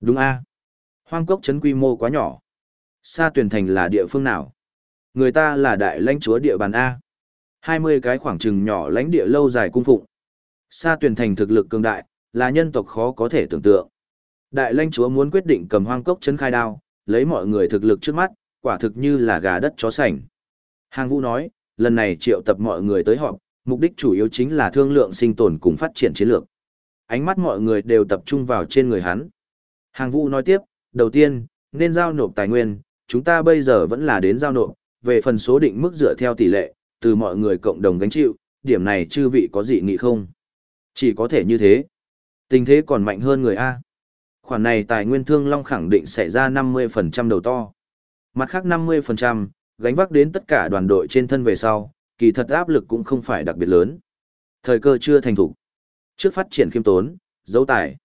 Đúng a Hoang cốc trấn quy mô quá nhỏ. Sa tuyển thành là địa phương nào? Người ta là đại lãnh chúa địa bàn A. 20 cái khoảng trừng nhỏ lãnh địa lâu dài cung phụng. Sa tuyển thành thực lực cường đại, là nhân tộc khó có thể tưởng tượng. Đại lãnh chúa muốn quyết định cầm hoang cốc trấn khai đao, lấy mọi người thực lực trước mắt, quả thực như là gà đất chó sành. Hàng Vũ nói, lần này triệu tập mọi người tới họp, mục đích chủ yếu chính là thương lượng sinh tồn cùng phát triển chiến lược. Ánh mắt mọi người đều tập trung vào trên người hắn. Hàng Vũ nói tiếp, đầu tiên, nên giao nộp tài nguyên, chúng ta bây giờ vẫn là đến giao nộp, về phần số định mức dựa theo tỷ lệ, từ mọi người cộng đồng gánh chịu, điểm này chư vị có gì nghị không? Chỉ có thể như thế. Tình thế còn mạnh hơn người A. Khoản này tài nguyên thương long khẳng định sẽ ra 50% đầu to. Mặt khác 50%, gánh vác đến tất cả đoàn đội trên thân về sau, kỳ thật áp lực cũng không phải đặc biệt lớn. Thời cơ chưa thành thủ. Trước phát triển khiêm tốn, dấu tài.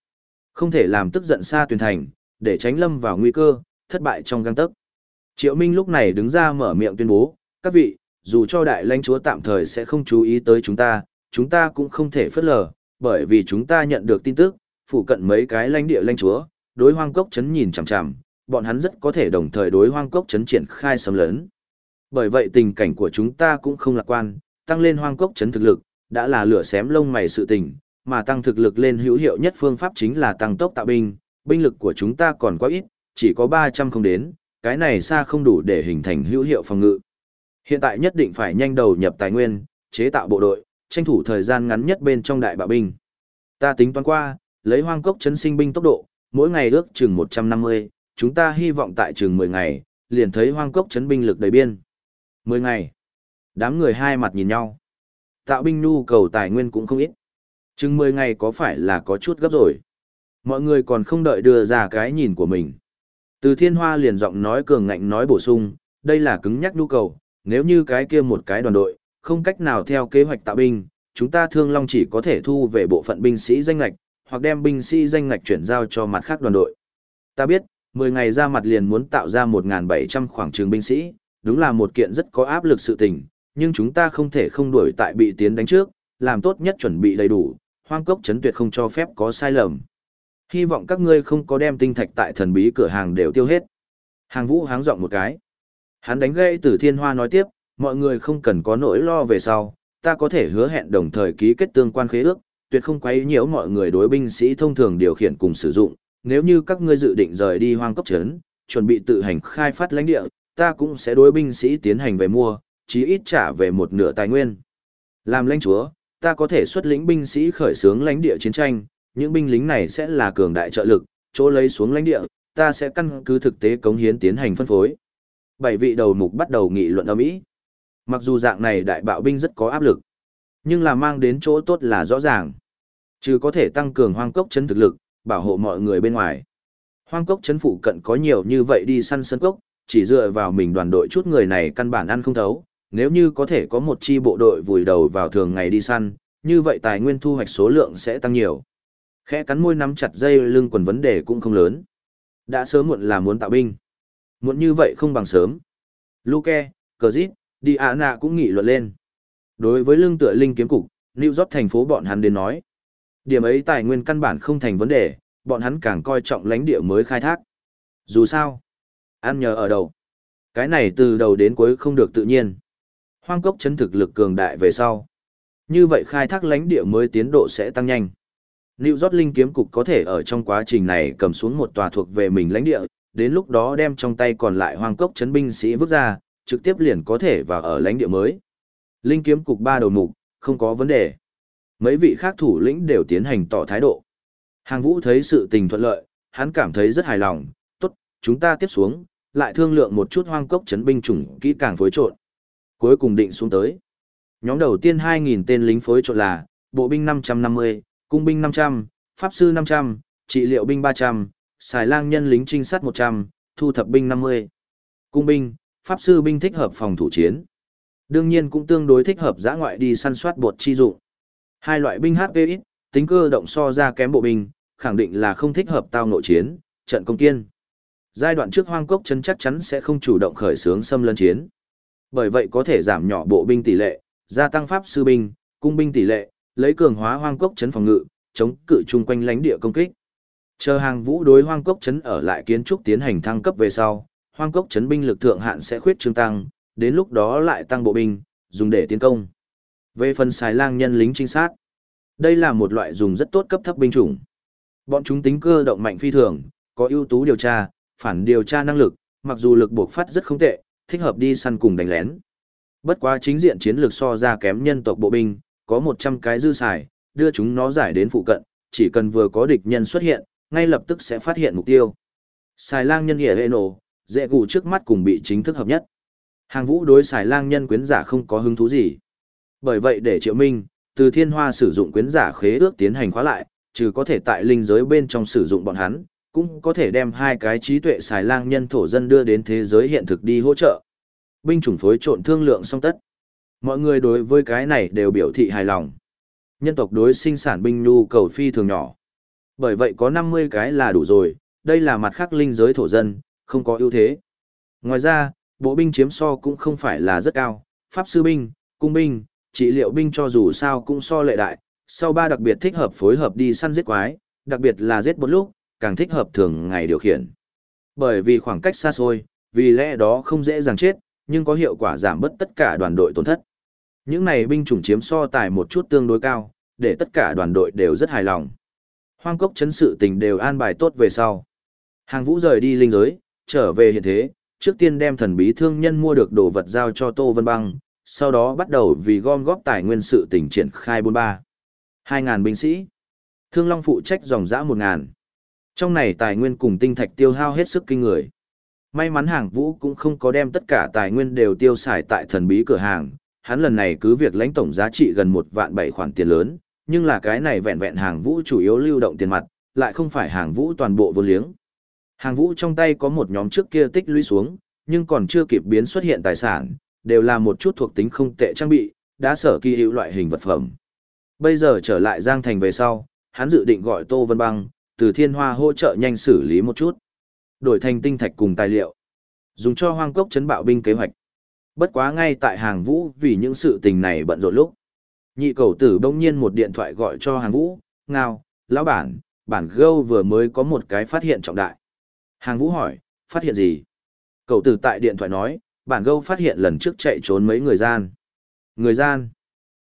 Không thể làm tức giận xa tuyển thành, để tránh lâm vào nguy cơ, thất bại trong găng tấc. Triệu Minh lúc này đứng ra mở miệng tuyên bố, các vị, dù cho đại lãnh chúa tạm thời sẽ không chú ý tới chúng ta, chúng ta cũng không thể phớt lờ, bởi vì chúng ta nhận được tin tức, phụ cận mấy cái lãnh địa lãnh chúa, đối hoang cốc chấn nhìn chằm chằm, bọn hắn rất có thể đồng thời đối hoang cốc chấn triển khai xâm lớn. Bởi vậy tình cảnh của chúng ta cũng không lạc quan, tăng lên hoang cốc chấn thực lực, đã là lửa xém lông mày sự tình, mà tăng thực lực lên hữu hiệu nhất phương pháp chính là tăng tốc tạo binh, binh lực của chúng ta còn quá ít, chỉ có 300 không đến, cái này xa không đủ để hình thành hữu hiệu phòng ngự. Hiện tại nhất định phải nhanh đầu nhập tài nguyên, chế tạo bộ đội, tranh thủ thời gian ngắn nhất bên trong đại bạo binh. Ta tính toán qua, lấy hoang cốc chấn sinh binh tốc độ, mỗi ngày ước chừng 150, chúng ta hy vọng tại chừng 10 ngày, liền thấy hoang cốc chấn binh lực đầy biên. 10 ngày. Đám người hai mặt nhìn nhau. Tạo binh nhu cầu tài nguyên cũng không ít. Chừng 10 ngày có phải là có chút gấp rồi. Mọi người còn không đợi đưa ra cái nhìn của mình. Từ thiên hoa liền giọng nói cường ngạnh nói bổ sung, đây là cứng nhắc nhu cầu, nếu như cái kia một cái đoàn đội, không cách nào theo kế hoạch tạo binh, chúng ta thương long chỉ có thể thu về bộ phận binh sĩ danh lạch, hoặc đem binh sĩ danh ngạch chuyển giao cho mặt khác đoàn đội. Ta biết, 10 ngày ra mặt liền muốn tạo ra 1.700 khoảng trường binh sĩ, đúng là một kiện rất có áp lực sự tình, nhưng chúng ta không thể không đuổi tại bị tiến đánh trước, làm tốt nhất chuẩn bị đầy đủ, hoang cốc chấn tuyệt không cho phép có sai lầm. Hy vọng các ngươi không có đem tinh thạch tại thần bí cửa hàng đều tiêu hết. Hàng vũ háng giọng một cái. Hắn đánh gây từ thiên hoa nói tiếp, mọi người không cần có nỗi lo về sau, ta có thể hứa hẹn đồng thời ký kết tương quan khế ước, tuyệt không quấy nhiễu mọi người đối binh sĩ thông thường điều khiển cùng sử dụng. Nếu như các ngươi dự định rời đi hoang cốc trấn, chuẩn bị tự hành khai phát lãnh địa, ta cũng sẽ đối binh sĩ tiến hành về mua, chí ít trả về một nửa tài nguyên. Làm lãnh chúa, ta có thể xuất lĩnh binh sĩ khởi xướng lãnh địa chiến tranh, những binh lính này sẽ là cường đại trợ lực, chỗ lấy xuống lãnh địa, ta sẽ căn cứ thực tế cống hiến tiến hành phân phối. Bảy vị đầu mục bắt đầu nghị luận ở mỹ, Mặc dù dạng này đại bạo binh rất có áp lực, nhưng là mang đến chỗ tốt là rõ ràng. Chứ có thể tăng cường hoang cốc chấn thực lực, bảo hộ mọi người bên ngoài. Hoang cốc chấn phụ cận có nhiều như vậy đi săn sân cốc, chỉ dựa vào mình đoàn đội chút người này căn bản ăn không thấu. Nếu như có thể có một chi bộ đội vùi đầu vào thường ngày đi săn, như vậy tài nguyên thu hoạch số lượng sẽ tăng nhiều. Khẽ cắn môi nắm chặt dây lưng quần vấn đề cũng không lớn. Đã sớm muộn là muốn tạo binh. Muộn như vậy không bằng sớm. Luke, Cờ Dít, Diana cũng nghị luận lên. Đối với lương tựa linh kiếm cục, New York thành phố bọn hắn đến nói. Điểm ấy tài nguyên căn bản không thành vấn đề, bọn hắn càng coi trọng lãnh địa mới khai thác. Dù sao, ăn nhờ ở đầu. Cái này từ đầu đến cuối không được tự nhiên. Hoang cốc chấn thực lực cường đại về sau. Như vậy khai thác lãnh địa mới tiến độ sẽ tăng nhanh. New York Linh kiếm cục có thể ở trong quá trình này cầm xuống một tòa thuộc về mình lãnh địa, đến lúc đó đem trong tay còn lại hoang cốc chấn binh sĩ vứt ra, trực tiếp liền có thể vào ở lãnh địa mới. Linh kiếm cục ba đầu mục, không có vấn đề. Mấy vị khác thủ lĩnh đều tiến hành tỏ thái độ. Hàng vũ thấy sự tình thuận lợi, hắn cảm thấy rất hài lòng, tốt, chúng ta tiếp xuống, lại thương lượng một chút hoang cốc chấn binh chủng kỹ càng phối trộn. Cuối cùng định xuống tới. Nhóm đầu tiên 2.000 tên lính phối trộn là, bộ binh 550, cung binh 500, pháp sư 500, trị liệu binh 300, xài lang nhân lính trinh sát 100, thu thập binh 50. Cung binh, pháp sư binh thích hợp phòng thủ chiến. Đương nhiên cũng tương đối thích hợp giã ngoại đi săn soát bột chi dụng. Hai loại binh HP ít, tính cơ động so ra kém bộ binh, khẳng định là không thích hợp tao nội chiến, trận công kiên. Giai đoạn trước hoang cốc chân chắc chắn sẽ không chủ động khởi xướng xâm lấn chiến. Bởi vậy có thể giảm nhỏ bộ binh tỷ lệ, gia tăng pháp sư binh, cung binh tỷ lệ, lấy cường hóa hoang cốc chấn phòng ngự, chống cự chung quanh lãnh địa công kích. Chờ hàng vũ đối hoang cốc trấn ở lại kiến trúc tiến hành thăng cấp về sau, hoang cốc trấn binh lực thượng hạn sẽ khuyết trương tăng, đến lúc đó lại tăng bộ binh, dùng để tiến công. Về phần xài lang nhân lính trinh sát, đây là một loại dùng rất tốt cấp thấp binh chủng. Bọn chúng tính cơ động mạnh phi thường, có ưu tú điều tra, phản điều tra năng lực, mặc dù lực buộc phát rất không tệ, thích hợp đi săn cùng đánh lén. Bất quá chính diện chiến lược so ra kém nhân tộc bộ binh, có 100 cái dư xài, đưa chúng nó giải đến phụ cận, chỉ cần vừa có địch nhân xuất hiện, ngay lập tức sẽ phát hiện mục tiêu. Xài lang nhân nghĩa hệ nổ, dễ gù trước mắt cùng bị chính thức hợp nhất. Hàng vũ đối xài lang nhân quyến giả không có hứng thú gì. Bởi vậy để triệu minh, từ thiên hoa sử dụng quyến giả khế ước tiến hành khóa lại, trừ có thể tại linh giới bên trong sử dụng bọn hắn, cũng có thể đem hai cái trí tuệ xài lang nhân thổ dân đưa đến thế giới hiện thực đi hỗ trợ. Binh chủng phối trộn thương lượng xong tất. Mọi người đối với cái này đều biểu thị hài lòng. Nhân tộc đối sinh sản binh nhu cầu phi thường nhỏ. Bởi vậy có 50 cái là đủ rồi, đây là mặt khác linh giới thổ dân, không có ưu thế. Ngoài ra, bộ binh chiếm so cũng không phải là rất cao, pháp sư binh, cung binh, trị liệu binh cho dù sao cũng so lệ đại, sau ba đặc biệt thích hợp phối hợp đi săn giết quái, đặc biệt là giết một lúc, càng thích hợp thường ngày điều khiển. Bởi vì khoảng cách xa xôi, vì lẽ đó không dễ dàng chết, nhưng có hiệu quả giảm bớt tất cả đoàn đội tổn thất. Những này binh chủng chiếm so tài một chút tương đối cao, để tất cả đoàn đội đều rất hài lòng. Hoang cốc chấn sự tình đều an bài tốt về sau. Hàng vũ rời đi linh giới, trở về hiện thế, trước tiên đem thần bí thương nhân mua được đồ vật giao cho Tô Vân Băng, sau đó bắt đầu vì gom góp tài nguyên sự tình triển khai 43. 2.000 binh sĩ. Thương Long phụ trách dòng dã 1.000. Trong này tài nguyên cùng tinh thạch tiêu hao hết sức kinh người. May mắn hàng vũ cũng không có đem tất cả tài nguyên đều tiêu xài tại thần bí cửa hàng. Hắn lần này cứ việc lãnh tổng giá trị gần một vạn bảy khoản tiền lớn, nhưng là cái này vẹn vẹn hàng vũ chủ yếu lưu động tiền mặt, lại không phải hàng vũ toàn bộ vô liếng. Hàng vũ trong tay có một nhóm trước kia tích lũy xuống, nhưng còn chưa kịp biến xuất hiện tài sản, đều là một chút thuộc tính không tệ trang bị, đã sở kỳ hữu loại hình vật phẩm. Bây giờ trở lại Giang Thành về sau, hắn dự định gọi Tô Vân Băng, từ thiên hoa hỗ trợ nhanh xử lý một chút. Đổi thành tinh thạch cùng tài liệu. Dùng cho hoang cốc chấn bạo binh kế hoạch. Bất quá ngay tại hàng vũ vì những sự tình này bận rộn lúc. Nhị cầu tử bỗng nhiên một điện thoại gọi cho hàng vũ, ngao, lão bản, bản gâu vừa mới có một cái phát hiện trọng đại. Hàng vũ hỏi, phát hiện gì? Cầu tử tại điện thoại nói, bản gâu phát hiện lần trước chạy trốn mấy người gian. Người gian.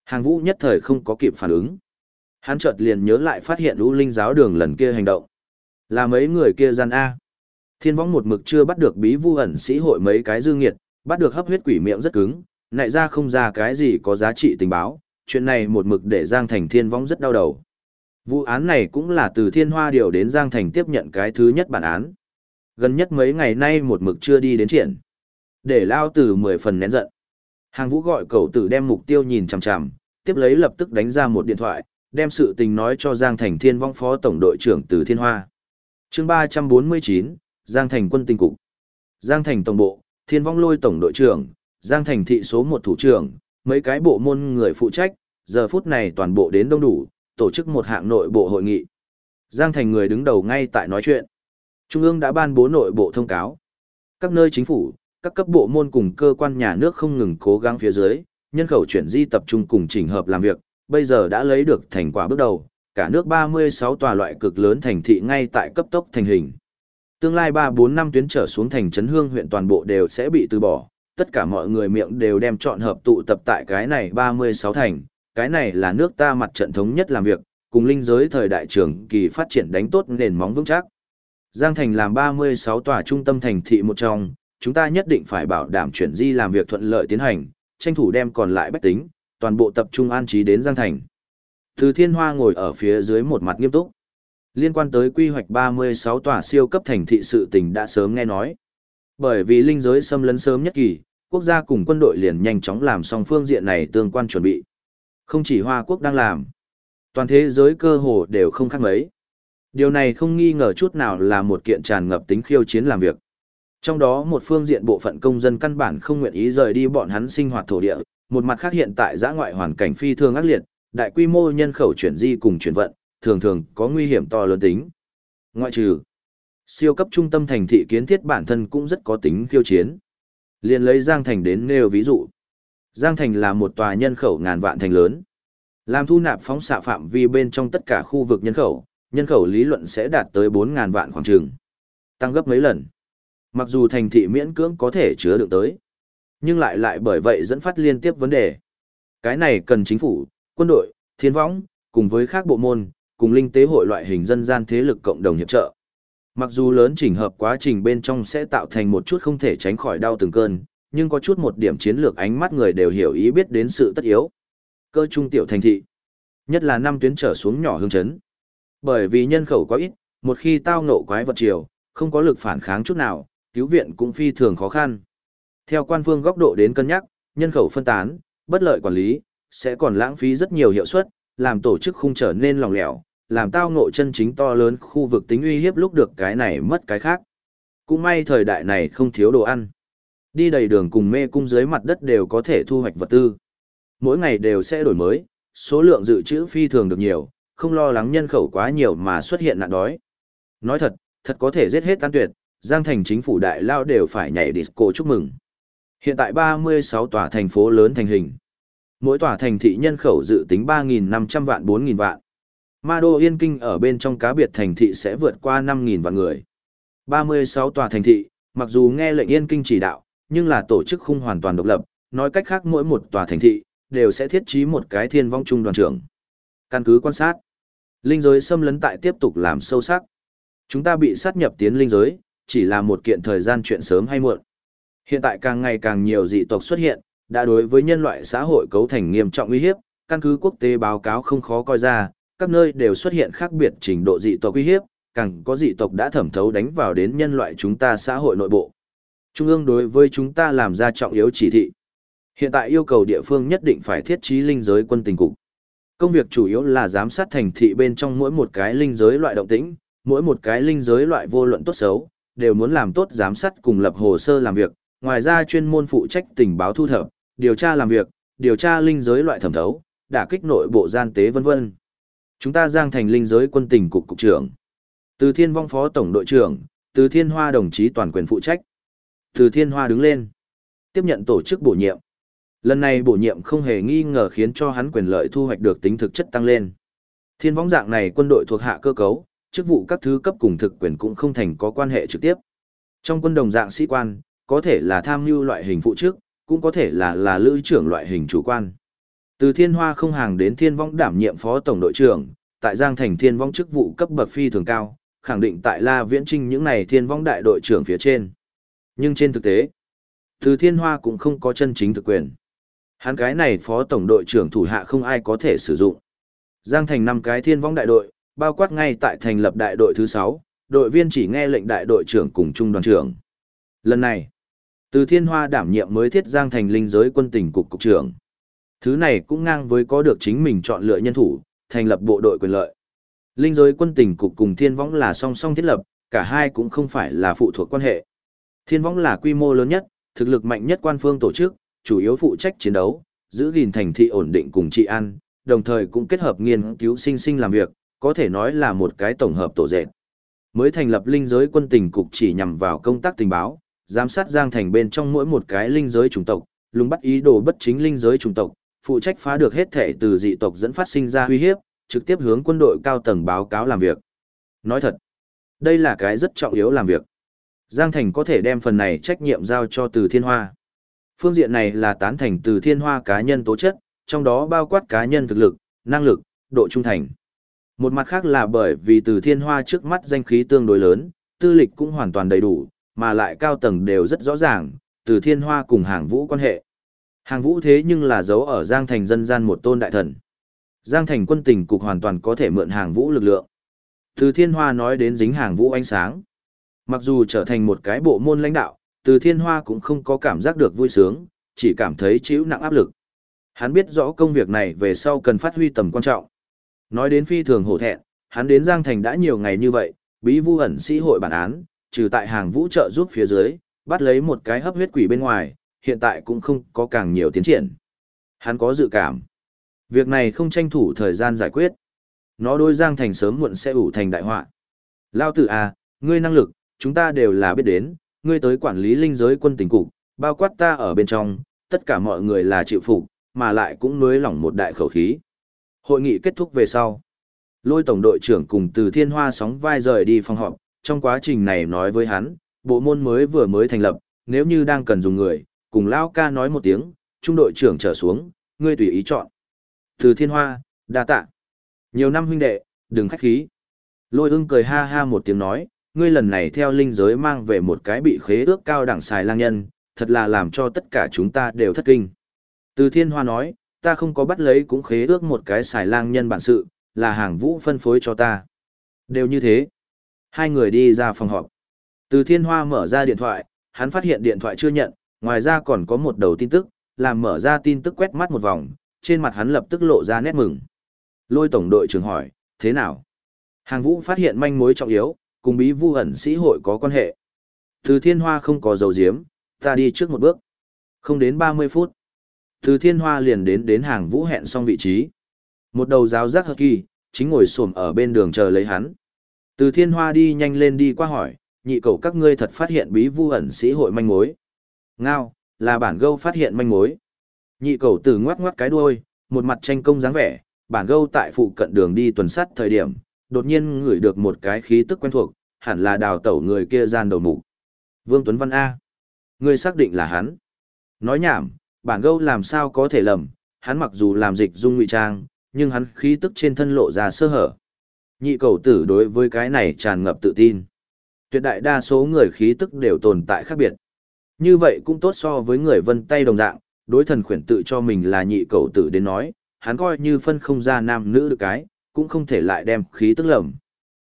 Hàng vũ nhất thời không có kịp phản ứng. Hắn chợt liền nhớ lại phát hiện u linh giáo đường lần kia hành động. Là mấy người kia gian A. Thiên võng một mực chưa bắt được bí vu ẩn sĩ hội mấy cái dư nghiệt, bắt được hấp huyết quỷ miệng rất cứng, nại ra không ra cái gì có giá trị tình báo, chuyện này một mực để Giang Thành thiên võng rất đau đầu. Vụ án này cũng là từ thiên hoa điều đến Giang Thành tiếp nhận cái thứ nhất bản án. Gần nhất mấy ngày nay một mực chưa đi đến triển. Để lao từ mười phần nén giận. Hàng vũ gọi cậu tử đem mục tiêu nhìn chằm chằm, tiếp lấy lập tức đánh ra một điện thoại, đem sự tình nói cho Giang Thành Thiên Vong Phó Tổng đội trưởng từ Thiên Hoa. chương 349, Giang Thành quân tinh cục. Giang Thành Tổng bộ, Thiên Vong Lôi Tổng đội trưởng, Giang Thành thị số 1 thủ trưởng, mấy cái bộ môn người phụ trách, giờ phút này toàn bộ đến đông đủ, tổ chức một hạng nội bộ hội nghị. Giang Thành người đứng đầu ngay tại nói chuyện. Trung ương đã ban bố nội bộ thông cáo. Các nơi chính phủ, các cấp bộ môn cùng cơ quan nhà nước không ngừng cố gắng phía dưới, nhân khẩu chuyển di tập trung cùng chỉnh hợp làm việc, bây giờ đã lấy được thành quả bước đầu, cả nước 36 tòa loại cực lớn thành thị ngay tại cấp tốc thành hình. Tương lai 3-4 năm tuyến trở xuống thành trấn hương huyện toàn bộ đều sẽ bị từ bỏ, tất cả mọi người miệng đều đem chọn hợp tụ tập tại cái này 36 thành, cái này là nước ta mặt trận thống nhất làm việc, cùng linh giới thời đại trưởng kỳ phát triển đánh tốt nền móng vững chắc. Giang Thành làm 36 tòa trung tâm thành thị một trong, chúng ta nhất định phải bảo đảm chuyển di làm việc thuận lợi tiến hành, tranh thủ đem còn lại bách tính, toàn bộ tập trung an trí đến Giang Thành. Từ Thiên Hoa ngồi ở phía dưới một mặt nghiêm túc. Liên quan tới quy hoạch 36 tòa siêu cấp thành thị sự tình đã sớm nghe nói. Bởi vì linh giới xâm lấn sớm nhất kỳ, quốc gia cùng quân đội liền nhanh chóng làm xong phương diện này tương quan chuẩn bị. Không chỉ Hoa quốc đang làm, toàn thế giới cơ hồ đều không khác mấy. Điều này không nghi ngờ chút nào là một kiện tràn ngập tính khiêu chiến làm việc. Trong đó một phương diện bộ phận công dân căn bản không nguyện ý rời đi bọn hắn sinh hoạt thổ địa, một mặt khác hiện tại giã ngoại hoàn cảnh phi thường ác liệt, đại quy mô nhân khẩu chuyển di cùng chuyển vận, thường thường có nguy hiểm to lớn tính. Ngoại trừ, siêu cấp trung tâm thành thị kiến thiết bản thân cũng rất có tính khiêu chiến. Liên lấy Giang Thành đến nêu ví dụ. Giang Thành là một tòa nhân khẩu ngàn vạn thành lớn. Làm thu nạp phóng xạ phạm vi bên trong tất cả khu vực nhân khẩu, nhân khẩu lý luận sẽ đạt tới 4.000 vạn khoảng trường. Tăng gấp mấy lần. Mặc dù thành thị miễn cưỡng có thể chứa được tới, nhưng lại lại bởi vậy dẫn phát liên tiếp vấn đề. Cái này cần chính phủ, quân đội, thiên võng, cùng với các bộ môn, cùng linh tế hội loại hình dân gian thế lực cộng đồng hiệp trợ. Mặc dù lớn chỉnh hợp quá trình bên trong sẽ tạo thành một chút không thể tránh khỏi đau từng cơn, nhưng có chút một điểm chiến lược ánh mắt người đều hiểu ý biết đến sự tất yếu. Cơ trung tiểu thành thị, nhất là năm tuyến trở xuống nhỏ hương chấn. Bởi vì nhân khẩu quá ít, một khi tao ngộ quái vật triều, không có lực phản kháng chút nào, cứu viện cũng phi thường khó khăn. Theo quan phương góc độ đến cân nhắc, nhân khẩu phân tán, bất lợi quản lý, sẽ còn lãng phí rất nhiều hiệu suất, làm tổ chức không trở nên lòng lẻo, làm tao ngộ chân chính to lớn khu vực tính uy hiếp lúc được cái này mất cái khác. Cũng may thời đại này không thiếu đồ ăn. Đi đầy đường cùng mê cung dưới mặt đất đều có thể thu hoạch vật tư. Mỗi ngày đều sẽ đổi mới, số lượng dự trữ phi thường được nhiều, không lo lắng nhân khẩu quá nhiều mà xuất hiện nạn đói. Nói thật, thật có thể giết hết tan tuyệt, Giang Thành chính phủ đại lao đều phải nhảy disco chúc mừng. Hiện tại 36 tòa thành phố lớn thành hình. Mỗi tòa thành thị nhân khẩu dự tính 3.500 vạn 4.000 vạn. Ma Đô Yên Kinh ở bên trong cá biệt thành thị sẽ vượt qua 5.000 vạn người. 36 tòa thành thị, mặc dù nghe lệnh Yên Kinh chỉ đạo, nhưng là tổ chức không hoàn toàn độc lập, nói cách khác mỗi một tòa thành thị, đều sẽ thiết trí một cái thiên vong trung đoàn trưởng. Căn cứ quan sát, linh giới xâm lấn tại tiếp tục làm sâu sắc. Chúng ta bị sát nhập tiến linh giới, chỉ là một kiện thời gian chuyện sớm hay muộn. Hiện tại càng ngày càng nhiều dị tộc xuất hiện, đã đối với nhân loại xã hội cấu thành nghiêm trọng uy hiếp, căn cứ quốc tế báo cáo không khó coi ra, các nơi đều xuất hiện khác biệt trình độ dị tộc uy hiếp, càng có dị tộc đã thẩm thấu đánh vào đến nhân loại chúng ta xã hội nội bộ. Trung ương đối với chúng ta làm ra trọng yếu chỉ thị. Hiện tại yêu cầu địa phương nhất định phải thiết trí linh giới quân tình cục. Công việc chủ yếu là giám sát thành thị bên trong mỗi một cái linh giới loại động tĩnh, mỗi một cái linh giới loại vô luận tốt xấu, đều muốn làm tốt giám sát cùng lập hồ sơ làm việc, ngoài ra chuyên môn phụ trách tình báo thu thập, điều tra làm việc, điều tra linh giới loại thẩm thấu, đả kích nội bộ gian tế vân vân. Chúng ta giang thành linh giới quân tình cục cục trưởng. Từ Thiên Vong phó tổng đội trưởng, Từ Thiên Hoa đồng chí toàn quyền phụ trách. Từ Thiên Hoa đứng lên, tiếp nhận tổ chức bổ nhiệm. Lần này bổ nhiệm không hề nghi ngờ khiến cho hắn quyền lợi thu hoạch được tính thực chất tăng lên. Thiên Vong dạng này quân đội thuộc hạ cơ cấu, chức vụ các thứ cấp cùng thực quyền cũng không thành có quan hệ trực tiếp. Trong quân đồng dạng sĩ quan, có thể là tham mưu loại hình phụ chức, cũng có thể là là lữ trưởng loại hình chủ quan. Từ Thiên Hoa không hàng đến Thiên Vong đảm nhiệm phó tổng đội trưởng, tại Giang Thành Thiên Vong chức vụ cấp bậc phi thường cao, khẳng định tại La Viễn Trinh những này Thiên Vong đại đội trưởng phía trên. Nhưng trên thực tế, Từ Thiên Hoa cũng không có chân chính thực quyền. Hắn cái này phó tổng đội trưởng thủ hạ không ai có thể sử dụng. Giang Thành năm cái Thiên Vong đại đội, bao quát ngay tại thành lập đại đội thứ 6, đội viên chỉ nghe lệnh đại đội trưởng cùng trung đoàn trưởng. Lần này, từ Thiên Hoa đảm nhiệm mới thiết Giang Thành linh giới quân tỉnh cục cục trưởng. Thứ này cũng ngang với có được chính mình chọn lựa nhân thủ, thành lập bộ đội quyền lợi. Linh giới quân tỉnh cục cùng Thiên Võng là song song thiết lập, cả hai cũng không phải là phụ thuộc quan hệ. Thiên Võng là quy mô lớn nhất, thực lực mạnh nhất quan phương tổ chức, chủ yếu phụ trách chiến đấu, giữ gìn thành thị ổn định cùng trị an, đồng thời cũng kết hợp nghiên cứu sinh sinh làm việc, có thể nói là một cái tổng hợp tổ dệt. Mới thành lập linh giới quân tình cục chỉ nhằm vào công tác tình báo, giám sát Giang Thành bên trong mỗi một cái linh giới chủng tộc, lùng bắt ý đồ bất chính linh giới chủng tộc, phụ trách phá được hết thể từ dị tộc dẫn phát sinh ra uy hiếp, trực tiếp hướng quân đội cao tầng báo cáo làm việc. Nói thật, đây là cái rất trọng yếu làm việc. Giang Thành có thể đem phần này trách nhiệm giao cho Từ Thiên Hoa. Phương diện này là tán thành Từ Thiên Hoa cá nhân tố chất, trong đó bao quát cá nhân thực lực, năng lực, độ trung thành. Một mặt khác là bởi vì Từ Thiên Hoa trước mắt danh khí tương đối lớn, tư lịch cũng hoàn toàn đầy đủ, mà lại cao tầng đều rất rõ ràng, Từ Thiên Hoa cùng Hàng Vũ quan hệ. Hàng Vũ thế nhưng là giấu ở Giang Thành dân gian một tôn đại thần. Giang Thành quân tình cục hoàn toàn có thể mượn Hàng Vũ lực lượng. Từ Thiên Hoa nói đến dính Hàng Vũ ánh sáng. Mặc dù trở thành một cái bộ môn lãnh đạo, Từ Thiên Hoa cũng không có cảm giác được vui sướng, chỉ cảm thấy chịu nặng áp lực. Hắn biết rõ công việc này về sau cần phát huy tầm quan trọng. Nói đến phi thường hổ thẹn, hắn đến Giang Thành đã nhiều ngày như vậy, bí vu ẩn sĩ hội bản án, trừ tại hàng vũ trợ giúp phía dưới, bắt lấy một cái hấp huyết quỷ bên ngoài, hiện tại cũng không có càng nhiều tiến triển. Hắn có dự cảm. Việc này không tranh thủ thời gian giải quyết. Nó đôi Giang Thành sớm muộn sẽ ủ thành đại họa. Lao tử à, ngươi năng lực, chúng ta đều là biết đến, ngươi tới quản lý linh giới quân tình cục, bao quát ta ở bên trong, tất cả mọi người là chịu phục, mà lại cũng nuối lỏng một đại khẩu khí. Hội nghị kết thúc về sau. Lôi tổng đội trưởng cùng từ thiên hoa sóng vai rời đi phòng họp, trong quá trình này nói với hắn, bộ môn mới vừa mới thành lập, nếu như đang cần dùng người, cùng Lao ca nói một tiếng, trung đội trưởng trở xuống, ngươi tùy ý chọn. Từ thiên hoa, đa tạ. Nhiều năm huynh đệ, đừng khách khí. Lôi ưng cười ha ha một tiếng nói, ngươi lần này theo linh giới mang về một cái bị khế ước cao đẳng xài lang nhân, thật là làm cho tất cả chúng ta đều thất kinh. Từ thiên hoa nói, ta không có bắt lấy cũng khế ước một cái xài lang nhân bản sự, là hàng vũ phân phối cho ta. Đều như thế. Hai người đi ra phòng họp. Từ thiên hoa mở ra điện thoại, hắn phát hiện điện thoại chưa nhận, ngoài ra còn có một đầu tin tức, làm mở ra tin tức quét mắt một vòng, trên mặt hắn lập tức lộ ra nét mừng. Lôi tổng đội trưởng hỏi, thế nào? Hàng vũ phát hiện manh mối trọng yếu, cùng bí vu ẩn sĩ hội có quan hệ. Từ thiên hoa không có dầu diếm, ta đi trước một bước. Không đến 30 phút. Từ thiên hoa liền đến đến hàng vũ hẹn xong vị trí. Một đầu giáo giác hợp kỳ, chính ngồi xổm ở bên đường chờ lấy hắn. Từ thiên hoa đi nhanh lên đi qua hỏi, nhị cầu các ngươi thật phát hiện bí vu ẩn sĩ hội manh mối. Ngao, là bản gâu phát hiện manh mối. Nhị cầu từ ngoắc ngoắc cái đuôi, một mặt tranh công dáng vẻ, bản gâu tại phụ cận đường đi tuần sát thời điểm, đột nhiên ngửi được một cái khí tức quen thuộc, hẳn là đào tẩu người kia gian đầu mục. Vương Tuấn Văn A. Ngươi xác định là hắn. Nói nhảm, bản gâu làm sao có thể lầm, hắn mặc dù làm dịch dung ngụy trang, nhưng hắn khí tức trên thân lộ ra sơ hở. Nhị cầu tử đối với cái này tràn ngập tự tin. Tuyệt đại đa số người khí tức đều tồn tại khác biệt. Như vậy cũng tốt so với người vân tay đồng dạng, đối thần khuyển tự cho mình là nhị cầu tử đến nói, hắn coi như phân không ra nam nữ được cái, cũng không thể lại đem khí tức lầm.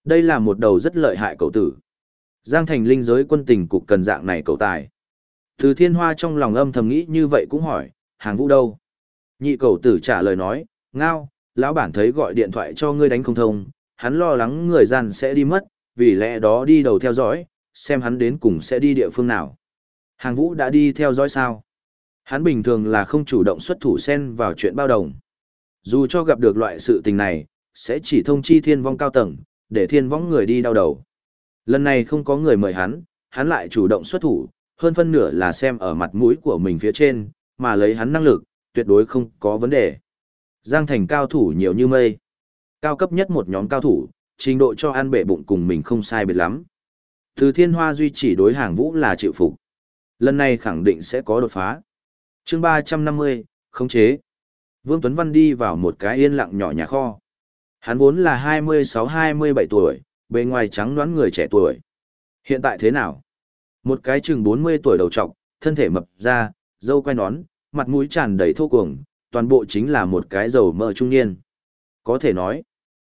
Đây là một đầu rất lợi hại cầu tử. Giang thành linh giới quân tình cục cần dạng này cầu tài. Từ thiên hoa trong lòng âm thầm nghĩ như vậy cũng hỏi, hàng vũ đâu? Nhị cầu tử trả lời nói, ngao, lão bản thấy gọi điện thoại cho ngươi đánh không thông, hắn lo lắng người gian sẽ đi mất, vì lẽ đó đi đầu theo dõi, xem hắn đến cùng sẽ đi địa phương nào. Hàng vũ đã đi theo dõi sao? Hắn bình thường là không chủ động xuất thủ xen vào chuyện bao đồng. Dù cho gặp được loại sự tình này, sẽ chỉ thông chi thiên vong cao tầng, để thiên vong người đi đau đầu. Lần này không có người mời hắn, hắn lại chủ động xuất thủ, hơn phân nửa là xem ở mặt mũi của mình phía trên, mà lấy hắn năng lực, tuyệt đối không có vấn đề. Giang thành cao thủ nhiều như mây. Cao cấp nhất một nhóm cao thủ, trình độ cho ăn bể bụng cùng mình không sai biệt lắm. Từ thiên hoa duy chỉ đối hàng vũ là chịu phục. Lần này khẳng định sẽ có đột phá. chương 350, khống chế. Vương Tuấn Văn đi vào một cái yên lặng nhỏ nhà kho. Hắn vốn là 26-27 tuổi, bề ngoài trắng đoán người trẻ tuổi. Hiện tại thế nào? Một cái chừng 40 tuổi đầu trọc, thân thể mập ra, dâu quay nón, mặt mũi tràn đầy thô cuồng, toàn bộ chính là một cái dầu mỡ trung niên. Có thể nói,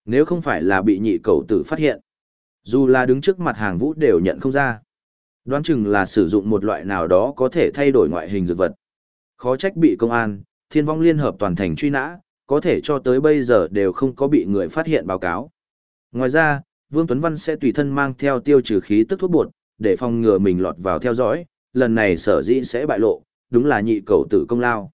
nếu không phải là bị nhị cầu tử phát hiện, dù là đứng trước mặt hàng vũ đều nhận không ra. Đoán chừng là sử dụng một loại nào đó có thể thay đổi ngoại hình dược vật. Khó trách bị công an, thiên vong liên hợp toàn thành truy nã, có thể cho tới bây giờ đều không có bị người phát hiện báo cáo. Ngoài ra, Vương Tuấn Văn sẽ tùy thân mang theo tiêu trừ khí tức thuốc bột, để phòng ngừa mình lọt vào theo dõi, lần này sở dĩ sẽ bại lộ, đúng là nhị cầu tử công lao.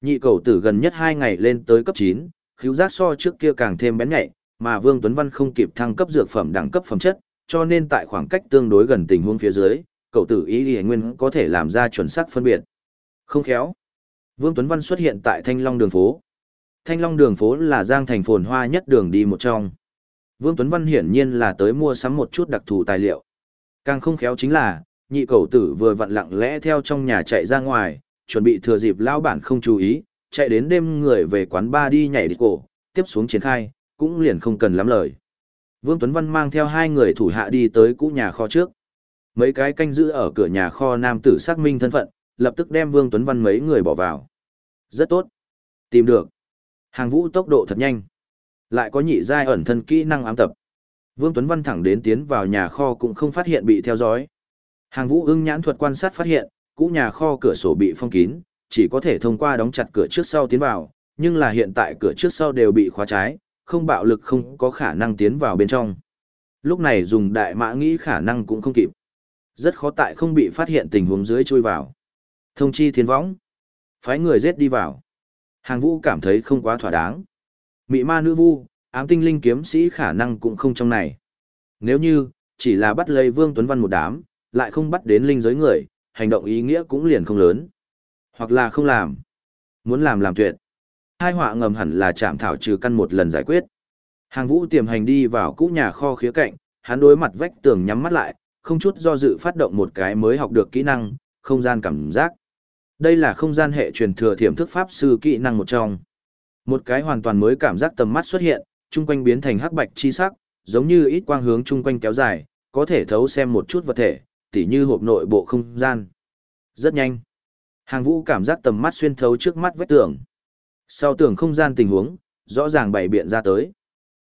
Nhị cầu tử gần nhất 2 ngày lên tới cấp 9, khiếu giác so trước kia càng thêm bén nhạy, mà Vương Tuấn Văn không kịp thăng cấp dược phẩm đẳng cấp phẩm chất, cho nên tại khoảng cách tương đối gần tình huống phía dưới, cậu tử ý y nguyên có thể làm ra chuẩn xác phân biệt. Không khéo. Vương Tuấn Văn xuất hiện tại Thanh Long đường phố. Thanh Long đường phố là giang thành phồn hoa nhất đường đi một trong. Vương Tuấn Văn hiển nhiên là tới mua sắm một chút đặc thù tài liệu. Càng không khéo chính là, nhị cầu tử vừa vặn lặng lẽ theo trong nhà chạy ra ngoài, chuẩn bị thừa dịp lão bản không chú ý, chạy đến đêm người về quán ba đi nhảy đi cổ, tiếp xuống triển khai, cũng liền không cần lắm lời. Vương Tuấn Văn mang theo hai người thủ hạ đi tới cũ nhà kho trước. Mấy cái canh giữ ở cửa nhà kho nam tử xác minh thân phận, lập tức đem Vương Tuấn Văn mấy người bỏ vào. Rất tốt. Tìm được. Hàng vũ tốc độ thật nhanh. Lại có nhị giai ẩn thân kỹ năng ám tập. Vương Tuấn Văn thẳng đến tiến vào nhà kho cũng không phát hiện bị theo dõi. Hàng vũ ưng nhãn thuật quan sát phát hiện, cũ nhà kho cửa sổ bị phong kín, chỉ có thể thông qua đóng chặt cửa trước sau tiến vào, nhưng là hiện tại cửa trước sau đều bị khóa trái, không bạo lực không có khả năng tiến vào bên trong. Lúc này dùng đại mã nghĩ khả năng cũng không kịp. Rất khó tại không bị phát hiện tình huống dưới chui vào. Thông chi thiên võng. Phái người giết đi vào. Hàng vũ cảm thấy không quá thỏa đáng. Mị ma nữ vu, ám tinh linh kiếm sĩ khả năng cũng không trong này. Nếu như, chỉ là bắt lấy Vương Tuấn Văn một đám, lại không bắt đến linh giới người, hành động ý nghĩa cũng liền không lớn. Hoặc là không làm. Muốn làm làm tuyệt. Hai họa ngầm hẳn là chạm thảo trừ căn một lần giải quyết. Hàng vũ tiềm hành đi vào cũ nhà kho khía cạnh, hắn đối mặt vách tường nhắm mắt lại, không chút do dự phát động một cái mới học được kỹ năng, không gian cảm giác. Đây là không gian hệ truyền thừa thiểm thức pháp sư kỹ năng một trong. Một cái hoàn toàn mới cảm giác tầm mắt xuất hiện, chung quanh biến thành hắc bạch chi sắc, giống như ít quang hướng chung quanh kéo dài, có thể thấu xem một chút vật thể, tỉ như hộp nội bộ không gian. Rất nhanh. Hàng vũ cảm giác tầm mắt xuyên thấu trước mắt vách tường. Sau tường không gian tình huống, rõ ràng bày biện ra tới.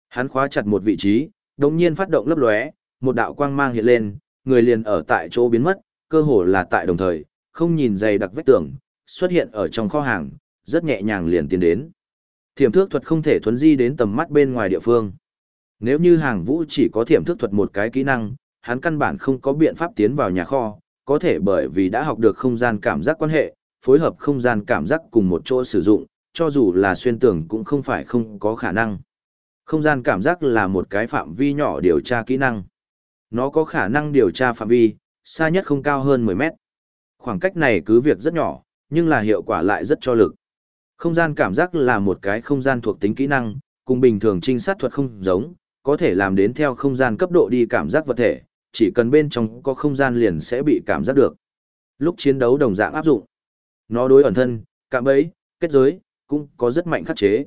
Hắn khóa chặt một vị trí, đồng nhiên phát động lấp lóe, một đạo quang mang hiện lên, người liền ở tại chỗ biến mất, cơ hồ là tại đồng thời, không nhìn dày đặc vách tường, xuất hiện ở trong kho hàng, rất nhẹ nhàng liền tiến đến. Thiểm thước thuật không thể thuấn di đến tầm mắt bên ngoài địa phương. Nếu như hàng vũ chỉ có thiểm thước thuật một cái kỹ năng, hắn căn bản không có biện pháp tiến vào nhà kho, có thể bởi vì đã học được không gian cảm giác quan hệ, phối hợp không gian cảm giác cùng một chỗ sử dụng, cho dù là xuyên tường cũng không phải không có khả năng. Không gian cảm giác là một cái phạm vi nhỏ điều tra kỹ năng. Nó có khả năng điều tra phạm vi, xa nhất không cao hơn 10 mét. Khoảng cách này cứ việc rất nhỏ, nhưng là hiệu quả lại rất cho lực. Không gian cảm giác là một cái không gian thuộc tính kỹ năng, cùng bình thường trinh sát thuật không giống, có thể làm đến theo không gian cấp độ đi cảm giác vật thể, chỉ cần bên trong có không gian liền sẽ bị cảm giác được. Lúc chiến đấu đồng dạng áp dụng, nó đối ẩn thân, cạm bẫy, kết giới, cũng có rất mạnh khắc chế.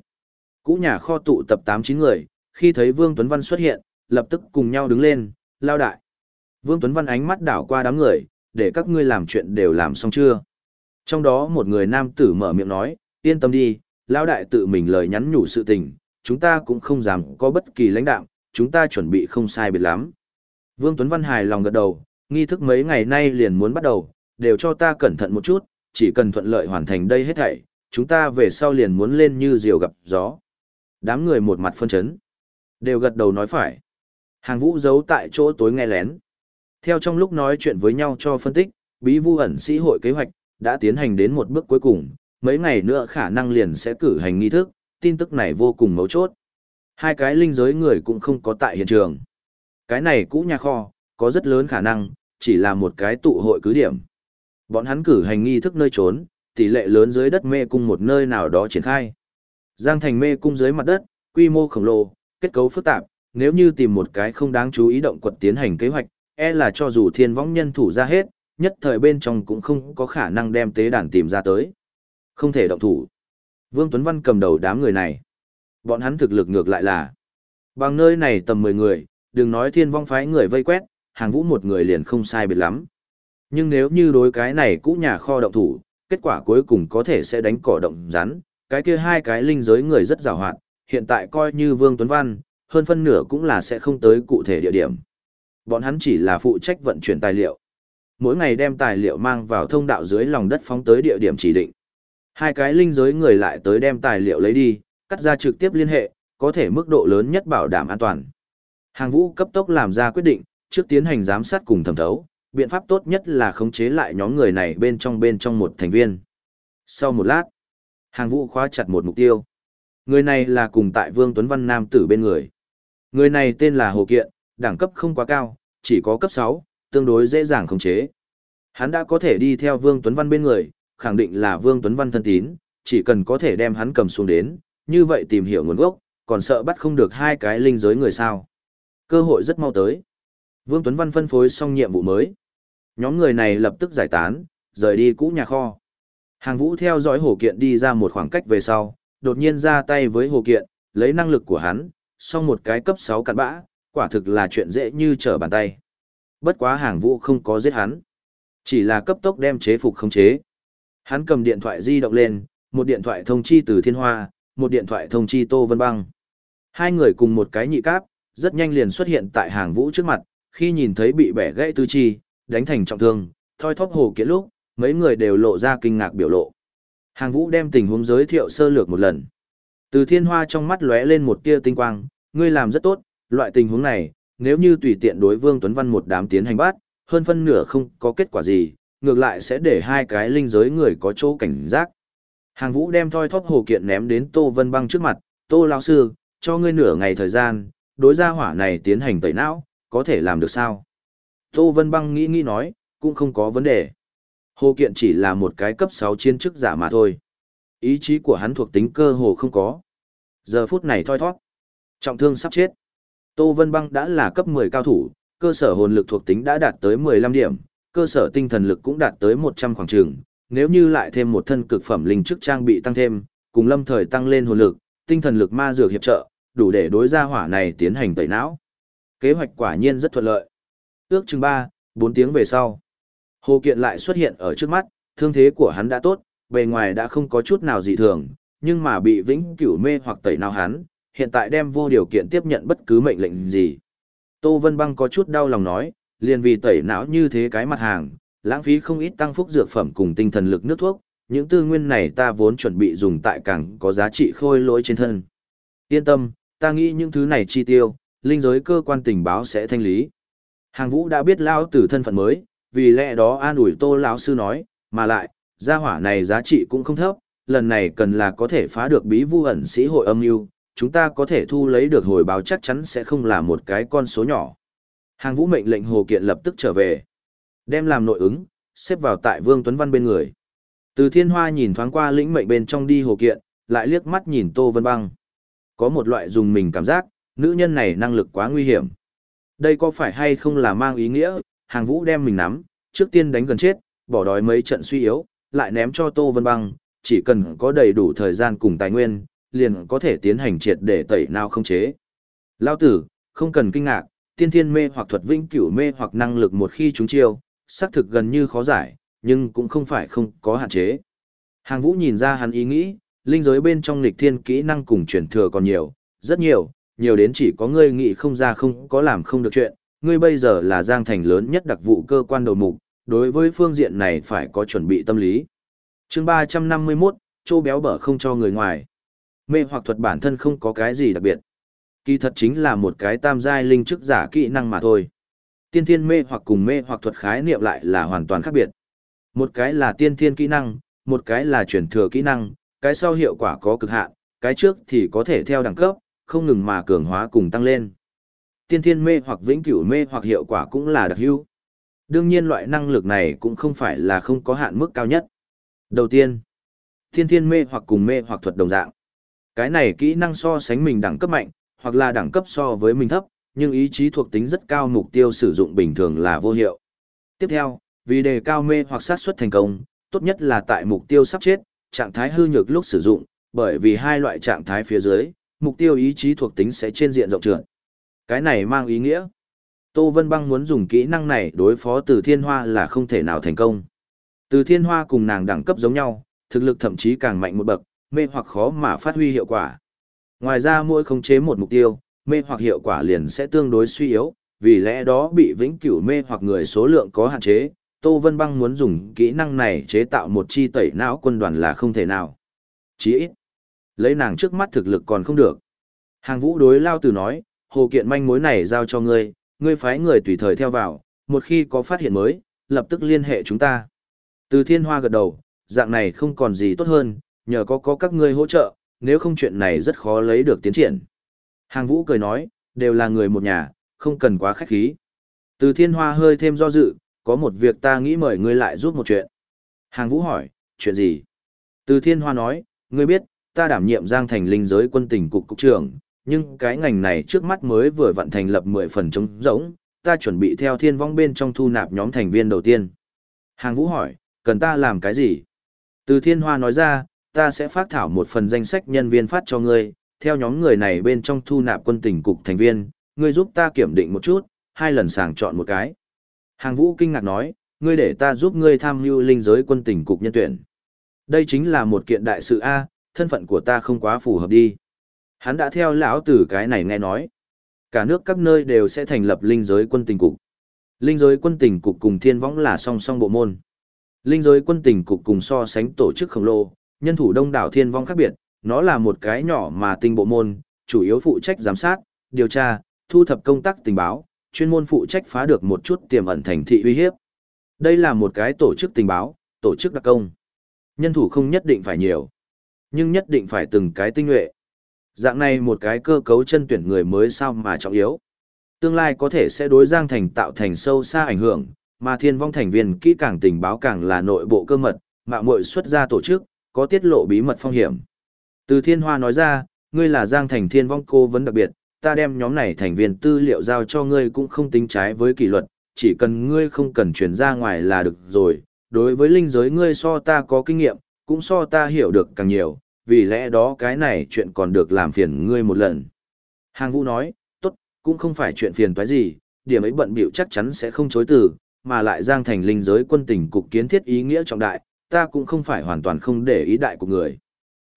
Cũ nhà kho tụ tập 8-9 người, khi thấy Vương Tuấn Văn xuất hiện, lập tức cùng nhau đứng lên, lao đại. Vương Tuấn Văn ánh mắt đảo qua đám người, để các ngươi làm chuyện đều làm xong chưa. Trong đó một người nam tử mở miệng nói, yên tâm đi, lao đại tự mình lời nhắn nhủ sự tình, chúng ta cũng không dám có bất kỳ lãnh đạo, chúng ta chuẩn bị không sai biệt lắm. Vương Tuấn Văn hài lòng gật đầu, nghi thức mấy ngày nay liền muốn bắt đầu, đều cho ta cẩn thận một chút, chỉ cần thuận lợi hoàn thành đây hết thảy, chúng ta về sau liền muốn lên như diều gặp gió. Đám người một mặt phân chấn, đều gật đầu nói phải. Hàng vũ giấu tại chỗ tối nghe lén. Theo trong lúc nói chuyện với nhau cho phân tích, bí vu ẩn sĩ hội kế hoạch, đã tiến hành đến một bước cuối cùng, mấy ngày nữa khả năng liền sẽ cử hành nghi thức, tin tức này vô cùng mấu chốt. Hai cái linh giới người cũng không có tại hiện trường. Cái này cũ nhà kho, có rất lớn khả năng, chỉ là một cái tụ hội cứ điểm. Bọn hắn cử hành nghi thức nơi trốn, tỷ lệ lớn dưới đất mê cung một nơi nào đó triển khai. Giang thành mê cung dưới mặt đất, quy mô khổng lồ, kết cấu phức tạp, nếu như tìm một cái không đáng chú ý động quật tiến hành kế hoạch, e là cho dù thiên võng nhân thủ ra hết, nhất thời bên trong cũng không có khả năng đem tế đàn tìm ra tới. Không thể động thủ. Vương Tuấn Văn cầm đầu đám người này. Bọn hắn thực lực ngược lại là bằng nơi này tầm 10 người, đừng nói thiên vong phái người vây quét, hàng vũ một người liền không sai biệt lắm. Nhưng nếu như đối cái này cũ nhà kho động thủ, kết quả cuối cùng có thể sẽ đánh cỏ động rắn, cái kia hai cái linh giới người rất rào hoạt, hiện tại coi như Vương Tuấn Văn, hơn phân nửa cũng là sẽ không tới cụ thể địa điểm. Bọn hắn chỉ là phụ trách vận chuyển tài liệu. Mỗi ngày đem tài liệu mang vào thông đạo dưới lòng đất phóng tới địa điểm chỉ định. Hai cái linh giới người lại tới đem tài liệu lấy đi, cắt ra trực tiếp liên hệ, có thể mức độ lớn nhất bảo đảm an toàn. Hàng vũ cấp tốc làm ra quyết định, trước tiến hành giám sát cùng thẩm thấu, biện pháp tốt nhất là khống chế lại nhóm người này bên trong bên trong một thành viên. Sau một lát, hàng vũ khóa chặt một mục tiêu. Người này là cùng tại Vương Tuấn Văn Nam tử bên người. Người này tên là Hồ Kiện, đẳng cấp không quá cao, chỉ có cấp 6, tương đối dễ dàng khống chế. Hắn đã có thể đi theo Vương Tuấn Văn bên người, khẳng định là Vương Tuấn Văn thân tín, chỉ cần có thể đem hắn cầm xuống đến, như vậy tìm hiểu nguồn gốc, còn sợ bắt không được hai cái linh giới người sao. Cơ hội rất mau tới. Vương Tuấn Văn phân phối xong nhiệm vụ mới. Nhóm người này lập tức giải tán, rời đi cũ nhà kho. Hàng vũ theo dõi hồ kiện đi ra một khoảng cách về sau, đột nhiên ra tay với hồ kiện, lấy năng lực của hắn, sau một cái cấp 6 cặn bã, quả thực là chuyện dễ như trở bàn tay. Bất quá hàng vũ không có giết hắn, chỉ là cấp tốc đem chế phục khống chế. Hắn cầm điện thoại di động lên, một điện thoại thông chi từ thiên hoa, một điện thoại thông chi Tô Vân Băng. Hai người cùng một cái nhị cáp, rất nhanh liền xuất hiện tại hàng vũ trước mặt, khi nhìn thấy bị bẻ gãy tư chi, đánh thành trọng thương, thoi thóp hồ kiện lúc, mấy người đều lộ ra kinh ngạc biểu lộ. Hàng vũ đem tình huống giới thiệu sơ lược một lần. Từ thiên hoa trong mắt lóe lên một tia tinh quang, ngươi làm rất tốt, loại tình huống này, nếu như tùy tiện đối Vương Tuấn Văn một đám tiến hành bắt, hơn phân nửa không có kết quả gì, ngược lại sẽ để hai cái linh giới người có chỗ cảnh giác. Hàng vũ đem thoi thóp hồ kiện ném đến Tô Vân Băng trước mặt, Tô lão sư, cho ngươi nửa ngày thời gian, đối gia hỏa này tiến hành tẩy não, có thể làm được sao? Tô Vân Băng nghĩ nghĩ nói, cũng không có vấn đề. Hồ kiện chỉ là một cái cấp 6 chiến chức giả mà thôi. Ý chí của hắn thuộc tính cơ hồ không có. Giờ phút này thoi thoát. Trọng thương sắp chết. Tô Vân Băng đã là cấp 10 cao thủ, cơ sở hồn lực thuộc tính đã đạt tới 15 điểm, cơ sở tinh thần lực cũng đạt tới 100 khoảng trường. Nếu như lại thêm một thân cực phẩm linh chức trang bị tăng thêm, cùng lâm thời tăng lên hồn lực, tinh thần lực ma dược hiệp trợ, đủ để đối ra hỏa này tiến hành tẩy não. Kế hoạch quả nhiên rất thuận lợi. Ước chừng 3, 4 tiếng về sau. Hồ Kiện lại xuất hiện ở trước mắt, thương thế của hắn đã tốt, bề ngoài đã không có chút nào dị thường, nhưng mà bị vĩnh cửu mê hoặc tẩy nào hắn, hiện tại đem vô điều kiện tiếp nhận bất cứ mệnh lệnh gì. Tô Vân Băng có chút đau lòng nói, liền vì tẩy não như thế cái mặt hàng, lãng phí không ít tăng phúc dược phẩm cùng tinh thần lực nước thuốc, những tư nguyên này ta vốn chuẩn bị dùng tại càng có giá trị khôi lỗi trên thân. Yên tâm, ta nghĩ những thứ này chi tiêu, linh giới cơ quan tình báo sẽ thanh lý. Hàng vũ đã biết lao tử thân phận mới, vì lẽ đó an ủi tô lão sư nói, mà lại, gia hỏa này giá trị cũng không thấp, lần này cần là có thể phá được bí vu ẩn sĩ hội âm mưu chúng ta có thể thu lấy được hồi báo chắc chắn sẽ không là một cái con số nhỏ. Hàng vũ mệnh lệnh Hồ Kiện lập tức trở về. Đem làm nội ứng, xếp vào tại Vương Tuấn Văn bên người. Từ thiên hoa nhìn thoáng qua lĩnh mệnh bên trong đi Hồ Kiện, lại liếc mắt nhìn Tô Vân Băng. Có một loại dùng mình cảm giác, nữ nhân này năng lực quá nguy hiểm. Đây có phải hay không là mang ý nghĩa, hàng vũ đem mình nắm, trước tiên đánh gần chết, bỏ đói mấy trận suy yếu, lại ném cho Tô Vân Băng, chỉ cần có đầy đủ thời gian cùng tài nguyên, liền có thể tiến hành triệt để tẩy nào không chế. Lao tử, không cần kinh ngạc, tiên thiên mê hoặc thuật vĩnh cửu mê hoặc năng lực một khi chúng chiêu, xác thực gần như khó giải, nhưng cũng không phải không có hạn chế. Hàng vũ nhìn ra hắn ý nghĩ, linh giới bên trong lịch thiên kỹ năng cùng truyền thừa còn nhiều, rất nhiều, nhiều đến chỉ có ngươi nghĩ không ra không có làm không được chuyện, ngươi bây giờ là giang thành lớn nhất đặc vụ cơ quan đầu mục, đối với phương diện này phải có chuẩn bị tâm lý. chương 351, chỗ béo bở không cho người ngoài. Mê hoặc thuật bản thân không có cái gì đặc biệt. Kỳ thật chính là một cái tam giai linh chức giả kỹ năng mà thôi. Tiên thiên mê hoặc cùng mê hoặc thuật khái niệm lại là hoàn toàn khác biệt. Một cái là tiên thiên kỹ năng, một cái là chuyển thừa kỹ năng, cái sau hiệu quả có cực hạn, cái trước thì có thể theo đẳng cấp, không ngừng mà cường hóa cùng tăng lên. Tiên thiên mê hoặc vĩnh cửu mê hoặc hiệu quả cũng là đặc hữu. Đương nhiên loại năng lực này cũng không phải là không có hạn mức cao nhất. Đầu tiên, tiên thiên mê hoặc cùng mê hoặc thuật đồng dạng. Cái này kỹ năng so sánh mình đẳng cấp mạnh, hoặc là đẳng cấp so với mình thấp, nhưng ý chí thuộc tính rất cao mục tiêu sử dụng bình thường là vô hiệu. Tiếp theo, vì đề cao mê hoặc sát xuất thành công, tốt nhất là tại mục tiêu sắp chết, trạng thái hư nhược lúc sử dụng, bởi vì hai loại trạng thái phía dưới, mục tiêu ý chí thuộc tính sẽ trên diện rộng trượt. Cái này mang ý nghĩa, Tô Vân Băng muốn dùng kỹ năng này đối phó Từ Thiên Hoa là không thể nào thành công. Từ Thiên Hoa cùng nàng đẳng cấp giống nhau, thực lực thậm chí càng mạnh một bậc, mê hoặc khó mà phát huy hiệu quả. Ngoài ra mỗi khống chế một mục tiêu, mê hoặc hiệu quả liền sẽ tương đối suy yếu, vì lẽ đó bị vĩnh cửu mê hoặc người số lượng có hạn chế, Tô Vân Băng muốn dùng kỹ năng này chế tạo một chi tẩy não quân đoàn là không thể nào. Chỉ ít, lấy nàng trước mắt thực lực còn không được. Hàng vũ đối lao từ nói, hồ kiện manh mối này giao cho ngươi, ngươi phái người tùy thời theo vào, một khi có phát hiện mới, lập tức liên hệ chúng ta. Từ thiên hoa gật đầu, dạng này không còn gì tốt hơn, nhờ có có các ngươi hỗ trợ, nếu không chuyện này rất khó lấy được tiến triển. Hàng vũ cười nói, đều là người một nhà, không cần quá khách khí. Từ thiên hoa hơi thêm do dự, có một việc ta nghĩ mời ngươi lại giúp một chuyện. Hàng vũ hỏi, chuyện gì? Từ thiên hoa nói, ngươi biết, ta đảm nhiệm giang thành linh giới quân tỉnh cục cục trưởng, nhưng cái ngành này trước mắt mới vừa vận thành lập 10 phần trống rỗng, ta chuẩn bị theo thiên vong bên trong thu nạp nhóm thành viên đầu tiên. Hàng vũ hỏi, cần ta làm cái gì? Từ thiên hoa nói ra, ta sẽ phát thảo một phần danh sách nhân viên phát cho ngươi, theo nhóm người này bên trong thu nạp quân tỉnh cục thành viên, ngươi giúp ta kiểm định một chút, hai lần sàng chọn một cái. Hàng vũ kinh ngạc nói, ngươi để ta giúp ngươi tham mưu linh giới quân tỉnh cục nhân tuyển. Đây chính là một kiện đại sự A, thân phận của ta không quá phù hợp đi. Hắn đã theo lão tử cái này nghe nói. Cả nước các nơi đều sẽ thành lập linh giới quân tình cục. Linh giới quân tình cục cùng thiên võng là song song bộ môn. Linh giới quân tình cục cùng so sánh tổ chức khổng lồ, nhân thủ đông đảo thiên vong khác biệt, nó là một cái nhỏ mà tinh bộ môn, chủ yếu phụ trách giám sát, điều tra, thu thập công tác tình báo, chuyên môn phụ trách phá được một chút tiềm ẩn thành thị uy hiếp. Đây là một cái tổ chức tình báo, tổ chức đặc công. Nhân thủ không nhất định phải nhiều, nhưng nhất định phải từng cái tinh nhuệ. Dạng này một cái cơ cấu chân tuyển người mới sao mà trọng yếu. Tương lai có thể sẽ đối Giang Thành tạo thành sâu xa ảnh hưởng, mà thiên vong thành viên kỹ càng tình báo càng là nội bộ cơ mật, mạo muội xuất ra tổ chức, có tiết lộ bí mật phong hiểm. Từ thiên hoa nói ra, ngươi là Giang Thành thiên vong cô vấn đặc biệt, ta đem nhóm này thành viên tư liệu giao cho ngươi cũng không tính trái với kỷ luật, chỉ cần ngươi không cần chuyển ra ngoài là được rồi. Đối với linh giới ngươi so ta có kinh nghiệm, cũng so ta hiểu được càng nhiều, vì lẽ đó cái này chuyện còn được làm phiền ngươi một lần. Hàng vũ nói, tốt, cũng không phải chuyện phiền toái gì, điểm ấy bận biểu chắc chắn sẽ không chối từ, mà lại giang thành linh giới quân tình cục kiến thiết ý nghĩa trọng đại, ta cũng không phải hoàn toàn không để ý đại của người.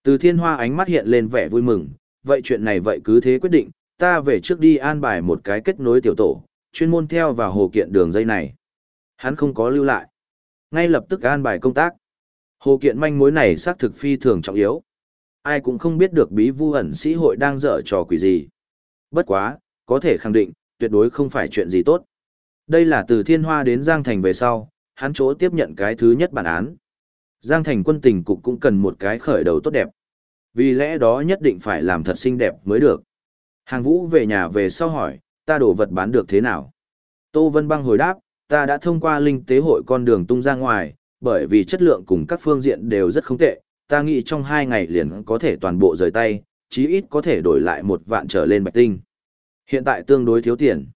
Từ thiên hoa ánh mắt hiện lên vẻ vui mừng, vậy chuyện này vậy cứ thế quyết định, ta về trước đi an bài một cái kết nối tiểu tổ, chuyên môn theo vào hồ kiện đường dây này. Hắn không có lưu lại. Ngay lập tức an bài công tác. Hồ kiện manh mối này xác thực phi thường trọng yếu. Ai cũng không biết được bí vu ẩn sĩ hội đang dở trò quỷ gì. Bất quá, có thể khẳng định, tuyệt đối không phải chuyện gì tốt. Đây là từ Thiên Hoa đến Giang Thành về sau, hắn chỗ tiếp nhận cái thứ nhất bản án. Giang Thành quân tình cục cũng cần một cái khởi đầu tốt đẹp. Vì lẽ đó nhất định phải làm thật xinh đẹp mới được. Hàng vũ về nhà về sau hỏi, ta đổ vật bán được thế nào? Tô Vân Băng hồi đáp, ta đã thông qua linh tế hội con đường tung ra ngoài, bởi vì chất lượng cùng các phương diện đều rất không tệ, ta nghĩ trong hai ngày liền có thể toàn bộ rời tay, chí ít có thể đổi lại một vạn trở lên bạch tinh. Hiện tại tương đối thiếu tiền.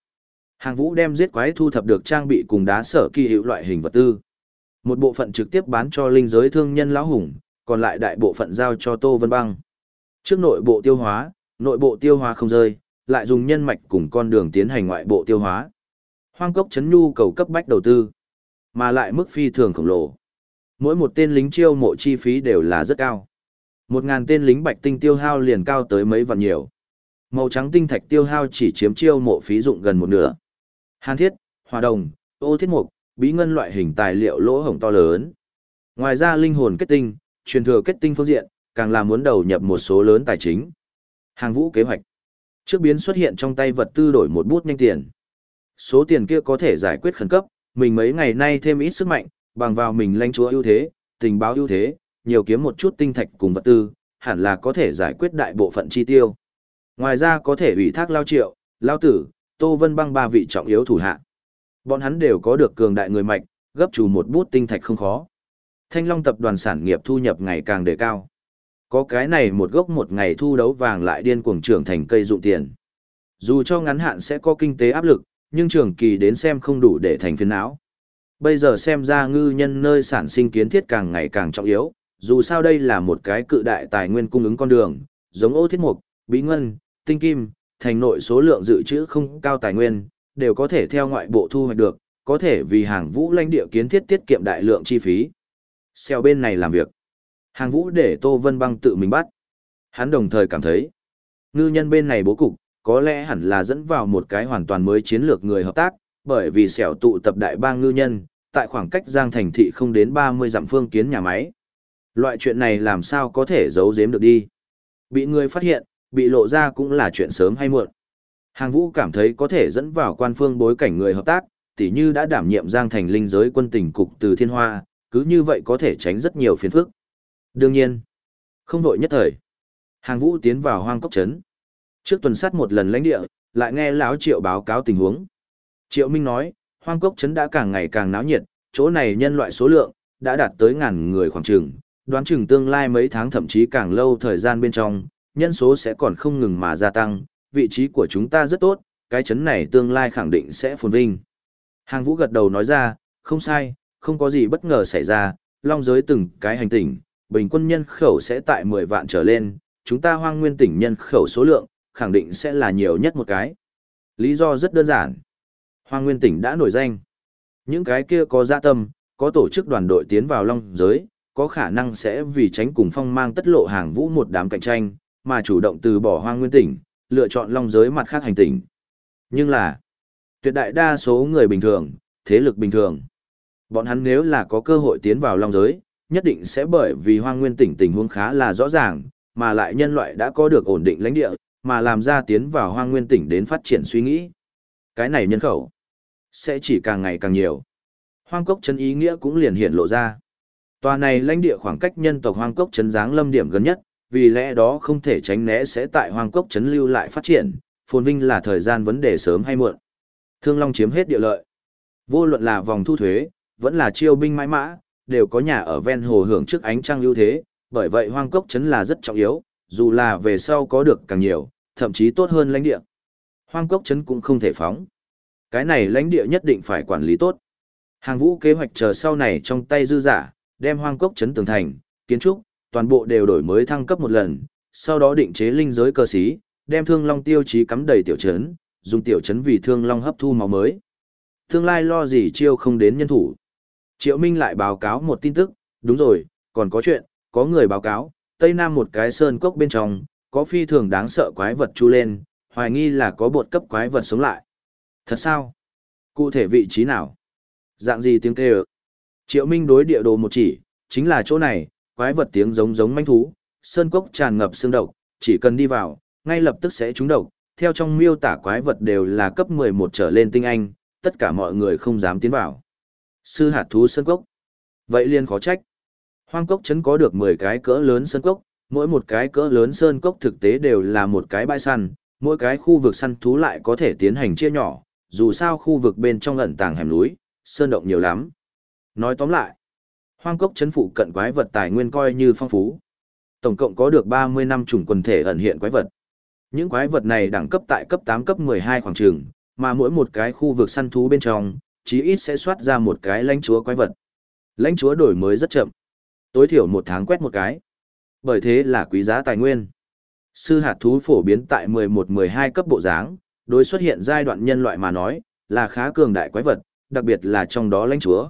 Hàng vũ đem giết quái thu thập được trang bị cùng đá sở kỳ hữu loại hình vật tư. Một bộ phận trực tiếp bán cho linh giới thương nhân lão hùng, còn lại đại bộ phận giao cho Tô Vân Băng. Trước nội bộ tiêu hóa, nội bộ tiêu hóa không rơi, lại dùng nhân mạch cùng con đường tiến hành ngoại bộ tiêu hóa. Hoang cốc chấn nhu cầu cấp bách đầu tư, mà lại mức phi thường khổng lồ. Mỗi một tên lính chiêu mộ chi phí đều là rất cao. Một ngàn tên lính bạch tinh tiêu hao liền cao tới mấy vạn nhiều. Màu trắng tinh thạch tiêu hao chỉ chiếm chiêu mộ phí dụng gần một nửa. Hàn thiết, hòa đồng, ô thiết mục, bí ngân loại hình tài liệu lỗ hổng to lớn. Ngoài ra linh hồn kết tinh, truyền thừa kết tinh phương diện, càng là muốn đầu nhập một số lớn tài chính. Hàng vũ kế hoạch. Trước biến xuất hiện trong tay vật tư đổi một bút nhanh tiền. Số tiền kia có thể giải quyết khẩn cấp, mình mấy ngày nay thêm ít sức mạnh, bằng vào mình lãnh chúa ưu thế, tình báo ưu thế, nhiều kiếm một chút tinh thạch cùng vật tư, hẳn là có thể giải quyết đại bộ phận chi tiêu. Ngoài ra có thể ủy thác lao triệu, lao tử, Tô Vân Băng ba vị trọng yếu thủ hạ. Bọn hắn đều có được cường đại người mạch, gấp chủ một bút tinh thạch không khó. Thanh Long tập đoàn sản nghiệp thu nhập ngày càng đề cao. Có cái này một gốc một ngày thu đấu vàng lại điên cuồng trưởng thành cây dụng tiền. Dù cho ngắn hạn sẽ có kinh tế áp lực, nhưng trường kỳ đến xem không đủ để thành phiền não. Bây giờ xem ra ngư nhân nơi sản sinh kiến thiết càng ngày càng trọng yếu, dù sao đây là một cái cự đại tài nguyên cung ứng con đường, giống ô thiết mục, bí ngân, tinh kim, thành nội số lượng dự trữ không cao tài nguyên, đều có thể theo ngoại bộ thu hoạch được, có thể vì hàng vũ lãnh địa kiến thiết tiết kiệm đại lượng chi phí. Xeo bên này làm việc. Hàng vũ để Tô Vân Băng tự mình bắt. Hắn đồng thời cảm thấy, ngư nhân bên này bố cục, có lẽ hẳn là dẫn vào một cái hoàn toàn mới chiến lược người hợp tác, bởi vì xẻo tụ tập đại bang ngư nhân, tại khoảng cách Giang Thành Thị không đến 30 dặm phương kiến nhà máy. Loại chuyện này làm sao có thể giấu giếm được đi. Bị người phát hiện, bị lộ ra cũng là chuyện sớm hay muộn. Hàng vũ cảm thấy có thể dẫn vào quan phương bối cảnh người hợp tác, tỉ như đã đảm nhiệm Giang Thành linh giới quân tình cục từ Thiên Hoa, cứ như vậy có thể tránh rất nhiều phiền phức. Đương nhiên, không vội nhất thời. Hàng vũ tiến vào hoang cốc trấn. Trước tuần sát một lần lãnh địa, lại nghe lão Triệu báo cáo tình huống. Triệu Minh nói, hoang cốc trấn đã càng ngày càng náo nhiệt, chỗ này nhân loại số lượng, đã đạt tới ngàn người khoảng trường, đoán chừng tương lai mấy tháng thậm chí càng lâu thời gian bên trong, nhân số sẽ còn không ngừng mà gia tăng, vị trí của chúng ta rất tốt, cái chấn này tương lai khẳng định sẽ phồn vinh. Hàng vũ gật đầu nói ra, không sai, không có gì bất ngờ xảy ra, long giới từng cái hành tinh, bình quân nhân khẩu sẽ tại 10 vạn trở lên, chúng ta hoang nguyên tỉnh nhân khẩu số lượng, khẳng định sẽ là nhiều nhất một cái. Lý do rất đơn giản. Hoang nguyên tỉnh đã nổi danh. Những cái kia có dạ tâm, có tổ chức đoàn đội tiến vào long giới, có khả năng sẽ vì tránh cùng phong mang tất lộ hàng vũ một đám cạnh tranh, mà chủ động từ bỏ hoang nguyên tỉnh, lựa chọn long giới mặt khác hành tinh. Nhưng là, tuyệt đại đa số người bình thường, thế lực bình thường. Bọn hắn nếu là có cơ hội tiến vào long giới, nhất định sẽ bởi vì hoang nguyên tỉnh tình huống khá là rõ ràng, mà lại nhân loại đã có được ổn định lãnh địa, mà làm ra tiến vào hoang nguyên tỉnh đến phát triển suy nghĩ. Cái này nhân khẩu, sẽ chỉ càng ngày càng nhiều. Hoang cốc chân ý nghĩa cũng liền hiện lộ ra. Tòa này lãnh địa khoảng cách nhân tộc hoang cốc trấn dáng lâm điểm gần nhất, vì lẽ đó không thể tránh né sẽ tại hoang cốc trấn lưu lại phát triển, phồn vinh là thời gian vấn đề sớm hay muộn. Thương Long chiếm hết địa lợi. Vô luận là vòng thu thuế, vẫn là chiêu binh mãi mã, đều có nhà ở ven hồ hưởng trước ánh trăng ưu thế, bởi vậy hoang cốc trấn là rất trọng yếu, dù là về sau có được càng nhiều, thậm chí tốt hơn lãnh địa. Hoang cốc trấn cũng không thể phóng. Cái này lãnh địa nhất định phải quản lý tốt. Hàng vũ kế hoạch chờ sau này trong tay dư giả, đem hoang cốc chấn tường thành, kiến trúc, toàn bộ đều đổi mới thăng cấp một lần, sau đó định chế linh giới cơ sĩ, đem thương long tiêu chí cắm đầy tiểu trấn, dùng tiểu trấn vì thương long hấp thu máu mới. Tương lai lo gì chiêu không đến nhân thủ. Triệu Minh lại báo cáo một tin tức, đúng rồi, còn có chuyện, có người báo cáo, Tây Nam một cái sơn cốc bên trong, có phi thường đáng sợ quái vật chu lên, hoài nghi là có bột cấp quái vật sống lại. Thật sao? Cụ thể vị trí nào? Dạng gì tiếng kêu? Triệu Minh đối địa đồ một chỉ, chính là chỗ này, quái vật tiếng giống giống manh thú, sơn cốc tràn ngập xương độc, chỉ cần đi vào, ngay lập tức sẽ trúng độc. Theo trong miêu tả quái vật đều là cấp 11 trở lên tinh anh, tất cả mọi người không dám tiến vào. Sư hạt thú sơn cốc. Vậy liền khó trách. Hoang cốc chấn có được 10 cái cỡ lớn sơn cốc, mỗi một cái cỡ lớn sơn cốc thực tế đều là một cái bãi săn, mỗi cái khu vực săn thú lại có thể tiến hành chia nhỏ, dù sao khu vực bên trong ẩn tàng hẻm núi, sơn động nhiều lắm. Nói tóm lại, hoang cốc chấn phụ cận quái vật tài nguyên coi như phong phú. Tổng cộng có được 30 năm chủng quần thể ẩn hiện quái vật. Những quái vật này đẳng cấp tại cấp 8 cấp 12 khoảng trường, mà mỗi một cái khu vực săn thú bên trong, chí ít sẽ soát ra một cái lãnh chúa quái vật. Lãnh chúa đổi mới rất chậm. Tối thiểu một tháng quét một cái. Bởi thế là quý giá tài nguyên. Sư hạt thú phổ biến tại 11-12 cấp bộ dáng, đối xuất hiện giai đoạn nhân loại mà nói, là khá cường đại quái vật, đặc biệt là trong đó lãnh chúa.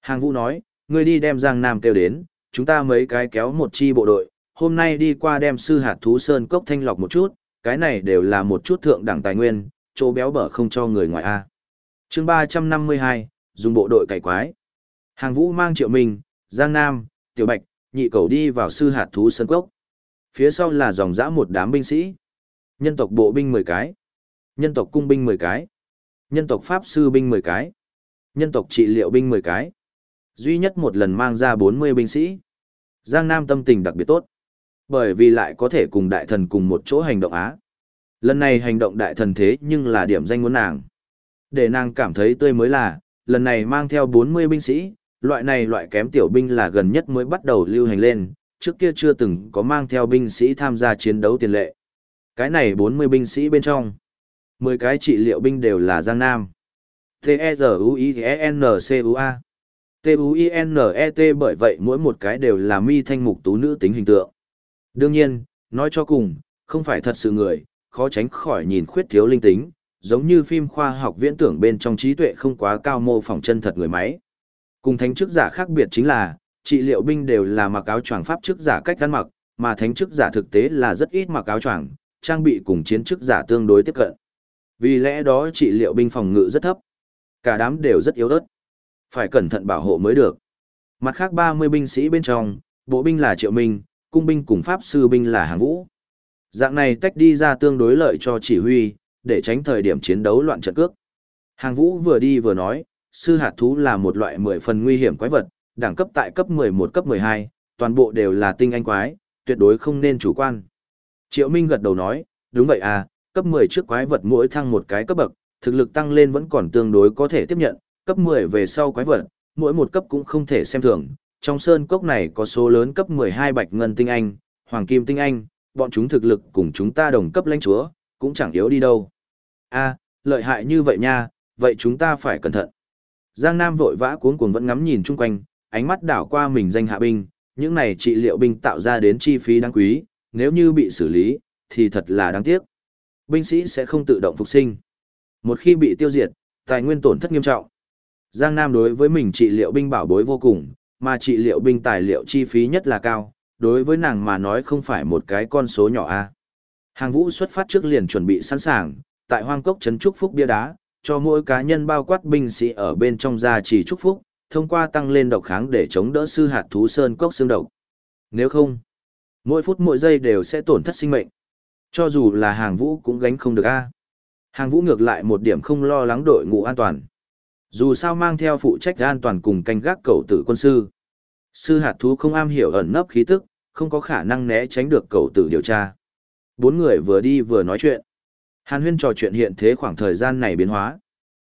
Hàng vũ nói, ngươi đi đem Giang Nam kêu đến, chúng ta mấy cái kéo một chi bộ đội, hôm nay đi qua đem sư hạt thú sơn cốc thanh lọc một chút, cái này đều là một chút thượng đẳng tài nguyên, chỗ béo bở không cho người ngoài A. chương 352, dùng bộ đội cải quái. Hàng vũ mang triệu mình, Giang Nam, Tiểu Bạch, nhị cầu đi vào sư hạt thú sơn cốc. Phía sau là dòng dã một đám binh sĩ. Nhân tộc bộ binh 10 cái. Nhân tộc cung binh 10 cái. Nhân tộc pháp sư binh 10 cái. Nhân tộc trị liệu binh 10 cái. Duy nhất một lần mang ra 40 binh sĩ. Giang Nam tâm tình đặc biệt tốt. Bởi vì lại có thể cùng đại thần cùng một chỗ hành động Á. Lần này hành động đại thần thế nhưng là điểm danh muốn nàng. Để nàng cảm thấy tươi mới là, lần này mang theo 40 binh sĩ, loại này loại kém tiểu binh là gần nhất mới bắt đầu lưu hành lên, trước kia chưa từng có mang theo binh sĩ tham gia chiến đấu tiền lệ. Cái này 40 binh sĩ bên trong. 10 cái trị liệu binh đều là Giang Nam. T-E-Z-U-I-E-N-C-U-A. T-U-I-N-E-T bởi vậy mỗi một cái đều là mi thanh mục tú nữ tính hình tượng. Đương nhiên, nói cho cùng, không phải thật sự người, khó tránh khỏi nhìn khuyết thiếu linh tính, giống như phim khoa học viễn tưởng bên trong trí tuệ không quá cao mô phỏng chân thật người máy. Cùng thánh chức giả khác biệt chính là, trị liệu binh đều là mặc áo choàng pháp chức giả cách ăn mặc, mà thánh chức giả thực tế là rất ít mặc áo choàng, trang bị cùng chiến chức giả tương đối tiếp cận. Vì lẽ đó trị liệu binh phòng ngự rất thấp. Cả đám đều rất yếu ớt. Phải cẩn thận bảo hộ mới được. Mặt khác 30 binh sĩ bên trong, bộ binh là triệu minh, cung binh cùng pháp sư binh là hàng vũ. Dạng này tách đi ra tương đối lợi cho chỉ huy, để tránh thời điểm chiến đấu loạn trận cước. Hàng vũ vừa đi vừa nói, sư hạt thú là một loại mười phần nguy hiểm quái vật, đẳng cấp tại cấp 11 cấp 12, toàn bộ đều là tinh anh quái, tuyệt đối không nên chủ quan. Triệu Minh gật đầu nói, đúng vậy à, cấp 10 trước quái vật mỗi thăng một cái cấp bậc, thực lực tăng lên vẫn còn tương đối có thể tiếp nhận, cấp 10 về sau quái vật, mỗi một cấp cũng không thể xem thường. Trong sơn cốc này có số lớn cấp 12 bạch ngân tinh anh, hoàng kim tinh anh, bọn chúng thực lực cùng chúng ta đồng cấp lãnh chúa, cũng chẳng yếu đi đâu. a lợi hại như vậy nha, vậy chúng ta phải cẩn thận. Giang Nam vội vã cuống cuồng vẫn ngắm nhìn chung quanh, ánh mắt đảo qua mình danh hạ binh, những này trị liệu binh tạo ra đến chi phí đáng quý, nếu như bị xử lý, thì thật là đáng tiếc. Binh sĩ sẽ không tự động phục sinh. Một khi bị tiêu diệt, tài nguyên tổn thất nghiêm trọng. Giang Nam đối với mình trị liệu binh bảo bối vô cùng, mà trị liệu binh tài liệu chi phí nhất là cao, đối với nàng mà nói không phải một cái con số nhỏ a. Hàng Vũ xuất phát trước liền chuẩn bị sẵn sàng, tại Hoang Cốc trấn trúc phúc bia đá, cho mỗi cá nhân bao quát binh sĩ ở bên trong gia trì trúc phúc, thông qua tăng lên độc kháng để chống đỡ sư hạt thú sơn cốc xương độc. Nếu không, mỗi phút mỗi giây đều sẽ tổn thất sinh mệnh. Cho dù là hàng vũ cũng gánh không được a. Hàng vũ ngược lại một điểm không lo lắng đội ngũ an toàn. Dù sao mang theo phụ trách an toàn cùng canh gác cầu tử quân sư. Sư hạt thú không am hiểu ẩn nấp khí tức, không có khả năng né tránh được cầu tử điều tra. Bốn người vừa đi vừa nói chuyện. Hàn huyên trò chuyện hiện thế khoảng thời gian này biến hóa.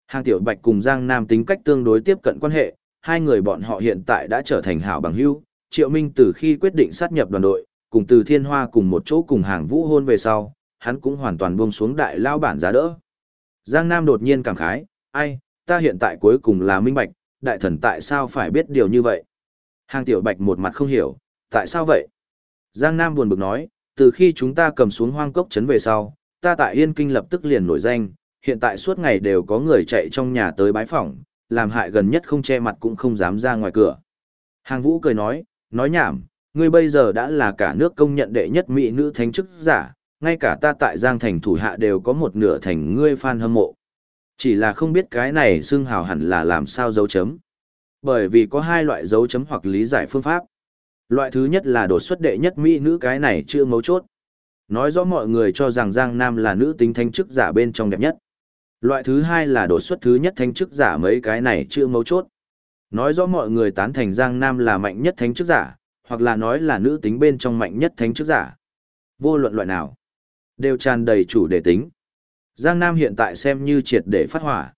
Hàng tiểu bạch cùng Giang Nam tính cách tương đối tiếp cận quan hệ, hai người bọn họ hiện tại đã trở thành hảo bằng hữu. Triệu Minh từ khi quyết định sát nhập đoàn đội, cùng từ Thiên Hoa cùng một chỗ cùng hàng vũ hôn về sau, hắn cũng hoàn toàn buông xuống đại lao bản giá đỡ. Giang Nam đột nhiên cảm khái, ai, ta hiện tại cuối cùng là minh bạch, đại thần tại sao phải biết điều như vậy. Hàng tiểu bạch một mặt không hiểu, tại sao vậy? Giang Nam buồn bực nói, từ khi chúng ta cầm xuống hoang cốc trấn về sau, ta tại Yên Kinh lập tức liền nổi danh, hiện tại suốt ngày đều có người chạy trong nhà tới bái phỏng, làm hại gần nhất không che mặt cũng không dám ra ngoài cửa. Hàng Vũ cười nói, nói nhảm, ngươi bây giờ đã là cả nước công nhận đệ nhất mỹ nữ thánh chức giả, ngay cả ta tại Giang Thành thủ hạ đều có một nửa thành ngươi fan hâm mộ. Chỉ là không biết cái này xưng hào hẳn là làm sao dấu chấm. Bởi vì có hai loại dấu chấm hoặc lý giải phương pháp. Loại thứ nhất là đột xuất đệ nhất mỹ nữ cái này chưa mấu chốt. Nói rõ mọi người cho rằng Giang Nam là nữ tính thanh chức giả bên trong đẹp nhất. Loại thứ hai là đột xuất thứ nhất thanh chức giả mấy cái này chưa mấu chốt. Nói rõ mọi người tán thành Giang Nam là mạnh nhất thánh chức giả, hoặc là nói là nữ tính bên trong mạnh nhất thánh chức giả. Vô luận loại nào, đều tràn đầy chủ đề tính. Giang Nam hiện tại xem như triệt để phát hỏa.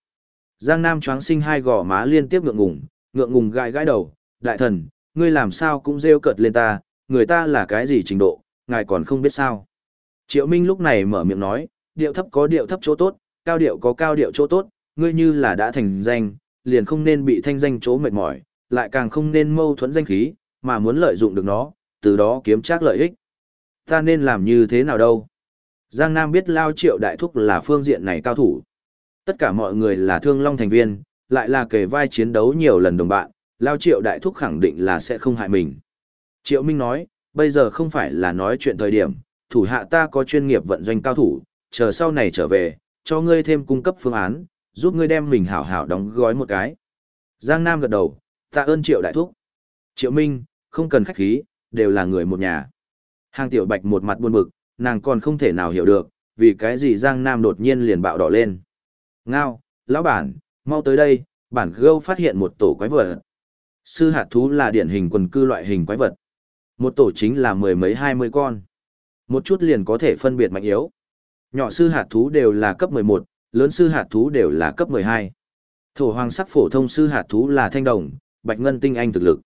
Giang Nam choáng sinh hai gò má liên tiếp ngượng ngùng, ngượng ngùng gãi gãi đầu, đại thần, ngươi làm sao cũng rêu cợt lên ta, người ta là cái gì trình độ, ngài còn không biết sao. Triệu Minh lúc này mở miệng nói, điệu thấp có điệu thấp chỗ tốt, cao điệu có cao điệu chỗ tốt, ngươi như là đã thành danh, liền không nên bị thanh danh chỗ mệt mỏi, lại càng không nên mâu thuẫn danh khí, mà muốn lợi dụng được nó, từ đó kiếm chắc lợi ích. Ta nên làm như thế nào đâu? Giang Nam biết Lao Triệu Đại Thúc là phương diện này cao thủ. Tất cả mọi người là thương long thành viên, lại là kề vai chiến đấu nhiều lần đồng bạn, Lao Triệu Đại Thúc khẳng định là sẽ không hại mình. Triệu Minh nói, bây giờ không phải là nói chuyện thời điểm, thủ hạ ta có chuyên nghiệp vận doanh cao thủ, chờ sau này trở về, cho ngươi thêm cung cấp phương án, giúp ngươi đem mình hảo hảo đóng gói một cái. Giang Nam gật đầu, tạ ơn Triệu Đại Thúc. Triệu Minh, không cần khách khí, đều là người một nhà. Hàng Tiểu Bạch một mặt buồn bực, nàng còn không thể nào hiểu được, vì cái gì Giang Nam đột nhiên liền bạo đỏ lên. Ngao, lão bản, mau tới đây, bản gâu phát hiện một tổ quái vật. Sư hạt thú là điển hình quần cư loại hình quái vật. Một tổ chính là mười mấy hai mươi con. Một chút liền có thể phân biệt mạnh yếu. Nhỏ sư hạt thú đều là cấp 11, lớn sư hạt thú đều là cấp 12. Thổ hoàng sắc phổ thông sư hạt thú là thanh đồng, bạch ngân tinh anh thực lực.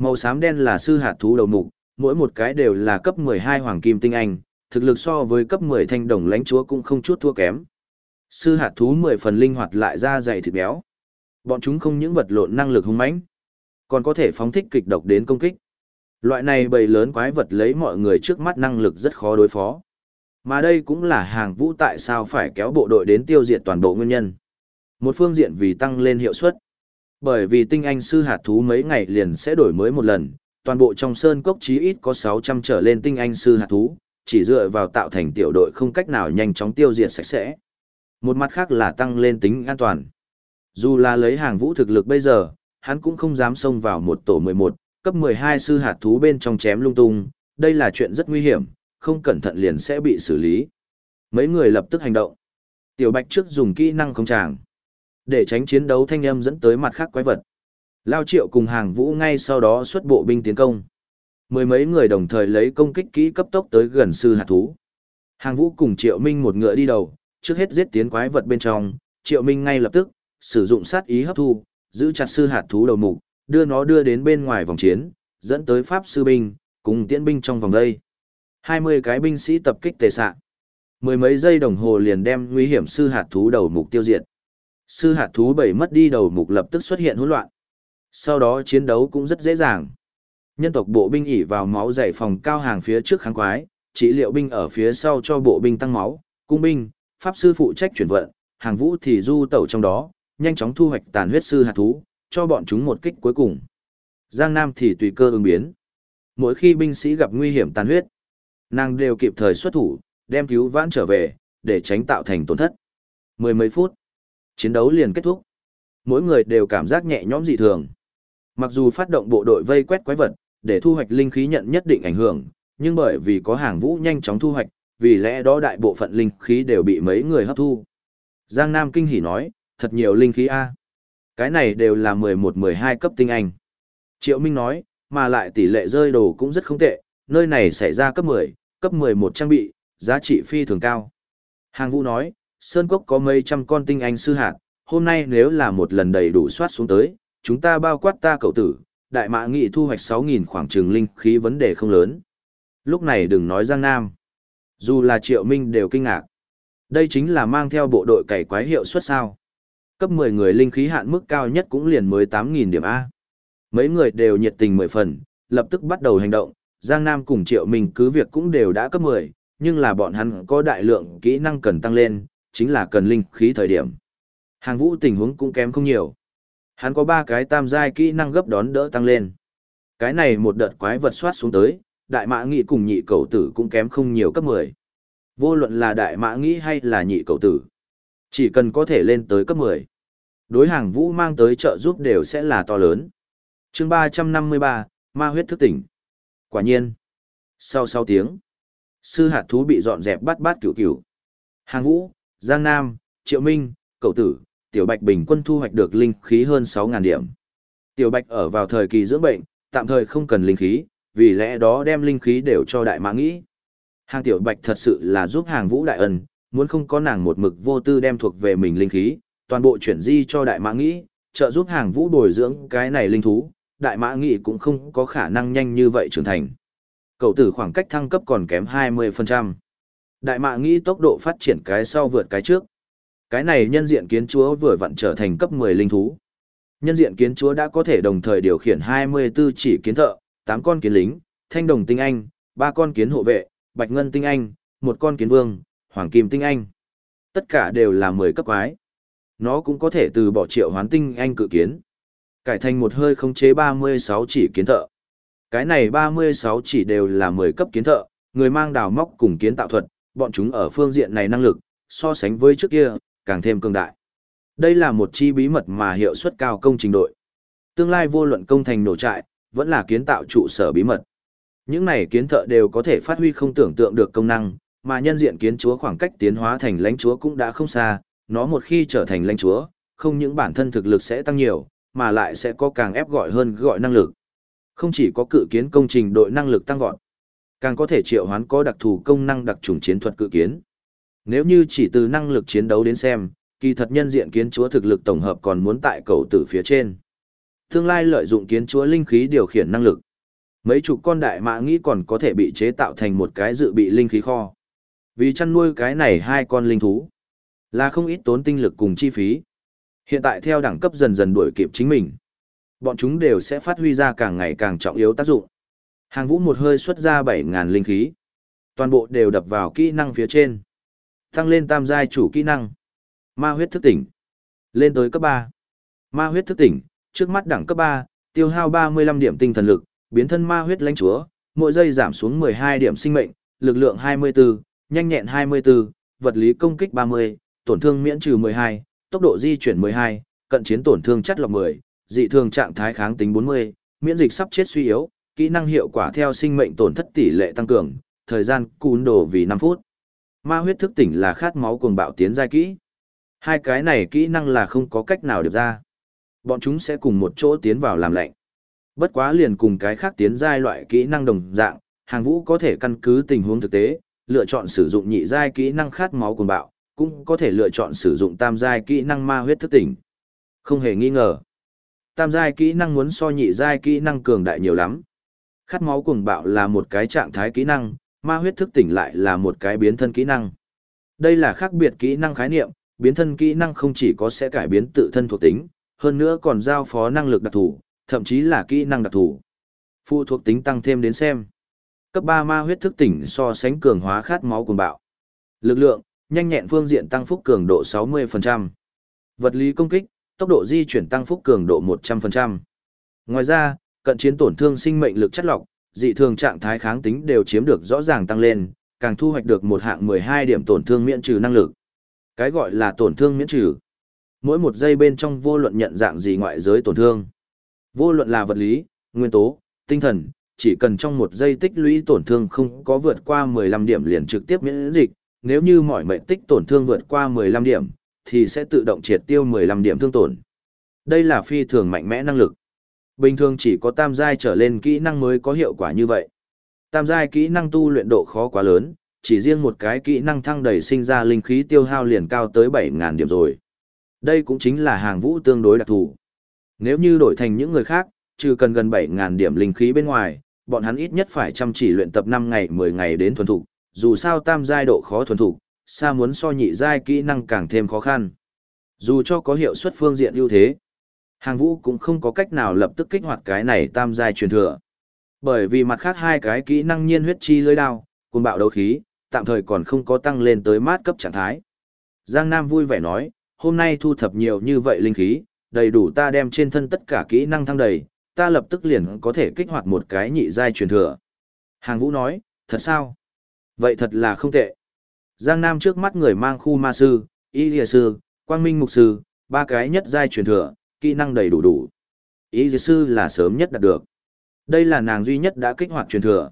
Màu xám đen là sư hạt thú đầu mục, mỗi một cái đều là cấp 12 hoàng kim tinh anh, thực lực so với cấp 10 thanh đồng lãnh chúa cũng không chút thua kém. Sư hạt thú 10 phần linh hoạt lại ra dày thịt béo. Bọn chúng không những vật lộn năng lực hung mãnh, còn có thể phóng thích kịch độc đến công kích. Loại này bầy lớn quái vật lấy mọi người trước mắt năng lực rất khó đối phó. Mà đây cũng là hàng vũ tại sao phải kéo bộ đội đến tiêu diệt toàn bộ nguyên nhân. Một phương diện vì tăng lên hiệu suất. Bởi vì tinh anh sư hạt thú mấy ngày liền sẽ đổi mới một lần, toàn bộ trong sơn cốc chí ít có 600 trở lên tinh anh sư hạt thú, chỉ dựa vào tạo thành tiểu đội không cách nào nhanh chóng tiêu diệt sạch sẽ. Một mặt khác là tăng lên tính an toàn. Dù là lấy hàng vũ thực lực bây giờ, hắn cũng không dám xông vào một tổ 11, cấp 12 sư hạt thú bên trong chém lung tung, đây là chuyện rất nguy hiểm, không cẩn thận liền sẽ bị xử lý. Mấy người lập tức hành động. Tiểu Bạch trước dùng kỹ năng không tràng, để tránh chiến đấu thanh âm dẫn tới mặt khác quái vật. Lao Triệu cùng hàng vũ ngay sau đó xuất bộ binh tiến công. Mười mấy người đồng thời lấy công kích kỹ cấp tốc tới gần sư hạt thú. Hàng vũ cùng Triệu Minh một ngựa đi đầu, trước hết giết tiến quái vật bên trong, Triệu Minh ngay lập tức, sử dụng sát ý hấp thu, giữ chặt sư hạt thú đầu mục, đưa nó đưa đến bên ngoài vòng chiến, dẫn tới Pháp sư binh, cùng tiễn binh trong vòng đây. 20 cái binh sĩ tập kích tề sạ. Mười mấy giây đồng hồ liền đem nguy hiểm sư hạt thú đầu mục tiêu diệt. Sư hạt thú bảy mất đi đầu mục lập tức xuất hiện hỗn loạn. Sau đó chiến đấu cũng rất dễ dàng. Nhân tộc bộ binh ỉ vào máu dày phòng cao hàng phía trước kháng quái, chỉ liệu binh ở phía sau cho bộ binh tăng máu, cung binh, pháp sư phụ trách chuyển vận, hàng vũ thì du tẩu trong đó, nhanh chóng thu hoạch tàn huyết sư hạt thú, cho bọn chúng một kích cuối cùng. Giang Nam thì tùy cơ ứng biến. Mỗi khi binh sĩ gặp nguy hiểm tàn huyết, nàng đều kịp thời xuất thủ, đem cứu vãn trở về, để tránh tạo thành tổn thất. Mười mấy phút, chiến đấu liền kết thúc. Mỗi người đều cảm giác nhẹ nhõm dị thường. Mặc dù phát động bộ đội vây quét quái vật, để thu hoạch linh khí nhận nhất định ảnh hưởng, nhưng bởi vì có hàng vũ nhanh chóng thu hoạch, vì lẽ đó đại bộ phận linh khí đều bị mấy người hấp thu. Giang Nam kinh hỉ nói, thật nhiều linh khí A. Cái này đều là 11-12 cấp tinh anh. Triệu Minh nói, mà lại tỷ lệ rơi đồ cũng rất không tệ, nơi này xảy ra cấp 10, cấp 11 trang bị, giá trị phi thường cao. Hàng Vũ nói, Sơn Cốc có mấy trăm con tinh anh sư hạt, hôm nay nếu là một lần đầy đủ soát xuống tới, chúng ta bao quát ta cậu tử, đại mã nghị thu hoạch 6.000 khoảng trường linh khí vấn đề không lớn. Lúc này đừng nói Giang Nam. Dù là Triệu Minh đều kinh ngạc. Đây chính là mang theo bộ đội cày quái hiệu suất sao. Cấp 10 người linh khí hạn mức cao nhất cũng liền mới 8.000 điểm A. Mấy người đều nhiệt tình mười phần, lập tức bắt đầu hành động. Giang Nam cùng Triệu Minh cứ việc cũng đều đã cấp 10, nhưng là bọn hắn có đại lượng kỹ năng cần tăng lên, chính là cần linh khí thời điểm. Hàng vũ tình huống cũng kém không nhiều. Hắn có 3 cái tam giai kỹ năng gấp đón đỡ tăng lên. Cái này một đợt quái vật soát xuống tới, đại mã nghị cùng nhị cầu tử cũng kém không nhiều cấp 10. Vô luận là đại mã nghĩ hay là nhị cầu tử. Chỉ cần có thể lên tới cấp 10. Đối hàng vũ mang tới trợ giúp đều sẽ là to lớn. chương 353, ma huyết thức tỉnh. Quả nhiên. Sau 6 tiếng, sư hạt thú bị dọn dẹp bắt bát cửu cửu. Hàng vũ, Giang Nam, Triệu Minh, Cậu Tử, Tiểu Bạch bình quân thu hoạch được linh khí hơn 6.000 điểm. Tiểu Bạch ở vào thời kỳ dưỡng bệnh, tạm thời không cần linh khí, vì lẽ đó đem linh khí đều cho đại mã nghĩ. Hàng tiểu bạch thật sự là giúp hàng vũ đại ân, muốn không có nàng một mực vô tư đem thuộc về mình linh khí, toàn bộ chuyển di cho đại mã nghĩ, trợ giúp hàng vũ bồi dưỡng cái này linh thú, đại mã nghĩ cũng không có khả năng nhanh như vậy trưởng thành. Cậu tử khoảng cách thăng cấp còn kém 20%. Đại mạ nghĩ tốc độ phát triển cái sau vượt cái trước. Cái này nhân diện kiến chúa vừa vặn trở thành cấp 10 linh thú. Nhân diện kiến chúa đã có thể đồng thời điều khiển 24 chỉ kiến thợ, 8 con kiến lính, thanh đồng tinh anh, 3 con kiến hộ vệ, bạch ngân tinh anh, một con kiến vương, hoàng kim tinh anh. Tất cả đều là 10 cấp quái. Nó cũng có thể từ bỏ triệu hoán tinh anh cự kiến. Cải thành một hơi khống chế 36 chỉ kiến thợ. Cái này 36 chỉ đều là 10 cấp kiến thợ, người mang đào móc cùng kiến tạo thuật, bọn chúng ở phương diện này năng lực, so sánh với trước kia, càng thêm cường đại. Đây là một chi bí mật mà hiệu suất cao công trình đội. Tương lai vô luận công thành nổ trại, vẫn là kiến tạo trụ sở bí mật. Những này kiến thợ đều có thể phát huy không tưởng tượng được công năng, mà nhân diện kiến chúa khoảng cách tiến hóa thành lãnh chúa cũng đã không xa, nó một khi trở thành lãnh chúa, không những bản thân thực lực sẽ tăng nhiều, mà lại sẽ có càng ép gọi hơn gọi năng lực. Không chỉ có cự kiến công trình đội năng lực tăng vọt, càng có thể triệu hoán có đặc thù công năng đặc trùng chiến thuật cự kiến. Nếu như chỉ từ năng lực chiến đấu đến xem, kỳ thật nhân diện kiến chúa thực lực tổng hợp còn muốn tại cầu tử phía trên. Tương lai lợi dụng kiến chúa linh khí điều khiển năng lực. Mấy chục con đại mã nghĩ còn có thể bị chế tạo thành một cái dự bị linh khí kho. Vì chăn nuôi cái này hai con linh thú, là không ít tốn tinh lực cùng chi phí. Hiện tại theo đẳng cấp dần dần đuổi kịp chính mình, bọn chúng đều sẽ phát huy ra càng ngày càng trọng yếu tác dụng. Hàng vũ một hơi xuất ra 7.000 linh khí. Toàn bộ đều đập vào kỹ năng phía trên. Tăng lên tam giai chủ kỹ năng. Ma huyết thức tỉnh. Lên tới cấp 3. Ma huyết thức tỉnh, trước mắt đẳng cấp 3, tiêu hao 35 điểm tinh thần lực, biến thân ma huyết lãnh chúa, mỗi giây giảm xuống 12 điểm sinh mệnh, lực lượng 24, nhanh nhẹn 24, vật lý công kích 30, tổn thương miễn trừ 12, tốc độ di chuyển 12, cận chiến tổn thương chất lọc 10, dị thường trạng thái kháng tính 40, miễn dịch sắp chết suy yếu, kỹ năng hiệu quả theo sinh mệnh tổn thất tỷ lệ tăng cường, thời gian cún đồ vì 5 phút. Ma huyết thức tỉnh là khát máu cuồng bạo tiến giai kỹ. Hai cái này kỹ năng là không có cách nào điệp ra. Bọn chúng sẽ cùng một chỗ tiến vào làm lạnh. Bất quá liền cùng cái khác tiến giai loại kỹ năng đồng dạng, hàng vũ có thể căn cứ tình huống thực tế, lựa chọn sử dụng nhị giai kỹ năng khát máu cuồng bạo, cũng có thể lựa chọn sử dụng tam giai kỹ năng ma huyết thức tỉnh. Không hề nghi ngờ. Tam giai kỹ năng muốn so nhị giai kỹ năng cường đại nhiều lắm. Khát máu cuồng bạo là một cái trạng thái kỹ năng, ma huyết thức tỉnh lại là một cái biến thân kỹ năng. Đây là khác biệt kỹ năng khái niệm, biến thân kỹ năng không chỉ có sẽ cải biến tự thân thuộc tính, hơn nữa còn giao phó năng lực đặc thù, thậm chí là kỹ năng đặc thù. Phụ thuộc tính tăng thêm đến xem. Cấp 3 ma huyết thức tỉnh so sánh cường hóa khát máu cuồng bạo. Lực lượng, nhanh nhẹn phương diện tăng phúc cường độ 60%. Vật lý công kích, tốc độ di chuyển tăng phúc cường độ 100%. Ngoài ra, cận chiến tổn thương sinh mệnh lực chất lọc, dị thường trạng thái kháng tính đều chiếm được rõ ràng tăng lên, càng thu hoạch được một hạng 12 điểm tổn thương miễn trừ năng lực. Cái gọi là tổn thương miễn trừ. Mỗi một giây bên trong vô luận nhận dạng gì ngoại giới tổn thương. Vô luận là vật lý, nguyên tố, tinh thần, chỉ cần trong một giây tích lũy tổn thương không có vượt qua 15 điểm liền trực tiếp miễn dịch, nếu như mọi mệnh tích tổn thương vượt qua 15 điểm, thì sẽ tự động triệt tiêu 15 điểm thương tổn. Đây là phi thường mạnh mẽ năng lực. Bình thường chỉ có tam giai trở lên kỹ năng mới có hiệu quả như vậy. Tam giai kỹ năng tu luyện độ khó quá lớn, chỉ riêng một cái kỹ năng thăng đầy sinh ra linh khí tiêu hao liền cao tới 7.000 điểm rồi. Đây cũng chính là hàng vũ tương đối đặc thù. Nếu như đổi thành những người khác, trừ cần gần 7.000 điểm linh khí bên ngoài, bọn hắn ít nhất phải chăm chỉ luyện tập 5 ngày 10 ngày đến thuần thục, dù sao tam giai độ khó thuần thục, xa muốn so nhị giai kỹ năng càng thêm khó khăn. Dù cho có hiệu suất phương diện ưu thế, hàng vũ cũng không có cách nào lập tức kích hoạt cái này tam giai truyền thừa. Bởi vì mặt khác hai cái kỹ năng nhiên huyết chi lưới đao, cùng bạo đấu khí, tạm thời còn không có tăng lên tới mát cấp trạng thái. Giang Nam vui vẻ nói, hôm nay thu thập nhiều như vậy linh khí, đầy đủ ta đem trên thân tất cả kỹ năng thăng đầy, ta lập tức liền có thể kích hoạt một cái nhị giai truyền thừa. Hàng Vũ nói, thật sao? Vậy thật là không tệ. Giang Nam trước mắt người mang khu ma sư, y lìa sư, quang minh mục sư, ba cái nhất giai truyền thừa, kỹ năng đầy đủ đủ. ý lìa sư là sớm nhất đạt được. Đây là nàng duy nhất đã kích hoạt truyền thừa.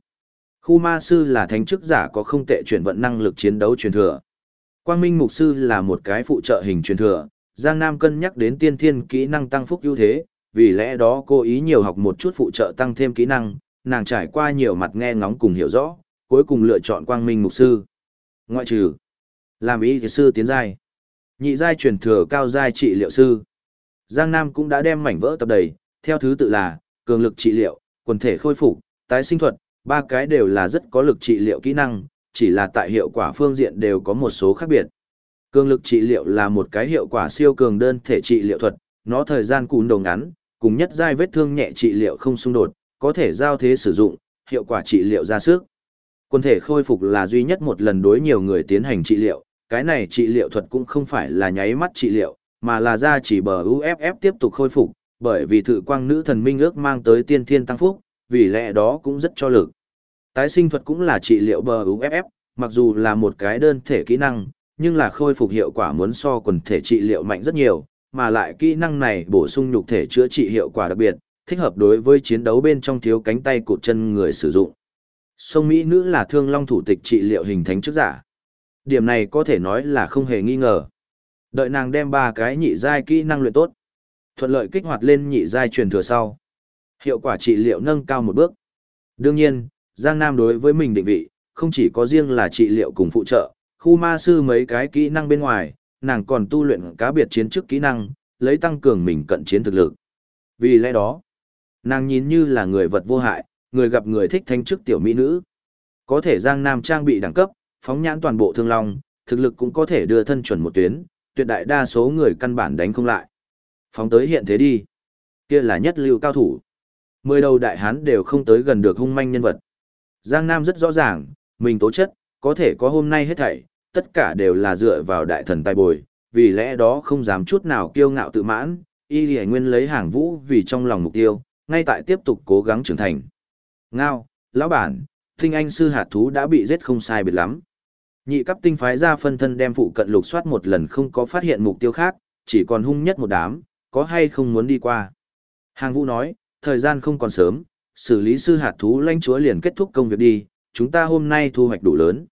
Khu ma sư là thánh chức giả có không tệ chuyển vận năng lực chiến đấu truyền thừa. Quang Minh Mục Sư là một cái phụ trợ hình truyền thừa, Giang Nam cân nhắc đến tiên thiên kỹ năng tăng phúc ưu thế, vì lẽ đó cô ý nhiều học một chút phụ trợ tăng thêm kỹ năng, nàng trải qua nhiều mặt nghe ngóng cùng hiểu rõ, cuối cùng lựa chọn Quang Minh Mục Sư. Ngoại trừ, làm ý sư tiến giai, nhị giai truyền thừa cao giai trị liệu sư. Giang Nam cũng đã đem mảnh vỡ tập đầy, theo thứ tự là, cường lực trị liệu, quần thể khôi phục, tái sinh thuật, ba cái đều là rất có lực trị liệu kỹ năng, chỉ là tại hiệu quả phương diện đều có một số khác biệt. Cường lực trị liệu là một cái hiệu quả siêu cường đơn thể trị liệu thuật, nó thời gian cùn đầu ngắn, cùng nhất giai vết thương nhẹ trị liệu không xung đột, có thể giao thế sử dụng, hiệu quả trị liệu ra sức. Quân thể khôi phục là duy nhất một lần đối nhiều người tiến hành trị liệu, cái này trị liệu thuật cũng không phải là nháy mắt trị liệu, mà là ra chỉ bờ UFF tiếp tục khôi phục, bởi vì thự quang nữ thần minh ước mang tới tiên thiên tăng phúc, vì lẽ đó cũng rất cho lực. Tái sinh thuật cũng là trị liệu bờ UFF, mặc dù là một cái đơn thể kỹ năng, nhưng là khôi phục hiệu quả muốn so quần thể trị liệu mạnh rất nhiều, mà lại kỹ năng này bổ sung nhục thể chữa trị hiệu quả đặc biệt, thích hợp đối với chiến đấu bên trong thiếu cánh tay cụt chân người sử dụng. Sông Mỹ nữ là thương long thủ tịch trị liệu hình thánh trước giả. Điểm này có thể nói là không hề nghi ngờ. Đợi nàng đem ba cái nhị giai kỹ năng luyện tốt. Thuận lợi kích hoạt lên nhị giai truyền thừa sau. Hiệu quả trị liệu nâng cao một bước. Đương nhiên, Giang Nam đối với mình định vị, không chỉ có riêng là trị liệu cùng phụ trợ, khu ma sư mấy cái kỹ năng bên ngoài, nàng còn tu luyện cá biệt chiến chức kỹ năng, lấy tăng cường mình cận chiến thực lực. Vì lẽ đó, nàng nhìn như là người vật vô hại, người gặp người thích thanh chức tiểu mỹ nữ. Có thể Giang Nam trang bị đẳng cấp, phóng nhãn toàn bộ thương long, thực lực cũng có thể đưa thân chuẩn một tuyến, tuyệt đại đa số người căn bản đánh không lại. Phóng tới hiện thế đi. Kia là nhất lưu cao thủ. Mười đầu đại hán đều không tới gần được hung manh nhân vật. Giang Nam rất rõ ràng, mình tố chất, có thể có hôm nay hết thảy, tất cả đều là dựa vào đại thần tài bồi, vì lẽ đó không dám chút nào kiêu ngạo tự mãn, y lì nguyên lấy hàng vũ vì trong lòng mục tiêu, ngay tại tiếp tục cố gắng trưởng thành. Ngao, lão bản, tinh anh sư hạt thú đã bị giết không sai biệt lắm. Nhị cấp tinh phái ra phân thân đem phụ cận lục soát một lần không có phát hiện mục tiêu khác, chỉ còn hung nhất một đám, có hay không muốn đi qua. Hàng vũ nói, thời gian không còn sớm, xử lý sư hạt thú lãnh chúa liền kết thúc công việc đi, chúng ta hôm nay thu hoạch đủ lớn.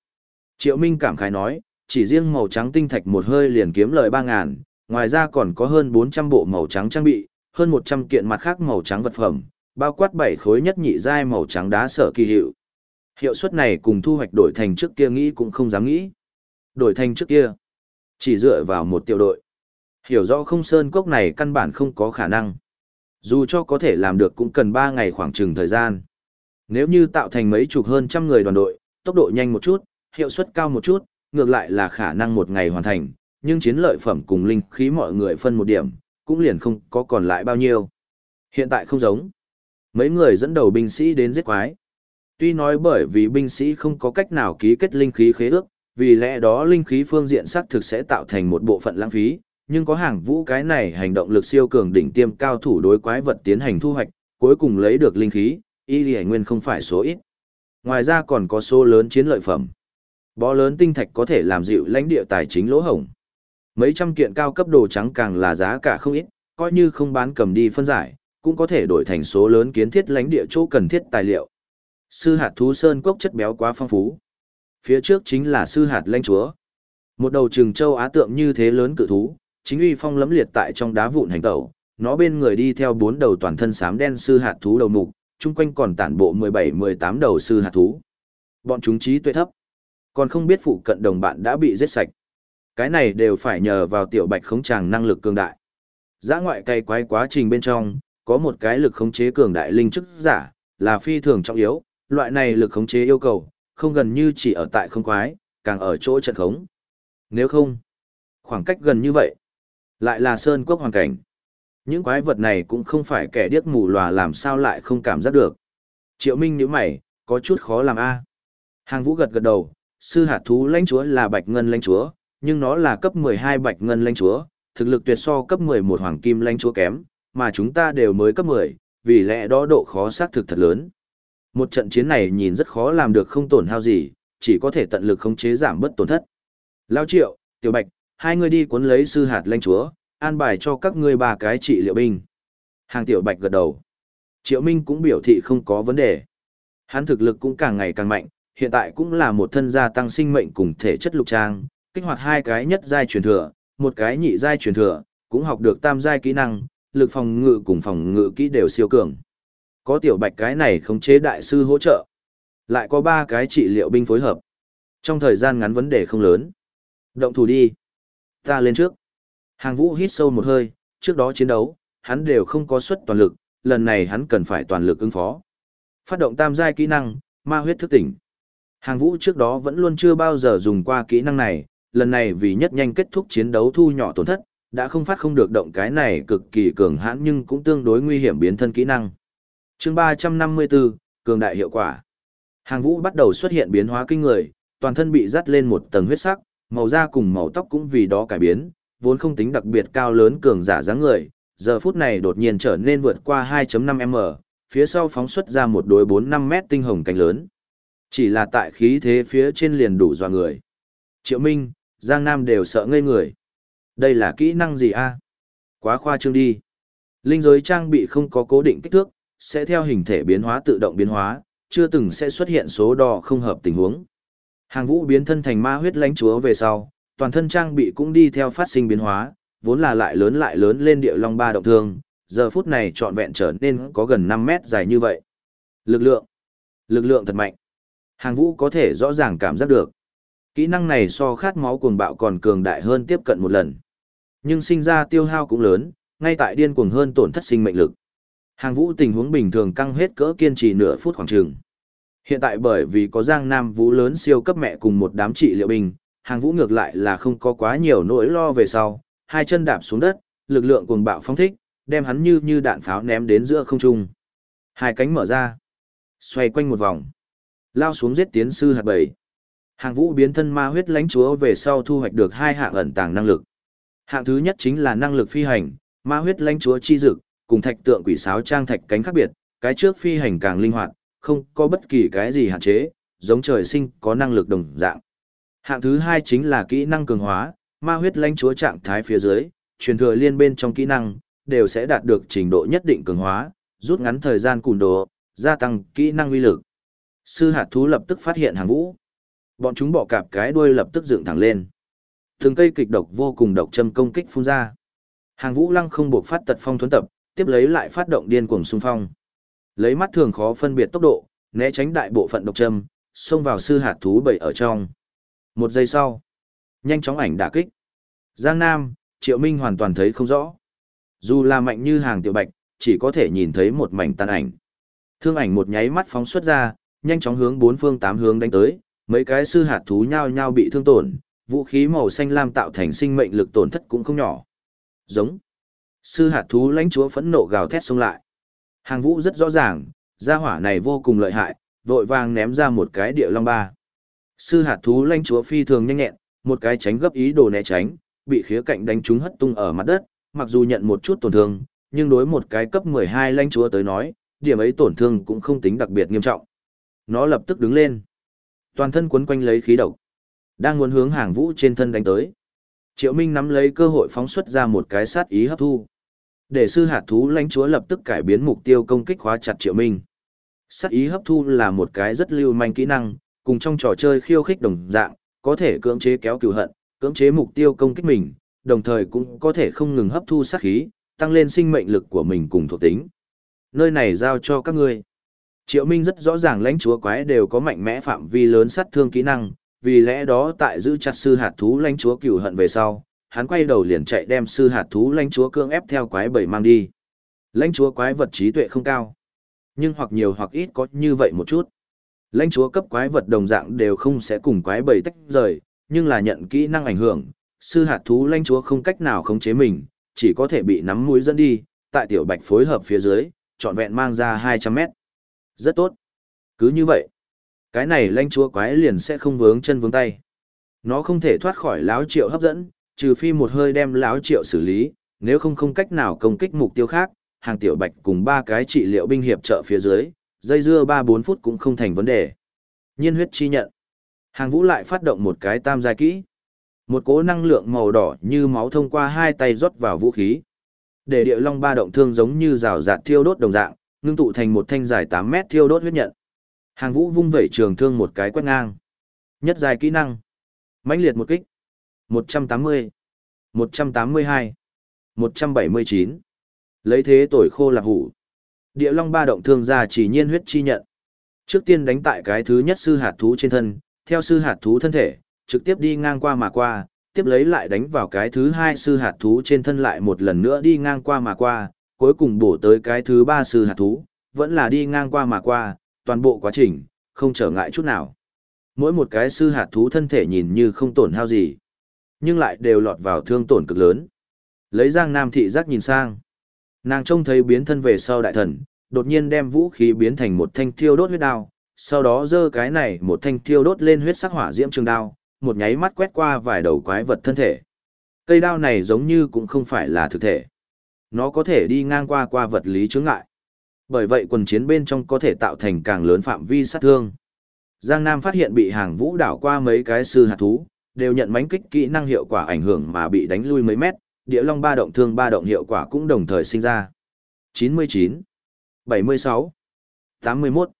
Triệu Minh cảm khái nói, chỉ riêng màu trắng tinh thạch một hơi liền kiếm lời 3.000, ngoài ra còn có hơn 400 bộ màu trắng trang bị, hơn 100 kiện mặt khác màu trắng vật phẩm, bao quát 7 khối nhất nhị giai màu trắng đá sở kỳ hiệu. Hiệu suất này cùng thu hoạch đổi thành trước kia nghĩ cũng không dám nghĩ. Đổi thành trước kia, chỉ dựa vào một tiểu đội. Hiểu rõ không sơn cốc này căn bản không có khả năng. Dù cho có thể làm được cũng cần 3 ngày khoảng chừng thời gian. Nếu như tạo thành mấy chục hơn trăm người đoàn đội, tốc độ nhanh một chút, hiệu suất cao một chút, ngược lại là khả năng một ngày hoàn thành, nhưng chiến lợi phẩm cùng linh khí mọi người phân một điểm, cũng liền không có còn lại bao nhiêu. Hiện tại không giống. Mấy người dẫn đầu binh sĩ đến giết quái. Tuy nói bởi vì binh sĩ không có cách nào ký kết linh khí khế ước, vì lẽ đó linh khí phương diện xác thực sẽ tạo thành một bộ phận lãng phí, nhưng có hàng vũ cái này hành động lực siêu cường đỉnh tiêm cao thủ đối quái vật tiến hành thu hoạch, cuối cùng lấy được linh khí, y lì nguyên không phải số ít. Ngoài ra còn có số lớn chiến lợi phẩm. Bó lớn tinh thạch có thể làm dịu lãnh địa tài chính lỗ hổng. Mấy trăm kiện cao cấp đồ trắng càng là giá cả không ít, coi như không bán cầm đi phân giải, cũng có thể đổi thành số lớn kiến thiết lãnh địa chỗ cần thiết tài liệu. Sư hạt thú sơn cốc chất béo quá phong phú. Phía trước chính là sư hạt lãnh chúa. Một đầu trừng châu á tượng như thế lớn cự thú, chính uy phong lấm liệt tại trong đá vụn hành tẩu, nó bên người đi theo bốn đầu toàn thân xám đen sư hạt thú đầu mục, chung quanh còn tản bộ 17-18 đầu sư hạt thú. Bọn chúng trí tuệ thấp, còn không biết phụ cận đồng bạn đã bị giết sạch. Cái này đều phải nhờ vào tiểu bạch khống tràng năng lực cường đại. Giã ngoại cày quái quá trình bên trong, có một cái lực khống chế cường đại linh chức giả, là phi thường trọng yếu, loại này lực khống chế yêu cầu, không gần như chỉ ở tại không quái, càng ở chỗ trận khống. Nếu không, khoảng cách gần như vậy, lại là sơn quốc hoàn cảnh. Những quái vật này cũng không phải kẻ điếc mù lòa làm sao lại không cảm giác được. Triệu Minh nhíu mày, có chút khó làm a. À. Hàng Vũ gật gật đầu, sư hạt thú lãnh chúa là Bạch Ngân lãnh chúa, nhưng nó là cấp 12 Bạch Ngân lãnh chúa, thực lực tuyệt so cấp 11 Hoàng Kim lãnh chúa kém, mà chúng ta đều mới cấp 10, vì lẽ đó độ khó xác thực thật lớn. Một trận chiến này nhìn rất khó làm được không tổn hao gì, chỉ có thể tận lực khống chế giảm bớt tổn thất. Lao Triệu, Tiểu Bạch, hai người đi cuốn lấy sư hạt lãnh chúa, an bài cho các ngươi ba cái trị liệu binh. Hàng Tiểu Bạch gật đầu. Triệu Minh cũng biểu thị không có vấn đề. Hắn thực lực cũng càng ngày càng mạnh, hiện tại cũng là một thân gia tăng sinh mệnh cùng thể chất lục trang, kích hoạt hai cái nhất giai truyền thừa, một cái nhị giai truyền thừa, cũng học được tam giai kỹ năng, lực phòng ngự cùng phòng ngự kỹ đều siêu cường. Có tiểu bạch cái này khống chế đại sư hỗ trợ. Lại có ba cái trị liệu binh phối hợp. Trong thời gian ngắn vấn đề không lớn. Động thủ đi. Ta lên trước. Hàng vũ hít sâu một hơi, trước đó chiến đấu, hắn đều không có suất toàn lực, lần này hắn cần phải toàn lực ứng phó. Phát động tam giai kỹ năng, ma huyết thức tỉnh. Hàng vũ trước đó vẫn luôn chưa bao giờ dùng qua kỹ năng này, lần này vì nhất nhanh kết thúc chiến đấu thu nhỏ tổn thất, đã không phát không được động cái này cực kỳ cường hãn nhưng cũng tương đối nguy hiểm biến thân kỹ năng chương 354, cường đại hiệu quả. Hàng vũ bắt đầu xuất hiện biến hóa kinh người, toàn thân bị dắt lên một tầng huyết sắc, màu da cùng màu tóc cũng vì đó cải biến, vốn không tính đặc biệt cao lớn cường giả dáng người, giờ phút này đột nhiên trở nên vượt qua 2.5m, phía sau phóng xuất ra một đối 4-5 mét tinh hồng cánh lớn. Chỉ là tại khí thế phía trên liền đủ dọa người. Triệu Minh, Giang Nam đều sợ ngây người. Đây là kỹ năng gì a? Quá khoa trương đi. Linh giới trang bị không có cố định kích thước, sẽ theo hình thể biến hóa tự động biến hóa, chưa từng sẽ xuất hiện số đo không hợp tình huống. Hàng vũ biến thân thành ma huyết lãnh chúa về sau, toàn thân trang bị cũng đi theo phát sinh biến hóa, vốn là lại lớn lại lớn lên địa long ba động thương, giờ phút này trọn vẹn trở nên có gần 5 mét dài như vậy. Lực lượng. Lực lượng thật mạnh. Hàng vũ có thể rõ ràng cảm giác được. Kỹ năng này so khát máu cuồng bạo còn cường đại hơn tiếp cận một lần. Nhưng sinh ra tiêu hao cũng lớn, ngay tại điên cuồng hơn tổn thất sinh mệnh lực. Hàng vũ tình huống bình thường căng hết cỡ kiên trì nửa phút khoảng trường. Hiện tại bởi vì có Giang Nam Vũ lớn siêu cấp mẹ cùng một đám trị liệu bình, hàng vũ ngược lại là không có quá nhiều nỗi lo về sau, hai chân đạp xuống đất, lực lượng cuồng bạo phóng thích, đem hắn như như đạn pháo ném đến giữa không trung. Hai cánh mở ra, xoay quanh một vòng, lao xuống giết tiến sư hạt bảy. Hàng vũ biến thân ma huyết lãnh chúa về sau thu hoạch được hai hạng ẩn tàng năng lực. Hạng thứ nhất chính là năng lực phi hành, ma huyết lãnh chúa chi dực, cùng thạch tượng quỷ sáo trang thạch cánh khác biệt, cái trước phi hành càng linh hoạt, không có bất kỳ cái gì hạn chế, giống trời sinh có năng lực đồng dạng. Hạng thứ hai chính là kỹ năng cường hóa, ma huyết lãnh chúa trạng thái phía dưới, truyền thừa liên bên trong kỹ năng, đều sẽ đạt được trình độ nhất định cường hóa, rút ngắn thời gian cùn đồ, gia tăng kỹ năng uy lực. Sư hạt thú lập tức phát hiện hàng vũ. Bọn chúng bỏ cạp cái đuôi lập tức dựng thẳng lên. Từng cây kịch độc vô cùng độc châm công kích phun ra. Hàng vũ lăng không buộc phát tật phong thuấn tập, tiếp lấy lại phát động điên cuồng xung phong. Lấy mắt thường khó phân biệt tốc độ, né tránh đại bộ phận độc châm, xông vào sư hạt thú bầy ở trong. Một giây sau, nhanh chóng ảnh đả kích. Giang Nam, Triệu Minh hoàn toàn thấy không rõ. Dù là mạnh như hàng tiểu bạch, chỉ có thể nhìn thấy một mảnh tan ảnh. Thương ảnh một nháy mắt phóng xuất ra, nhanh chóng hướng bốn phương tám hướng đánh tới, mấy cái sư hạt thú nhao nhao bị thương tổn, vũ khí màu xanh lam tạo thành sinh mệnh lực tổn thất cũng không nhỏ. Giống. Sư hạt thú lãnh chúa phẫn nộ gào thét xông lại. Hàng vũ rất rõ ràng, gia hỏa này vô cùng lợi hại, vội vàng ném ra một cái địa long ba. Sư hạt thú lãnh chúa phi thường nhanh nhẹn, một cái tránh gấp ý đồ né tránh, bị khía cạnh đánh trúng hất tung ở mặt đất, mặc dù nhận một chút tổn thương, nhưng đối một cái cấp 12 lãnh chúa tới nói, điểm ấy tổn thương cũng không tính đặc biệt nghiêm trọng. Nó lập tức đứng lên. Toàn thân quấn quanh lấy khí độc. Đang muốn hướng hàng vũ trên thân đánh tới. Triệu Minh nắm lấy cơ hội phóng xuất ra một cái sát ý hấp thu. Để sư hạt thú lãnh chúa lập tức cải biến mục tiêu công kích khóa chặt Triệu Minh. Sát ý hấp thu là một cái rất lưu manh kỹ năng, cùng trong trò chơi khiêu khích đồng dạng, có thể cưỡng chế kéo cừu hận, cưỡng chế mục tiêu công kích mình, đồng thời cũng có thể không ngừng hấp thu sát khí, tăng lên sinh mệnh lực của mình cùng thuộc tính. Nơi này giao cho các ngươi. Triệu Minh rất rõ ràng lãnh chúa quái đều có mạnh mẽ phạm vi lớn sát thương kỹ năng, vì lẽ đó tại giữ chặt sư hạt thú lãnh chúa cựu hận về sau, hắn quay đầu liền chạy đem sư hạt thú lãnh chúa cương ép theo quái bảy mang đi. Lãnh chúa quái vật trí tuệ không cao, nhưng hoặc nhiều hoặc ít có như vậy một chút. Lãnh chúa cấp quái vật đồng dạng đều không sẽ cùng quái bầy tách rời, nhưng là nhận kỹ năng ảnh hưởng, sư hạt thú lãnh chúa không cách nào khống chế mình, chỉ có thể bị nắm mũi dẫn đi, tại tiểu bạch phối hợp phía dưới, trọn vẹn mang ra 200 mét. Rất tốt. Cứ như vậy, cái này lãnh chúa quái liền sẽ không vướng chân vướng tay. Nó không thể thoát khỏi láo triệu hấp dẫn, trừ phi một hơi đem lão triệu xử lý, nếu không không cách nào công kích mục tiêu khác, hàng tiểu bạch cùng ba cái trị liệu binh hiệp trợ phía dưới, dây dưa 3-4 phút cũng không thành vấn đề. Nhiên huyết chi nhận. Hàng vũ lại phát động một cái tam giai kỹ. Một cỗ năng lượng màu đỏ như máu thông qua hai tay rót vào vũ khí. Để địa long ba động thương giống như rào rạt thiêu đốt đồng dạng, ngưng tụ thành một thanh dài 8 mét thiêu đốt huyết nhận. Hàng vũ vung vẩy trường thương một cái quét ngang. Nhất dài kỹ năng. mãnh liệt một kích. 180. 182. 179. Lấy thế tuổi khô lạc hủ. Địa long ba động thương gia chỉ nhiên huyết chi nhận. Trước tiên đánh tại cái thứ nhất sư hạt thú trên thân, theo sư hạt thú thân thể, trực tiếp đi ngang qua mà qua, tiếp lấy lại đánh vào cái thứ hai sư hạt thú trên thân lại một lần nữa đi ngang qua mà qua, cuối cùng bổ tới cái thứ ba sư hạt thú, vẫn là đi ngang qua mà qua, toàn bộ quá trình, không trở ngại chút nào. Mỗi một cái sư hạt thú thân thể nhìn như không tổn hao gì, nhưng lại đều lọt vào thương tổn cực lớn. Lấy Giang Nam thị giác nhìn sang. Nàng trông thấy biến thân về sau đại thần, đột nhiên đem vũ khí biến thành một thanh thiêu đốt huyết đao, sau đó giơ cái này một thanh thiêu đốt lên huyết sắc hỏa diễm trường đao, một nháy mắt quét qua vài đầu quái vật thân thể. Cây đao này giống như cũng không phải là thực thể. Nó có thể đi ngang qua qua vật lý chướng ngại. Bởi vậy quần chiến bên trong có thể tạo thành càng lớn phạm vi sát thương. Giang Nam phát hiện bị hàng vũ đảo qua mấy cái sư hạt thú, đều nhận mánh kích kỹ năng hiệu quả ảnh hưởng mà bị đánh lui mấy mét, địa long ba động thương ba động hiệu quả cũng đồng thời sinh ra. 99, 76, 81.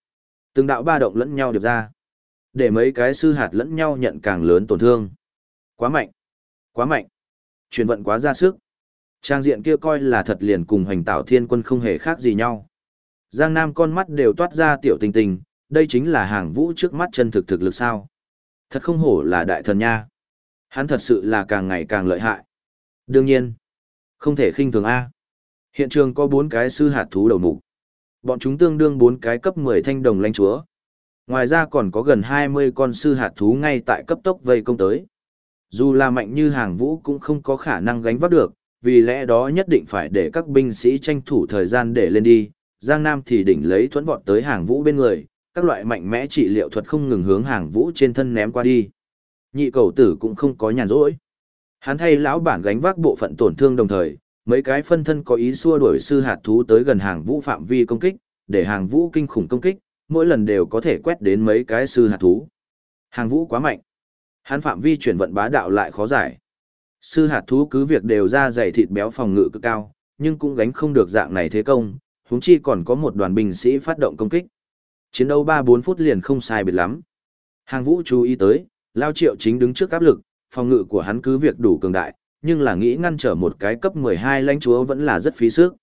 Từng đạo ba động lẫn nhau điệp ra. Để mấy cái sư hạt lẫn nhau nhận càng lớn tổn thương. Quá mạnh. Quá mạnh. Truyền vận quá ra sức. Trang diện kia coi là thật liền cùng hành tạo thiên quân không hề khác gì nhau. Giang Nam con mắt đều toát ra tiểu tình tình, đây chính là hàng vũ trước mắt chân thực thực lực sao. Thật không hổ là đại thần nha. Hắn thật sự là càng ngày càng lợi hại. Đương nhiên, không thể khinh thường A. Hiện trường có bốn cái sư hạt thú đầu mục. Bọn chúng tương đương bốn cái cấp 10 thanh đồng lãnh chúa. Ngoài ra còn có gần 20 con sư hạt thú ngay tại cấp tốc vây công tới. Dù là mạnh như hàng vũ cũng không có khả năng gánh vác được, vì lẽ đó nhất định phải để các binh sĩ tranh thủ thời gian để lên đi. Giang Nam thì đỉnh lấy thuẫn vọt tới hàng vũ bên người, các loại mạnh mẽ trị liệu thuật không ngừng hướng hàng vũ trên thân ném qua đi. Nhị cầu tử cũng không có nhàn rỗi. Hắn thay lão bản gánh vác bộ phận tổn thương đồng thời, mấy cái phân thân có ý xua đuổi sư hạt thú tới gần hàng vũ phạm vi công kích, để hàng vũ kinh khủng công kích, mỗi lần đều có thể quét đến mấy cái sư hạt thú. Hàng vũ quá mạnh. Hắn phạm vi chuyển vận bá đạo lại khó giải. Sư hạt thú cứ việc đều ra dày thịt béo phòng ngự cực cao, nhưng cũng gánh không được dạng này thế công, huống chi còn có một đoàn binh sĩ phát động công kích. Chiến đấu 3-4 phút liền không sai biệt lắm. Hàng vũ chú ý tới, Lao Triệu chính đứng trước áp lực, phòng ngự của hắn cứ việc đủ cường đại, nhưng là nghĩ ngăn trở một cái cấp 12 lãnh chúa vẫn là rất phí sức.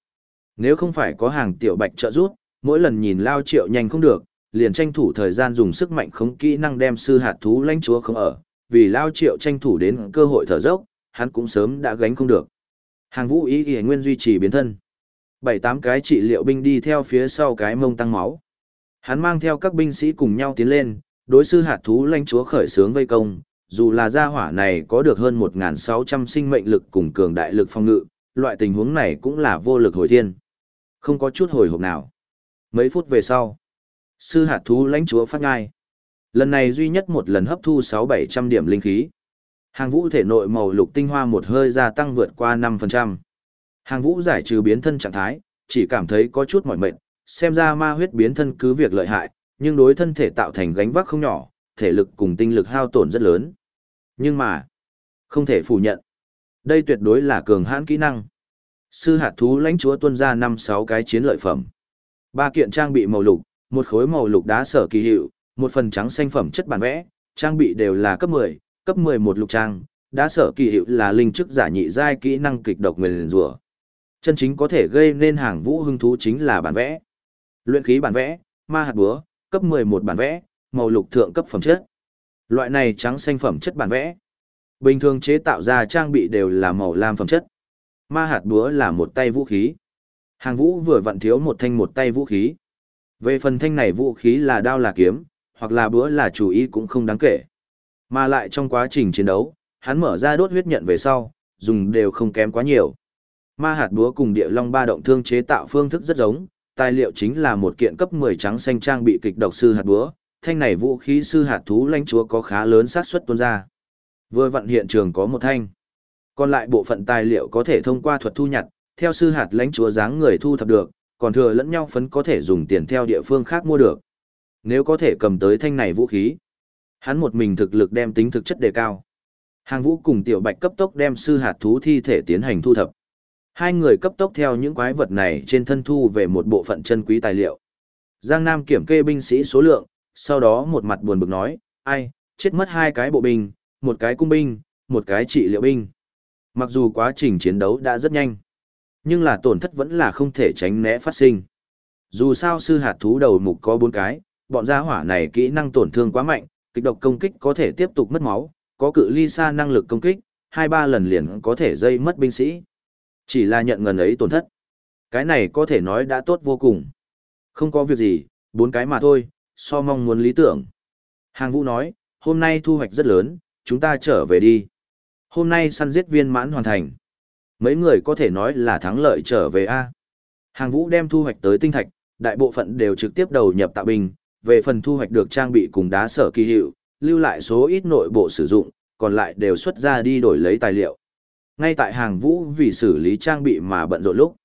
Nếu không phải có hàng tiểu bạch trợ giúp, mỗi lần nhìn Lao Triệu nhanh không được, liền tranh thủ thời gian dùng sức mạnh khống kỹ năng đem sư hạt thú lãnh chúa không ở, vì Lao Triệu tranh thủ đến cơ hội thở dốc, hắn cũng sớm đã gánh không được. Hàng vũ ý ý nguyên duy trì biến thân. Bảy tám cái trị liệu binh đi theo phía sau cái mông tăng máu. Hắn mang theo các binh sĩ cùng nhau tiến lên, đối sư hạt thú lãnh chúa khởi sướng vây công, dù là gia hỏa này có được hơn 1.600 sinh mệnh lực cùng cường đại lực phong ngự, loại tình huống này cũng là vô lực hồi thiên. Không có chút hồi hộp nào. Mấy phút về sau, sư hạt thú lãnh chúa phát ngai. Lần này duy nhất một lần hấp thu 6-700 điểm linh khí. Hàng vũ thể nội màu lục tinh hoa một hơi gia tăng vượt qua 5%. Hàng vũ giải trừ biến thân trạng thái, chỉ cảm thấy có chút mỏi mệt, xem ra ma huyết biến thân cứ việc lợi hại, nhưng đối thân thể tạo thành gánh vác không nhỏ, thể lực cùng tinh lực hao tổn rất lớn. Nhưng mà, không thể phủ nhận. Đây tuyệt đối là cường hãn kỹ năng. Sư hạt thú lãnh chúa tuân ra 5-6 cái chiến lợi phẩm. Ba kiện trang bị màu lục, một khối màu lục đá sở kỳ hiệu, một phần trắng xanh phẩm chất bản vẽ, trang bị đều là cấp 10, cấp 11 lục trang, đá sở kỳ hiệu là linh chức giả nhị giai kỹ năng kịch độc nguyên rủa. Chân chính có thể gây nên hàng vũ hưng thú chính là bản vẽ. Luyện khí bản vẽ, ma hạt búa, cấp 11 bản vẽ, màu lục thượng cấp phẩm chất. Loại này trắng xanh phẩm chất bản vẽ. Bình thường chế tạo ra trang bị đều là màu lam phẩm chất. Ma hạt búa là một tay vũ khí. Hàng vũ vừa vặn thiếu một thanh một tay vũ khí. Về phần thanh này vũ khí là đao là kiếm, hoặc là búa là chủ ý cũng không đáng kể. Mà lại trong quá trình chiến đấu, hắn mở ra đốt huyết nhận về sau, dùng đều không kém quá nhiều. Ma hạt búa cùng địa long ba động thương chế tạo phương thức rất giống, tài liệu chính là một kiện cấp 10 trắng xanh trang bị kịch độc sư hạt búa, thanh này vũ khí sư hạt thú lãnh chúa có khá lớn xác suất tuôn ra. Vừa vận hiện trường có một thanh. Còn lại bộ phận tài liệu có thể thông qua thuật thu nhặt, theo sư hạt lãnh chúa dáng người thu thập được, còn thừa lẫn nhau phấn có thể dùng tiền theo địa phương khác mua được. Nếu có thể cầm tới thanh này vũ khí, hắn một mình thực lực đem tính thực chất đề cao. Hàng vũ cùng tiểu bạch cấp tốc đem sư hạt thú thi thể tiến hành thu thập. Hai người cấp tốc theo những quái vật này trên thân thu về một bộ phận chân quý tài liệu. Giang Nam kiểm kê binh sĩ số lượng, sau đó một mặt buồn bực nói, ai, chết mất hai cái bộ binh, một cái cung binh, một cái trị liệu binh. Mặc dù quá trình chiến đấu đã rất nhanh, nhưng là tổn thất vẫn là không thể tránh né phát sinh. Dù sao sư hạt thú đầu mục có bốn cái, bọn gia hỏa này kỹ năng tổn thương quá mạnh, kịch độc công kích có thể tiếp tục mất máu, có cự ly xa năng lực công kích, hai ba lần liền có thể dây mất binh sĩ. Chỉ là nhận ngần ấy tổn thất. Cái này có thể nói đã tốt vô cùng. Không có việc gì, bốn cái mà thôi, so mong muốn lý tưởng. Hàng vũ nói, hôm nay thu hoạch rất lớn, chúng ta trở về đi. Hôm nay săn giết viên mãn hoàn thành. Mấy người có thể nói là thắng lợi trở về A. Hàng vũ đem thu hoạch tới tinh thạch, đại bộ phận đều trực tiếp đầu nhập tạo bình, về phần thu hoạch được trang bị cùng đá sở kỳ hiệu, lưu lại số ít nội bộ sử dụng, còn lại đều xuất ra đi đổi lấy tài liệu. Ngay tại hàng vũ vì xử lý trang bị mà bận rộn lúc.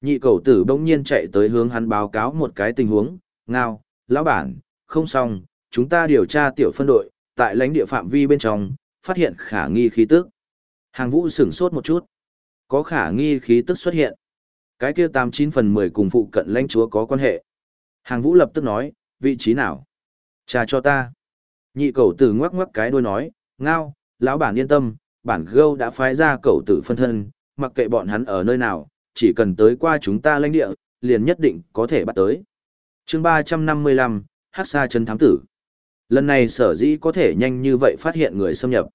Nhị cầu tử bỗng nhiên chạy tới hướng hắn báo cáo một cái tình huống, ngao, lão bản, không xong, chúng ta điều tra tiểu phân đội, tại lãnh địa phạm vi bên trong, phát hiện khả nghi khí tức. Hàng vũ sửng sốt một chút. Có khả nghi khí tức xuất hiện. Cái kia 89 phần 10 cùng phụ cận lãnh chúa có quan hệ. Hàng vũ lập tức nói, vị trí nào? Trà cho ta. Nhị cầu tử ngoắc ngoắc cái đuôi nói, ngao, lão bản yên tâm, bản gâu đã phái ra cầu tử phân thân, mặc kệ bọn hắn ở nơi nào, chỉ cần tới qua chúng ta lãnh địa, liền nhất định có thể bắt tới. chương 355, Hắc Sa Trấn thám tử. Lần này sở dĩ có thể nhanh như vậy phát hiện người xâm nhập.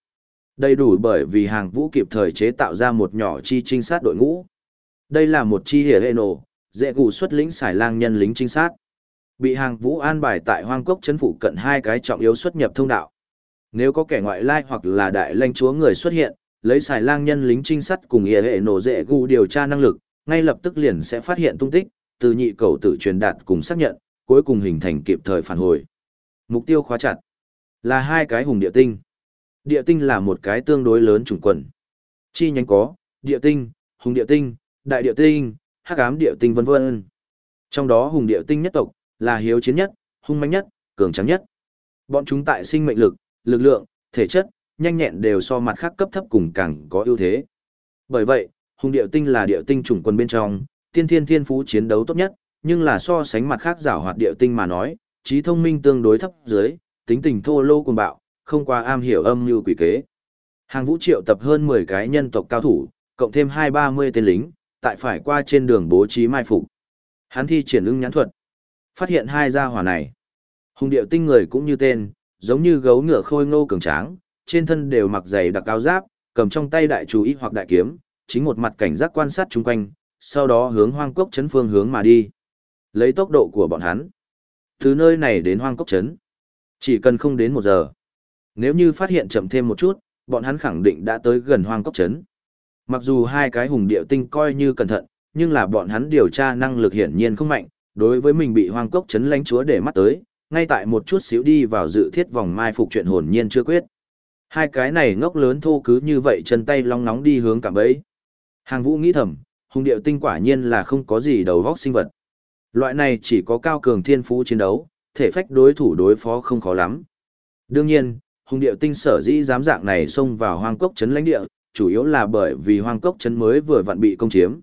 Đầy đủ bởi vì hàng vũ kịp thời chế tạo ra một nhỏ chi trinh sát đội ngũ. Đây là một chi hề hệ nổ, dễ cụ xuất lĩnh xài lang nhân lính trinh sát. Bị hàng vũ an bài tại hoang cốc chấn phủ cận hai cái trọng yếu xuất nhập thông đạo. Nếu có kẻ ngoại lai hoặc là đại lãnh chúa người xuất hiện, lấy xài lang nhân lính trinh sát cùng hề hệ nổ dễ gu điều tra năng lực, ngay lập tức liền sẽ phát hiện tung tích, từ nhị cầu tự truyền đạt cùng xác nhận, cuối cùng hình thành kịp thời phản hồi. Mục tiêu khóa chặt là hai cái hùng địa tinh. Địa tinh là một cái tương đối lớn chủng quần. Chi nhánh có, địa tinh, hùng địa tinh, đại địa tinh, hắc ám địa tinh vân vân. Trong đó hùng địa tinh nhất tộc là hiếu chiến nhất, hung mãnh nhất, cường tráng nhất. Bọn chúng tại sinh mệnh lực, lực lượng, thể chất, nhanh nhẹn đều so mặt khác cấp thấp cùng càng có ưu thế. Bởi vậy, hung địa tinh là địa tinh chủng quân bên trong, tiên thiên thiên phú chiến đấu tốt nhất, nhưng là so sánh mặt khác giảo hoạt địa tinh mà nói, trí thông minh tương đối thấp dưới, tính tình thô lô cuồng bạo, không qua am hiểu âm như quỷ kế. Hàng vũ triệu tập hơn 10 cái nhân tộc cao thủ, cộng thêm 2-30 tên lính, tại phải qua trên đường bố trí mai phục. Hắn thi triển ưng nhãn thuật, phát hiện hai gia hỏa này. Hùng điệu tinh người cũng như tên, giống như gấu ngựa khôi ngô cường tráng, trên thân đều mặc giày đặc áo giáp, cầm trong tay đại chú ý hoặc đại kiếm, chính một mặt cảnh giác quan sát chung quanh, sau đó hướng hoang cốc chấn phương hướng mà đi. Lấy tốc độ của bọn hắn, từ nơi này đến hoang cốc chấn, chỉ cần không đến một giờ. Nếu như phát hiện chậm thêm một chút, bọn hắn khẳng định đã tới gần hoang cốc chấn. Mặc dù hai cái hùng điệu tinh coi như cẩn thận, nhưng là bọn hắn điều tra năng lực hiển nhiên không mạnh, đối với mình bị hoang cốc chấn lánh chúa để mắt tới, ngay tại một chút xíu đi vào dự thiết vòng mai phục chuyện hồn nhiên chưa quyết. Hai cái này ngốc lớn thô cứ như vậy chân tay long nóng đi hướng cạm bẫy. Hàng vũ nghĩ thầm, hùng điệu tinh quả nhiên là không có gì đầu vóc sinh vật. Loại này chỉ có cao cường thiên phú chiến đấu, thể phách đối thủ đối phó không khó lắm. Đương nhiên, hùng điệu tinh sở dĩ dám dạng này xông vào hoang cốc trấn lãnh địa, chủ yếu là bởi vì hoang cốc trấn mới vừa vặn bị công chiếm.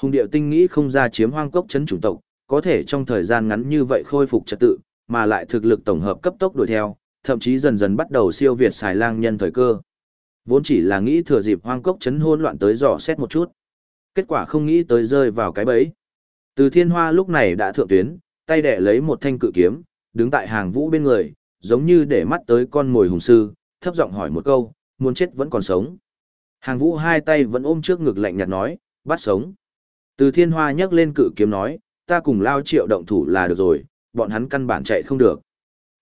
Hùng điệu tinh nghĩ không ra chiếm hoang cốc trấn chủng tộc, có thể trong thời gian ngắn như vậy khôi phục trật tự, mà lại thực lực tổng hợp cấp tốc đuổi theo, thậm chí dần dần bắt đầu siêu việt xài lang nhân thời cơ. Vốn chỉ là nghĩ thừa dịp hoang cốc chấn hỗn loạn tới dò xét một chút. Kết quả không nghĩ tới rơi vào cái bẫy. Từ thiên hoa lúc này đã thượng tuyến, tay đẻ lấy một thanh cự kiếm, đứng tại hàng vũ bên người, giống như để mắt tới con mồi hùng sư, thấp giọng hỏi một câu, muốn chết vẫn còn sống. Hàng vũ hai tay vẫn ôm trước ngực lạnh nhạt nói, bắt sống. Từ thiên hoa nhấc lên cự kiếm nói, ta cùng lao triệu động thủ là được rồi, bọn hắn căn bản chạy không được.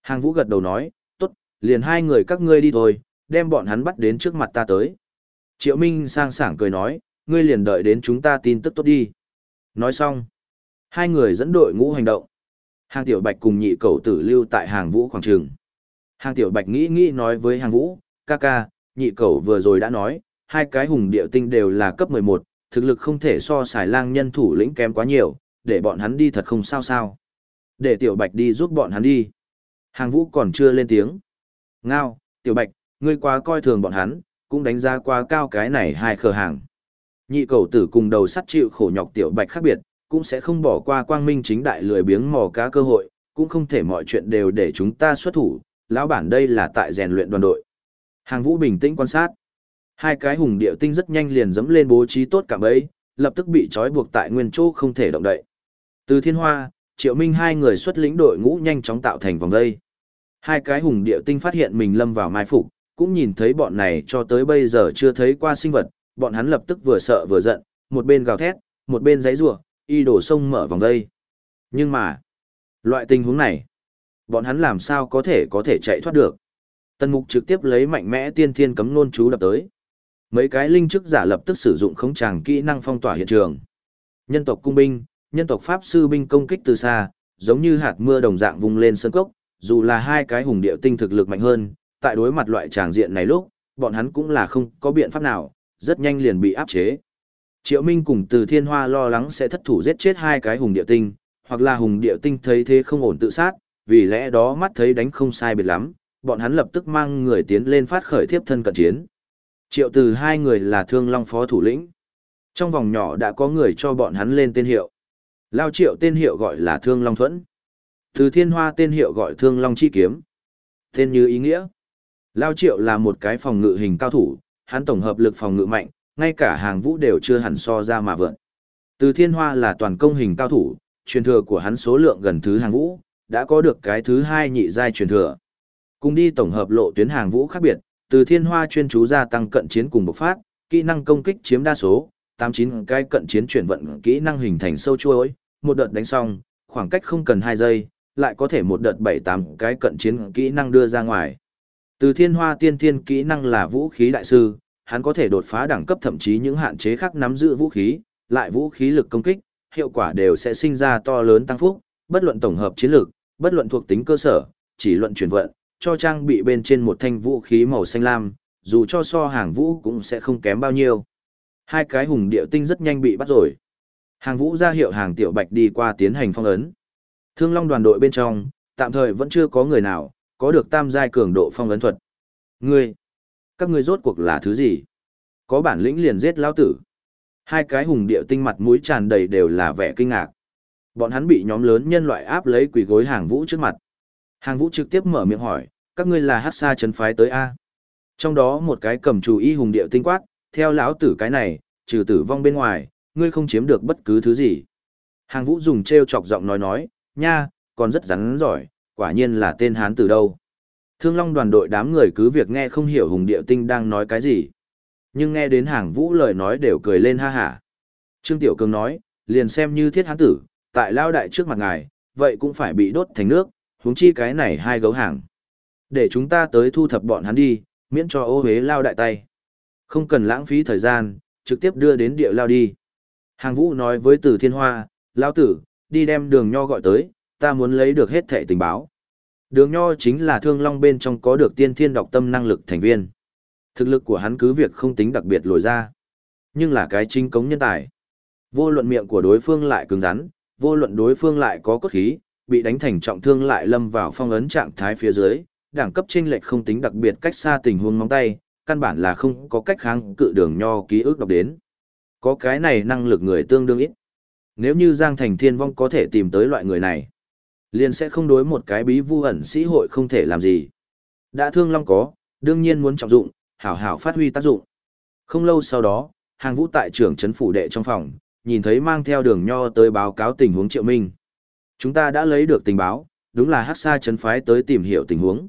Hàng vũ gật đầu nói, tốt, liền hai người các ngươi đi thôi, đem bọn hắn bắt đến trước mặt ta tới. Triệu Minh sang sảng cười nói, ngươi liền đợi đến chúng ta tin tức tốt đi. Nói xong, hai người dẫn đội ngũ hành động. Hàng tiểu bạch cùng nhị cầu tử lưu tại hàng vũ khoảng trường. Hàng tiểu bạch nghĩ nghĩ nói với hàng vũ, ca ca, nhị cầu vừa rồi đã nói, hai cái hùng địa tinh đều là cấp 11, thực lực không thể so xài lang nhân thủ lĩnh kém quá nhiều, để bọn hắn đi thật không sao sao. Để tiểu bạch đi giúp bọn hắn đi. Hàng vũ còn chưa lên tiếng. Ngao, tiểu bạch, ngươi quá coi thường bọn hắn, cũng đánh giá quá cao cái này hai khờ hàng. Nhị cầu tử cùng đầu sắt chịu khổ nhọc tiểu bạch khác biệt, cũng sẽ không bỏ qua quang minh chính đại lười biếng mò cá cơ hội, cũng không thể mọi chuyện đều để chúng ta xuất thủ, lão bản đây là tại rèn luyện đoàn đội. Hàng vũ bình tĩnh quan sát. Hai cái hùng điệu tinh rất nhanh liền dẫm lên bố trí tốt cả bấy, lập tức bị trói buộc tại nguyên chỗ không thể động đậy. Từ thiên hoa, triệu minh hai người xuất lĩnh đội ngũ nhanh chóng tạo thành vòng dây. Hai cái hùng địa tinh phát hiện mình lâm vào mai phục, cũng nhìn thấy bọn này cho tới bây giờ chưa thấy qua sinh vật, bọn hắn lập tức vừa sợ vừa giận, một bên gào thét, một bên giãy giụa, y đổ sông mở vòng dây. Nhưng mà, loại tình huống này, bọn hắn làm sao có thể có thể chạy thoát được. Tần mục trực tiếp lấy mạnh mẽ tiên thiên cấm nôn chú đập tới. Mấy cái linh chức giả lập tức sử dụng khống tràng kỹ năng phong tỏa hiện trường. Nhân tộc cung binh, nhân tộc pháp sư binh công kích từ xa, giống như hạt mưa đồng dạng vùng lên sân cốc, dù là hai cái hùng điệu tinh thực lực mạnh hơn, tại đối mặt loại tràng diện này lúc, bọn hắn cũng là không có biện pháp nào, rất nhanh liền bị áp chế. Triệu Minh cùng Từ Thiên Hoa lo lắng sẽ thất thủ giết chết hai cái hùng điệu tinh, hoặc là hùng điệu tinh thấy thế không ổn tự sát, vì lẽ đó mắt thấy đánh không sai biệt lắm, bọn hắn lập tức mang người tiến lên phát khởi thiếp thân cận chiến. Triệu từ hai người là Thương Long phó thủ lĩnh. Trong vòng nhỏ đã có người cho bọn hắn lên tên hiệu. Lao Triệu tên hiệu gọi là Thương Long Thuẫn. Từ Thiên Hoa tên hiệu gọi Thương Long Chi Kiếm. Tên như ý nghĩa. Lao Triệu là một cái phòng ngự hình cao thủ, hắn tổng hợp lực phòng ngự mạnh, ngay cả hàng vũ đều chưa hẳn so ra mà vượn. Từ Thiên Hoa là toàn công hình cao thủ, truyền thừa của hắn số lượng gần thứ hàng vũ, đã có được cái thứ hai nhị giai truyền thừa. Cùng đi tổng hợp lộ tuyến hàng vũ khác biệt, từ Thiên Hoa chuyên chú gia tăng cận chiến cùng bộc phát, kỹ năng công kích chiếm đa số, 89 cái cận chiến chuyển vận kỹ năng hình thành sâu chuối, một đợt đánh xong, khoảng cách không cần 2 giây, lại có thể một đợt 7-8 cái cận chiến kỹ năng đưa ra ngoài. Từ thiên hoa tiên thiên kỹ năng là vũ khí đại sư, hắn có thể đột phá đẳng cấp thậm chí những hạn chế khác nắm giữ vũ khí, lại vũ khí lực công kích, hiệu quả đều sẽ sinh ra to lớn tăng phúc, bất luận tổng hợp chiến lược, bất luận thuộc tính cơ sở, chỉ luận chuyển vận, cho trang bị bên trên một thanh vũ khí màu xanh lam, dù cho so hàng vũ cũng sẽ không kém bao nhiêu. Hai cái hùng điệu tinh rất nhanh bị bắt rồi. Hàng vũ ra hiệu hàng tiểu bạch đi qua tiến hành phong ấn. Thương Long đoàn đội bên trong, tạm thời vẫn chưa có người nào, có được tam giai cường độ phong ấn thuật. Ngươi, các ngươi rốt cuộc là thứ gì? Có bản lĩnh liền giết lão tử. Hai cái hùng điệu tinh mặt mũi tràn đầy đều là vẻ kinh ngạc. Bọn hắn bị nhóm lớn nhân loại áp lấy quỷ gối hàng vũ trước mặt. Hàng vũ trực tiếp mở miệng hỏi, các ngươi là hát xa chấn phái tới A. Trong đó một cái cầm chủ y hùng điệu tinh quát, theo lão tử cái này, trừ tử vong bên ngoài, ngươi không chiếm được bất cứ thứ gì. Hàng vũ dùng treo chọc giọng nói nói, nha, còn rất rắn giỏi, quả nhiên là tên hán từ đâu. Thương Long đoàn đội đám người cứ việc nghe không hiểu Hùng Điệu Tinh đang nói cái gì. Nhưng nghe đến hàng vũ lời nói đều cười lên ha hả. Trương Tiểu Cường nói, liền xem như thiết hán tử, tại lao đại trước mặt ngài, vậy cũng phải bị đốt thành nước, huống chi cái này hai gấu hàng. Để chúng ta tới thu thập bọn hắn đi, miễn cho ô hế lao đại tay. Không cần lãng phí thời gian, trực tiếp đưa đến địa lao đi. Hàng vũ nói với tử thiên hoa, Lão tử, đi đem đường nho gọi tới, ta muốn lấy được hết thẻ tình báo. Đường nho chính là thương long bên trong có được tiên thiên đọc tâm năng lực thành viên. Thực lực của hắn cứ việc không tính đặc biệt lồi ra, nhưng là cái chính cống nhân tài. Vô luận miệng của đối phương lại cứng rắn, vô luận đối phương lại có cốt khí, bị đánh thành trọng thương lại lâm vào phong ấn trạng thái phía dưới, đẳng cấp chênh lệch không tính đặc biệt cách xa tình huống móng tay, căn bản là không có cách kháng cự đường nho ký ức đọc đến. Có cái này năng lực người tương đương ít. Nếu như Giang Thành Thiên Vong có thể tìm tới loại người này, liền sẽ không đối một cái bí vu ẩn sĩ hội không thể làm gì. Đã thương long có, đương nhiên muốn trọng dụng, hảo hảo phát huy tác dụng. Không lâu sau đó, hàng vũ tại trưởng trấn phủ đệ trong phòng, nhìn thấy mang theo đường nho tới báo cáo tình huống triệu minh. Chúng ta đã lấy được tình báo, đúng là Hắc Sa Trấn phái tới tìm hiểu tình huống.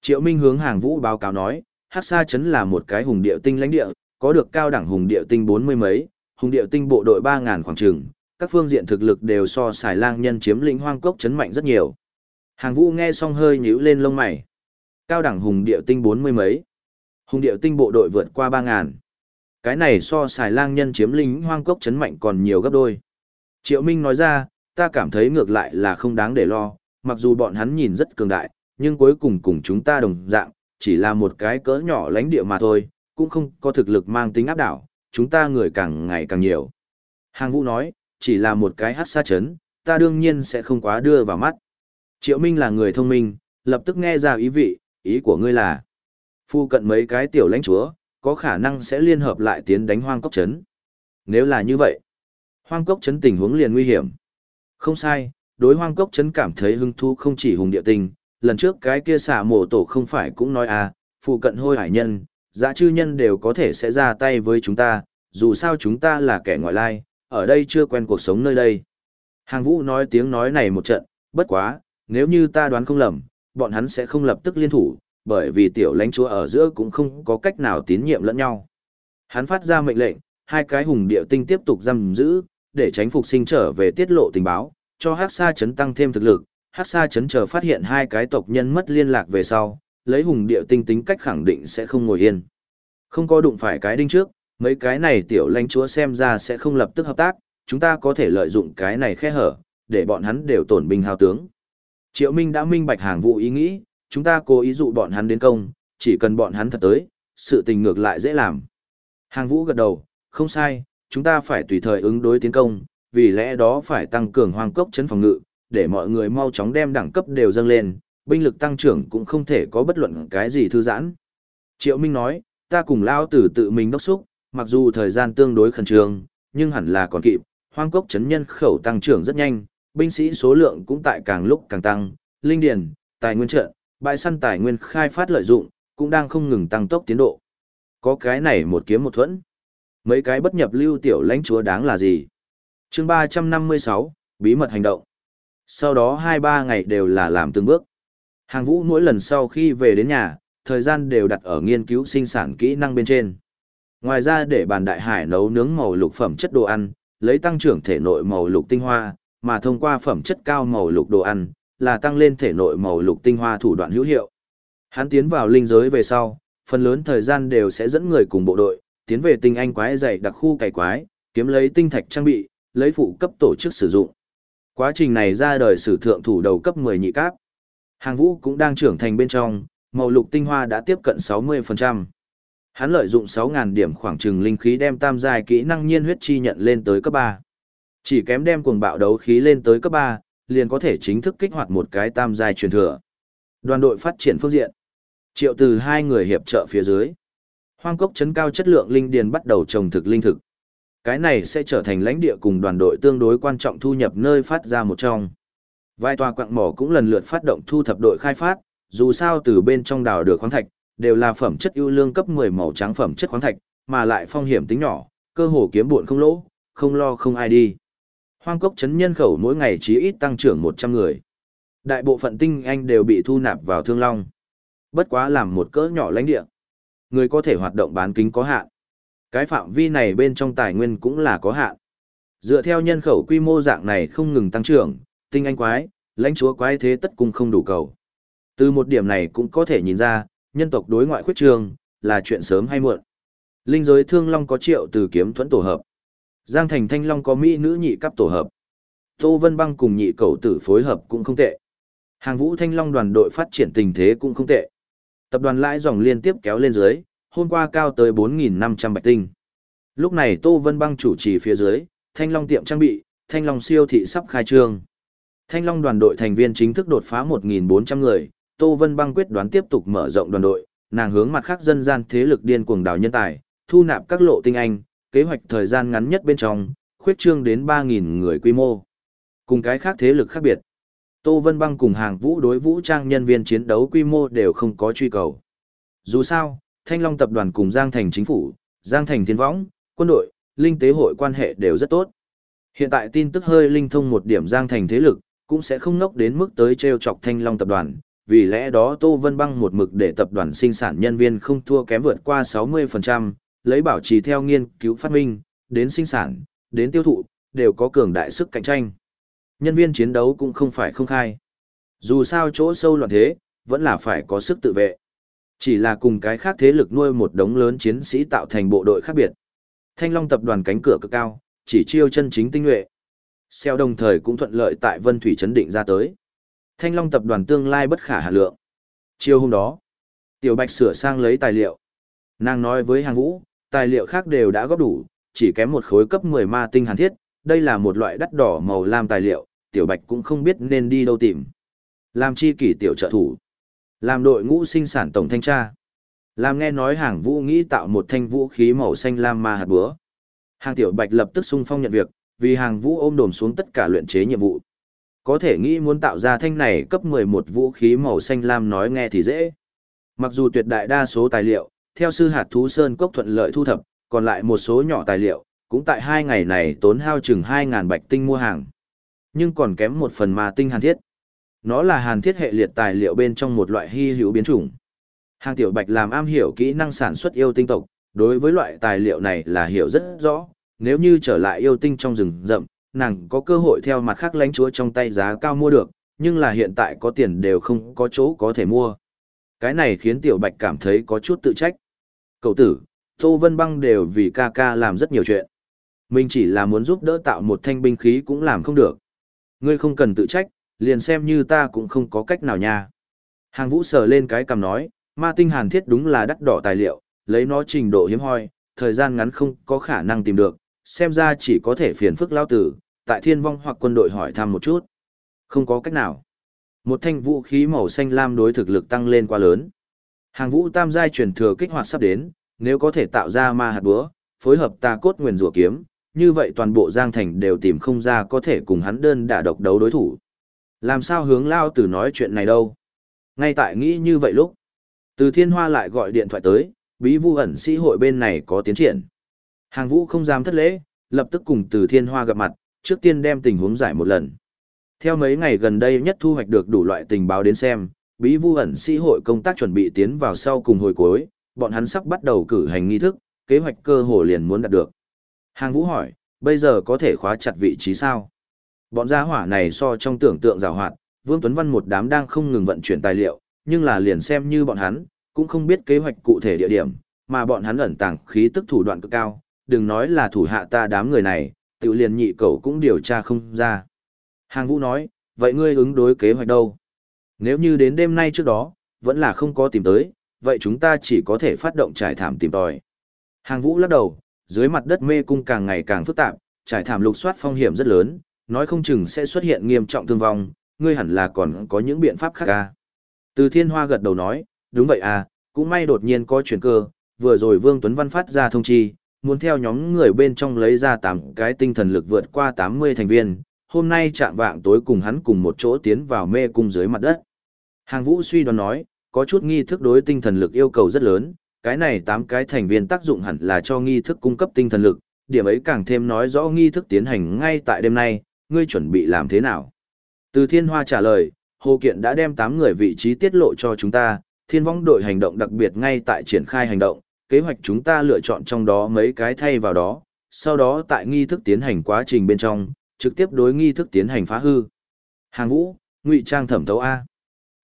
Triệu Minh hướng hàng vũ báo cáo nói, Hắc Sa Trấn là một cái hùng địa tinh lãnh địa, có được cao đẳng hùng địa tinh bốn mươi mấy, hùng địa tinh bộ đội ba ngàn khoảng trường, các phương diện thực lực đều so xài lang nhân chiếm lĩnh hoang cốc chấn mạnh rất nhiều. Hàng vũ nghe xong hơi nhíu lên lông mày. Cao đẳng hùng điệu tinh bốn mươi mấy. Hùng điệu tinh bộ đội vượt qua ba ngàn. Cái này so xài lang nhân chiếm lĩnh hoang cốc chấn mạnh còn nhiều gấp đôi. Triệu Minh nói ra, ta cảm thấy ngược lại là không đáng để lo, mặc dù bọn hắn nhìn rất cường đại, nhưng cuối cùng cùng chúng ta đồng dạng, chỉ là một cái cỡ nhỏ lãnh địa mà thôi, cũng không có thực lực mang tính áp đảo, chúng ta người càng ngày càng nhiều. Hàng Vũ nói, chỉ là một cái hát xa chấn, ta đương nhiên sẽ không quá đưa vào mắt. Triệu Minh là người thông minh, lập tức nghe ra ý vị, ý của ngươi là phu cận mấy cái tiểu lãnh chúa, có khả năng sẽ liên hợp lại tiến đánh hoang cốc chấn. Nếu là như vậy, hoang cốc chấn tình huống liền nguy hiểm. Không sai, đối hoang cốc chấn cảm thấy hứng thú không chỉ hùng địa tình, lần trước cái kia xả mổ tổ không phải cũng nói à, phụ cận hôi hải nhân, dã chư nhân đều có thể sẽ ra tay với chúng ta, dù sao chúng ta là kẻ ngoại lai, ở đây chưa quen cuộc sống nơi đây. Hàng vũ nói tiếng nói này một trận, bất quá, nếu như ta đoán không lầm, bọn hắn sẽ không lập tức liên thủ, bởi vì tiểu lãnh chúa ở giữa cũng không có cách nào tín nhiệm lẫn nhau. Hắn phát ra mệnh lệnh, hai cái hùng địa tinh tiếp tục giam giữ, để tránh phục sinh trở về tiết lộ tình báo, cho Hắc Sa chấn tăng thêm thực lực. Hắc Sa chấn chờ phát hiện hai cái tộc nhân mất liên lạc về sau, lấy hùng điệu tinh tính cách khẳng định sẽ không ngồi yên. Không có đụng phải cái đinh trước, mấy cái này tiểu lãnh chúa xem ra sẽ không lập tức hợp tác, chúng ta có thể lợi dụng cái này khe hở, để bọn hắn đều tổn binh hao tướng. Triệu Minh đã minh bạch hàng vụ ý nghĩ, chúng ta cố ý dụ bọn hắn đến công, chỉ cần bọn hắn thật tới, sự tình ngược lại dễ làm. Hàng vũ gật đầu, không sai, chúng ta phải tùy thời ứng đối tiến công, vì lẽ đó phải tăng cường hoang cốc chấn phòng ngự, để mọi người mau chóng đem đẳng cấp đều dâng lên, binh lực tăng trưởng cũng không thể có bất luận cái gì thư giãn. Triệu Minh nói, ta cùng Lao Tử tự mình đốc xúc, mặc dù thời gian tương đối khẩn trương, nhưng hẳn là còn kịp, hoang cốc chấn nhân khẩu tăng trưởng rất nhanh, binh sĩ số lượng cũng tại càng lúc càng tăng, linh điền, tài nguyên trợ, bãi săn tài nguyên khai phát lợi dụng, cũng đang không ngừng tăng tốc tiến độ. Có cái này một kiếm một thuẫn. Mấy cái bất nhập lưu tiểu lãnh chúa đáng là gì? chương 356, bí mật hành động. Sau đó 2-3 ngày đều là làm từng bước. Hàng vũ mỗi lần sau khi về đến nhà, thời gian đều đặt ở nghiên cứu sinh sản kỹ năng bên trên. Ngoài ra để bàn đại hải nấu nướng màu lục phẩm chất đồ ăn, lấy tăng trưởng thể nội màu lục tinh hoa, mà thông qua phẩm chất cao màu lục đồ ăn, là tăng lên thể nội màu lục tinh hoa thủ đoạn hữu hiệu. Hắn tiến vào linh giới về sau, phần lớn thời gian đều sẽ dẫn người cùng bộ đội, tiến về tinh anh quái dày đặc khu cày quái, kiếm lấy tinh thạch trang bị, lấy phụ cấp tổ chức sử dụng. Quá trình này ra đời sử thượng thủ đầu cấp 10 nhị cấp. Hàng vũ cũng đang trưởng thành bên trong, màu lục tinh hoa đã tiếp cận 60%. Hắn lợi dụng 6.000 điểm khoảng trừng linh khí đem tam giai kỹ năng nhiên huyết chi nhận lên tới cấp 3. Chỉ kém đem cuồng bạo đấu khí lên tới cấp 3, liền có thể chính thức kích hoạt một cái tam giai truyền thừa. Đoàn đội phát triển phương diện. Triệu từ hai người hiệp trợ phía dưới. Hoang cốc chấn cao chất lượng linh điền bắt đầu trồng thực linh thực. Cái này sẽ trở thành lãnh địa cùng đoàn đội tương đối quan trọng thu nhập nơi phát ra một trong. Vài tòa quặng mỏ cũng lần lượt phát động thu thập đội khai phát, dù sao từ bên trong đào được khoáng thạch, đều là phẩm chất ưu lương cấp 10 màu trắng phẩm chất khoáng thạch, mà lại phong hiểm tính nhỏ, cơ hồ kiếm buồn không lỗ, không lo không ai đi. Hoang cốc chấn nhân khẩu mỗi ngày chí ít tăng trưởng 100 người. Đại bộ phận tinh anh đều bị thu nạp vào thương long. Bất quá làm một cỡ nhỏ lãnh địa. Người có thể hoạt động bán kính có hạn. Cái phạm vi này bên trong tài nguyên cũng là có hạn. Dựa theo nhân khẩu quy mô dạng này không ngừng tăng trưởng, tinh anh quái, lãnh chúa quái thế tất cung không đủ cầu. Từ một điểm này cũng có thể nhìn ra, nhân tộc đối ngoại khuyết trường, là chuyện sớm hay muộn. Linh giới thương long có triệu từ kiếm thuẫn tổ hợp. Giang Thành Thanh Long có mỹ nữ nhị cấp tổ hợp. Tô Vân Băng cùng nhị cầu tử phối hợp cũng không tệ. Hàng Vũ Thanh Long đoàn đội phát triển tình thế cũng không tệ. Tập đoàn lãi dòng liên tiếp kéo lên dưới, hôm qua cao tới 4.500 bạch tinh. Lúc này Tô Vân Băng chủ trì phía dưới, Thanh Long tiệm trang bị, Thanh Long siêu thị sắp khai trương. Thanh Long đoàn đội thành viên chính thức đột phá 1.400 người, Tô Vân Băng quyết đoán tiếp tục mở rộng đoàn đội, nàng hướng mặt khác dân gian thế lực điên cuồng đào nhân tài, thu nạp các lộ tinh anh, kế hoạch thời gian ngắn nhất bên trong, khuyết trương đến 3.000 người quy mô. Cùng cái khác thế lực khác biệt. Tô Vân Băng cùng hàng vũ đối vũ trang nhân viên chiến đấu quy mô đều không có truy cầu. Dù sao, Thanh Long tập đoàn cùng Giang Thành chính phủ, Giang Thành thiên võng, quân đội, linh tế hội quan hệ đều rất tốt. Hiện tại tin tức hơi linh thông một điểm Giang Thành thế lực, cũng sẽ không nốc đến mức tới treo chọc Thanh Long tập đoàn, vì lẽ đó Tô Vân Băng một mực để tập đoàn sinh sản nhân viên không thua kém vượt qua 60%, lấy bảo trì theo nghiên cứu phát minh, đến sinh sản, đến tiêu thụ, đều có cường đại sức cạnh tranh. Nhân viên chiến đấu cũng không phải không khai. Dù sao chỗ sâu loạn thế, vẫn là phải có sức tự vệ. Chỉ là cùng cái khác thế lực nuôi một đống lớn chiến sĩ tạo thành bộ đội khác biệt. Thanh Long tập đoàn cánh cửa cực cao, chỉ chiêu chân chính tinh nhuệ. Xeo đồng thời cũng thuận lợi tại Vân Thủy chấn định ra tới. Thanh Long tập đoàn tương lai bất khả hạ lượng. Chiều hôm đó, Tiểu Bạch sửa sang lấy tài liệu. Nàng nói với hàng vũ, tài liệu khác đều đã góp đủ, chỉ kém một khối cấp 10 ma tinh hàn thiết, đây là một loại đắt đỏ màu lam tài liệu, Tiểu Bạch cũng không biết nên đi đâu tìm. Làm chi kỷ tiểu trợ thủ. Làm đội ngũ sinh sản tổng thanh tra. Làm nghe nói hàng vũ nghĩ tạo một thanh vũ khí màu xanh lam ma hạt búa. Hàng tiểu bạch lập tức sung phong nhận việc, vì hàng vũ ôm đồm xuống tất cả luyện chế nhiệm vụ. Có thể nghĩ muốn tạo ra thanh này cấp 11 vũ khí màu xanh lam nói nghe thì dễ. Mặc dù tuyệt đại đa số tài liệu, theo sư hạt thú sơn cốc thuận lợi thu thập, còn lại một số nhỏ tài liệu, cũng tại hai ngày này tốn hao chừng 2.000 bạch tinh mua hàng. Nhưng còn kém một phần mà tinh hàn thiết. Nó là hàn thiết hệ liệt tài liệu bên trong một loại hy hữu biến chủng. Hàng tiểu bạch làm am hiểu kỹ năng sản xuất yêu tinh tộc, đối với loại tài liệu này là hiểu rất rõ, nếu như trở lại yêu tinh trong rừng rậm, nàng có cơ hội theo mặt khác lãnh chúa trong tay giá cao mua được, nhưng là hiện tại có tiền đều không có chỗ có thể mua. Cái này khiến tiểu bạch cảm thấy có chút tự trách. Cậu tử, Tô Vân Băng đều vì ca ca làm rất nhiều chuyện. Mình chỉ là muốn giúp đỡ tạo một thanh binh khí cũng làm không được. Ngươi không cần tự trách, liền xem như ta cũng không có cách nào nha. Hàng vũ sờ lên cái cầm nói, ma tinh hàn thiết đúng là đắt đỏ tài liệu, lấy nó trình độ hiếm hoi, thời gian ngắn không có khả năng tìm được, xem ra chỉ có thể phiền phức lao tử, tại thiên vong hoặc quân đội hỏi thăm một chút. Không có cách nào. Một thanh vũ khí màu xanh lam đối thực lực tăng lên quá lớn. Hàng vũ tam giai truyền thừa kích hoạt sắp đến, nếu có thể tạo ra ma hạt búa, phối hợp ta cốt nguyền rùa kiếm, như vậy toàn bộ Giang Thành đều tìm không ra có thể cùng hắn đơn đả độc đấu đối thủ. Làm sao hướng lao tử nói chuyện này đâu? Ngay tại nghĩ như vậy lúc, từ thiên hoa lại gọi điện thoại tới, bí vu ẩn sĩ hội bên này có tiến triển. Hàng vũ không dám thất lễ, lập tức cùng từ thiên hoa gặp mặt, trước tiên đem tình huống giải một lần. Theo mấy ngày gần đây nhất thu hoạch được đủ loại tình báo đến xem, bí vu ẩn sĩ hội công tác chuẩn bị tiến vào sau cùng hồi cuối, bọn hắn sắp bắt đầu cử hành nghi thức, kế hoạch cơ hồ liền muốn đạt được. Hàng vũ hỏi, bây giờ có thể khóa chặt vị trí sao? Bọn gia hỏa này so trong tưởng tượng rào hoạt, Vương Tuấn Văn một đám đang không ngừng vận chuyển tài liệu, nhưng là liền xem như bọn hắn, cũng không biết kế hoạch cụ thể địa điểm, mà bọn hắn ẩn tàng khí tức thủ đoạn cực cao, đừng nói là thủ hạ ta đám người này, tự liền nhị cậu cũng điều tra không ra. Hàng Vũ nói, vậy ngươi ứng đối kế hoạch đâu? Nếu như đến đêm nay trước đó, vẫn là không có tìm tới, vậy chúng ta chỉ có thể phát động trải thảm tìm tòi. Hàng Vũ lắc đầu, dưới mặt đất mê cung càng ngày càng phức tạp, trải thảm lục soát phong hiểm rất lớn, nói không chừng sẽ xuất hiện nghiêm trọng thương vong, ngươi hẳn là còn có những biện pháp khác à. Từ thiên hoa gật đầu nói, đúng vậy à, cũng may đột nhiên có chuyển cơ, vừa rồi Vương Tuấn Văn phát ra thông chi, muốn theo nhóm người bên trong lấy ra 8 cái tinh thần lực vượt qua 80 thành viên, hôm nay chạm vạng tối cùng hắn cùng một chỗ tiến vào mê cung dưới mặt đất. Hàng vũ suy đoán nói, có chút nghi thức đối tinh thần lực yêu cầu rất lớn, cái này 8 cái thành viên tác dụng hẳn là cho nghi thức cung cấp tinh thần lực, điểm ấy càng thêm nói rõ nghi thức tiến hành ngay tại đêm nay, ngươi chuẩn bị làm thế nào? Từ thiên hoa trả lời, Hồ Kiện đã đem 8 người vị trí tiết lộ cho chúng ta, thiên vong đội hành động đặc biệt ngay tại triển khai hành động, kế hoạch chúng ta lựa chọn trong đó mấy cái thay vào đó, sau đó tại nghi thức tiến hành quá trình bên trong, trực tiếp đối nghi thức tiến hành phá hư. Hàng vũ, ngụy trang thẩm thấu A.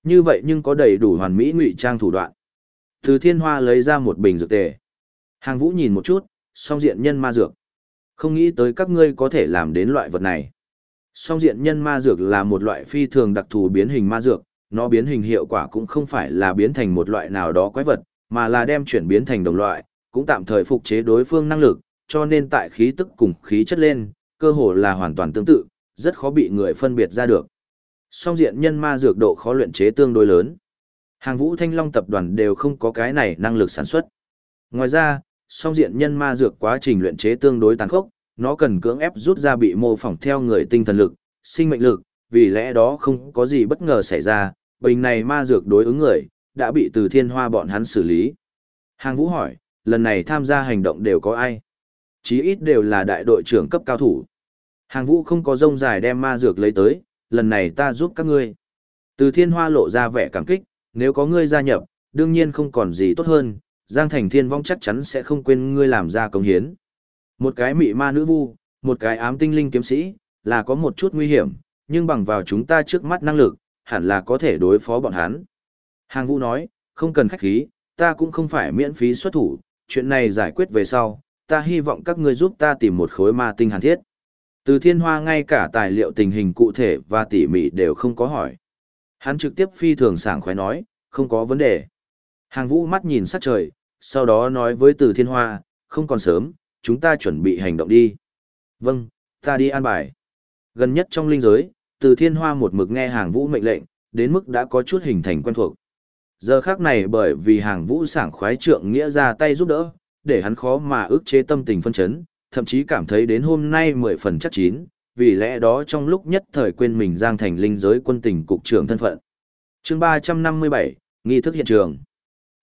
Như vậy nhưng có đầy đủ hoàn mỹ ngụy trang thủ đoạn. Từ thiên hoa lấy ra một bình dược tề. Hàng vũ nhìn một chút, song diện nhân ma dược. Không nghĩ tới các ngươi có thể làm đến loại vật này. Song diện nhân ma dược là một loại phi thường đặc thù biến hình ma dược, nó biến hình hiệu quả cũng không phải là biến thành một loại nào đó quái vật, mà là đem chuyển biến thành đồng loại, cũng tạm thời phục chế đối phương năng lực, cho nên tại khí tức cùng khí chất lên, cơ hồ là hoàn toàn tương tự, rất khó bị người phân biệt ra được. Song diện nhân ma dược độ khó luyện chế tương đối lớn. Hàng vũ thanh long tập đoàn đều không có cái này năng lực sản xuất. Ngoài ra, song diện nhân ma dược quá trình luyện chế tương đối tàn khốc, nó cần cưỡng ép rút ra bị mô phỏng theo người tinh thần lực, sinh mệnh lực, vì lẽ đó không có gì bất ngờ xảy ra, bình này ma dược đối ứng người, đã bị từ thiên hoa bọn hắn xử lý. Hàng vũ hỏi, lần này tham gia hành động đều có ai? Chí ít đều là đại đội trưởng cấp cao thủ. Hàng vũ không có rông dài đem ma dược lấy tới, lần này ta giúp các ngươi. Từ thiên hoa lộ ra vẻ cảm kích, nếu có ngươi gia nhập, đương nhiên không còn gì tốt hơn, Giang Thành Thiên Vong chắc chắn sẽ không quên ngươi làm ra công hiến. Một cái mị ma nữ vu, một cái ám tinh linh kiếm sĩ, là có một chút nguy hiểm, nhưng bằng vào chúng ta trước mắt năng lực, hẳn là có thể đối phó bọn hắn. Hàng Vũ nói, không cần khách khí, ta cũng không phải miễn phí xuất thủ, chuyện này giải quyết về sau, ta hy vọng các ngươi giúp ta tìm một khối ma tinh hàn thiết. Từ thiên hoa ngay cả tài liệu tình hình cụ thể và tỉ mỉ đều không có hỏi. Hắn trực tiếp phi thường sảng khoái nói, không có vấn đề. Hàng vũ mắt nhìn sát trời, sau đó nói với từ thiên hoa, không còn sớm, chúng ta chuẩn bị hành động đi. Vâng, ta đi an bài. Gần nhất trong linh giới, từ thiên hoa một mực nghe hàng vũ mệnh lệnh, đến mức đã có chút hình thành quen thuộc. Giờ khác này bởi vì hàng vũ sảng khoái trượng nghĩa ra tay giúp đỡ, để hắn khó mà ức chế tâm tình phân chấn, thậm chí cảm thấy đến hôm nay mười phần chắc chín, vì lẽ đó trong lúc nhất thời quên mình giang thành linh giới quân tình cục trưởng thân phận. chương ba trăm năm mươi bảy nghi thức hiện trường.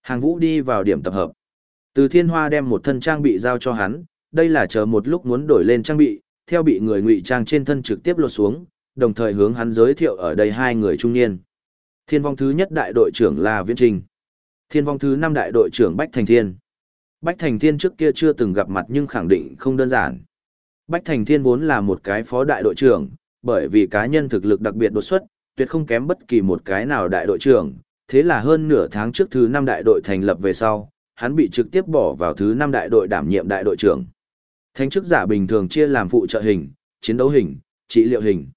Hàng vũ đi vào điểm tập hợp. Từ thiên hoa đem một thân trang bị giao cho hắn, đây là chờ một lúc muốn đổi lên trang bị, theo bị người ngụy trang trên thân trực tiếp lột xuống, đồng thời hướng hắn giới thiệu ở đây hai người trung niên. Thiên vong thứ nhất đại đội trưởng là Viễn Trình. Thiên vong thứ năm đại đội trưởng Bách Thành Thiên. Bách Thành Thiên trước kia chưa từng gặp mặt nhưng khẳng định không đơn giản. Bách Thành Thiên vốn là một cái phó đại đội trưởng, bởi vì cá nhân thực lực đặc biệt đột xuất, tuyệt không kém bất kỳ một cái nào đại đội trưởng, thế là hơn nửa tháng trước thứ năm đại đội thành lập về sau, hắn bị trực tiếp bỏ vào thứ năm đại đội đảm nhiệm đại đội trưởng. Thánh chức giả bình thường chia làm phụ trợ hình, chiến đấu hình, trị liệu hình.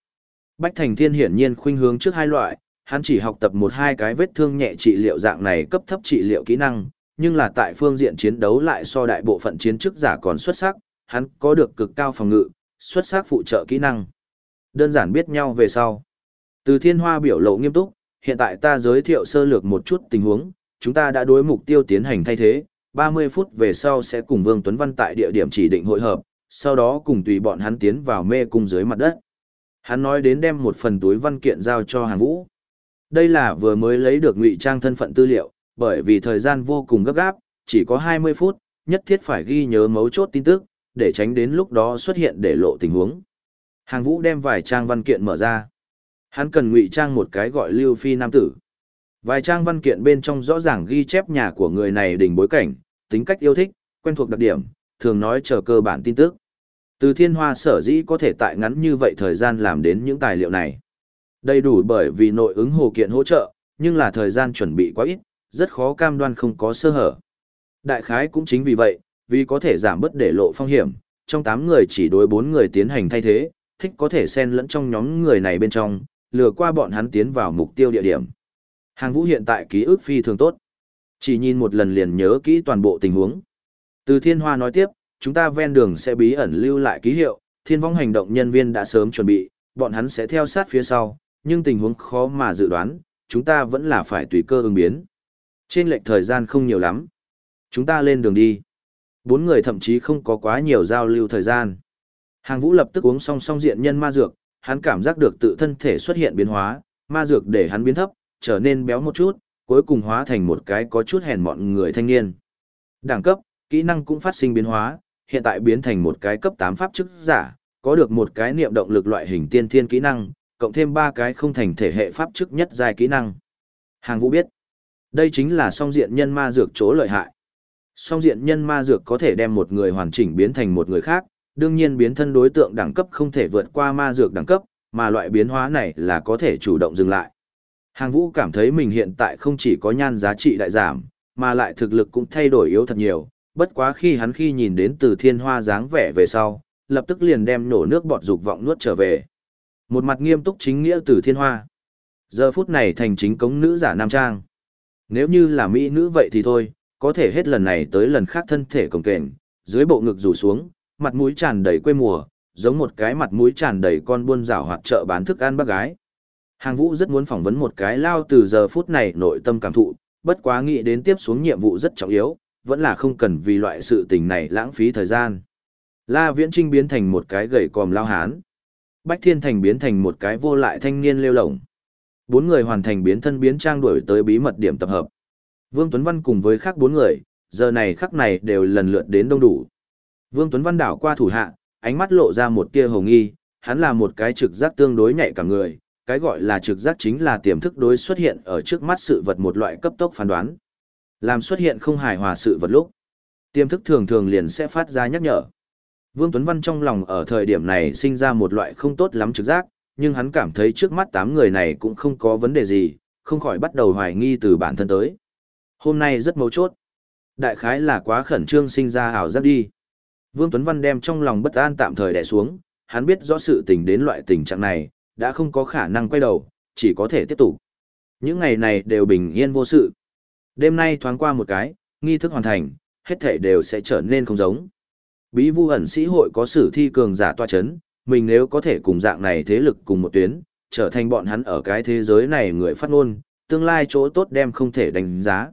Bách Thành Thiên hiển nhiên khuynh hướng trước hai loại, hắn chỉ học tập một hai cái vết thương nhẹ trị liệu dạng này cấp thấp trị liệu kỹ năng, nhưng là tại phương diện chiến đấu lại so đại bộ phận chiến chức giả còn xuất sắc, hắn có được cực cao phòng ngự, xuất sắc phụ trợ kỹ năng. Đơn giản biết nhau về sau. Từ thiên hoa biểu lộ nghiêm túc, hiện tại ta giới thiệu sơ lược một chút tình huống, chúng ta đã đối mục tiêu tiến hành thay thế, 30 phút về sau sẽ cùng Vương Tuấn Văn tại địa điểm chỉ định hội hợp, sau đó cùng tùy bọn hắn tiến vào mê cung dưới mặt đất. Hắn nói đến đem một phần túi văn kiện giao cho hàng vũ. Đây là vừa mới lấy được ngụy trang thân phận tư liệu, bởi vì thời gian vô cùng gấp gáp, chỉ có 20 phút, nhất thiết phải ghi nhớ mấu chốt tin tức, để tránh đến lúc đó xuất hiện để lộ tình huống. Hàng vũ đem vài trang văn kiện mở ra. Hắn cần ngụy trang một cái gọi Lưu Phi Nam Tử. Vài trang văn kiện bên trong rõ ràng ghi chép nhà của người này đỉnh bối cảnh, tính cách yêu thích, quen thuộc đặc điểm, thường nói chờ cơ bản tin tức. Từ thiên hoa sở dĩ có thể tại ngắn như vậy thời gian làm đến những tài liệu này. Đầy đủ bởi vì nội ứng hồ kiện hỗ trợ, nhưng là thời gian chuẩn bị quá ít, rất khó cam đoan không có sơ hở. Đại khái cũng chính vì vậy, vì có thể giảm bớt để lộ phong hiểm, trong 8 người chỉ đối 4 người tiến hành thay thế, thích có thể xen lẫn trong nhóm người này bên trong, lừa qua bọn hắn tiến vào mục tiêu địa điểm. Hàng vũ hiện tại ký ức phi thường tốt. Chỉ nhìn một lần liền nhớ kỹ toàn bộ tình huống. Từ thiên hoa nói tiếp, chúng ta ven đường sẽ bí ẩn lưu lại ký hiệu, thiên vong hành động nhân viên đã sớm chuẩn bị, bọn hắn sẽ theo sát phía sau, nhưng tình huống khó mà dự đoán, chúng ta vẫn là phải tùy cơ ứng biến. Trên lệch thời gian không nhiều lắm. Chúng ta lên đường đi. Bốn người thậm chí không có quá nhiều giao lưu thời gian. Hàng vũ lập tức uống song song diện nhân ma dược, hắn cảm giác được tự thân thể xuất hiện biến hóa, ma dược để hắn biến thấp, trở nên béo một chút, cuối cùng hóa thành một cái có chút hèn mọn người thanh niên. Đẳng cấp, kỹ năng cũng phát sinh biến hóa, hiện tại biến thành một cái cấp 8 pháp chức giả, có được một cái niệm động lực loại hình tiên thiên kỹ năng, cộng thêm ba cái không thành thể hệ pháp chức nhất dài kỹ năng. Hàng vũ biết, đây chính là song diện nhân ma dược chỗ lợi hại. Song diện nhân ma dược có thể đem một người hoàn chỉnh biến thành một người khác, đương nhiên biến thân đối tượng đẳng cấp không thể vượt qua ma dược đẳng cấp, mà loại biến hóa này là có thể chủ động dừng lại. Hàng vũ cảm thấy mình hiện tại không chỉ có nhan giá trị đại giảm, mà lại thực lực cũng thay đổi yếu thật nhiều, bất quá khi hắn khi nhìn đến từ thiên hoa dáng vẻ về sau, lập tức liền đem nổ nước bọt dục vọng nuốt trở về. Một mặt nghiêm túc chính nghĩa từ thiên hoa. Giờ phút này thành chính cống nữ giả nam trang. Nếu như là mỹ nữ vậy thì thôi, có thể hết lần này tới lần khác thân thể cồng kềnh, dưới bộ ngực rủ xuống, mặt mũi tràn đầy quê mùa, giống một cái mặt mũi tràn đầy con buôn rảo hoạt chợ bán thức ăn bác gái. Hàng vũ rất muốn phỏng vấn một cái lao từ giờ phút này nội tâm cảm thụ, bất quá nghĩ đến tiếp xuống nhiệm vụ rất trọng yếu, vẫn là không cần vì loại sự tình này lãng phí thời gian. La Viễn Trinh biến thành một cái gầy còm lao hán. Bách Thiên Thành biến thành một cái vô lại thanh niên lêu lổng. Bốn người hoàn thành biến thân biến trang đuổi tới bí mật điểm tập hợp. Vương Tuấn Văn cùng với khác bốn người, giờ này khắc này đều lần lượt đến đông đủ. Vương Tuấn Văn đảo qua thủ hạ, ánh mắt lộ ra một tia hồng nghi, hắn là một cái trực giác tương đối nhạy cả người, cái gọi là trực giác chính là tiềm thức đối xuất hiện ở trước mắt sự vật một loại cấp tốc phán đoán. Làm xuất hiện không hài hòa sự vật lúc, tiềm thức thường thường liền sẽ phát ra nhắc nhở. Vương Tuấn Văn trong lòng ở thời điểm này sinh ra một loại không tốt lắm trực giác, nhưng hắn cảm thấy trước mắt tám người này cũng không có vấn đề gì, không khỏi bắt đầu hoài nghi từ bản thân tới. Hôm nay rất mấu chốt. Đại khái là quá khẩn trương sinh ra ảo giác đi. Vương Tuấn Văn đem trong lòng bất an tạm thời đè xuống, hắn biết rõ sự tình đến loại tình trạng này, đã không có khả năng quay đầu, chỉ có thể tiếp tục. Những ngày này đều bình yên vô sự. Đêm nay thoáng qua một cái, nghi thức hoàn thành, hết thể đều sẽ trở nên không giống. Bí vu ẩn sĩ hội có sử thi cường giả toa chấn, mình nếu có thể cùng dạng này thế lực cùng một tuyến, trở thành bọn hắn ở cái thế giới này người phát ngôn, tương lai chỗ tốt đem không thể đánh giá.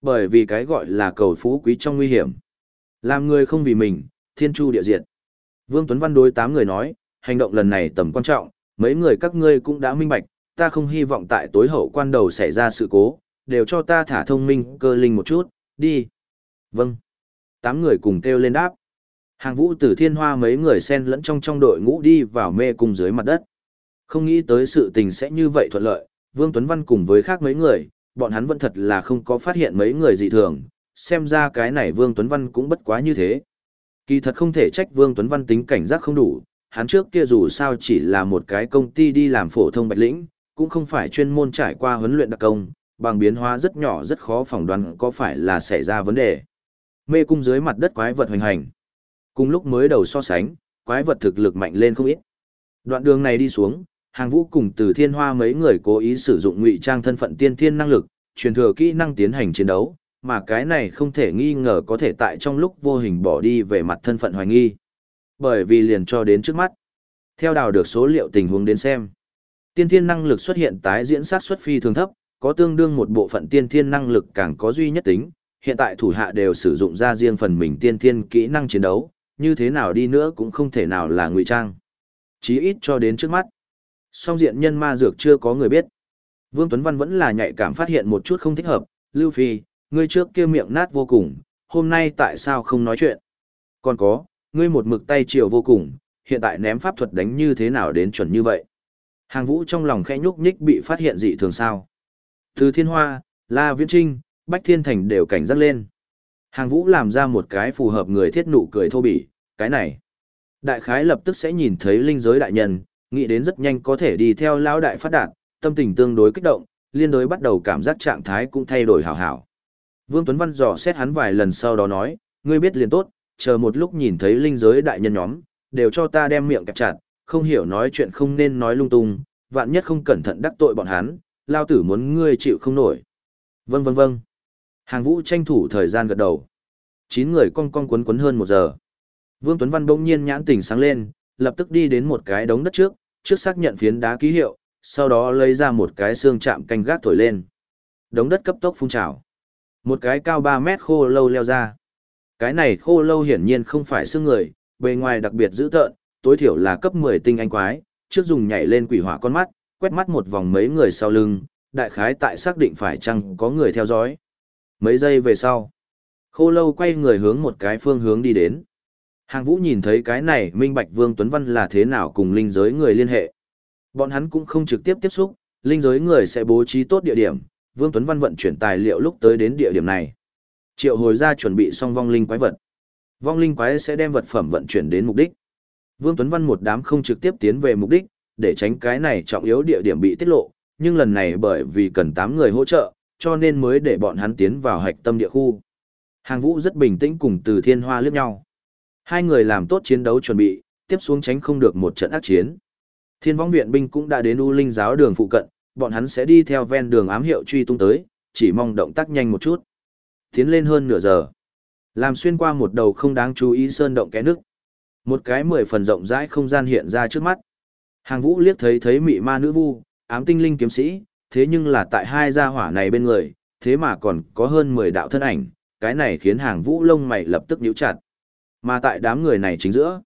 Bởi vì cái gọi là cầu phú quý trong nguy hiểm. Làm người không vì mình, thiên chu địa diệt. Vương Tuấn Văn đối tám người nói, hành động lần này tầm quan trọng, mấy người các ngươi cũng đã minh bạch, ta không hy vọng tại tối hậu quan đầu xảy ra sự cố, đều cho ta thả thông minh cơ linh một chút, đi. Vâng. Tám người cùng kêu lên đáp. Hàng vũ tử thiên hoa mấy người xen lẫn trong trong đội ngũ đi vào mê cung dưới mặt đất. Không nghĩ tới sự tình sẽ như vậy thuận lợi, Vương Tuấn Văn cùng với khác mấy người, bọn hắn vẫn thật là không có phát hiện mấy người dị thường, xem ra cái này Vương Tuấn Văn cũng bất quá như thế. Kỳ thật không thể trách Vương Tuấn Văn tính cảnh giác không đủ, hắn trước kia dù sao chỉ là một cái công ty đi làm phổ thông bạch lĩnh, cũng không phải chuyên môn trải qua huấn luyện đặc công, bằng biến hóa rất nhỏ rất khó phỏng đoán có phải là xảy ra vấn đề. Mê cung dưới mặt đất quái vật hoành hành. Cùng lúc mới đầu so sánh, quái vật thực lực mạnh lên không ít. Đoạn đường này đi xuống, hàng vũ cùng từ thiên hoa mấy người cố ý sử dụng ngụy trang thân phận tiên thiên năng lực, truyền thừa kỹ năng tiến hành chiến đấu, mà cái này không thể nghi ngờ có thể tại trong lúc vô hình bỏ đi về mặt thân phận hoài nghi. Bởi vì liền cho đến trước mắt. Theo đào được số liệu tình huống đến xem. Tiên thiên năng lực xuất hiện tái diễn sát xuất phi thường thấp, có tương đương một bộ phận tiên thiên năng lực càng có duy nhất tính. Hiện tại thủ hạ đều sử dụng ra riêng phần mình tiên thiên kỹ năng chiến đấu, như thế nào đi nữa cũng không thể nào là ngụy trang. Chí ít cho đến trước mắt. Song diện nhân ma dược chưa có người biết. Vương Tuấn Văn vẫn là nhạy cảm phát hiện một chút không thích hợp, Lưu Phi, ngươi trước kia miệng nát vô cùng, hôm nay tại sao không nói chuyện? Còn có, ngươi một mực tay chiều vô cùng, hiện tại ném pháp thuật đánh như thế nào đến chuẩn như vậy? Hàng vũ trong lòng khẽ nhúc nhích bị phát hiện dị thường sao. Từ thiên hoa, La Viễn Trinh, Bách Thiên Thành đều cảnh giác lên. Hàng vũ làm ra một cái phù hợp người thiết nụ cười thô bỉ, cái này. Đại khái lập tức sẽ nhìn thấy linh giới đại nhân, nghĩ đến rất nhanh có thể đi theo lão đại phát đạt, tâm tình tương đối kích động, liên đối bắt đầu cảm giác trạng thái cũng thay đổi hảo hảo. Vương Tuấn Văn dò xét hắn vài lần sau đó nói, ngươi biết liền tốt, chờ một lúc nhìn thấy linh giới đại nhân nhóm, đều cho ta đem miệng kẹp chặt, không hiểu nói chuyện không nên nói lung tung, vạn nhất không cẩn thận đắc tội bọn hắn, lao tử muốn ngươi chịu không nổi. Vâng vâng vâng. Hàng vũ tranh thủ thời gian gật đầu. Chín người cong cong quấn quấn hơn một giờ. Vương Tuấn Văn bỗng nhiên nhãn tỉnh sáng lên, lập tức đi đến một cái đống đất trước, trước xác nhận phiến đá ký hiệu, sau đó lấy ra một cái xương chạm canh gác thổi lên. Đống đất cấp tốc phun trào. Một cái cao 3 mét khô lâu leo ra. Cái này khô lâu hiển nhiên không phải xương người, bề ngoài đặc biệt dữ tợn, tối thiểu là cấp 10 tinh anh quái, trước dùng nhảy lên quỷ hỏa con mắt, quét mắt một vòng mấy người sau lưng, đại khái tại xác định phải chăng có người theo dõi. Mấy giây về sau, khô lâu quay người hướng một cái phương hướng đi đến. Hàng vũ nhìn thấy cái này minh bạch Vương Tuấn Văn là thế nào cùng linh giới người liên hệ. Bọn hắn cũng không trực tiếp tiếp xúc, linh giới người sẽ bố trí tốt địa điểm, Vương Tuấn Văn vận chuyển tài liệu lúc tới đến địa điểm này. Triệu hồi ra chuẩn bị xong vong linh quái vật. Vong linh quái sẽ đem vật phẩm vận chuyển đến mục đích. Vương Tuấn Văn một đám không trực tiếp tiến về mục đích, để tránh cái này trọng yếu địa điểm bị tiết lộ, nhưng lần này bởi vì cần 8 người hỗ trợ, cho nên mới để bọn hắn tiến vào hạch tâm địa khu. Hàng Vũ rất bình tĩnh cùng Từ Thiên Hoa liếc nhau. Hai người làm tốt chiến đấu chuẩn bị, tiếp xuống tránh không được một trận ác chiến. Thiên võng viện binh cũng đã đến U Linh giáo đường phụ cận, bọn hắn sẽ đi theo ven đường ám hiệu truy tung tới, chỉ mong động tác nhanh một chút. Tiến lên hơn nửa giờ. Làm xuyên qua một đầu không đáng chú ý sơn động kẽ nước. Một cái mười phần rộng rãi không gian hiện ra trước mắt. Hàng vũ liếc thấy thấy mị ma nữ vu, ám tinh linh kiếm sĩ, thế nhưng là tại hai gia hỏa này bên người, thế mà còn có hơn 10 đạo thân ảnh, cái này khiến hàng vũ lông mày lập tức nhíu chặt. Mà tại đám người này chính giữa,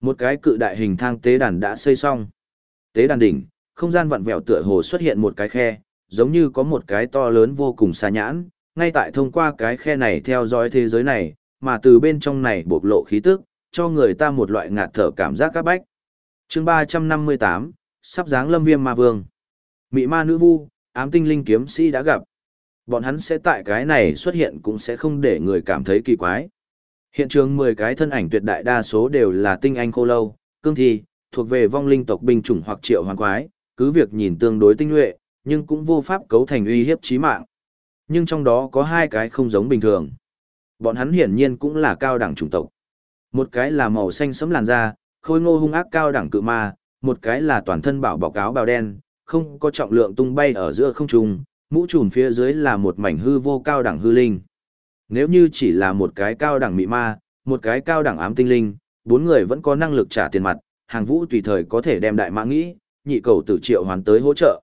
một cái cự đại hình thang tế đàn đã xây xong. Tế đàn đỉnh, không gian vặn vẹo tựa hồ xuất hiện một cái khe, giống như có một cái to lớn vô cùng xa nhãn, ngay tại thông qua cái khe này theo dõi thế giới này, mà từ bên trong này bộc lộ khí tức, cho người ta một loại ngạt thở cảm giác các bách. chương 358, sắp dáng lâm viêm ma vương. Mị ma nữ vu, ám tinh linh kiếm sĩ đã gặp. Bọn hắn sẽ tại cái này xuất hiện cũng sẽ không để người cảm thấy kỳ quái. Hiện trường 10 cái thân ảnh tuyệt đại đa số đều là tinh anh khô lâu, cương thi, thuộc về vong linh tộc binh chủng hoặc triệu hoàn quái, cứ việc nhìn tương đối tinh nhuệ, nhưng cũng vô pháp cấu thành uy hiếp chí mạng. Nhưng trong đó có hai cái không giống bình thường. Bọn hắn hiển nhiên cũng là cao đẳng chủng tộc. Một cái là màu xanh sẫm làn da, khôi ngô hung ác cao đẳng cự ma, một cái là toàn thân bảo bọc áo bào đen, không có trọng lượng tung bay ở giữa không trung, mũ trùm phía dưới là một mảnh hư vô cao đẳng hư linh. Nếu như chỉ là một cái cao đẳng mị ma, một cái cao đẳng ám tinh linh, bốn người vẫn có năng lực trả tiền mặt, hàng vũ tùy thời có thể đem đại mã nghĩ, nhị cầu tử triệu hoàn tới hỗ trợ.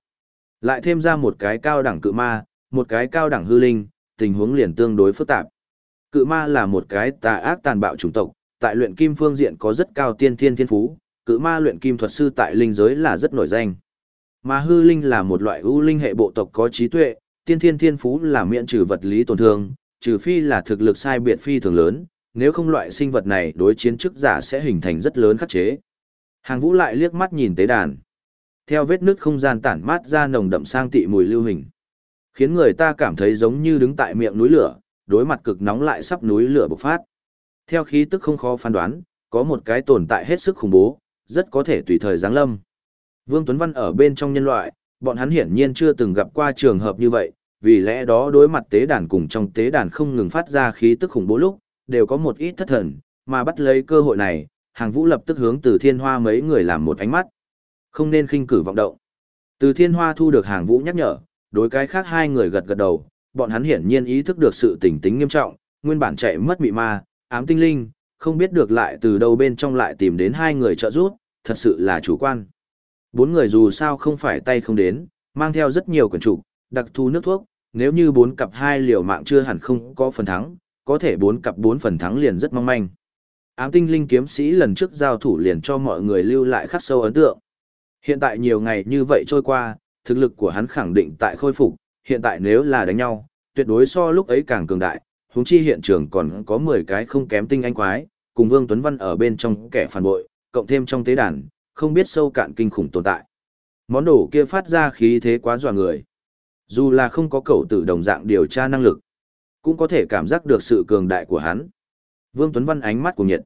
Lại thêm ra một cái cao đẳng cự ma, một cái cao đẳng hư linh, tình huống liền tương đối phức tạp. Cự ma là một cái tà ác tàn bạo chủng tộc, tại luyện kim phương diện có rất cao tiên thiên thiên phú, cự ma luyện kim thuật sư tại linh giới là rất nổi danh. Mà hư linh là một loại ưu linh hệ bộ tộc có trí tuệ, tiên thiên thiên phú là miễn trừ vật lý tổn thương, trừ phi là thực lực sai biệt phi thường lớn, nếu không loại sinh vật này đối chiến chức giả sẽ hình thành rất lớn khắc chế. Hàng vũ lại liếc mắt nhìn tế đàn. Theo vết nước không gian tản mát ra nồng đậm sang tị mùi lưu hình. Khiến người ta cảm thấy giống như đứng tại miệng núi lửa, đối mặt cực nóng lại sắp núi lửa bộc phát. Theo khí tức không khó phán đoán, có một cái tồn tại hết sức khủng bố, rất có thể tùy thời giáng lâm. Vương Tuấn Văn ở bên trong nhân loại, bọn hắn hiển nhiên chưa từng gặp qua trường hợp như vậy, vì lẽ đó đối mặt tế đàn cùng trong tế đàn không ngừng phát ra khí tức khủng bố lúc, đều có một ít thất thần, mà bắt lấy cơ hội này, hàng vũ lập tức hướng từ thiên hoa mấy người làm một ánh mắt. Không nên khinh cử vọng động. Từ thiên hoa thu được hàng vũ nhắc nhở, đối cái khác hai người gật gật đầu, bọn hắn hiển nhiên ý thức được sự tỉnh tính nghiêm trọng, nguyên bản chạy mất mị ma, ám tinh linh, không biết được lại từ đâu bên trong lại tìm đến hai người trợ giúp, thật sự là chủ quan. Bốn người dù sao không phải tay không đến, mang theo rất nhiều quần trục, đặc thù nước thuốc, nếu như bốn cặp hai liều mạng chưa hẳn không có phần thắng, có thể bốn cặp bốn phần thắng liền rất mong manh. Ám tinh linh kiếm sĩ lần trước giao thủ liền cho mọi người lưu lại khắc sâu ấn tượng. Hiện tại nhiều ngày như vậy trôi qua, thực lực của hắn khẳng định tại khôi phục, hiện tại nếu là đánh nhau, tuyệt đối so lúc ấy càng cường đại, huống chi hiện trường còn có 10 cái không kém tinh anh quái, cùng Vương Tuấn Văn ở bên trong kẻ phản bội, cộng thêm trong tế đàn, không biết sâu cạn kinh khủng tồn tại. Món đồ kia phát ra khí thế quá dọa người. Dù là không có cậu tử đồng dạng điều tra năng lực, cũng có thể cảm giác được sự cường đại của hắn. Vương Tuấn Văn ánh mắt của nhiệt.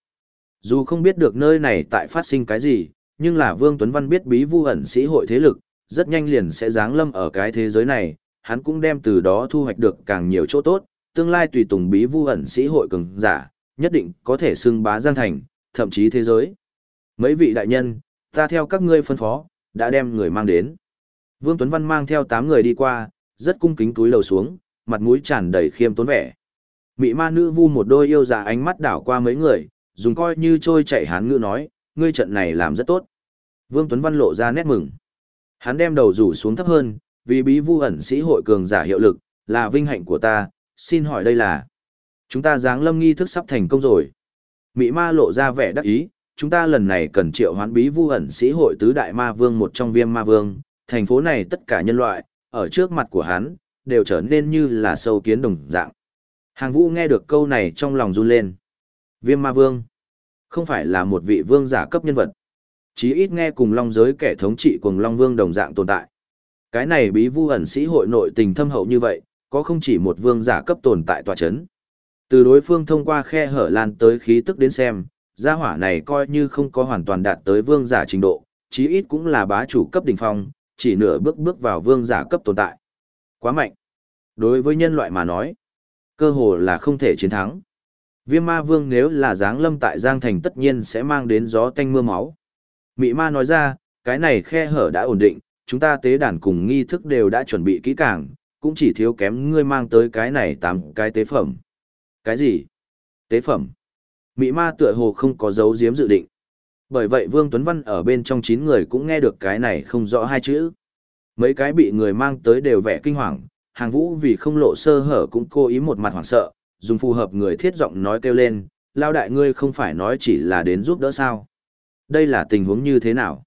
Dù không biết được nơi này tại phát sinh cái gì, nhưng là Vương Tuấn Văn biết bí vu ẩn sĩ hội thế lực, rất nhanh liền sẽ giáng lâm ở cái thế giới này, hắn cũng đem từ đó thu hoạch được càng nhiều chỗ tốt, tương lai tùy tùng bí vu ẩn sĩ hội cường giả, nhất định có thể xưng bá giang thành, thậm chí thế giới. Mấy vị đại nhân, ta theo các ngươi phân phó, đã đem người mang đến. Vương Tuấn Văn mang theo 8 người đi qua, rất cung kính túi lầu xuống, mặt mũi tràn đầy khiêm tốn vẻ. Mị ma nữ vu một đôi yêu dạ ánh mắt đảo qua mấy người, dùng coi như trôi chạy hán ngữ nói, ngươi trận này làm rất tốt. Vương Tuấn Văn lộ ra nét mừng. Hắn đem đầu rủ xuống thấp hơn, vì bí vu ẩn sĩ hội cường giả hiệu lực, là vinh hạnh của ta, xin hỏi đây là. Chúng ta dáng lâm nghi thức sắp thành công rồi. Mị ma lộ ra vẻ đắc ý, chúng ta lần này cần triệu hoán bí vu ẩn sĩ hội tứ đại ma vương một trong viêm ma vương, thành phố này tất cả nhân loại, ở trước mặt của hắn, đều trở nên như là sâu kiến đồng dạng. Hàng vũ nghe được câu này trong lòng run lên. Viêm ma vương, không phải là một vị vương giả cấp nhân vật. Chí ít nghe cùng long giới kẻ thống trị cùng long vương đồng dạng tồn tại. Cái này bí vu ẩn sĩ hội nội tình thâm hậu như vậy, có không chỉ một vương giả cấp tồn tại tòa chấn. Từ đối phương thông qua khe hở lan tới khí tức đến xem, gia hỏa này coi như không có hoàn toàn đạt tới vương giả trình độ, chí ít cũng là bá chủ cấp đỉnh phong, chỉ nửa bước bước vào vương giả cấp tồn tại. Quá mạnh. Đối với nhân loại mà nói, cơ hồ là không thể chiến thắng. Viêm ma vương nếu là dáng lâm tại Giang Thành tất nhiên sẽ mang đến gió tanh mưa máu. Mị ma nói ra, cái này khe hở đã ổn định, chúng ta tế đàn cùng nghi thức đều đã chuẩn bị kỹ càng, cũng chỉ thiếu kém ngươi mang tới cái này tám cái tế phẩm. Cái gì? Tế phẩm. Mị ma tựa hồ không có dấu diếm dự định. Bởi vậy Vương Tuấn Văn ở bên trong 9 người cũng nghe được cái này không rõ hai chữ. Mấy cái bị người mang tới đều vẻ kinh hoàng, hàng vũ vì không lộ sơ hở cũng cố ý một mặt hoảng sợ, dùng phù hợp người thiết giọng nói kêu lên, lao đại ngươi không phải nói chỉ là đến giúp đỡ sao. Đây là tình huống như thế nào?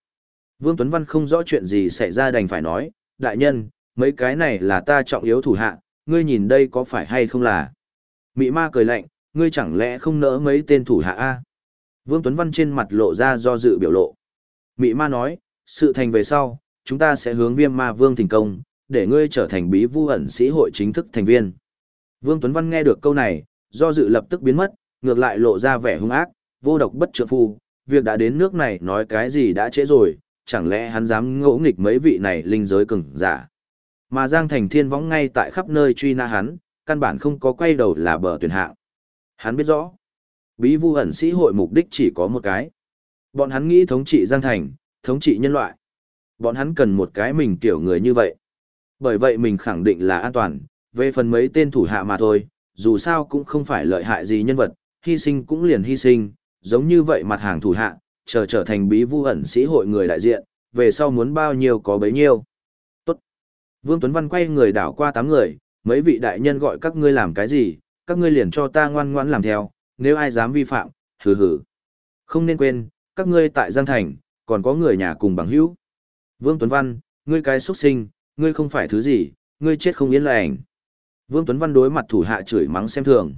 Vương Tuấn Văn không rõ chuyện gì xảy ra đành phải nói, đại nhân, mấy cái này là ta trọng yếu thủ hạ, ngươi nhìn đây có phải hay không là? Mị ma cười lạnh, ngươi chẳng lẽ không nỡ mấy tên thủ hạ A? Vương Tuấn Văn trên mặt lộ ra do dự biểu lộ. Mị ma nói, sự thành về sau, chúng ta sẽ hướng viêm ma vương thành công, để ngươi trở thành bí vu ẩn sĩ hội chính thức thành viên. Vương Tuấn Văn nghe được câu này, do dự lập tức biến mất, ngược lại lộ ra vẻ hung ác, vô độc bất trượng phu, việc đã đến nước này nói cái gì đã trễ rồi, chẳng lẽ hắn dám ngỗ nghịch mấy vị này linh giới cường giả. Mà Giang Thành Thiên võng ngay tại khắp nơi truy na hắn, căn bản không có quay đầu là bờ tuyển hạng. Hắn biết rõ, bí vu ẩn sĩ hội mục đích chỉ có một cái. Bọn hắn nghĩ thống trị Giang Thành, thống trị nhân loại. Bọn hắn cần một cái mình kiểu người như vậy. Bởi vậy mình khẳng định là an toàn, về phần mấy tên thủ hạ mà thôi, dù sao cũng không phải lợi hại gì nhân vật, hy sinh cũng liền hy sinh, giống như vậy mặt hàng thủ hạ, chờ trở thành bí vu ẩn sĩ hội người đại diện, về sau muốn bao nhiêu có bấy nhiêu. Tốt. Vương Tuấn Văn quay người đảo qua tám người, mấy vị đại nhân gọi các ngươi làm cái gì, các ngươi liền cho ta ngoan ngoãn làm theo, nếu ai dám vi phạm, hừ hừ. Không nên quên, các ngươi tại Giang Thành, còn có người nhà cùng bằng hữu. Vương Tuấn Văn, ngươi cái xuất sinh, ngươi không phải thứ gì, ngươi chết không yên lành. Vương Tuấn Văn đối mặt thủ hạ chửi mắng xem thường.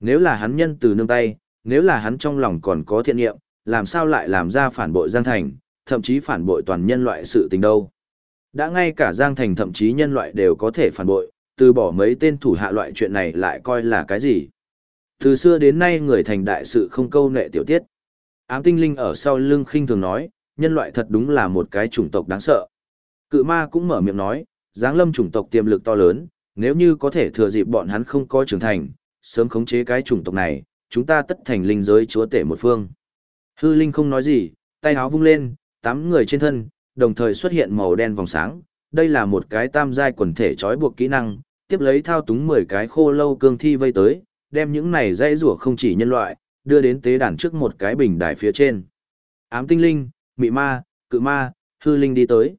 Nếu là hắn nhân từ nương tay, nếu là hắn trong lòng còn có thiện niệm, làm sao lại làm ra phản bội Giang Thành, thậm chí phản bội toàn nhân loại sự tình đâu. Đã ngay cả Giang Thành thậm chí nhân loại đều có thể phản bội, từ bỏ mấy tên thủ hạ loại chuyện này lại coi là cái gì. Từ xưa đến nay người thành đại sự không câu nệ tiểu tiết. Ám tinh linh ở sau lưng khinh thường nói, nhân loại thật đúng là một cái chủng tộc đáng sợ. Cự ma cũng mở miệng nói, giáng lâm chủng tộc tiềm lực to lớn, nếu như có thể thừa dịp bọn hắn không có trưởng thành, sớm khống chế cái chủng tộc này, chúng ta tất thành linh giới chúa tể một phương. Hư linh không nói gì, tay áo vung lên, tám người trên thân, đồng thời xuất hiện màu đen vòng sáng. Đây là một cái tam giai quần thể trói buộc kỹ năng, tiếp lấy thao túng 10 cái khô lâu cương thi vây tới, đem những này dây rủa không chỉ nhân loại, đưa đến tế đàn trước một cái bình đài phía trên. Ám tinh linh, mị ma, cự ma, hư linh đi tới.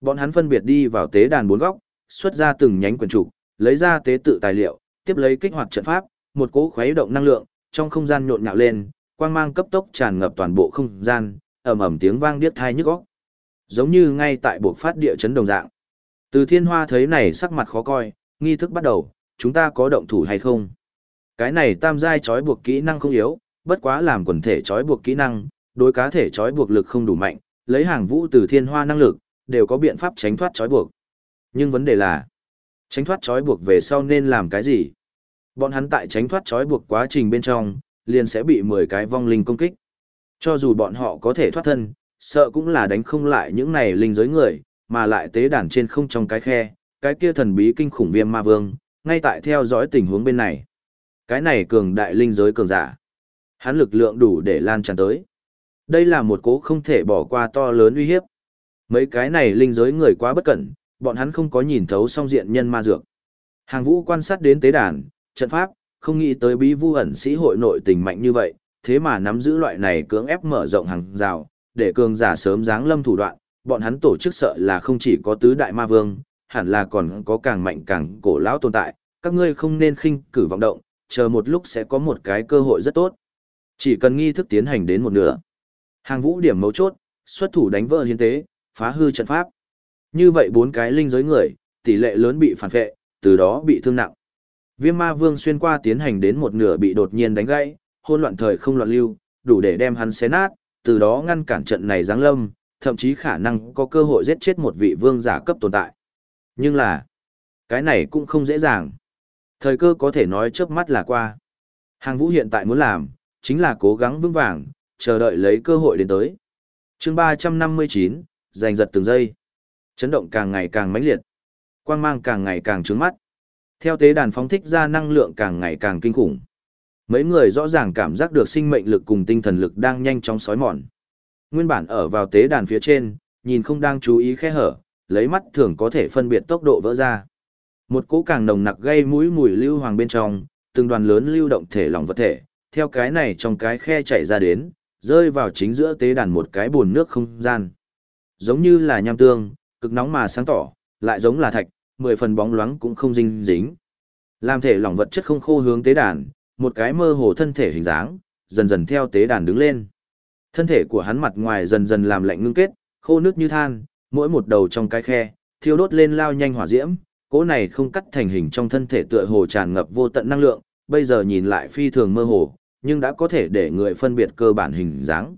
Bọn hắn phân biệt đi vào tế đàn bốn góc, xuất ra từng nhánh quần trụ, lấy ra tế tự tài liệu, tiếp lấy kích hoạt trận pháp, một cỗ khuấy động năng lượng, trong không gian nhộn nhạo lên, quang mang cấp tốc tràn ngập toàn bộ không gian, ầm ầm tiếng vang điếc tai nhức óc. Giống như ngay tại buộc phát địa chấn đồng dạng. Từ Thiên Hoa thấy này sắc mặt khó coi, nghi thức bắt đầu, chúng ta có động thủ hay không? Cái này tam giai trói buộc kỹ năng không yếu, bất quá làm quần thể trói buộc kỹ năng, đối cá thể trói buộc lực không đủ mạnh, lấy hàng vũ từ Thiên Hoa năng lực, đều có biện pháp tránh thoát trói buộc. Nhưng vấn đề là, tránh thoát trói buộc về sau nên làm cái gì? Bọn hắn tại tránh thoát trói buộc quá trình bên trong, liền sẽ bị 10 cái vong linh công kích. Cho dù bọn họ có thể thoát thân, sợ cũng là đánh không lại những này linh giới người, mà lại tế đàn trên không trong cái khe, cái kia thần bí kinh khủng viêm ma vương, ngay tại theo dõi tình huống bên này. Cái này cường đại linh giới cường giả. Hắn lực lượng đủ để lan tràn tới. Đây là một cố không thể bỏ qua to lớn uy hiếp. Mấy cái này linh giới người quá bất cẩn, bọn hắn không có nhìn thấu song diện nhân ma dược. Hàng vũ quan sát đến tế đàn, trận pháp, không nghĩ tới bí vu ẩn sĩ hội nội tình mạnh như vậy, thế mà nắm giữ loại này cưỡng ép mở rộng hàng rào, để cường giả sớm giáng lâm thủ đoạn, bọn hắn tổ chức sợ là không chỉ có tứ đại ma vương, hẳn là còn có càng mạnh càng cổ lão tồn tại, các ngươi không nên khinh cử vọng động, chờ một lúc sẽ có một cái cơ hội rất tốt. Chỉ cần nghi thức tiến hành đến một nửa. Hàng vũ điểm mấu chốt, xuất thủ đánh vỡ hiến tế, phá hư trận pháp. Như vậy bốn cái linh giới người, tỷ lệ lớn bị phản vệ, từ đó bị thương nặng. Viêm ma vương xuyên qua tiến hành đến một nửa bị đột nhiên đánh gãy, hôn loạn thời không loạn lưu, đủ để đem hắn xé nát, từ đó ngăn cản trận này giáng lâm, thậm chí khả năng có cơ hội giết chết một vị vương giả cấp tồn tại. Nhưng là, cái này cũng không dễ dàng. Thời cơ có thể nói chớp mắt là qua. Hàng vũ hiện tại muốn làm, chính là cố gắng vững vàng, chờ đợi lấy cơ hội đến tới. chương 359, giành giật từng giây. Chấn động càng ngày càng mãnh liệt. Quang mang càng ngày càng trướng mắt. Theo tế đàn phóng thích ra năng lượng càng ngày càng kinh khủng. Mấy người rõ ràng cảm giác được sinh mệnh lực cùng tinh thần lực đang nhanh chóng sói mòn. Nguyên bản ở vào tế đàn phía trên, nhìn không đang chú ý khe hở, lấy mắt thường có thể phân biệt tốc độ vỡ ra. Một cỗ càng nồng nặc gây mũi mùi lưu hoàng bên trong, từng đoàn lớn lưu động thể lỏng vật thể, theo cái này trong cái khe chảy ra đến, rơi vào chính giữa tế đàn một cái bồn nước không gian. Giống như là nham tương, cực nóng mà sáng tỏ, lại giống là thạch, mười phần bóng loáng cũng không dinh dính. Làm thể lỏng vật chất không khô hướng tế đàn, một cái mơ hồ thân thể hình dáng, dần dần theo tế đàn đứng lên. Thân thể của hắn mặt ngoài dần dần làm lạnh ngưng kết, khô nước như than, mỗi một đầu trong cái khe, thiêu đốt lên lao nhanh hỏa diễm, cỗ này không cắt thành hình trong thân thể tựa hồ tràn ngập vô tận năng lượng, bây giờ nhìn lại phi thường mơ hồ, nhưng đã có thể để người phân biệt cơ bản hình dáng.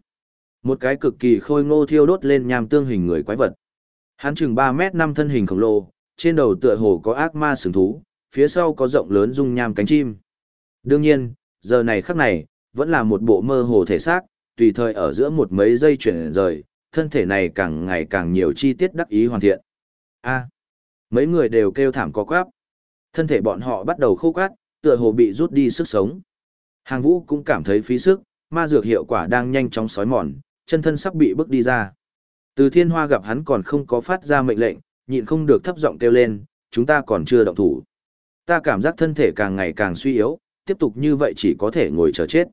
Một cái cực kỳ khôi ngô thiêu đốt lên nham tương hình người quái vật. Hắn chừng 3 mét 5 thân hình khổng lồ, trên đầu tựa hồ có ác ma sừng thú, phía sau có rộng lớn dung nham cánh chim. Đương nhiên, giờ này khắc này, vẫn là một bộ mơ hồ thể xác, tùy thời ở giữa một mấy giây chuyển rời, thân thể này càng ngày càng nhiều chi tiết đắc ý hoàn thiện. A mấy người đều kêu thảm có quáp. Thân thể bọn họ bắt đầu khô cát, tựa hồ bị rút đi sức sống. Hàng vũ cũng cảm thấy phí sức, ma dược hiệu quả đang nhanh chóng sói mòn, chân thân sắp bị bước đi ra. Từ thiên hoa gặp hắn còn không có phát ra mệnh lệnh, nhịn không được thấp giọng kêu lên, chúng ta còn chưa động thủ. Ta cảm giác thân thể càng ngày càng suy yếu, tiếp tục như vậy chỉ có thể ngồi chờ chết.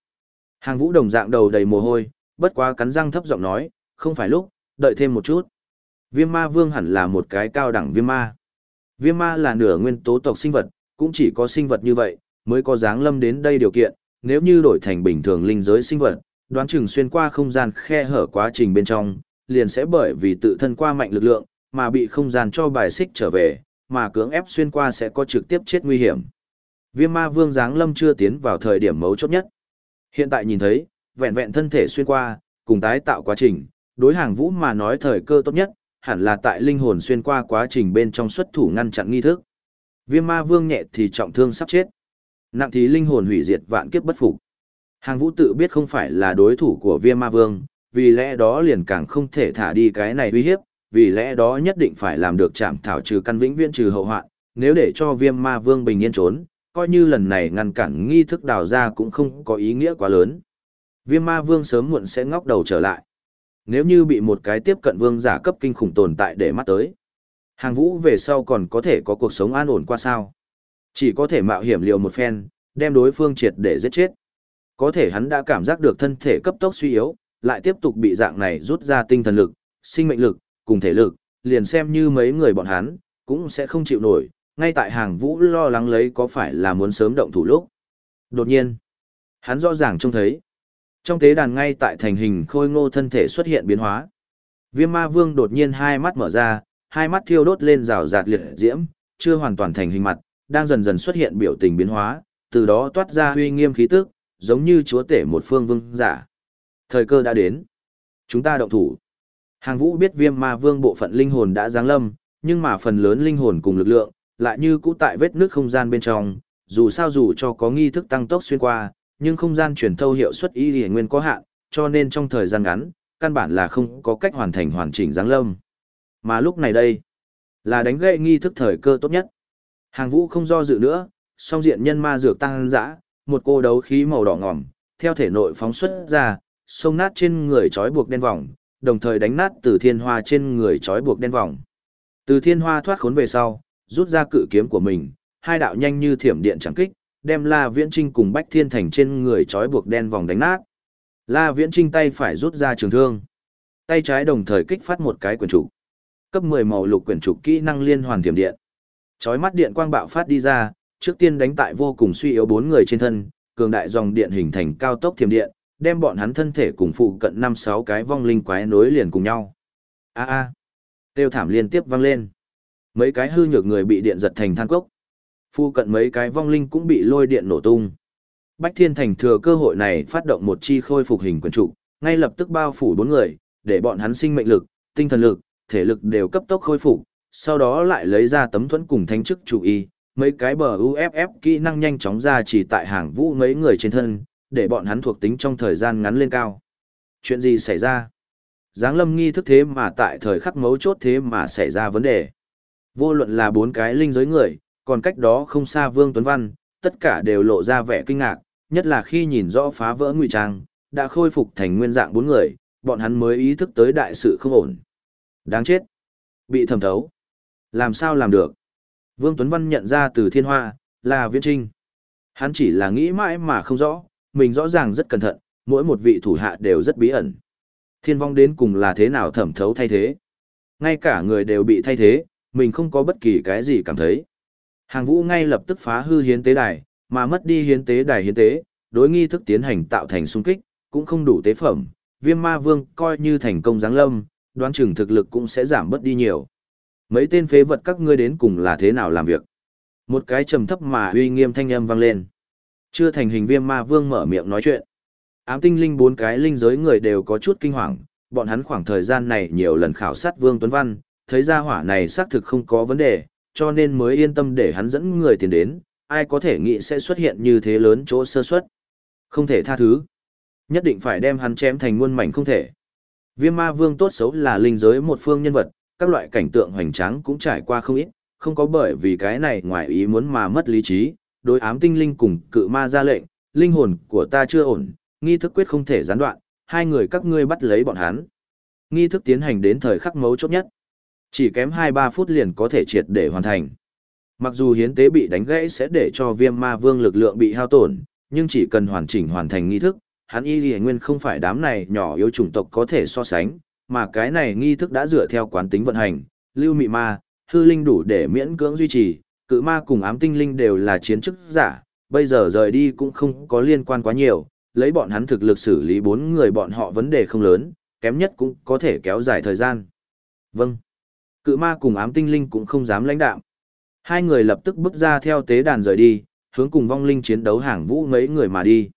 Hàng vũ đồng dạng đầu đầy mồ hôi, bất quá cắn răng thấp giọng nói, không phải lúc, đợi thêm một chút. Viêm ma vương hẳn là một cái cao đẳng viêm ma. Viêm ma là nửa nguyên tố tộc sinh vật, cũng chỉ có sinh vật như vậy, mới có dáng lâm đến đây điều kiện, nếu như đổi thành bình thường linh giới sinh vật, đoán chừng xuyên qua không gian khe hở quá trình bên trong, liền sẽ bởi vì tự thân qua mạnh lực lượng, mà bị không gian cho bài xích trở về, mà cưỡng ép xuyên qua sẽ có trực tiếp chết nguy hiểm. Viêm ma vương dáng lâm chưa tiến vào thời điểm mấu chốt nhất. Hiện tại nhìn thấy, vẹn vẹn thân thể xuyên qua, cùng tái tạo quá trình, đối hàng vũ mà nói thời cơ tốt nhất, hẳn là tại linh hồn xuyên qua quá trình bên trong xuất thủ ngăn chặn nghi thức. Viêm ma vương nhẹ thì trọng thương sắp chết. Nặng thì linh hồn hủy diệt vạn kiếp bất phục. Hàng vũ tự biết không phải là đối thủ của viêm ma vương, vì lẽ đó liền càng không thể thả đi cái này uy hiếp, vì lẽ đó nhất định phải làm được chạm thảo trừ căn vĩnh viễn trừ hậu hoạn, nếu để cho viêm ma vương bình yên trốn, coi như lần này ngăn cản nghi thức đào ra cũng không có ý nghĩa quá lớn. Viêm ma vương sớm muộn sẽ ngóc đầu trở lại. Nếu như bị một cái tiếp cận vương giả cấp kinh khủng tồn tại để mắt tới, hàng vũ về sau còn có thể có cuộc sống an ổn qua sao. Chỉ có thể mạo hiểm liều một phen, đem đối phương triệt để giết chết. Có thể hắn đã cảm giác được thân thể cấp tốc suy yếu, lại tiếp tục bị dạng này rút ra tinh thần lực, sinh mệnh lực, cùng thể lực, liền xem như mấy người bọn hắn, cũng sẽ không chịu nổi, ngay tại hàng vũ lo lắng lấy có phải là muốn sớm động thủ lúc. Đột nhiên, hắn rõ ràng trông thấy, trong tế đàn ngay tại thành hình khôi ngô thân thể xuất hiện biến hóa. Viêm ma vương đột nhiên hai mắt mở ra, hai mắt thiêu đốt lên rào rạt liệt diễm, chưa hoàn toàn thành hình mặt, đang dần dần xuất hiện biểu tình biến hóa, từ đó toát ra uy nghiêm khí tức, giống như chúa tể một phương vương giả. Thời cơ đã đến. Chúng ta động thủ. Hàng vũ biết viêm ma vương bộ phận linh hồn đã giáng lâm, nhưng mà phần lớn linh hồn cùng lực lượng, lại như cũ tại vết nước không gian bên trong, dù sao dù cho có nghi thức tăng tốc xuyên qua, nhưng không gian truyền thâu hiệu suất y hiển nguyên có hạn, cho nên trong thời gian ngắn, căn bản là không có cách hoàn thành hoàn chỉnh giáng lâm. Mà lúc này đây, là đánh gậy nghi thức thời cơ tốt nhất. Hàng vũ không do dự nữa, song diện nhân ma dược tăng dã, một cô đấu khí màu đỏ ngòm, theo thể nội phóng xuất ra, xông nát trên người trói buộc đen vòng, đồng thời đánh nát từ thiên hoa trên người trói buộc đen vòng. Từ thiên hoa thoát khốn về sau, rút ra cự kiếm của mình, hai đạo nhanh như thiểm điện chẳng kích, đem La Viễn Trinh cùng Bách Thiên Thành trên người trói buộc đen vòng đánh nát. La Viễn Trinh tay phải rút ra trường thương. Tay trái đồng thời kích phát một cái quyển trục. Cấp 10 màu lục quyển trục kỹ năng liên hoàn thiểm điện. Chói mắt điện quang bạo phát đi ra, trước tiên đánh tại vô cùng suy yếu bốn người trên thân, cường đại dòng điện hình thành cao tốc thiểm điện, đem bọn hắn thân thể cùng phụ cận năm sáu cái vong linh quái nối liền cùng nhau. A a. Tiêu thảm liên tiếp vang lên. Mấy cái hư nhược người bị điện giật thành than cốc. Phu cận mấy cái vong linh cũng bị lôi điện nổ tung. Bách Thiên Thành thừa cơ hội này phát động một chi khôi phục hình quần trụ, ngay lập tức bao phủ bốn người, để bọn hắn sinh mệnh lực, tinh thần lực, thể lực đều cấp tốc khôi phục, sau đó lại lấy ra tấm thuẫn cùng thánh chức chủ y, mấy cái bờ UFF kỹ năng nhanh chóng ra chỉ tại hàng vũ mấy người trên thân, để bọn hắn thuộc tính trong thời gian ngắn lên cao. Chuyện gì xảy ra? Giáng lâm nghi thức thế mà tại thời khắc mấu chốt thế mà xảy ra vấn đề. Vô luận là bốn cái linh giới người, còn cách đó không xa Vương Tuấn Văn, tất cả đều lộ ra vẻ kinh ngạc, nhất là khi nhìn rõ phá vỡ ngụy trang, đã khôi phục thành nguyên dạng bốn người, bọn hắn mới ý thức tới đại sự không ổn. Đáng chết. Bị thẩm thấu. Làm sao làm được? Vương Tuấn Văn nhận ra từ thiên hoa, là viễn trinh. Hắn chỉ là nghĩ mãi mà không rõ, mình rõ ràng rất cẩn thận, mỗi một vị thủ hạ đều rất bí ẩn. Thiên vong đến cùng là thế nào thẩm thấu thay thế. Ngay cả người đều bị thay thế, mình không có bất kỳ cái gì cảm thấy. Hàng vũ ngay lập tức phá hư hiến tế đài, mà mất đi hiến tế đài hiến tế, đối nghi thức tiến hành tạo thành xung kích, cũng không đủ tế phẩm. Viêm ma vương coi như thành công giáng lâm, đoán chừng thực lực cũng sẽ giảm bớt đi nhiều. Mấy tên phế vật các ngươi đến cùng là thế nào làm việc? Một cái trầm thấp mà uy nghiêm thanh âm vang lên. Chưa thành hình viêm ma vương mở miệng nói chuyện. Ám tinh linh bốn cái linh giới người đều có chút kinh hoàng, bọn hắn khoảng thời gian này nhiều lần khảo sát Vương Tuấn Văn, thấy ra hỏa này xác thực không có vấn đề, cho nên mới yên tâm để hắn dẫn người tiền đến, ai có thể nghĩ sẽ xuất hiện như thế lớn chỗ sơ suất. Không thể tha thứ. Nhất định phải đem hắn chém thành muôn mảnh không thể. Viêm ma vương tốt xấu là linh giới một phương nhân vật, các loại cảnh tượng hoành tráng cũng trải qua không ít, không có bởi vì cái này ngoài ý muốn mà mất lý trí, đối ám tinh linh cùng cự ma ra lệnh, linh hồn của ta chưa ổn, nghi thức quyết không thể gián đoạn, hai người các ngươi bắt lấy bọn hắn. Nghi thức tiến hành đến thời khắc mấu chốt nhất. Chỉ kém 2-3 phút liền có thể triệt để hoàn thành. Mặc dù hiến tế bị đánh gãy sẽ để cho viêm ma vương lực lượng bị hao tổn, nhưng chỉ cần hoàn chỉnh hoàn thành nghi thức, hắn y lì nguyên không phải đám này nhỏ yếu chủng tộc có thể so sánh, mà cái này nghi thức đã dựa theo quán tính vận hành, lưu mị ma, hư linh đủ để miễn cưỡng duy trì, cự ma cùng ám tinh linh đều là chiến chức giả, bây giờ rời đi cũng không có liên quan quá nhiều, lấy bọn hắn thực lực xử lý bốn người bọn họ vấn đề không lớn, kém nhất cũng có thể kéo dài thời gian. Vâng. Cự ma cùng ám tinh linh cũng không dám lãnh đạm. Hai người lập tức bước ra theo tế đàn rời đi, hướng cùng vong linh chiến đấu hàng vũ mấy người mà đi.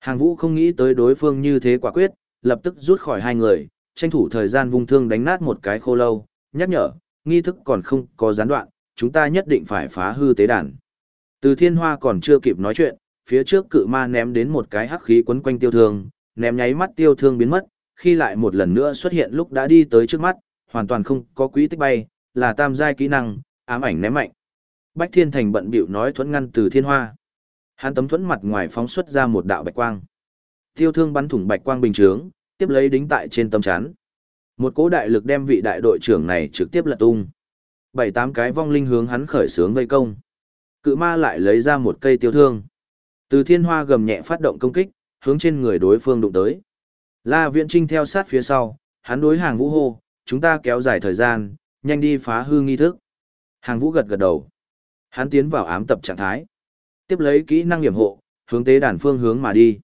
Hàng vũ không nghĩ tới đối phương như thế quả quyết, lập tức rút khỏi hai người, tranh thủ thời gian vung thương đánh nát một cái khô lâu, nhắc nhở, nghi thức còn không có gián đoạn, chúng ta nhất định phải phá hư tế đàn. Từ thiên hoa còn chưa kịp nói chuyện, phía trước cự ma ném đến một cái hắc khí quấn quanh tiêu thương, ném nháy mắt tiêu thương biến mất, khi lại một lần nữa xuất hiện lúc đã đi tới trước mắt, hoàn toàn không có quý tích bay, là tam giai kỹ năng, ám ảnh ném mạnh. Bách Thiên Thành bận bịu nói thuẫn ngăn từ thiên hoa. Hắn tấm thuẫn mặt ngoài phóng xuất ra một đạo bạch quang. Tiêu thương bắn thủng bạch quang bình chướng, tiếp lấy đính tại trên tâm chắn. Một cố đại lực đem vị đại đội trưởng này trực tiếp lật tung. Bảy tám cái vong linh hướng hắn khởi sướng vây công. Cự ma lại lấy ra một cây tiêu thương. Từ thiên hoa gầm nhẹ phát động công kích, hướng trên người đối phương đụng tới. La Viễn Trinh theo sát phía sau, hắn đối hàng vũ hô, chúng ta kéo dài thời gian, nhanh đi phá hư nghi thức. Hàng vũ gật gật đầu. Hắn tiến vào ám tập trạng thái. Tiếp lấy kỹ năng hiểm hộ, hướng tế đàn phương hướng mà đi.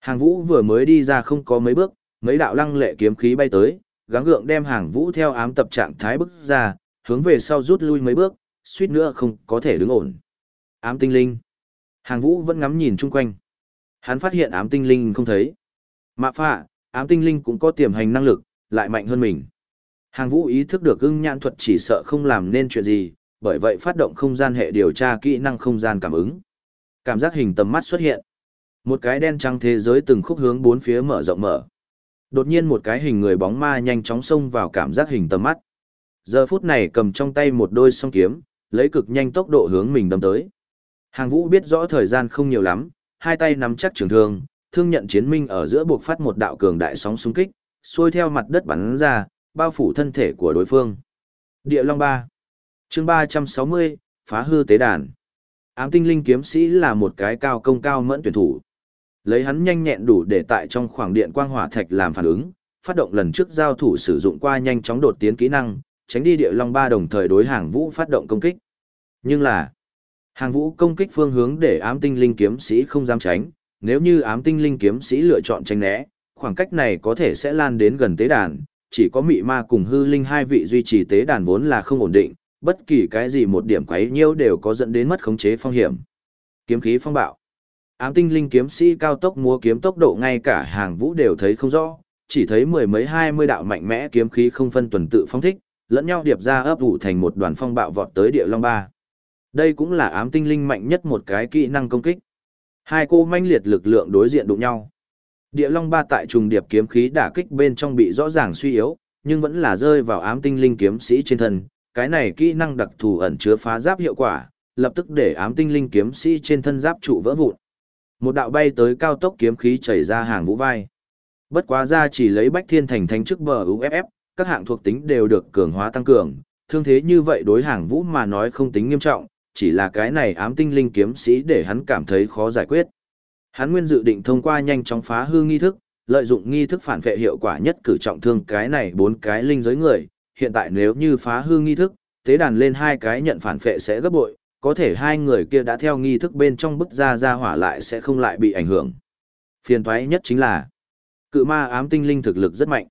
Hàng vũ vừa mới đi ra không có mấy bước, mấy đạo lăng lệ kiếm khí bay tới, gắng gượng đem hàng vũ theo ám tập trạng thái bước ra, hướng về sau rút lui mấy bước, suýt nữa không có thể đứng ổn. Ám tinh linh. Hàng vũ vẫn ngắm nhìn chung quanh. Hắn phát hiện ám tinh linh không thấy. Mạ phạ, ám tinh linh cũng có tiềm hành năng lực, lại mạnh hơn mình. Hàng vũ ý thức được ưng nhãn thuật chỉ sợ không làm nên chuyện gì, bởi vậy phát động không gian hệ điều tra kỹ năng không gian cảm ứng. Cảm giác hình tầm mắt xuất hiện. Một cái đen trắng thế giới từng khúc hướng bốn phía mở rộng mở. Đột nhiên một cái hình người bóng ma nhanh chóng xông vào cảm giác hình tầm mắt. Giờ phút này cầm trong tay một đôi song kiếm, lấy cực nhanh tốc độ hướng mình đâm tới. Hàng vũ biết rõ thời gian không nhiều lắm, hai tay nắm chắc trường thương, thương nhận chiến minh ở giữa buộc phát một đạo cường đại sóng xung kích, xuôi theo mặt đất bắn ra, bao phủ thân thể của đối phương. Địa Long ba chương ba trăm sáu mươi phá hư tế đàn. Ám tinh linh kiếm sĩ là một cái cao công cao mẫn tuyển thủ. Lấy hắn nhanh nhẹn đủ để tại trong khoảng điện quang hỏa thạch làm phản ứng, phát động lần trước giao thủ sử dụng qua nhanh chóng đột tiến kỹ năng, tránh đi địa long ba đồng thời đối hàng vũ phát động công kích. Nhưng là, hàng vũ công kích phương hướng để ám tinh linh kiếm sĩ không dám tránh, nếu như ám tinh linh kiếm sĩ lựa chọn tránh né, khoảng cách này có thể sẽ lan đến gần tế đàn, chỉ có mị ma cùng hư linh hai vị duy trì tế đàn vốn là không ổn định, bất kỳ cái gì một điểm quấy nhiêu đều có dẫn đến mất khống chế phong hiểm. Kiếm khí phong bạo. Ám tinh linh kiếm sĩ cao tốc múa kiếm tốc độ ngay cả hàng vũ đều thấy không rõ, chỉ thấy mười mấy hai mươi đạo mạnh mẽ kiếm khí không phân tuần tự phong thích, lẫn nhau điệp ra ấp ủ thành một đoàn phong bạo vọt tới địa long ba. Đây cũng là ám tinh linh mạnh nhất một cái kỹ năng công kích. Hai cô manh liệt lực lượng đối diện đụng nhau. Địa long ba tại trùng điệp kiếm khí đả kích bên trong bị rõ ràng suy yếu, nhưng vẫn là rơi vào ám tinh linh kiếm sĩ trên thân. Cái này kỹ năng đặc thù ẩn chứa phá giáp hiệu quả, lập tức để ám tinh linh kiếm sĩ trên thân giáp trụ vỡ vụn. Một đạo bay tới cao tốc kiếm khí chảy ra hàng vũ vai. Bất quá ra chỉ lấy Bách Thiên Thành thánh trước bờ UFF, các hạng thuộc tính đều được cường hóa tăng cường, thương thế như vậy đối hàng vũ mà nói không tính nghiêm trọng, chỉ là cái này ám tinh linh kiếm sĩ để hắn cảm thấy khó giải quyết. Hắn nguyên dự định thông qua nhanh chóng phá hư nghi thức, lợi dụng nghi thức phản vệ hiệu quả nhất cử trọng thương cái này bốn cái linh giới người, hiện tại nếu như phá hư nghi thức, tế đàn lên hai cái nhận phản vệ sẽ gấp bội, có thể hai người kia đã theo nghi thức bên trong bức ra ra hỏa lại sẽ không lại bị ảnh hưởng. Phiền toái nhất chính là, cự ma ám tinh linh thực lực rất mạnh.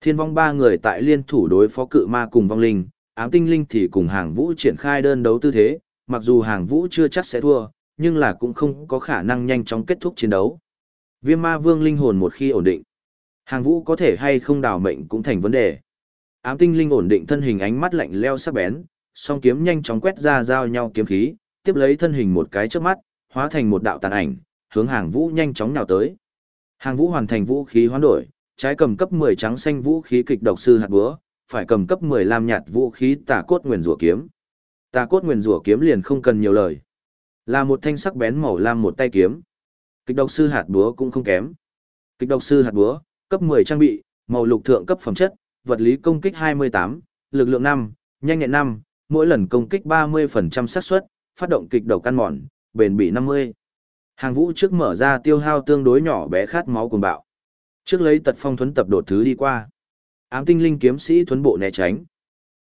Thiên vong ba người tại liên thủ đối phó cự ma cùng vong linh, ám tinh linh thì cùng hàng vũ triển khai đơn đấu tư thế, mặc dù hàng vũ chưa chắc sẽ thua, nhưng là cũng không có khả năng nhanh chóng kết thúc chiến đấu. Viêm ma vương linh hồn một khi ổn định, hàng vũ có thể hay không đào mệnh cũng thành vấn đề. Ám tinh linh ổn định thân hình ánh mắt lạnh leo sắc bén, song kiếm nhanh chóng quét ra giao nhau kiếm khí, tiếp lấy thân hình một cái trước mắt, hóa thành một đạo tàn ảnh, hướng hàng vũ nhanh chóng nhào tới. Hàng vũ hoàn thành vũ khí hoán đổi, trái cầm cấp 10 trắng xanh vũ khí kịch độc sư hạt búa, phải cầm cấp 10 lam nhạt vũ khí tà cốt nguyên rủa kiếm. Tà cốt nguyên rủa kiếm liền không cần nhiều lời. Là một thanh sắc bén màu lam một tay kiếm. Kịch độc sư hạt búa cũng không kém. Kịch độc sư hạt búa, cấp 10 trang bị, màu lục thượng cấp phẩm chất, vật lý công kích 28, lực lượng 5, nhanh nhẹn 5, mỗi lần công kích 30% xác suất, phát động kịch độc căn mòn, bền bỉ 50. Hàng vũ trước mở ra tiêu hao tương đối nhỏ bé khát máu cuồng bạo. Trước lấy tật phong thuấn tập đột thứ đi qua. Ám tinh linh kiếm sĩ thuấn bộ né tránh.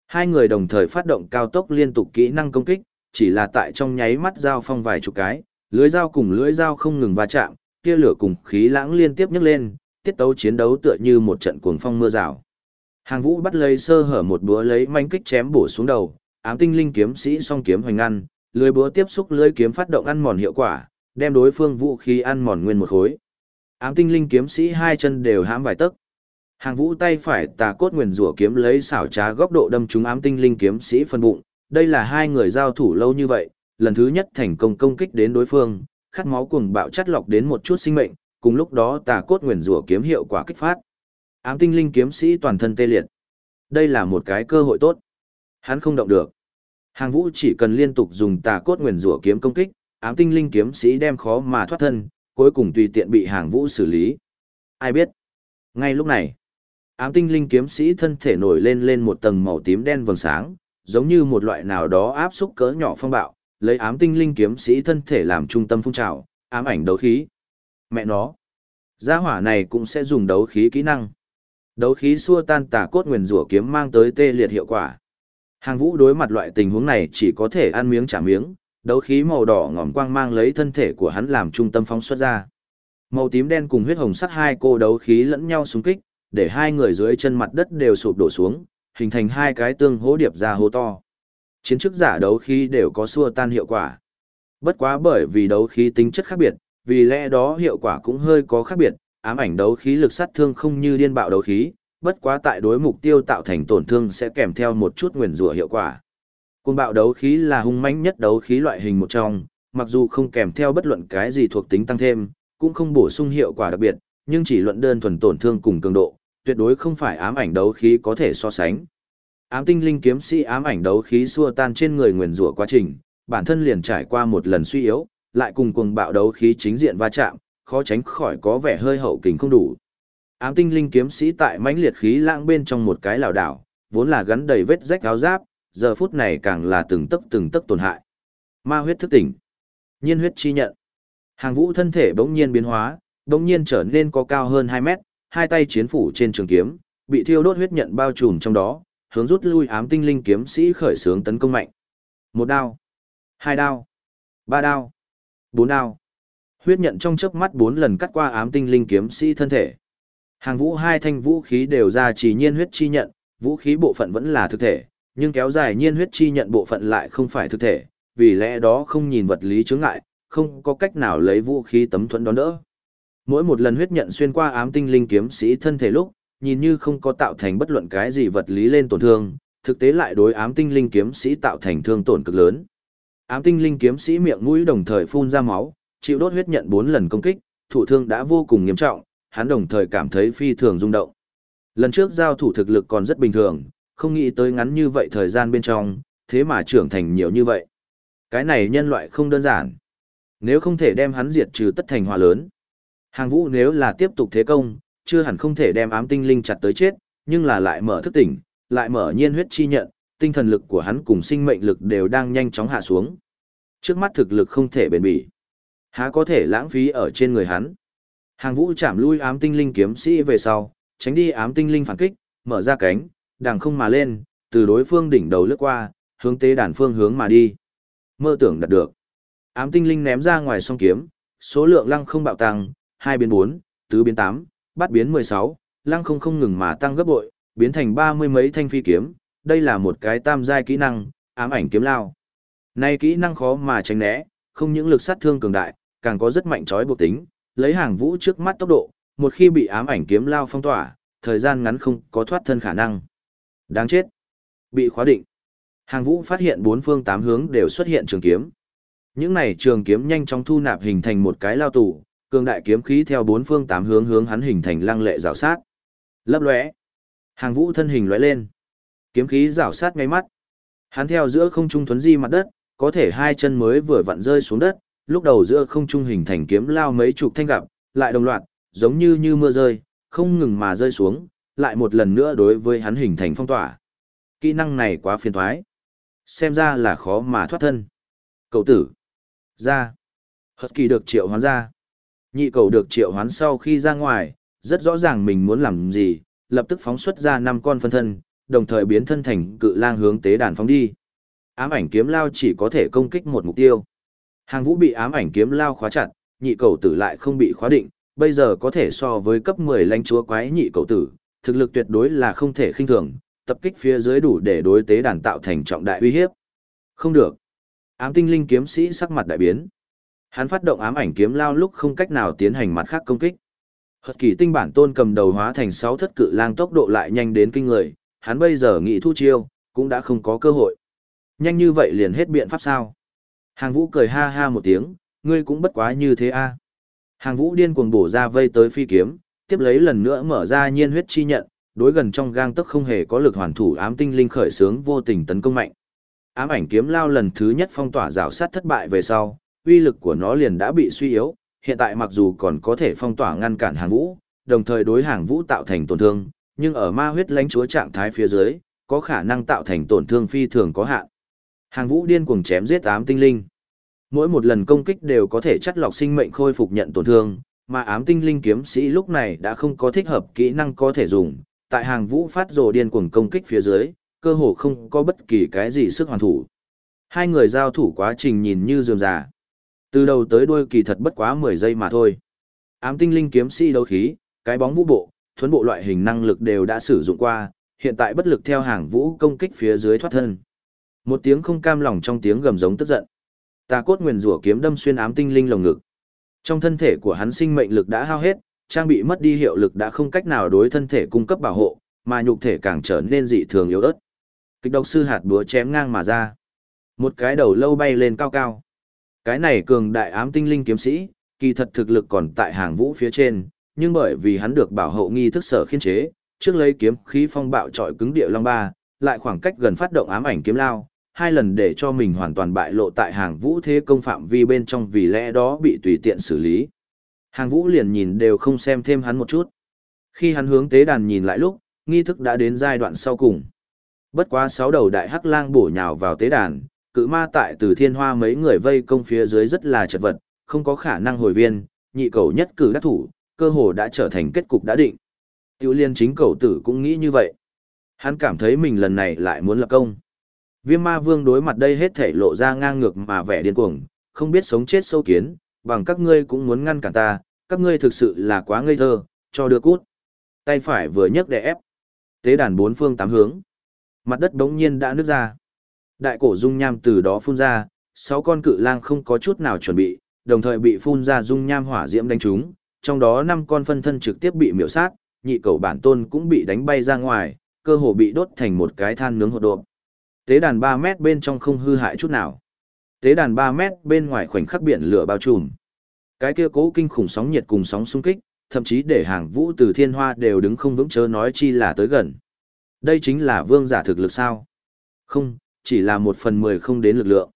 Hai người đồng thời phát động cao tốc liên tục kỹ năng công kích, chỉ là tại trong nháy mắt giao phong vài chục cái, lưới dao cùng lưới dao không ngừng va chạm, tia lửa cùng khí lãng liên tiếp nhấc lên, tiết tấu chiến đấu tựa như một trận cuồng phong mưa rào. Hàng Vũ bắt lấy sơ hở một búa lấy manh kích chém bổ xuống đầu, ám tinh linh kiếm sĩ song kiếm hoành ngăn, lưới búa tiếp xúc lưới kiếm phát động ăn mòn hiệu quả, đem đối phương vũ khí ăn mòn nguyên một khối. Ám tinh linh kiếm sĩ hai chân đều hãm vài tấc. Hàng Vũ tay phải tà cốt nguyên rủa kiếm lấy xảo trá góc độ đâm trúng ám tinh linh kiếm sĩ phân bụng, đây là hai người giao thủ lâu như vậy, lần thứ nhất thành công công kích đến đối phương, khát máu cuồng bạo chắt lọc đến một chút sinh mệnh, cùng lúc đó tà cốt nguyền rủa kiếm hiệu quả kích phát. Ám tinh linh kiếm sĩ toàn thân tê liệt. Đây là một cái cơ hội tốt. Hắn không động được. Hàng Vũ chỉ cần liên tục dùng tà cốt nguyền rủa kiếm công kích, ám tinh linh kiếm sĩ đem khó mà thoát thân, cuối cùng tùy tiện bị Hàng Vũ xử lý. Ai biết? Ngay lúc này, ám tinh linh kiếm sĩ thân thể nổi lên lên một tầng màu tím đen vầng sáng, giống như một loại nào đó áp xúc cỡ nhỏ phong bạo, lấy ám tinh linh kiếm sĩ thân thể làm trung tâm phun trào, ám ảnh đấu khí. Mẹ nó, gia hỏa này cũng sẽ dùng đấu khí kỹ năng. Đấu khí xua tan tà cốt nguyên rủa kiếm mang tới tê liệt hiệu quả. Hàng vũ đối mặt loại tình huống này chỉ có thể ăn miếng trả miếng, đấu khí màu đỏ ngòm quang mang lấy thân thể của hắn làm trung tâm phóng xuất ra. Màu tím đen cùng huyết hồng sắt hai cô đấu khí lẫn nhau xung kích, để hai người dưới chân mặt đất đều sụp đổ xuống, hình thành hai cái tương hố điệp ra hố to. Chiến chức giả đấu khí đều có xua tan hiệu quả. Bất quá bởi vì đấu khí tính chất khác biệt, vì lẽ đó hiệu quả cũng hơi có khác biệt, ám ảnh đấu khí lực sát thương không như điên bạo đấu khí, bất quá tại đối mục tiêu tạo thành tổn thương sẽ kèm theo một chút nguyền rủa hiệu quả. Côn bạo đấu khí là hung mãnh nhất đấu khí loại hình một trong, mặc dù không kèm theo bất luận cái gì thuộc tính tăng thêm, cũng không bổ sung hiệu quả đặc biệt, nhưng chỉ luận đơn thuần tổn thương cùng cường độ, tuyệt đối không phải ám ảnh đấu khí có thể so sánh. Ám tinh linh kiếm sĩ ám ảnh đấu khí xua tan trên người nguyền rủa quá trình, bản thân liền trải qua một lần suy yếu, lại cùng cuồng bạo đấu khí chính diện va chạm, khó tránh khỏi có vẻ hơi hậu kình không đủ. Ám tinh linh kiếm sĩ tại mãnh liệt khí lãng bên trong một cái lảo đảo, vốn là gắn đầy vết rách áo giáp, giờ phút này càng là từng tấc từng tấc tổn hại. Ma huyết thức tỉnh. Nhiên huyết chi nhận. Hàng vũ thân thể bỗng nhiên biến hóa, bỗng nhiên trở nên có cao hơn 2 mét, hai tay chiến phủ trên trường kiếm, bị thiêu đốt huyết nhận bao trùm trong đó, hướng rút lui ám tinh linh kiếm sĩ khởi sướng tấn công mạnh. Một đao, hai đao, ba đao, bốn đao. Huyết nhận trong chớp mắt bốn lần cắt qua ám tinh linh kiếm sĩ thân thể. Hàng vũ hai thanh vũ khí đều ra chỉ nhiên huyết chi nhận, vũ khí bộ phận vẫn là thực thể, nhưng kéo dài nhiên huyết chi nhận bộ phận lại không phải thực thể, vì lẽ đó không nhìn vật lý chướng ngại, không có cách nào lấy vũ khí tấm thuẫn đón đỡ. Mỗi một lần huyết nhận xuyên qua ám tinh linh kiếm sĩ thân thể lúc, nhìn như không có tạo thành bất luận cái gì vật lý lên tổn thương, thực tế lại đối ám tinh linh kiếm sĩ tạo thành thương tổn cực lớn. Ám tinh linh kiếm sĩ miệng mũi đồng thời phun ra máu, chịu đốt huyết nhận 4 lần công kích, thủ thương đã vô cùng nghiêm trọng, hắn đồng thời cảm thấy phi thường rung động. Lần trước giao thủ thực lực còn rất bình thường, không nghĩ tới ngắn như vậy thời gian bên trong, thế mà trưởng thành nhiều như vậy. Cái này nhân loại không đơn giản. Nếu không thể đem hắn diệt trừ tất thành hòa lớn. Hàng vũ nếu là tiếp tục thế công, chưa hẳn không thể đem ám tinh linh chặt tới chết, nhưng là lại mở thức tỉnh, lại mở nhiên huyết chi nhận, tinh thần lực của hắn cùng sinh mệnh lực đều đang nhanh chóng hạ xuống. Trước mắt thực lực không thể bền bỉ. Há có thể lãng phí ở trên người hắn. Hàng vũ chạm lui ám tinh linh kiếm sĩ về sau, tránh đi ám tinh linh phản kích, mở ra cánh, đằng không mà lên, từ đối phương đỉnh đầu lướt qua, hướng tế đàn phương hướng mà đi. Mơ tưởng đạt được. Ám tinh linh ném ra ngoài song kiếm, số lượng lăng không bạo tăng, hai biến bốn, tứ biến tám, bắt biến 16, lăng không không ngừng mà tăng gấp bội, biến thành ba mươi mấy thanh phi kiếm, đây là một cái tam giai kỹ năng, ám ảnh kiếm lao. Nay kỹ năng khó mà tránh né, không những lực sát thương cường đại, càng có rất mạnh trói buộc tính, lấy hàng vũ trước mắt tốc độ, một khi bị ám ảnh kiếm lao phong tỏa, thời gian ngắn không có thoát thân khả năng. Đáng chết. Bị khóa định. Hàng vũ phát hiện bốn phương tám hướng đều xuất hiện trường kiếm. Những này trường kiếm nhanh chóng thu nạp hình thành một cái lao tủ, cường đại kiếm khí theo bốn phương tám hướng hướng hắn hình thành lăng lệ rào sát. Lấp lóe. Hàng vũ thân hình lóe lên. Kiếm khí rào sát ngay mắt. Hắn theo giữa không trung thuấn di mặt đất, có thể hai chân mới vừa vặn rơi xuống đất, lúc đầu giữa không trung hình thành kiếm lao mấy chục thanh gặp, lại đồng loạt, giống như như mưa rơi, không ngừng mà rơi xuống, lại một lần nữa đối với hắn hình thành phong tỏa. Kỹ năng này quá phiền thoái. Xem ra là khó mà thoát thân. Cậu tử. Ra. Hật kỳ được triệu hoán ra. Nhị cầu được triệu hoán sau khi ra ngoài, rất rõ ràng mình muốn làm gì, lập tức phóng xuất ra năm con phân thân, đồng thời biến thân thành cự lang hướng tế đàn phóng đi. Ám ảnh kiếm lao chỉ có thể công kích một mục tiêu. Hàng vũ bị ám ảnh kiếm lao khóa chặt, nhị cầu tử lại không bị khóa định, bây giờ có thể so với cấp 10 lãnh chúa quái nhị cầu tử, thực lực tuyệt đối là không thể khinh thường, tập kích phía dưới đủ để đối tế đàn tạo thành trọng đại uy hiếp. Không được. Ám tinh linh kiếm sĩ sắc mặt đại biến. Hắn phát động ám ảnh kiếm lao lúc không cách nào tiến hành mặt khác công kích. Hật kỳ tinh bản tôn cầm đầu hóa thành sáu thất cự lang tốc độ lại nhanh đến kinh người, hắn bây giờ nghĩ thu chiêu, cũng đã không có cơ hội. Nhanh như vậy liền hết biện pháp sao? Hàng vũ cười ha ha một tiếng, ngươi cũng bất quá như thế a. Hàng vũ điên cuồng bổ ra vây tới phi kiếm, tiếp lấy lần nữa mở ra nhiên huyết chi nhận, đối gần trong gang tức không hề có lực hoàn thủ ám tinh linh khởi sướng vô tình tấn công mạnh. Ám ảnh kiếm lao lần thứ nhất phong tỏa rào sát thất bại về sau, uy lực của nó liền đã bị suy yếu, hiện tại mặc dù còn có thể phong tỏa ngăn cản hàng vũ, đồng thời đối hàng vũ tạo thành tổn thương, nhưng ở ma huyết lãnh chúa trạng thái phía dưới, có khả năng tạo thành tổn thương phi thường có hạn. Hàng vũ điên cuồng chém giết ám tinh linh. Mỗi một lần công kích đều có thể chắt lọc sinh mệnh khôi phục nhận tổn thương, mà ám tinh linh kiếm sĩ lúc này đã không có thích hợp kỹ năng có thể dùng, tại hàng vũ phát rồ điên cuồng công kích phía dưới, cơ hồ không có bất kỳ cái gì sức hoàn thủ. Hai người giao thủ quá trình nhìn như dườm già. Từ đầu tới đuôi kỳ thật bất quá 10 giây mà thôi. Ám tinh linh kiếm sĩ đấu khí, cái bóng vũ bộ, thuấn bộ loại hình năng lực đều đã sử dụng qua, hiện tại bất lực theo hàng vũ công kích phía dưới thoát thân. Một tiếng không cam lòng trong tiếng gầm giống tức giận. Tà cốt nguyền rủa kiếm đâm xuyên ám tinh linh lồng ngực. Trong thân thể của hắn sinh mệnh lực đã hao hết, trang bị mất đi hiệu lực đã không cách nào đối thân thể cung cấp bảo hộ, mà nhục thể càng trở nên dị thường yếu ớt. Kịch độc sư hạt búa chém ngang mà ra. Một cái đầu lâu bay lên cao cao. Cái này cường đại ám tinh linh kiếm sĩ, kỳ thật thực lực còn tại hàng vũ phía trên, nhưng bởi vì hắn được bảo hộ nghi thức sở khiên chế, trước lấy kiếm khí phong bạo trọi cứng địa long ba, lại khoảng cách gần phát động ám ảnh kiếm lao, hai lần để cho mình hoàn toàn bại lộ tại hàng vũ thế công phạm vi bên trong vì lẽ đó bị tùy tiện xử lý. Hàng vũ liền nhìn đều không xem thêm hắn một chút. Khi hắn hướng tế đàn nhìn lại lúc, nghi thức đã đến giai đoạn sau cùng. Bất quá sáu đầu đại hắc lang bổ nhào vào tế đàn, cự ma tại từ thiên hoa mấy người vây công phía dưới rất là chật vật, không có khả năng hồi viên, nhị cầu nhất cử đắc thủ, cơ hồ đã trở thành kết cục đã định. Tiêu liên chính cầu tử cũng nghĩ như vậy. Hắn cảm thấy mình lần này lại muốn lập công. Viêm ma vương đối mặt đây hết thể lộ ra ngang ngược mà vẻ điên cuồng, không biết sống chết sâu kiến, bằng các ngươi cũng muốn ngăn cản ta, các ngươi thực sự là quá ngây thơ, cho đưa cút. Tay phải vừa nhấc để ép. Tế đàn bốn phương tám hướng. Mặt đất đống nhiên đã nứt ra. Đại cổ dung nham từ đó phun ra, sáu con cự lang không có chút nào chuẩn bị, đồng thời bị phun ra dung nham hỏa diễm đánh trúng, trong đó năm con phân thân trực tiếp bị miểu sát, nhị cầu bản tôn cũng bị đánh bay ra ngoài, cơ hồ bị đốt thành một cái than nướng hột độp. Tế đàn 3 mét bên trong không hư hại chút nào. Tế đàn 3 mét bên ngoài khoảnh khắc biển lửa bao trùm. Cái kia cố kinh khủng sóng nhiệt cùng sóng xung kích, thậm chí để hàng vũ từ thiên hoa đều đứng không vững chớ nói chi là tới gần. Đây chính là vương giả thực lực sao? Không, chỉ là một phần mười không đến lực lượng.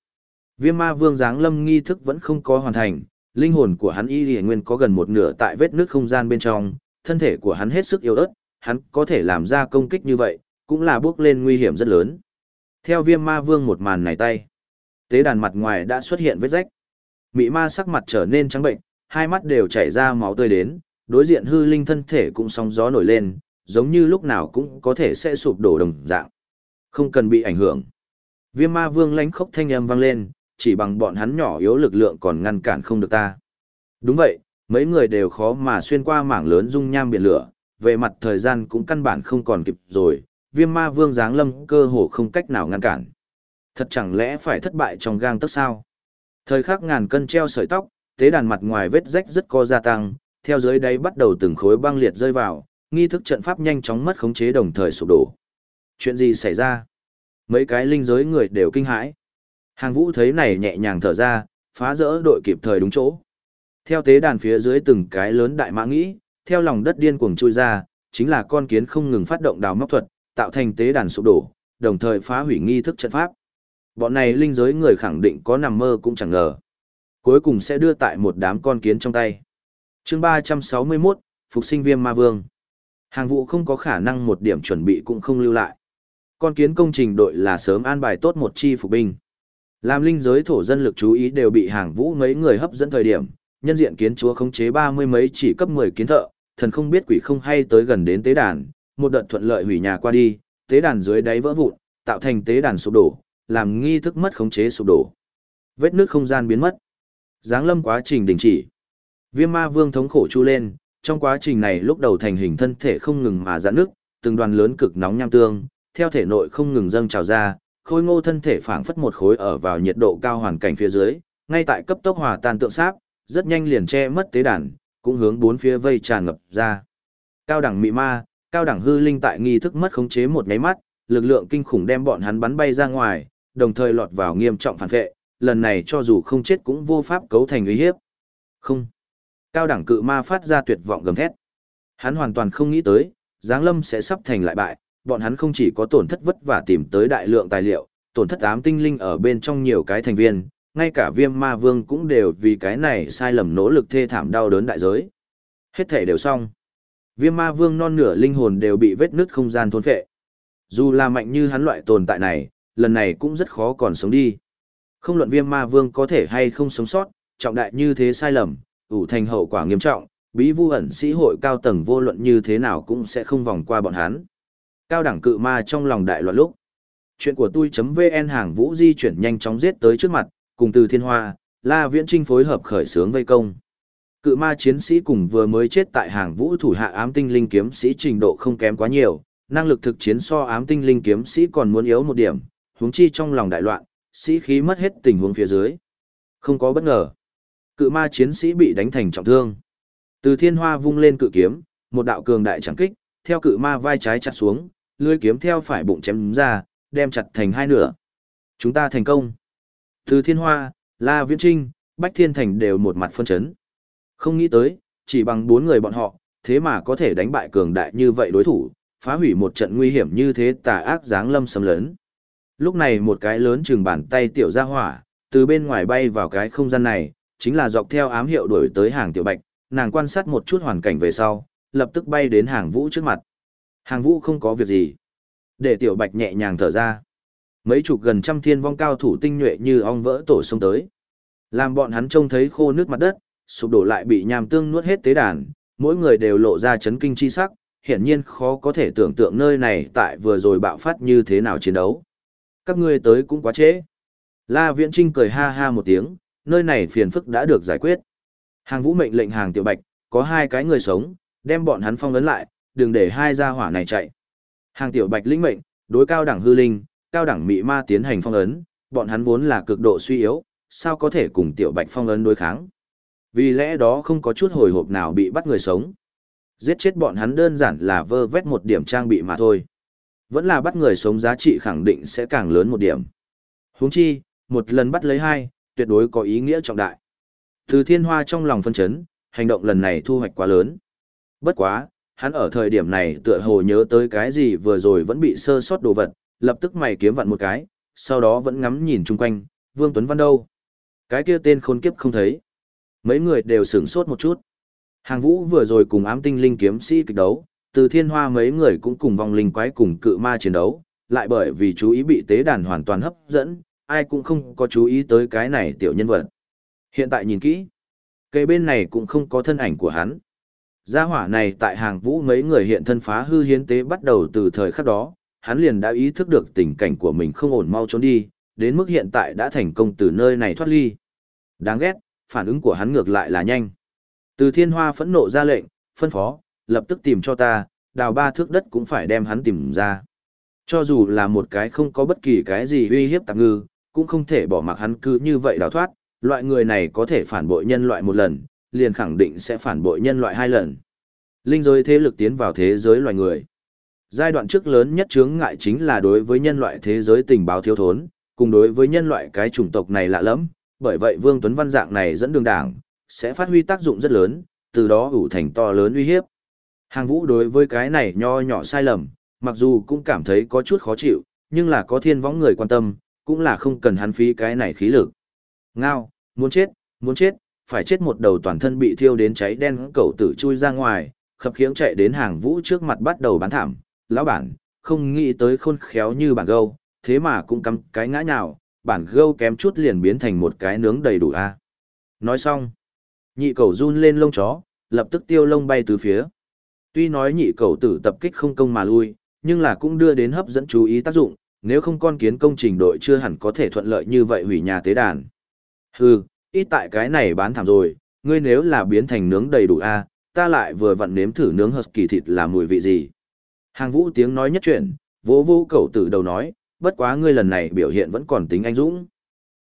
Viêm ma vương giáng lâm nghi thức vẫn không có hoàn thành, linh hồn của hắn y lì nguyên có gần một nửa tại vết nước không gian bên trong, thân thể của hắn hết sức yếu ớt, hắn có thể làm ra công kích như vậy, cũng là bước lên nguy hiểm rất lớn. Theo viêm ma vương một màn này tay, tế đàn mặt ngoài đã xuất hiện vết rách. Mị ma sắc mặt trở nên trắng bệnh, hai mắt đều chảy ra máu tươi đến, đối diện hư linh thân thể cũng sóng gió nổi lên, giống như lúc nào cũng có thể sẽ sụp đổ đồng dạng. Không cần bị ảnh hưởng. Viêm ma vương lánh khốc thanh âm vang lên, chỉ bằng bọn hắn nhỏ yếu lực lượng còn ngăn cản không được ta. Đúng vậy, mấy người đều khó mà xuyên qua mảng lớn dung nham biển lửa, về mặt thời gian cũng căn bản không còn kịp rồi, viêm ma vương giáng lâm cơ hồ không cách nào ngăn cản. Thật chẳng lẽ phải thất bại trong gang tấc sao? Thời khắc ngàn cân treo sợi tóc, tế đàn mặt ngoài vết rách rất co gia tăng, theo dưới đáy bắt đầu từng khối băng liệt rơi vào, nghi thức trận pháp nhanh chóng mất khống chế đồng thời sụp đổ. Chuyện gì xảy ra? Mấy cái linh giới người đều kinh hãi. Hàng vũ thấy này nhẹ nhàng thở ra, phá rỡ đội kịp thời đúng chỗ. Theo tế đàn phía dưới từng cái lớn đại mã nghĩ, theo lòng đất điên cuồng chui ra, chính là con kiến không ngừng phát động đào móc thuật, tạo thành tế đàn sụp đổ, đồng thời phá hủy nghi thức trận pháp. Bọn này linh giới người khẳng định có nằm mơ cũng chẳng ngờ. Cuối cùng sẽ đưa tại một đám con kiến trong tay. chương 361, Phục sinh viêm ma vương. Hàng vụ không có khả năng một điểm chuẩn bị cũng không lưu lại. Con kiến công trình đội là sớm an bài tốt một chi phục binh. Làm linh giới thổ dân lực chú ý đều bị hàng vũ mấy người hấp dẫn thời điểm, nhân diện kiến chúa khống chế ba mươi mấy chỉ cấp 10 kiến thợ, thần không biết quỷ không hay tới gần đến tế đàn, một đợt thuận lợi hủy nhà qua đi, tế đàn dưới đáy vỡ vụn, tạo thành tế đàn sụp đổ, làm nghi thức mất khống chế sụp đổ. Vết nước không gian biến mất. Giáng lâm quá trình đình chỉ. Viêm ma vương thống khổ chu lên, trong quá trình này lúc đầu thành hình thân thể không ngừng mà giãn nước, từng đoàn lớn cực nóng nham tương, theo thể nội không ngừng dâng trào ra, khôi ngô thân thể phảng phất một khối ở vào nhiệt độ cao hoàn cảnh phía dưới, ngay tại cấp tốc hòa tan tượng sáp, rất nhanh liền che mất tế đàn, cũng hướng bốn phía vây tràn ngập ra. Cao đẳng mị ma, cao đẳng hư linh tại nghi thức mất khống chế một nháy mắt, lực lượng kinh khủng đem bọn hắn bắn bay ra ngoài, đồng thời lọt vào nghiêm trọng phản vệ, lần này cho dù không chết cũng vô pháp cấu thành uy hiếp. Không. Cao đẳng cự ma phát ra tuyệt vọng gầm thét. Hắn hoàn toàn không nghĩ tới, Giáng Lâm sẽ sắp thành lại bại, bọn hắn không chỉ có tổn thất vất vả tìm tới đại lượng tài liệu, tổn thất ám tinh linh ở bên trong nhiều cái thành viên, ngay cả viêm ma vương cũng đều vì cái này sai lầm nỗ lực thê thảm đau đớn đại giới. Hết thể đều xong. Viêm ma vương non nửa linh hồn đều bị vết nứt không gian thôn phệ. Dù là mạnh như hắn loại tồn tại này, lần này cũng rất khó còn sống đi. Không luận viêm ma vương có thể hay không sống sót, trọng đại như thế sai lầm, ủ thành hậu quả nghiêm trọng, bí vu ẩn sĩ hội cao tầng vô luận như thế nào cũng sẽ không vòng qua bọn hắn. Cao đẳng cự ma trong lòng đại loạn lúc. Chuyện của tôi.vn hàng vũ di chuyển nhanh chóng giết tới trước mặt, cùng từ thiên hoa, la viễn trinh phối hợp khởi sướng vây công. Cự ma chiến sĩ cùng vừa mới chết tại hàng vũ thủ hạ ám tinh linh kiếm sĩ trình độ không kém quá nhiều, năng lực thực chiến so ám tinh linh kiếm sĩ còn muốn yếu một điểm, huống chi trong lòng đại loạn, sĩ khí mất hết tình huống phía dưới. Không có bất ngờ. Cự ma chiến sĩ bị đánh thành trọng thương. Từ thiên hoa vung lên cự kiếm, một đạo cường đại chẳng kích, theo cự ma vai trái chặt xuống, lưỡi kiếm theo phải bụng chém ra, đem chặt thành hai nửa. Chúng ta thành công. Từ thiên hoa, La Viễn Trinh, Bách Thiên Thành đều một mặt phân chấn. Không nghĩ tới, chỉ bằng bốn người bọn họ, thế mà có thể đánh bại cường đại như vậy đối thủ, phá hủy một trận nguy hiểm như thế tà ác dáng lâm sầm lớn. Lúc này một cái lớn chừng bàn tay tiểu ra hỏa, từ bên ngoài bay vào cái không gian này, chính là dọc theo ám hiệu đuổi tới hàng tiểu bạch, nàng quan sát một chút hoàn cảnh về sau, lập tức bay đến hàng vũ trước mặt. Hàng vũ không có việc gì. Để tiểu bạch nhẹ nhàng thở ra. Mấy chục gần trăm thiên vong cao thủ tinh nhuệ như ong vỡ tổ sông tới. Làm bọn hắn trông thấy khô nước mặt đất, sụp đổ lại bị nham tương nuốt hết tế đàn, mỗi người đều lộ ra chấn kinh chi sắc, hiển nhiên khó có thể tưởng tượng nơi này tại vừa rồi bạo phát như thế nào chiến đấu. Các ngươi tới cũng quá trễ. La Viễn Trinh cười ha ha một tiếng, nơi này phiền phức đã được giải quyết. Hàng vũ mệnh lệnh hàng tiểu bạch, có hai cái người sống, đem bọn hắn phong ấn lại, đừng để hai gia hỏa này chạy. Hàng tiểu bạch lĩnh mệnh, đối cao đẳng hư linh, cao đẳng mị ma tiến hành phong ấn, bọn hắn vốn là cực độ suy yếu, sao có thể cùng tiểu bạch phong ấn đối kháng. Vì lẽ đó không có chút hồi hộp nào bị bắt người sống. Giết chết bọn hắn đơn giản là vơ vét một điểm trang bị mà thôi. Vẫn là bắt người sống giá trị khẳng định sẽ càng lớn một điểm. Huống chi, một lần bắt lấy hai, tuyệt đối có ý nghĩa trọng đại. Từ thiên hoa trong lòng phân chấn, hành động lần này thu hoạch quá lớn. Bất quá, hắn ở thời điểm này tựa hồ nhớ tới cái gì vừa rồi vẫn bị sơ sót đồ vật, lập tức mày kiếm vặn một cái, sau đó vẫn ngắm nhìn chung quanh, Vương Tuấn Văn đâu? Cái kia tên khôn kiếp không thấy. Mấy người đều sửng sốt một chút. Hàng vũ vừa rồi cùng ám tinh linh kiếm sĩ kịch đấu, từ thiên hoa mấy người cũng cùng vòng linh quái cùng cự ma chiến đấu, lại bởi vì chú ý bị tế đàn hoàn toàn hấp dẫn, ai cũng không có chú ý tới cái này tiểu nhân vật. Hiện tại nhìn kỹ, cây bên này cũng không có thân ảnh của hắn. Gia hỏa này tại hàng vũ mấy người hiện thân phá hư hiến tế bắt đầu từ thời khắc đó, hắn liền đã ý thức được tình cảnh của mình không ổn mau trốn đi, đến mức hiện tại đã thành công từ nơi này thoát ly. Đáng ghét, phản ứng của hắn ngược lại là nhanh. Từ thiên hoa phẫn nộ ra lệnh, phân phó, lập tức tìm cho ta, đào ba thước đất cũng phải đem hắn tìm ra. Cho dù là một cái không có bất kỳ cái gì uy hiếp tạm ngư, cũng không thể bỏ mặc hắn cứ như vậy đào thoát, loại người này có thể phản bội nhân loại một lần, liền khẳng định sẽ phản bội nhân loại hai lần. Linh giới thế lực tiến vào thế giới loài người. Giai đoạn trước lớn nhất chướng ngại chính là đối với nhân loại thế giới tình báo thiếu thốn, cùng đối với nhân loại cái chủng tộc này lạ lẫm, bởi vậy Vương Tuấn Văn dạng này dẫn đường đảng, sẽ phát huy tác dụng rất lớn, từ đó ủ thành to lớn uy hiếp. Hàng vũ đối với cái này nho nhỏ sai lầm, mặc dù cũng cảm thấy có chút khó chịu, nhưng là có thiên võng người quan tâm, cũng là không cần hắn phí cái này khí lực. Ngao, muốn chết, muốn chết, phải chết một đầu toàn thân bị thiêu đến cháy đen cậu tử chui ra ngoài, khập khiễng chạy đến hàng vũ trước mặt bắt đầu bán thảm. Lão bản, không nghĩ tới khôn khéo như bản gâu, thế mà cũng cắm cái ngã nhào, bản gâu kém chút liền biến thành một cái nướng đầy đủ a. Nói xong, nhị cầu run lên lông chó, lập tức tiêu lông bay từ phía. Tuy nói nhị cầu tử tập kích không công mà lui, nhưng là cũng đưa đến hấp dẫn chú ý tác dụng, nếu không con kiến công trình đội chưa hẳn có thể thuận lợi như vậy hủy nhà tế đàn. Hừ, ít tại cái này bán thảm rồi, ngươi nếu là biến thành nướng đầy đủ a, ta lại vừa vặn nếm thử nướng husky thịt là mùi vị gì. Hàng vũ tiếng nói nhất chuyện, vỗ vô cầu tử đầu nói, bất quá ngươi lần này biểu hiện vẫn còn tính anh dũng.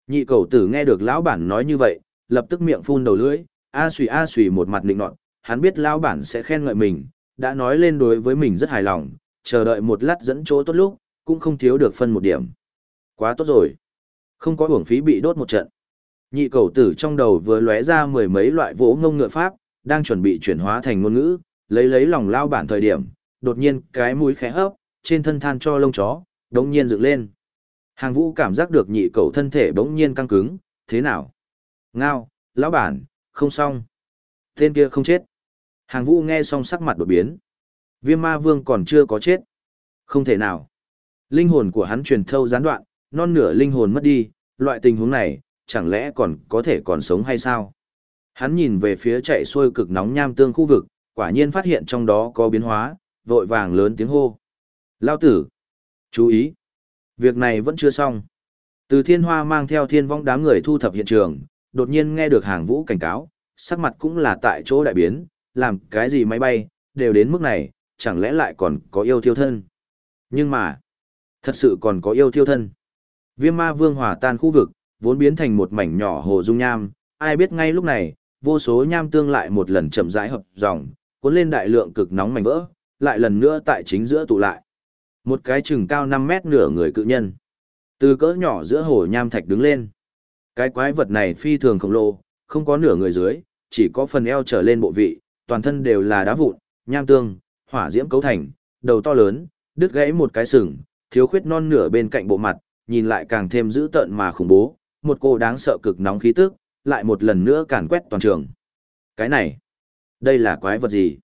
Nhị cầu tử nghe được lão bản nói như vậy, lập tức miệng phun đầu lưỡi, a xùy a xùy một mặt nịnh nọt, hắn biết lão bản sẽ khen ngợi mình, đã nói lên đối với mình rất hài lòng, chờ đợi một lát dẫn chỗ tốt lúc, cũng không thiếu được phân một điểm. Quá tốt rồi. Không có uổng phí bị đốt một trận. Nhị cầu tử trong đầu vừa lóe ra mười mấy loại vỗ ngông ngựa pháp, đang chuẩn bị chuyển hóa thành ngôn ngữ, lấy lấy lòng lao bản thời điểm, đột nhiên cái mũi khẽ hấp, trên thân than cho lông chó, đống nhiên dựng lên. Hàng vũ cảm giác được nhị cầu thân thể bỗng nhiên căng cứng, thế nào? Ngao, lão bản, không xong. Tên kia không chết. Hàng vũ nghe xong sắc mặt đột biến. Viêm ma vương còn chưa có chết. Không thể nào. Linh hồn của hắn truyền thâu gián đoạn, non nửa linh hồn mất đi, loại tình huống này, chẳng lẽ còn có thể còn sống hay sao? Hắn nhìn về phía chạy xuôi cực nóng nham tương khu vực, quả nhiên phát hiện trong đó có biến hóa, vội vàng lớn tiếng hô. Lao tử! Chú ý! Việc này vẫn chưa xong. Từ thiên hoa mang theo thiên vong đám người thu thập hiện trường, đột nhiên nghe được hàng vũ cảnh cáo, sắc mặt cũng là tại chỗ đại biến, làm cái gì máy bay, đều đến mức này, chẳng lẽ lại còn có yêu thiêu thân. Nhưng mà, thật sự còn có yêu thiêu thân. Viêm ma vương hòa tan khu vực, vốn biến thành một mảnh nhỏ hồ dung nham, ai biết ngay lúc này, vô số nham tương lại một lần chậm rãi hợp dòng, cuốn lên đại lượng cực nóng mảnh vỡ, lại lần nữa tại chính giữa tụ lại. Một cái chừng cao 5 mét nửa người cự nhân. Từ cỡ nhỏ giữa hồ nham thạch đứng lên. Cái quái vật này phi thường khổng lồ, không có nửa người dưới, chỉ có phần eo trở lên bộ vị, toàn thân đều là đá vụn, nham tương, hỏa diễm cấu thành, đầu to lớn, đứt gãy một cái sừng, thiếu khuyết non nửa bên cạnh bộ mặt, nhìn lại càng thêm dữ tợn mà khủng bố, một cô đáng sợ cực nóng khí tức, lại một lần nữa càn quét toàn trường. Cái này, đây là quái vật gì?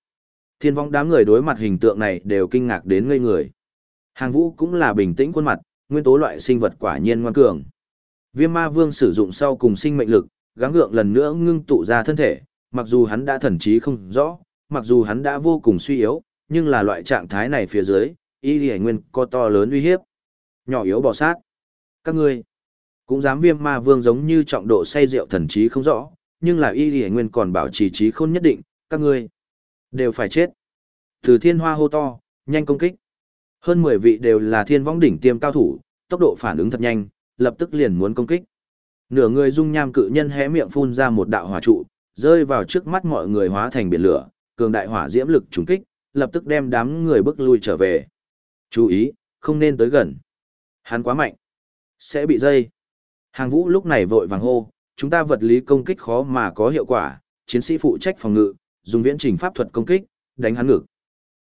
Thiên vong đám người đối mặt hình tượng này đều kinh ngạc đến ngây người. Hàng vũ cũng là bình tĩnh khuôn mặt, nguyên tố loại sinh vật quả nhiên ngoan cường. Viêm ma vương sử dụng sau cùng sinh mệnh lực, gắng gượng lần nữa ngưng tụ ra thân thể, mặc dù hắn đã thần trí không rõ, mặc dù hắn đã vô cùng suy yếu, nhưng là loại trạng thái này phía dưới, y lì nguyên có to lớn uy hiếp. Nhỏ yếu bò sát. Các ngươi, cũng dám viêm ma vương giống như trọng độ say rượu thần trí không rõ, nhưng là y lì nguyên còn bảo trì trí khôn nhất định, các ngươi, đều phải chết. Từ thiên hoa hô to, nhanh công kích. Hơn 10 vị đều là thiên võng đỉnh tiêm cao thủ, tốc độ phản ứng thật nhanh, lập tức liền muốn công kích. Nửa người dung nham cự nhân hé miệng phun ra một đạo hỏa trụ, rơi vào trước mắt mọi người hóa thành biển lửa, cường đại hỏa diễm lực trùng kích, lập tức đem đám người bước lui trở về. Chú ý, không nên tới gần. Hắn quá mạnh. Sẽ bị dây. Hàng vũ lúc này vội vàng hô, chúng ta vật lý công kích khó mà có hiệu quả, chiến sĩ phụ trách phòng ngự, dùng viễn trình pháp thuật công kích, đánh hắn ngực.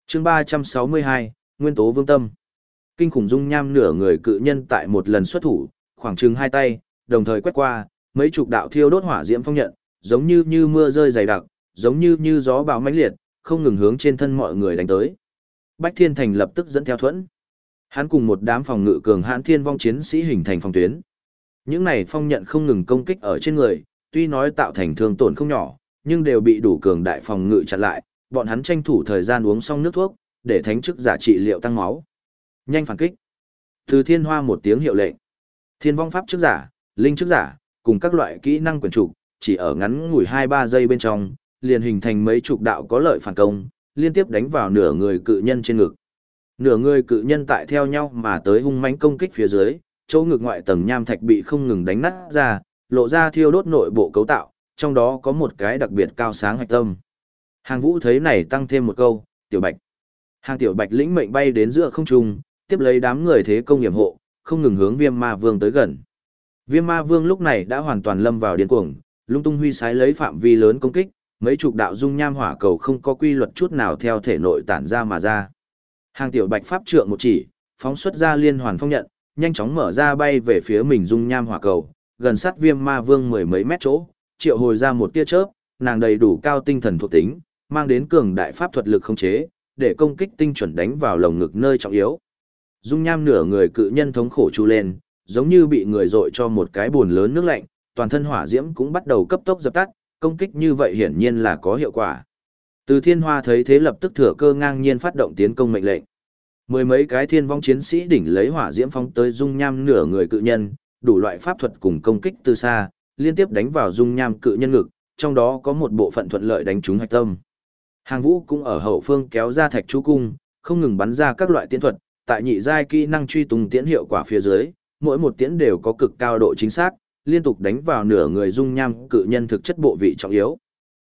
chương 362, Nguyên tố vương tâm. Kinh khủng dung nham nửa người cự nhân tại một lần xuất thủ, khoảng chừng hai tay, đồng thời quét qua, mấy chục đạo thiêu đốt hỏa diễm phong nhận, giống như như mưa rơi dày đặc, giống như như gió bão mãnh liệt, không ngừng hướng trên thân mọi người đánh tới. Bách Thiên Thành lập tức dẫn theo thuẫn. Hắn cùng một đám phòng ngự cường hãn thiên vong chiến sĩ hình thành phòng tuyến. Những này phong nhận không ngừng công kích ở trên người, tuy nói tạo thành thương tổn không nhỏ, nhưng đều bị đủ cường đại phòng ngự chặn lại, bọn hắn tranh thủ thời gian uống xong nước thuốc, để thánh chức giả trị liệu tăng máu. Nhanh phản kích. Từ thiên hoa một tiếng hiệu lệnh. Thiên vong pháp chức giả, linh chức giả, cùng các loại kỹ năng quyền trục, chỉ ở ngắn ngủi 2-3 giây bên trong, liền hình thành mấy chục đạo có lợi phản công, liên tiếp đánh vào nửa người cự nhân trên ngực. Nửa người cự nhân tại theo nhau mà tới hung mãnh công kích phía dưới, chỗ ngực ngoại tầng nham thạch bị không ngừng đánh nát ra, lộ ra thiêu đốt nội bộ cấu tạo, trong đó có một cái đặc biệt cao sáng hạch tâm. Hàng vũ thấy này tăng thêm một câu, tiểu bạch. Hàng tiểu bạch lĩnh mệnh bay đến giữa không trung, tiếp lấy đám người thế công nghiệm hộ, không ngừng hướng viêm ma vương tới gần. Viêm ma vương lúc này đã hoàn toàn lâm vào điên cuồng, lung tung huy sái lấy phạm vi lớn công kích, mấy chục đạo dung nham hỏa cầu không có quy luật chút nào theo thể nội tản ra mà ra. Hàng tiểu bạch pháp trượng một chỉ, phóng xuất ra liên hoàn phong nhận, nhanh chóng mở ra bay về phía mình dung nham hỏa cầu, gần sát viêm ma vương mười mấy mét chỗ, triệu hồi ra một tia chớp, nàng đầy đủ cao tinh thần thuộc tính, mang đến cường đại pháp thuật lực không chế, để công kích tinh chuẩn đánh vào lồng ngực nơi trọng yếu. Dung nham nửa người cự nhân thống khổ chu lên, giống như bị người dội cho một cái buồn lớn nước lạnh, toàn thân hỏa diễm cũng bắt đầu cấp tốc dập tắt, công kích như vậy hiển nhiên là có hiệu quả. Từ thiên hoa thấy thế lập tức thừa cơ ngang nhiên phát động tiến công mệnh lệnh. Mười mấy cái thiên vong chiến sĩ đỉnh lấy hỏa diễm phóng tới dung nham nửa người cự nhân, đủ loại pháp thuật cùng công kích từ xa, liên tiếp đánh vào dung nham cự nhân ngực, trong đó có một bộ phận thuận lợi đánh trúng hạch tâm. Hàng vũ cũng ở hậu phương kéo ra thạch chú cung, không ngừng bắn ra các loại tiễn thuật, tại nhị giai kỹ năng truy tung tiễn hiệu quả phía dưới, mỗi một tiễn đều có cực cao độ chính xác, liên tục đánh vào nửa người dung nham cự nhân thực chất bộ vị trọng yếu.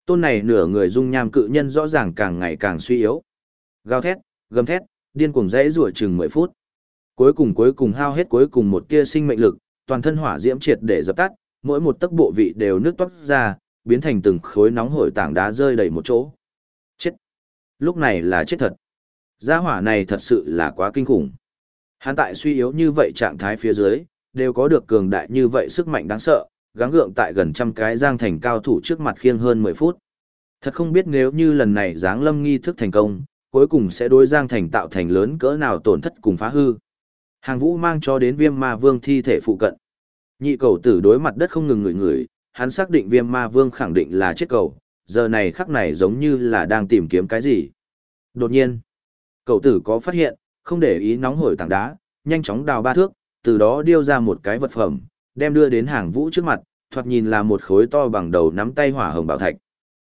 Tôn này nửa người dung nham cự nhân rõ ràng càng ngày càng suy yếu. Gào thét, gầm thét, điên cuồng rẽ rủa chừng 10 phút. Cuối cùng cuối cùng hao hết cuối cùng một tia sinh mệnh lực, toàn thân hỏa diễm triệt để dập tắt, mỗi một tấc bộ vị đều nước toát ra, biến thành từng khối nóng hổi tảng đá rơi đầy một chỗ. Chết. Lúc này là chết thật. Gia hỏa này thật sự là quá kinh khủng. Hắn tại suy yếu như vậy trạng thái phía dưới, đều có được cường đại như vậy sức mạnh đáng sợ, gắng gượng tại gần trăm cái giang thành cao thủ trước mặt khiêng hơn 10 phút. Thật không biết nếu như lần này giáng lâm nghi thức thành công, cuối cùng sẽ đối giang thành tạo thành lớn cỡ nào tổn thất cùng phá hư. Hàng vũ mang cho đến viêm ma vương thi thể phụ cận. Nhị cầu tử đối mặt đất không ngừng ngửi ngửi, hắn xác định viêm ma vương khẳng định là chết cầu, giờ này khắc này giống như là đang tìm kiếm cái gì. Đột nhiên, cầu tử có phát hiện, không để ý nóng hổi tảng đá, nhanh chóng đào ba thước, từ đó điêu ra một cái vật phẩm, đem đưa đến hàng vũ trước mặt, thoạt nhìn là một khối to bằng đầu nắm tay hỏa hồng bảo thạch.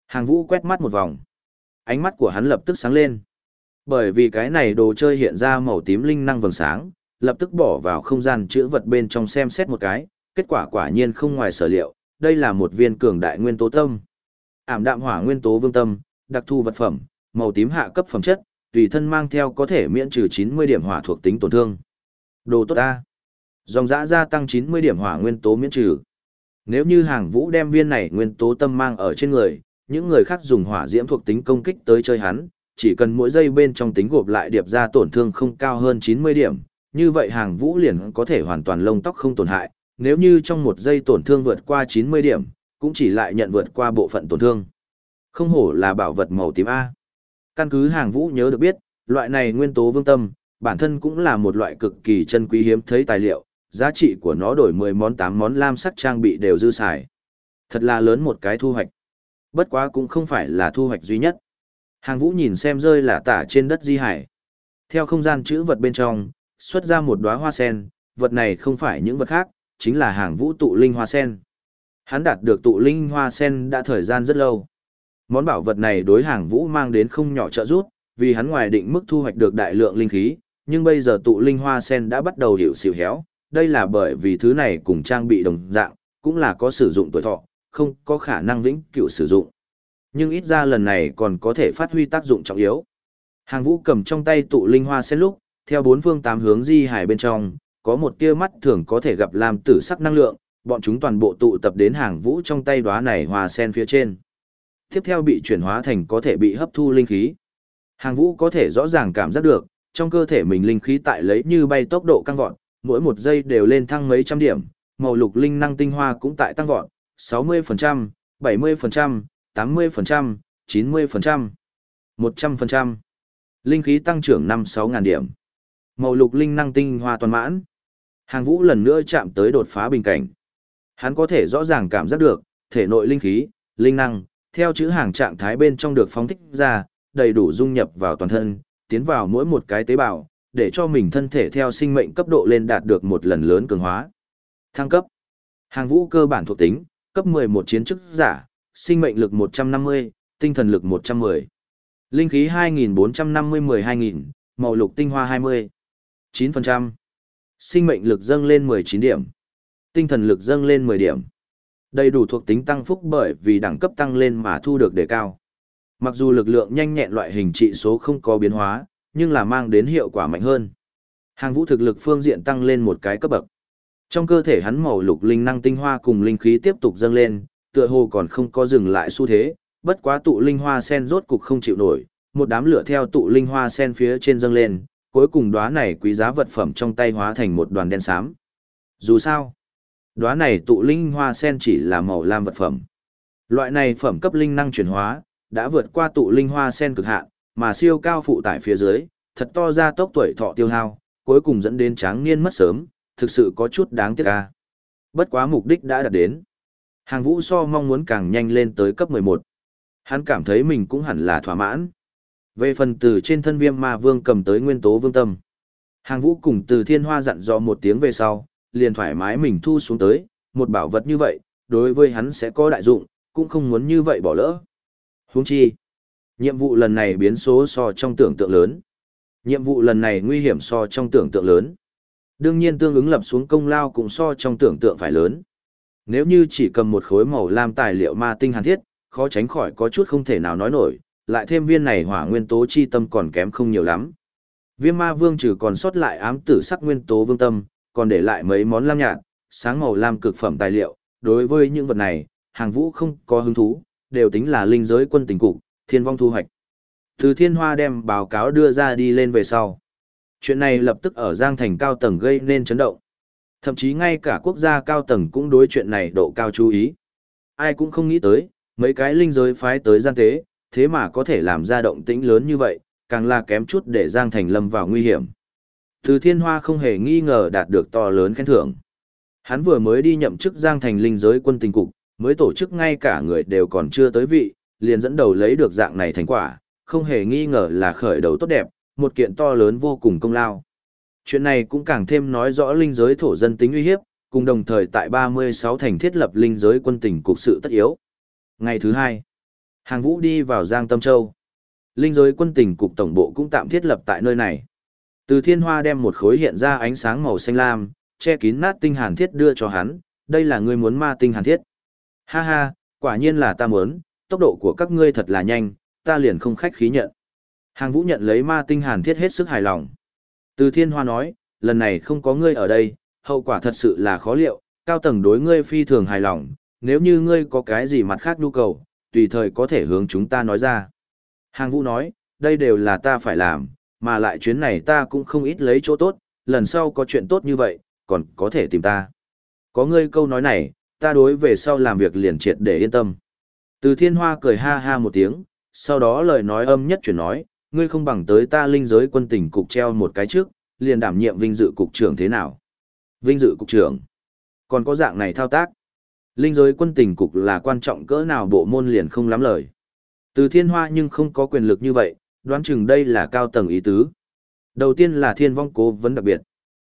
Hàng vũ quét mắt một vòng. Ánh mắt của hắn lập tức sáng lên. Bởi vì cái này đồ chơi hiện ra màu tím linh năng vầng sáng, lập tức bỏ vào không gian chữ vật bên trong xem xét một cái, kết quả quả nhiên không ngoài sở liệu, đây là một viên cường đại nguyên tố tâm. Ảm đạm hỏa nguyên tố vương tâm, đặc thu vật phẩm, màu tím hạ cấp phẩm chất, tùy thân mang theo có thể miễn trừ 90 điểm hỏa thuộc tính tổn thương. Đồ tốt ta. Dòng dã gia tăng 90 điểm hỏa nguyên tố miễn trừ. Nếu như hàng vũ đem viên này nguyên tố tâm mang ở trên người, những người khác dùng hỏa diễm thuộc tính công kích tới chơi hắn, chỉ cần mỗi giây bên trong tính gộp lại điệp ra tổn thương không cao hơn 90 điểm, như vậy hàng vũ liền có thể hoàn toàn lông tóc không tổn hại, nếu như trong một giây tổn thương vượt qua 90 điểm, cũng chỉ lại nhận vượt qua bộ phận tổn thương. Không hổ là bảo vật màu tím A. Căn cứ hàng vũ nhớ được biết, loại này nguyên tố vương tâm, bản thân cũng là một loại cực kỳ chân quý hiếm thấy tài liệu, giá trị của nó đổi 10 món 8 món lam sắc trang bị đều dư xài. Thật là lớn một cái thu hoạch. Bất quá cũng không phải là thu hoạch duy nhất. Hàng vũ nhìn xem rơi là tả trên đất di hải. Theo không gian chữ vật bên trong, xuất ra một đóa hoa sen, vật này không phải những vật khác, chính là hàng vũ tụ linh hoa sen. Hắn đạt được tụ linh hoa sen đã thời gian rất lâu. Món bảo vật này đối hàng vũ mang đến không nhỏ trợ giúp, vì hắn ngoài định mức thu hoạch được đại lượng linh khí, nhưng bây giờ tụ linh hoa sen đã bắt đầu hiểu xỉu héo, đây là bởi vì thứ này cùng trang bị đồng dạng, cũng là có sử dụng tuổi thọ, không có khả năng vĩnh cửu sử dụng. Nhưng ít ra lần này còn có thể phát huy tác dụng trọng yếu. Hàng vũ cầm trong tay tụ linh hoa sen lúc, theo bốn phương tám hướng di hải bên trong, có một tia mắt thường có thể gặp làm tử sắc năng lượng, bọn chúng toàn bộ tụ tập đến hàng vũ trong tay đóa này hoa sen phía trên. Tiếp theo bị chuyển hóa thành có thể bị hấp thu linh khí. Hàng vũ có thể rõ ràng cảm giác được, trong cơ thể mình linh khí tại lấy như bay tốc độ căng vọt, mỗi một giây đều lên thăng mấy trăm điểm, màu lục linh năng tinh hoa cũng tại tăng vọt, 60%, 70%, 80%, 90%, 100%. Linh khí tăng trưởng 5-6 ngàn điểm. Màu lục linh năng tinh hoa toàn mãn. Hàng vũ lần nữa chạm tới đột phá bình cảnh. Hắn có thể rõ ràng cảm giác được, thể nội linh khí, linh năng, theo chữ hàng trạng thái bên trong được phóng thích ra, đầy đủ dung nhập vào toàn thân, tiến vào mỗi một cái tế bào, để cho mình thân thể theo sinh mệnh cấp độ lên đạt được một lần lớn cường hóa. Thăng cấp. Hàng vũ cơ bản thuộc tính, cấp 11 chiến chức giả, sinh mệnh lực 150, tinh thần lực 110. Linh khí 2450-12000, màu lục tinh hoa 20. 9%. Sinh mệnh lực dâng lên 19 điểm. Tinh thần lực dâng lên 10 điểm. Đầy đủ thuộc tính tăng phúc bởi vì đẳng cấp tăng lên mà thu được đề cao. Mặc dù lực lượng nhanh nhẹn loại hình trị số không có biến hóa, nhưng là mang đến hiệu quả mạnh hơn. Hàng vũ thực lực phương diện tăng lên một cái cấp bậc. Trong cơ thể hắn màu lục linh năng tinh hoa cùng linh khí tiếp tục dâng lên, tựa hồ còn không có dừng lại xu thế, bất quá tụ linh hoa sen rốt cục không chịu nổi, một đám lửa theo tụ linh hoa sen phía trên dâng lên, cuối cùng đóa này quý giá vật phẩm trong tay hóa thành một đoàn đen xám. Dù sao, đóa này tụ linh hoa sen chỉ là màu lam vật phẩm. Loại này phẩm cấp linh năng chuyển hóa, đã vượt qua tụ linh hoa sen cực hạn, mà siêu cao phụ tải phía dưới, thật to ra tốc tuổi thọ tiêu hao, cuối cùng dẫn đến tráng niên mất sớm, thực sự có chút đáng tiếc a. Bất quá mục đích đã đạt đến. Hàng vũ so mong muốn càng nhanh lên tới cấp 11. Hắn cảm thấy mình cũng hẳn là thỏa mãn. Về phần từ trên thân viêm ma vương cầm tới nguyên tố vương tâm. Hàng vũ cùng từ thiên hoa dặn dò một tiếng về sau, liền thoải mái mình thu xuống tới, một bảo vật như vậy, đối với hắn sẽ có đại dụng, cũng không muốn như vậy bỏ lỡ. Huống chi, nhiệm vụ lần này biến số so trong tưởng tượng lớn. Nhiệm vụ lần này nguy hiểm so trong tưởng tượng lớn. Đương nhiên tương ứng lập xuống công lao cũng so trong tưởng tượng phải lớn. Nếu như chỉ cầm một khối màu lam tài liệu ma tinh hàn thiết, khó tránh khỏi có chút không thể nào nói nổi, lại thêm viên này hỏa nguyên tố chi tâm còn kém không nhiều lắm. Viêm ma vương trừ còn sót lại ám tử sắc nguyên tố vương tâm, còn để lại mấy món lam nhạt, sáng màu lam cực phẩm tài liệu, đối với những vật này, hàng vũ không có hứng thú, đều tính là linh giới quân tình cục, thiên vong thu hoạch. Từ thiên hoa đem báo cáo đưa ra đi lên về sau. Chuyện này lập tức ở Giang Thành cao tầng gây nên chấn động. Thậm chí ngay cả quốc gia cao tầng cũng đối chuyện này độ cao chú ý. Ai cũng không nghĩ tới, mấy cái linh giới phái tới gian tế, thế mà có thể làm ra động tĩnh lớn như vậy, càng là kém chút để Giang Thành lâm vào nguy hiểm. Từ Thiên Hoa không hề nghi ngờ đạt được to lớn khen thưởng. Hắn vừa mới đi nhậm chức Giang Thành linh giới quân tình cục, mới tổ chức ngay cả người đều còn chưa tới vị, liền dẫn đầu lấy được dạng này thành quả, không hề nghi ngờ là khởi đầu tốt đẹp, một kiện to lớn vô cùng công lao. Chuyện này cũng càng thêm nói rõ linh giới thổ dân tính uy hiếp, cùng đồng thời tại 36 thành thiết lập linh giới quân tỉnh cục sự tất yếu. Ngày thứ hai, hàng vũ đi vào Giang Tâm Châu. Linh giới quân tỉnh cục tổng bộ cũng tạm thiết lập tại nơi này. Từ thiên hoa đem một khối hiện ra ánh sáng màu xanh lam, che kín nát tinh hàn thiết đưa cho hắn, đây là ngươi muốn ma tinh hàn thiết. Ha ha, quả nhiên là ta muốn, tốc độ của các ngươi thật là nhanh, ta liền không khách khí nhận. Hàng vũ nhận lấy ma tinh hàn thiết hết sức hài lòng. Từ thiên hoa nói, lần này không có ngươi ở đây, hậu quả thật sự là khó liệu, cao tầng đối ngươi phi thường hài lòng, nếu như ngươi có cái gì mặt khác nhu cầu, tùy thời có thể hướng chúng ta nói ra. Hàng vũ nói, đây đều là ta phải làm, mà lại chuyến này ta cũng không ít lấy chỗ tốt, lần sau có chuyện tốt như vậy, còn có thể tìm ta. Có ngươi câu nói này, ta đối về sau làm việc liền triệt để yên tâm. Từ thiên hoa cười ha ha một tiếng, sau đó lời nói âm nhất chuyển nói, ngươi không bằng tới ta linh giới quân tỉnh cục treo một cái trước, liền đảm nhiệm vinh dự cục trưởng thế nào. Vinh dự cục trưởng. Còn có dạng này thao tác. Linh giới quân tình cục là quan trọng cỡ nào bộ môn liền không lắm lời. Từ thiên hoa nhưng không có quyền lực như vậy, đoán chừng đây là cao tầng ý tứ. Đầu tiên là thiên vong cố vấn đặc biệt.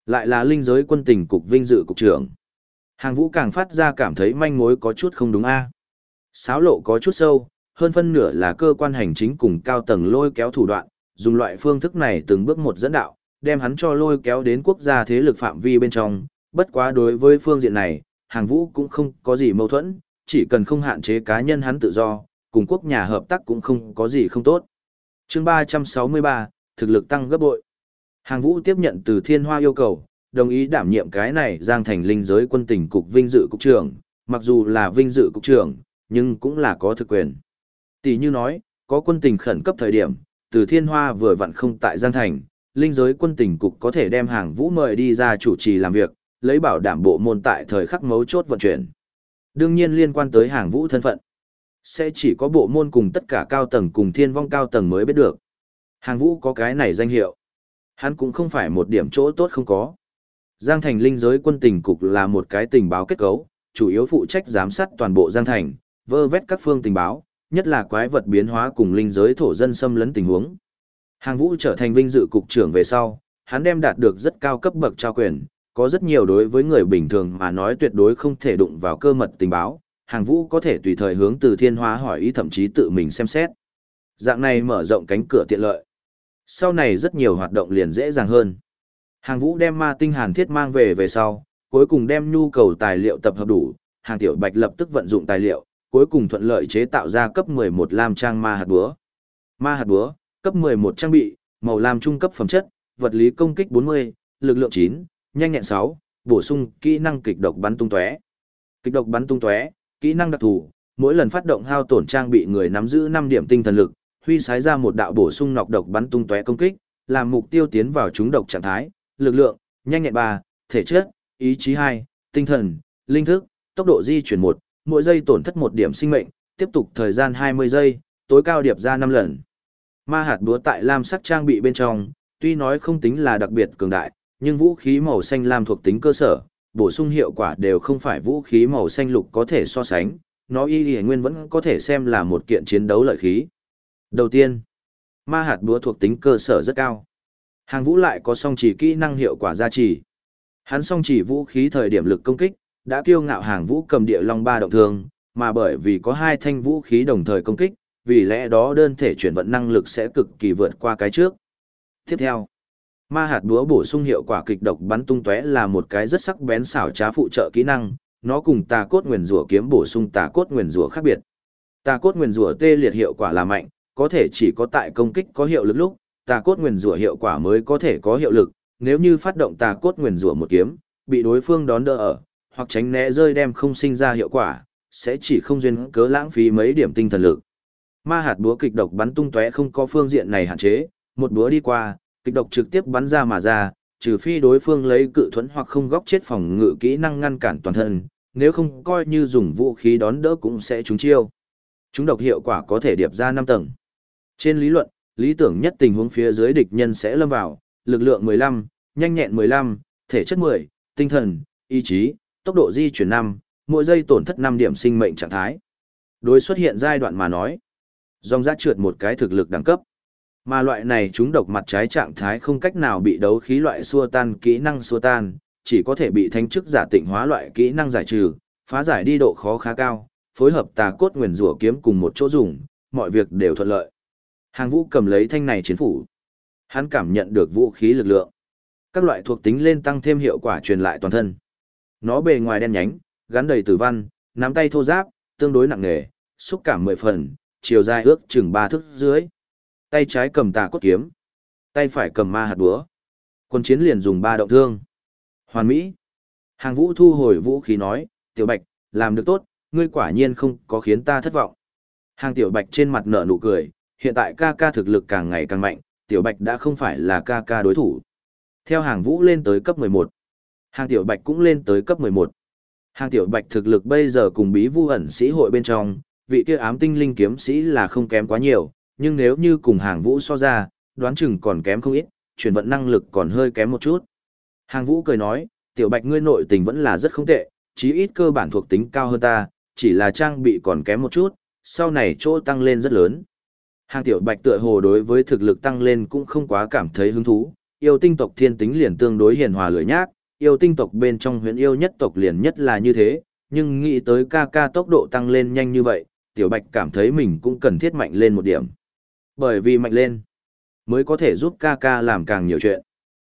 Lại là linh giới quân tình cục vinh dự cục trưởng. Hàng vũ càng phát ra cảm thấy manh mối có chút không đúng a Sáo lộ có chút sâu, hơn phân nửa là cơ quan hành chính cùng cao tầng lôi kéo thủ đoạn, dùng loại phương thức này từng bước một dẫn đạo, đem hắn cho lôi kéo đến quốc gia thế lực phạm vi bên trong. Bất quá đối với phương diện này, hàng vũ cũng không có gì mâu thuẫn, chỉ cần không hạn chế cá nhân hắn tự do, cùng quốc nhà hợp tác cũng không có gì không tốt. chương 363, thực lực tăng gấp bội. Hàng vũ tiếp nhận từ thiên hoa yêu cầu, đồng ý đảm nhiệm cái này giang thành linh giới quân tỉnh cục vinh dự cục trưởng, mặc dù là vinh dự cục trưởng, nhưng cũng là có thực quyền. Tỷ như nói, có quân tình khẩn cấp thời điểm, từ thiên hoa vừa vặn không tại giang thành, linh giới quân tình cục có thể đem hàng vũ mời đi ra chủ trì làm việc, lấy bảo đảm bộ môn tại thời khắc mấu chốt vận chuyển. Đương nhiên liên quan tới hàng vũ thân phận, sẽ chỉ có bộ môn cùng tất cả cao tầng cùng thiên vong cao tầng mới biết được. Hàng vũ có cái này danh hiệu. Hắn cũng không phải một điểm chỗ tốt không có. Giang Thành Linh giới quân tình cục là một cái tình báo kết cấu, chủ yếu phụ trách giám sát toàn bộ Giang Thành, vơ vét các phương tình báo, nhất là quái vật biến hóa cùng linh giới thổ dân xâm lấn tình huống. Hàng Vũ trở thành vinh dự cục trưởng về sau, hắn đem đạt được rất cao cấp bậc trao quyền, có rất nhiều đối với người bình thường mà nói tuyệt đối không thể đụng vào cơ mật tình báo, Hàng Vũ có thể tùy thời hướng từ thiên hóa hỏi ý thậm chí tự mình xem xét. Dạng này mở rộng cánh cửa tiện lợi. Sau này rất nhiều hoạt động liền dễ dàng hơn. Hàng Vũ đem ma tinh hàn thiết mang về về sau, cuối cùng đem nhu cầu tài liệu tập hợp đủ, hàng tiểu bạch lập tức vận dụng tài liệu, cuối cùng thuận lợi chế tạo ra cấp 11 lam trang ma hạt búa. Ma hạt búa, cấp 11 trang bị, màu lam trung cấp phẩm chất, vật lý công kích 40, lực lượng 9, nhanh nhẹn 6, bổ sung kỹ năng kịch độc bắn tung tóe. Kịch độc bắn tung tóe, Kỹ năng đặc thù, mỗi lần phát động hao tổn trang bị người nắm giữ 5 điểm tinh thần lực, huy sái ra một đạo bổ sung nọc độc bắn tung tóe công kích, làm mục tiêu tiến vào chúng độc trạng thái, lực lượng, nhanh nhẹn 3, thể chất, ý chí 2, tinh thần, linh thức, tốc độ di chuyển 1, mỗi giây tổn thất một điểm sinh mệnh, tiếp tục thời gian 20 giây, tối cao điệp ra 5 lần. Ma hạt búa tại lam sắc trang bị bên trong, tuy nói không tính là đặc biệt cường đại, nhưng vũ khí màu xanh lam thuộc tính cơ sở, bổ sung hiệu quả đều không phải vũ khí màu xanh lục có thể so sánh, nó y y nguyên vẫn có thể xem là một kiện chiến đấu lợi khí. Đầu tiên, ma hạt búa thuộc tính cơ sở rất cao. Hàng vũ lại có song chỉ kỹ năng hiệu quả gia trì. Hắn song chỉ vũ khí thời điểm lực công kích, đã kiêu ngạo hàng vũ cầm địa long ba động thương, mà bởi vì có hai thanh vũ khí đồng thời công kích, vì lẽ đó đơn thể chuyển vận năng lực sẽ cực kỳ vượt qua cái trước. Tiếp theo, ma hạt búa bổ sung hiệu quả kịch độc bắn tung tóe là một cái rất sắc bén xảo trá phụ trợ kỹ năng, nó cùng tà cốt nguyền rủa kiếm bổ sung tà cốt nguyền rủa khác biệt. Tà cốt nguyền rủa tê liệt hiệu quả là mạnh, có thể chỉ có tại công kích có hiệu lực lúc, tà cốt nguyền rủa hiệu quả mới có thể có hiệu lực, nếu như phát động tà cốt nguyền rủa một kiếm, bị đối phương đón đỡ ở, hoặc tránh né rơi đem không sinh ra hiệu quả, sẽ chỉ không duyên cớ lãng phí mấy điểm tinh thần lực. Ma hạt búa kịch độc bắn tung tóe không có phương diện này hạn chế, một búa đi qua, kịch độc trực tiếp bắn ra mà ra, trừ phi đối phương lấy cự thuẫn hoặc không góc chết phòng ngự kỹ năng ngăn cản toàn thân, nếu không coi như dùng vũ khí đón đỡ cũng sẽ trúng chiêu. Chúng độc hiệu quả có thể điệp ra 5 tầng. Trên lý luận, lý tưởng nhất tình huống phía dưới địch nhân sẽ lâm vào, lực lượng 15, nhanh nhẹn 15, thể chất 10, tinh thần, ý chí, tốc độ di chuyển 5, mỗi giây tổn thất 5 điểm sinh mệnh trạng thái. Đối xuất hiện giai đoạn mà nói, dòng giá trượt một cái thực lực đẳng cấp. Mà loại này chúng độc mặt trái trạng thái không cách nào bị đấu khí loại xua tan kỹ năng xua tan, chỉ có thể bị thánh chức giả tịnh hóa loại kỹ năng giải trừ, phá giải đi độ khó khá cao, phối hợp tà cốt nguyền rủa kiếm cùng một chỗ dùng, mọi việc đều thuận lợi. Hàng vũ cầm lấy thanh này chiến phủ. Hắn cảm nhận được vũ khí lực lượng. Các loại thuộc tính lên tăng thêm hiệu quả truyền lại toàn thân. Nó bề ngoài đen nhánh, gắn đầy tử văn, nắm tay thô giáp, tương đối nặng nề, xúc cảm mười phần, chiều dài ước chừng ba thước dưới. Tay trái cầm tà cốt kiếm, tay phải cầm ma hạt búa. Quân chiến liền dùng ba động thương. Hoàn Mỹ. Hàng vũ thu hồi vũ khí nói, tiểu bạch, làm được tốt, ngươi quả nhiên không có khiến ta thất vọng. Hàng tiểu bạch trên mặt nở nụ cười, hiện tại ca ca thực lực càng ngày càng mạnh, tiểu bạch đã không phải là ca ca đối thủ. Theo hàng vũ lên tới cấp 11, hàng tiểu bạch cũng lên tới cấp 11. Hàng tiểu bạch thực lực bây giờ cùng bí vu ẩn sĩ hội bên trong, vị kia ám tinh linh kiếm sĩ là không kém quá nhiều, nhưng nếu như cùng hàng vũ so ra, đoán chừng còn kém không ít, chuyển vận năng lực còn hơi kém một chút. Hàng vũ cười nói, tiểu bạch ngươi nội tình vẫn là rất không tệ, chí ít cơ bản thuộc tính cao hơn ta, chỉ là trang bị còn kém một chút, sau này chỗ tăng lên rất lớn. Hàng tiểu bạch tựa hồ đối với thực lực tăng lên cũng không quá cảm thấy hứng thú, yêu tinh tộc thiên tính liền tương đối hiền hòa lười nhác, yêu tinh tộc bên trong huyện yêu nhất tộc liền nhất là như thế, nhưng nghĩ tới ca ca tốc độ tăng lên nhanh như vậy, tiểu bạch cảm thấy mình cũng cần thiết mạnh lên một điểm. Bởi vì mạnh lên, mới có thể giúp ca ca làm càng nhiều chuyện.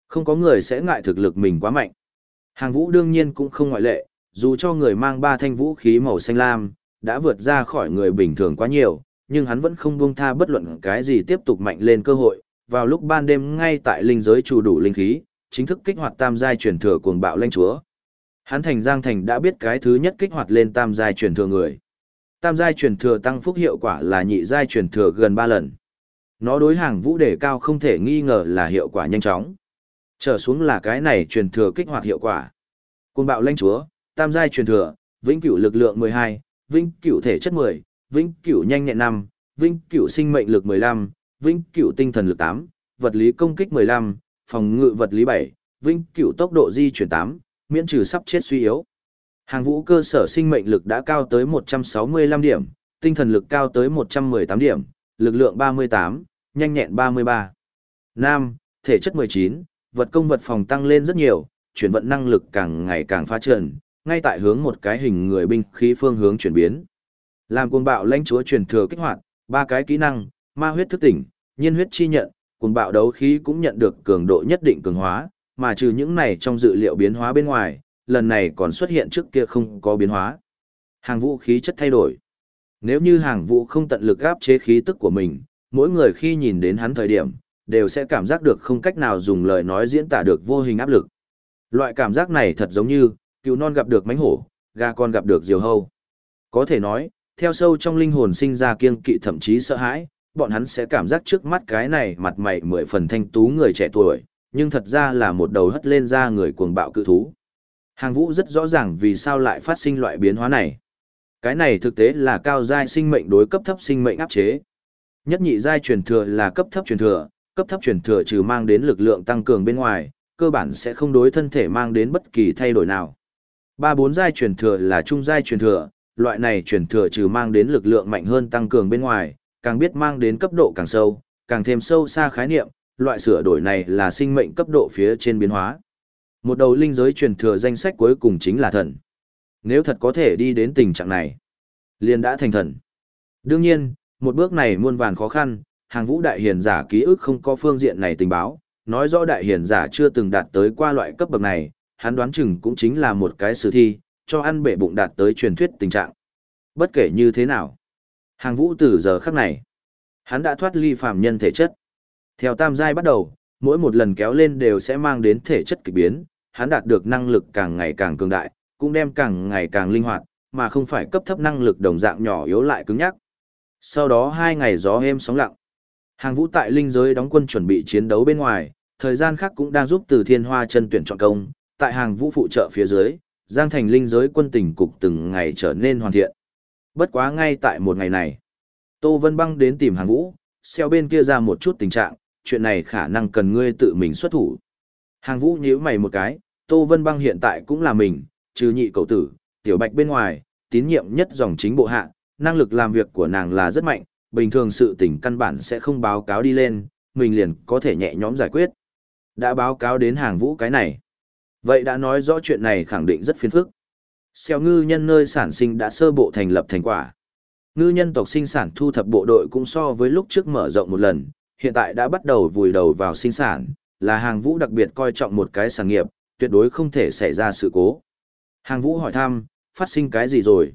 Không có người sẽ ngại thực lực mình quá mạnh. Hàng vũ đương nhiên cũng không ngoại lệ, dù cho người mang ba thanh vũ khí màu xanh lam, đã vượt ra khỏi người bình thường quá nhiều, nhưng hắn vẫn không buông tha bất luận cái gì tiếp tục mạnh lên cơ hội. Vào lúc ban đêm ngay tại linh giới chủ đủ linh khí, chính thức kích hoạt tam giai truyền thừa cuồng bạo lãnh chúa. Hắn thành Giang Thành đã biết cái thứ nhất kích hoạt lên tam giai truyền thừa người. Tam giai truyền thừa tăng phúc hiệu quả là nhị giai truyền thừa gần 3 lần. Nó đối hàng vũ đề cao không thể nghi ngờ là hiệu quả nhanh chóng. Trở xuống là cái này truyền thừa kích hoạt hiệu quả. Cuồng bạo lãnh chúa, tam giai truyền thừa, vĩnh cửu lực lượng 12, vĩnh cửu thể chất 10, vĩnh cửu nhanh nhẹn 5, vĩnh cửu sinh mệnh lực 15, vĩnh cửu tinh thần lực 8, vật lý công kích 15, phòng ngự vật lý 7, vĩnh cửu tốc độ di chuyển 8, miễn trừ sắp chết suy yếu. Hàng vũ cơ sở sinh mệnh lực đã cao tới 165 điểm, tinh thần lực cao tới 118 điểm, lực lượng 38, nhanh nhẹn 33. Nam, thể chất 19, vật công vật phòng tăng lên rất nhiều, chuyển vận năng lực càng ngày càng phá trần, ngay tại hướng một cái hình người binh khí phương hướng chuyển biến. Làm cuồng bạo lãnh chúa truyền thừa kích hoạt, ba cái kỹ năng, ma huyết thức tỉnh, nhiên huyết chi nhận, cuồng bạo đấu khí cũng nhận được cường độ nhất định cường hóa, mà trừ những này trong dự liệu biến hóa bên ngoài, lần này còn xuất hiện trước kia không có biến hóa. Hàng vũ khí chất thay đổi. Nếu như hàng vũ không tận lực áp chế khí tức của mình, mỗi người khi nhìn đến hắn thời điểm, đều sẽ cảm giác được không cách nào dùng lời nói diễn tả được vô hình áp lực. Loại cảm giác này thật giống như, cựu non gặp được mánh hổ, gà con gặp được diều hâu. Có thể nói, theo sâu trong linh hồn sinh ra kiêng kỵ thậm chí sợ hãi, bọn hắn sẽ cảm giác trước mắt cái này mặt mày mười phần thanh tú người trẻ tuổi, nhưng thật ra là một đầu hất lên ra người cuồng bạo cự thú. Hàng vũ rất rõ ràng vì sao lại phát sinh loại biến hóa này. Cái này thực tế là cao giai sinh mệnh đối cấp thấp sinh mệnh áp chế. Nhất nhị giai truyền thừa là cấp thấp truyền thừa, cấp thấp truyền thừa trừ mang đến lực lượng tăng cường bên ngoài, cơ bản sẽ không đối thân thể mang đến bất kỳ thay đổi nào. Ba bốn giai truyền thừa là trung giai truyền thừa, loại này truyền thừa trừ mang đến lực lượng mạnh hơn tăng cường bên ngoài, càng biết mang đến cấp độ càng sâu, càng thêm sâu xa khái niệm, loại sửa đổi này là sinh mệnh cấp độ phía trên biến hóa. Một đầu linh giới truyền thừa danh sách cuối cùng chính là thần. Nếu thật có thể đi đến tình trạng này, liền đã thành thần. Đương nhiên, một bước này muôn vàn khó khăn, hàng vũ đại hiền giả ký ức không có phương diện này tình báo, nói rõ đại hiền giả chưa từng đạt tới qua loại cấp bậc này, hắn đoán chừng cũng chính là một cái sử thi, cho ăn bể bụng đạt tới truyền thuyết tình trạng. Bất kể như thế nào, hàng vũ từ giờ khắc này, hắn đã thoát ly phàm nhân thể chất. Theo tam giai bắt đầu, mỗi một lần kéo lên đều sẽ mang đến thể chất kỳ biến, hắn đạt được năng lực càng ngày càng cường đại, cũng đem càng ngày càng linh hoạt, mà không phải cấp thấp năng lực đồng dạng nhỏ yếu lại cứng nhắc. Sau đó hai ngày gió êm sóng lặng. Hàng vũ tại linh giới đóng quân chuẩn bị chiến đấu bên ngoài, thời gian khác cũng đang giúp từ thiên hoa chân tuyển chọn công, tại hàng vũ phụ trợ phía dưới, Giang Thành linh giới quân tình cục từng ngày trở nên hoàn thiện. Bất quá ngay tại một ngày này, Tô Vân Băng đến tìm hàng vũ, xeo bên kia ra một chút tình trạng, chuyện này khả năng cần ngươi tự mình xuất thủ. Hàng vũ nhíu mày một cái, Tô Vân Băng hiện tại cũng là mình, trừ nhị cậu tử, tiểu bạch bên ngoài, tín nhiệm nhất dòng chính bộ hạ, năng lực làm việc của nàng là rất mạnh, bình thường sự tình căn bản sẽ không báo cáo đi lên, mình liền có thể nhẹ nhõm giải quyết. Đã báo cáo đến hàng vũ cái này. Vậy đã nói rõ chuyện này khẳng định rất phiền phức. Xeo ngư nhân nơi sản sinh đã sơ bộ thành lập thành quả. Ngư nhân tộc sinh sản thu thập bộ đội cũng so với lúc trước mở rộng một lần, hiện tại đã bắt đầu vùi đầu vào sinh sản, là hàng vũ đặc biệt coi trọng một cái sản nghiệp, tuyệt đối không thể xảy ra sự cố. Hàng vũ hỏi thăm, phát sinh cái gì rồi?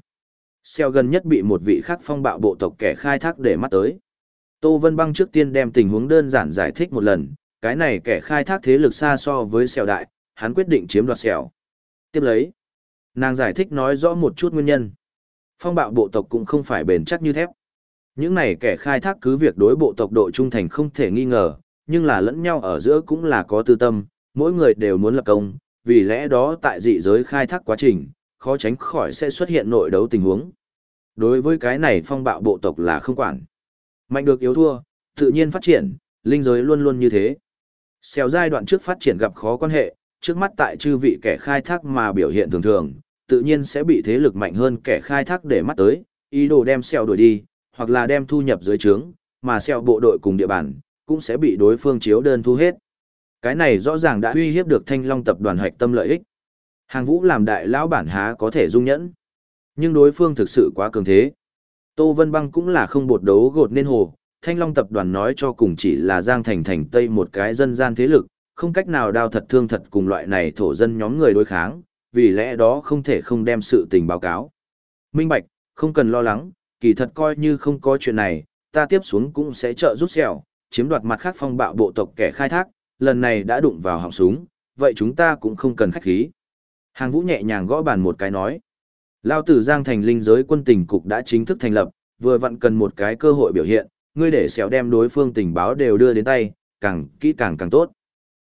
Xeo gần nhất bị một vị khác phong bạo bộ tộc kẻ khai thác để mắt tới. Tô Vân Băng trước tiên đem tình huống đơn giản giải thích một lần, cái này kẻ khai thác thế lực xa so với xèo đại, hắn quyết định chiếm đoạt xèo. Tiếp lấy, nàng giải thích nói rõ một chút nguyên nhân. Phong bạo bộ tộc cũng không phải bền chắc như thép. Những này kẻ khai thác cứ việc đối bộ tộc độ trung thành không thể nghi ngờ, nhưng là lẫn nhau ở giữa cũng là có tư tâm, mỗi người đều muốn lập công, vì lẽ đó tại dị giới khai thác quá trình, khó tránh khỏi sẽ xuất hiện nội đấu tình huống. Đối với cái này phong bạo bộ tộc là không quản. Mạnh được yếu thua, tự nhiên phát triển, linh giới luôn luôn như thế. Xèo giai đoạn trước phát triển gặp khó quan hệ, trước mắt tại chư vị kẻ khai thác mà biểu hiện thường thường, tự nhiên sẽ bị thế lực mạnh hơn kẻ khai thác để mắt tới, ý đồ đem xèo đuổi đi, hoặc là đem thu nhập dưới trướng, mà xèo bộ đội cùng địa bàn, cũng sẽ bị đối phương chiếu đơn thu hết. Cái này rõ ràng đã uy hiếp được thanh long tập đoàn hoạch tâm lợi ích. Hàng vũ làm đại lão bản há có thể dung nhẫn. Nhưng đối phương thực sự quá cường thế. Tô Vân Băng cũng là không bột đấu gột nên hồ, Thanh Long tập đoàn nói cho cùng chỉ là Giang Thành thành Tây một cái dân gian thế lực, không cách nào đao thật thương thật cùng loại này thổ dân nhóm người đối kháng, vì lẽ đó không thể không đem sự tình báo cáo. Minh Bạch, không cần lo lắng, kỳ thật coi như không có chuyện này, ta tiếp xuống cũng sẽ trợ giúp xẻo, chiếm đoạt mặt khác phong bạo bộ tộc kẻ khai thác, lần này đã đụng vào họng súng, vậy chúng ta cũng không cần khách khí. Hàng vũ nhẹ nhàng gõ bàn một cái nói. Lao tử Giang thành linh giới quân tình cục đã chính thức thành lập, vừa vặn cần một cái cơ hội biểu hiện, ngươi để xéo đem đối phương tình báo đều đưa đến tay, càng kỹ càng càng tốt.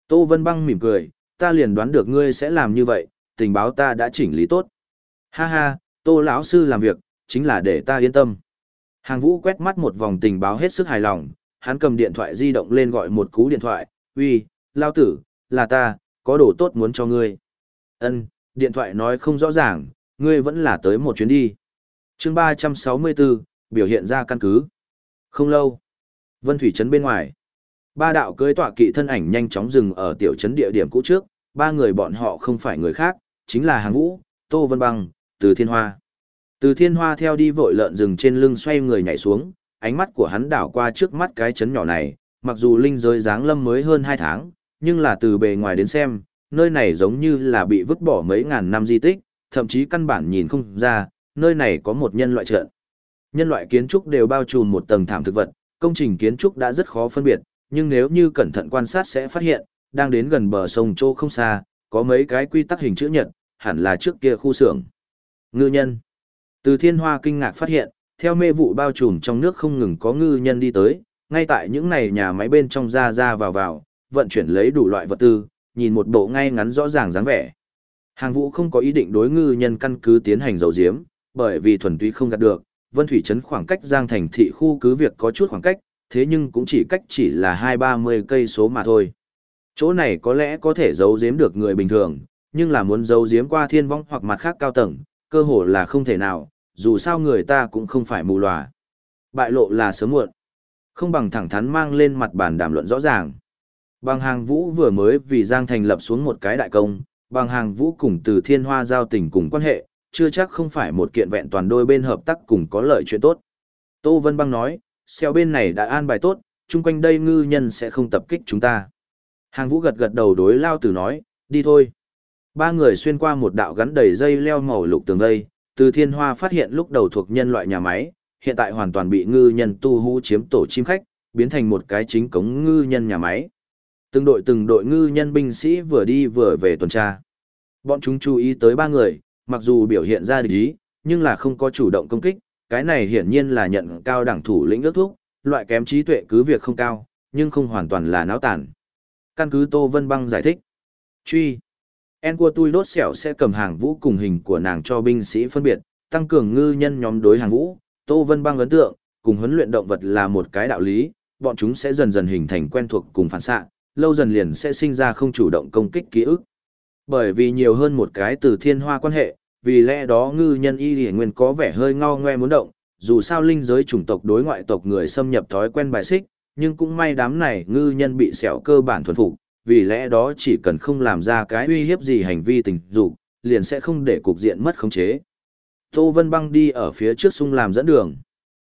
Tô Vân Băng mỉm cười, ta liền đoán được ngươi sẽ làm như vậy, tình báo ta đã chỉnh lý tốt. Ha ha, Tô lão sư làm việc, chính là để ta yên tâm. Hàng Vũ quét mắt một vòng tình báo hết sức hài lòng, hắn cầm điện thoại di động lên gọi một cú điện thoại, uy, lao tử, là ta, có đồ tốt muốn cho ngươi. Ân, điện thoại nói không rõ ràng, ngươi vẫn là tới một chuyến đi. chương 364, biểu hiện ra căn cứ. Không lâu, Vân Thủy Trấn bên ngoài. Ba đạo cưới tọa kỵ thân ảnh nhanh chóng dừng ở tiểu trấn địa điểm cũ trước, ba người bọn họ không phải người khác, chính là Hàng Vũ, Tô Vân Băng, Từ Thiên Hoa. Từ Thiên Hoa theo đi vội lợn rừng trên lưng xoay người nhảy xuống, ánh mắt của hắn đảo qua trước mắt cái trấn nhỏ này, mặc dù linh giới dáng lâm mới hơn 2 tháng, nhưng là từ bề ngoài đến xem, nơi này giống như là bị vứt bỏ mấy ngàn năm di tích, thậm chí căn bản nhìn không ra, nơi này có một nhân loại trận. Nhân loại kiến trúc đều bao trùm một tầng thảm thực vật, công trình kiến trúc đã rất khó phân biệt, nhưng nếu như cẩn thận quan sát sẽ phát hiện, đang đến gần bờ sông châu không xa, có mấy cái quy tắc hình chữ nhật, hẳn là trước kia khu xưởng. Ngư nhân. Từ thiên hoa kinh ngạc phát hiện, theo mê vụ bao trùm trong nước không ngừng có ngư nhân đi tới, ngay tại những này nhà máy bên trong ra ra vào vào, vận chuyển lấy đủ loại vật tư, nhìn một bộ ngay ngắn rõ ràng dáng vẻ. Hàng vũ không có ý định đối ngư nhân căn cứ tiến hành dầu diếm, bởi vì thuần túy không gạt được, Vân Thủy Trấn khoảng cách Giang Thành thị khu cứ việc có chút khoảng cách, thế nhưng cũng chỉ cách chỉ là hai ba mươi cây số mà thôi. Chỗ này có lẽ có thể giấu giếm được người bình thường, nhưng là muốn giấu giếm qua thiên vong hoặc mặt khác cao tầng, cơ hồ là không thể nào, dù sao người ta cũng không phải mù lòa. Bại lộ là sớm muộn. Không bằng thẳng thắn mang lên mặt bàn đàm luận rõ ràng. Bằng hàng vũ vừa mới vì Giang thành lập xuống một cái đại công, bằng hàng vũ cùng từ thiên hoa giao tình cùng quan hệ, chưa chắc không phải một kiện vẹn toàn đôi bên hợp tác cùng có lợi chuyện tốt. Tô Vân Băng nói, xeo bên này đã an bài tốt, chung quanh đây ngư nhân sẽ không tập kích chúng ta. Hàng vũ gật gật đầu đối lao tử nói, đi thôi. Ba người xuyên qua một đạo gắn đầy dây leo màu lục tường dây, từ thiên hoa phát hiện lúc đầu thuộc nhân loại nhà máy, hiện tại hoàn toàn bị ngư nhân tu hú chiếm tổ chim khách, biến thành một cái chính cống ngư nhân nhà máy. Từng đội từng đội ngư nhân binh sĩ vừa đi vừa về tuần tra. Bọn chúng chú ý tới ba người, mặc dù biểu hiện ra địch ý, nhưng là không có chủ động công kích, cái này hiển nhiên là nhận cao đẳng thủ lĩnh ước thuốc, loại kém trí tuệ cứ việc không cao, nhưng không hoàn toàn là náo tản. Căn cứ Tô Vân Băng giải thích. Truy. En của tôi đốt xẻo sẽ cầm hàng vũ cùng hình của nàng cho binh sĩ phân biệt, tăng cường ngư nhân nhóm đối hàng vũ. Tô Vân Băng ấn tượng, cùng huấn luyện động vật là một cái đạo lý, bọn chúng sẽ dần dần hình thành quen thuộc cùng phản xạ, lâu dần liền sẽ sinh ra không chủ động công kích ký ức. Bởi vì nhiều hơn một cái từ thiên hoa quan hệ, vì lẽ đó ngư nhân y hiển nguyên có vẻ hơi ngao ngoe muốn động, dù sao linh giới chủng tộc đối ngoại tộc người xâm nhập thói quen bài xích, nhưng cũng may đám này ngư nhân bị sẹo cơ bản thuần phục, vì lẽ đó chỉ cần không làm ra cái uy hiếp gì hành vi tình dục, liền sẽ không để cục diện mất khống chế. Tô Vân Băng đi ở phía trước sung làm dẫn đường.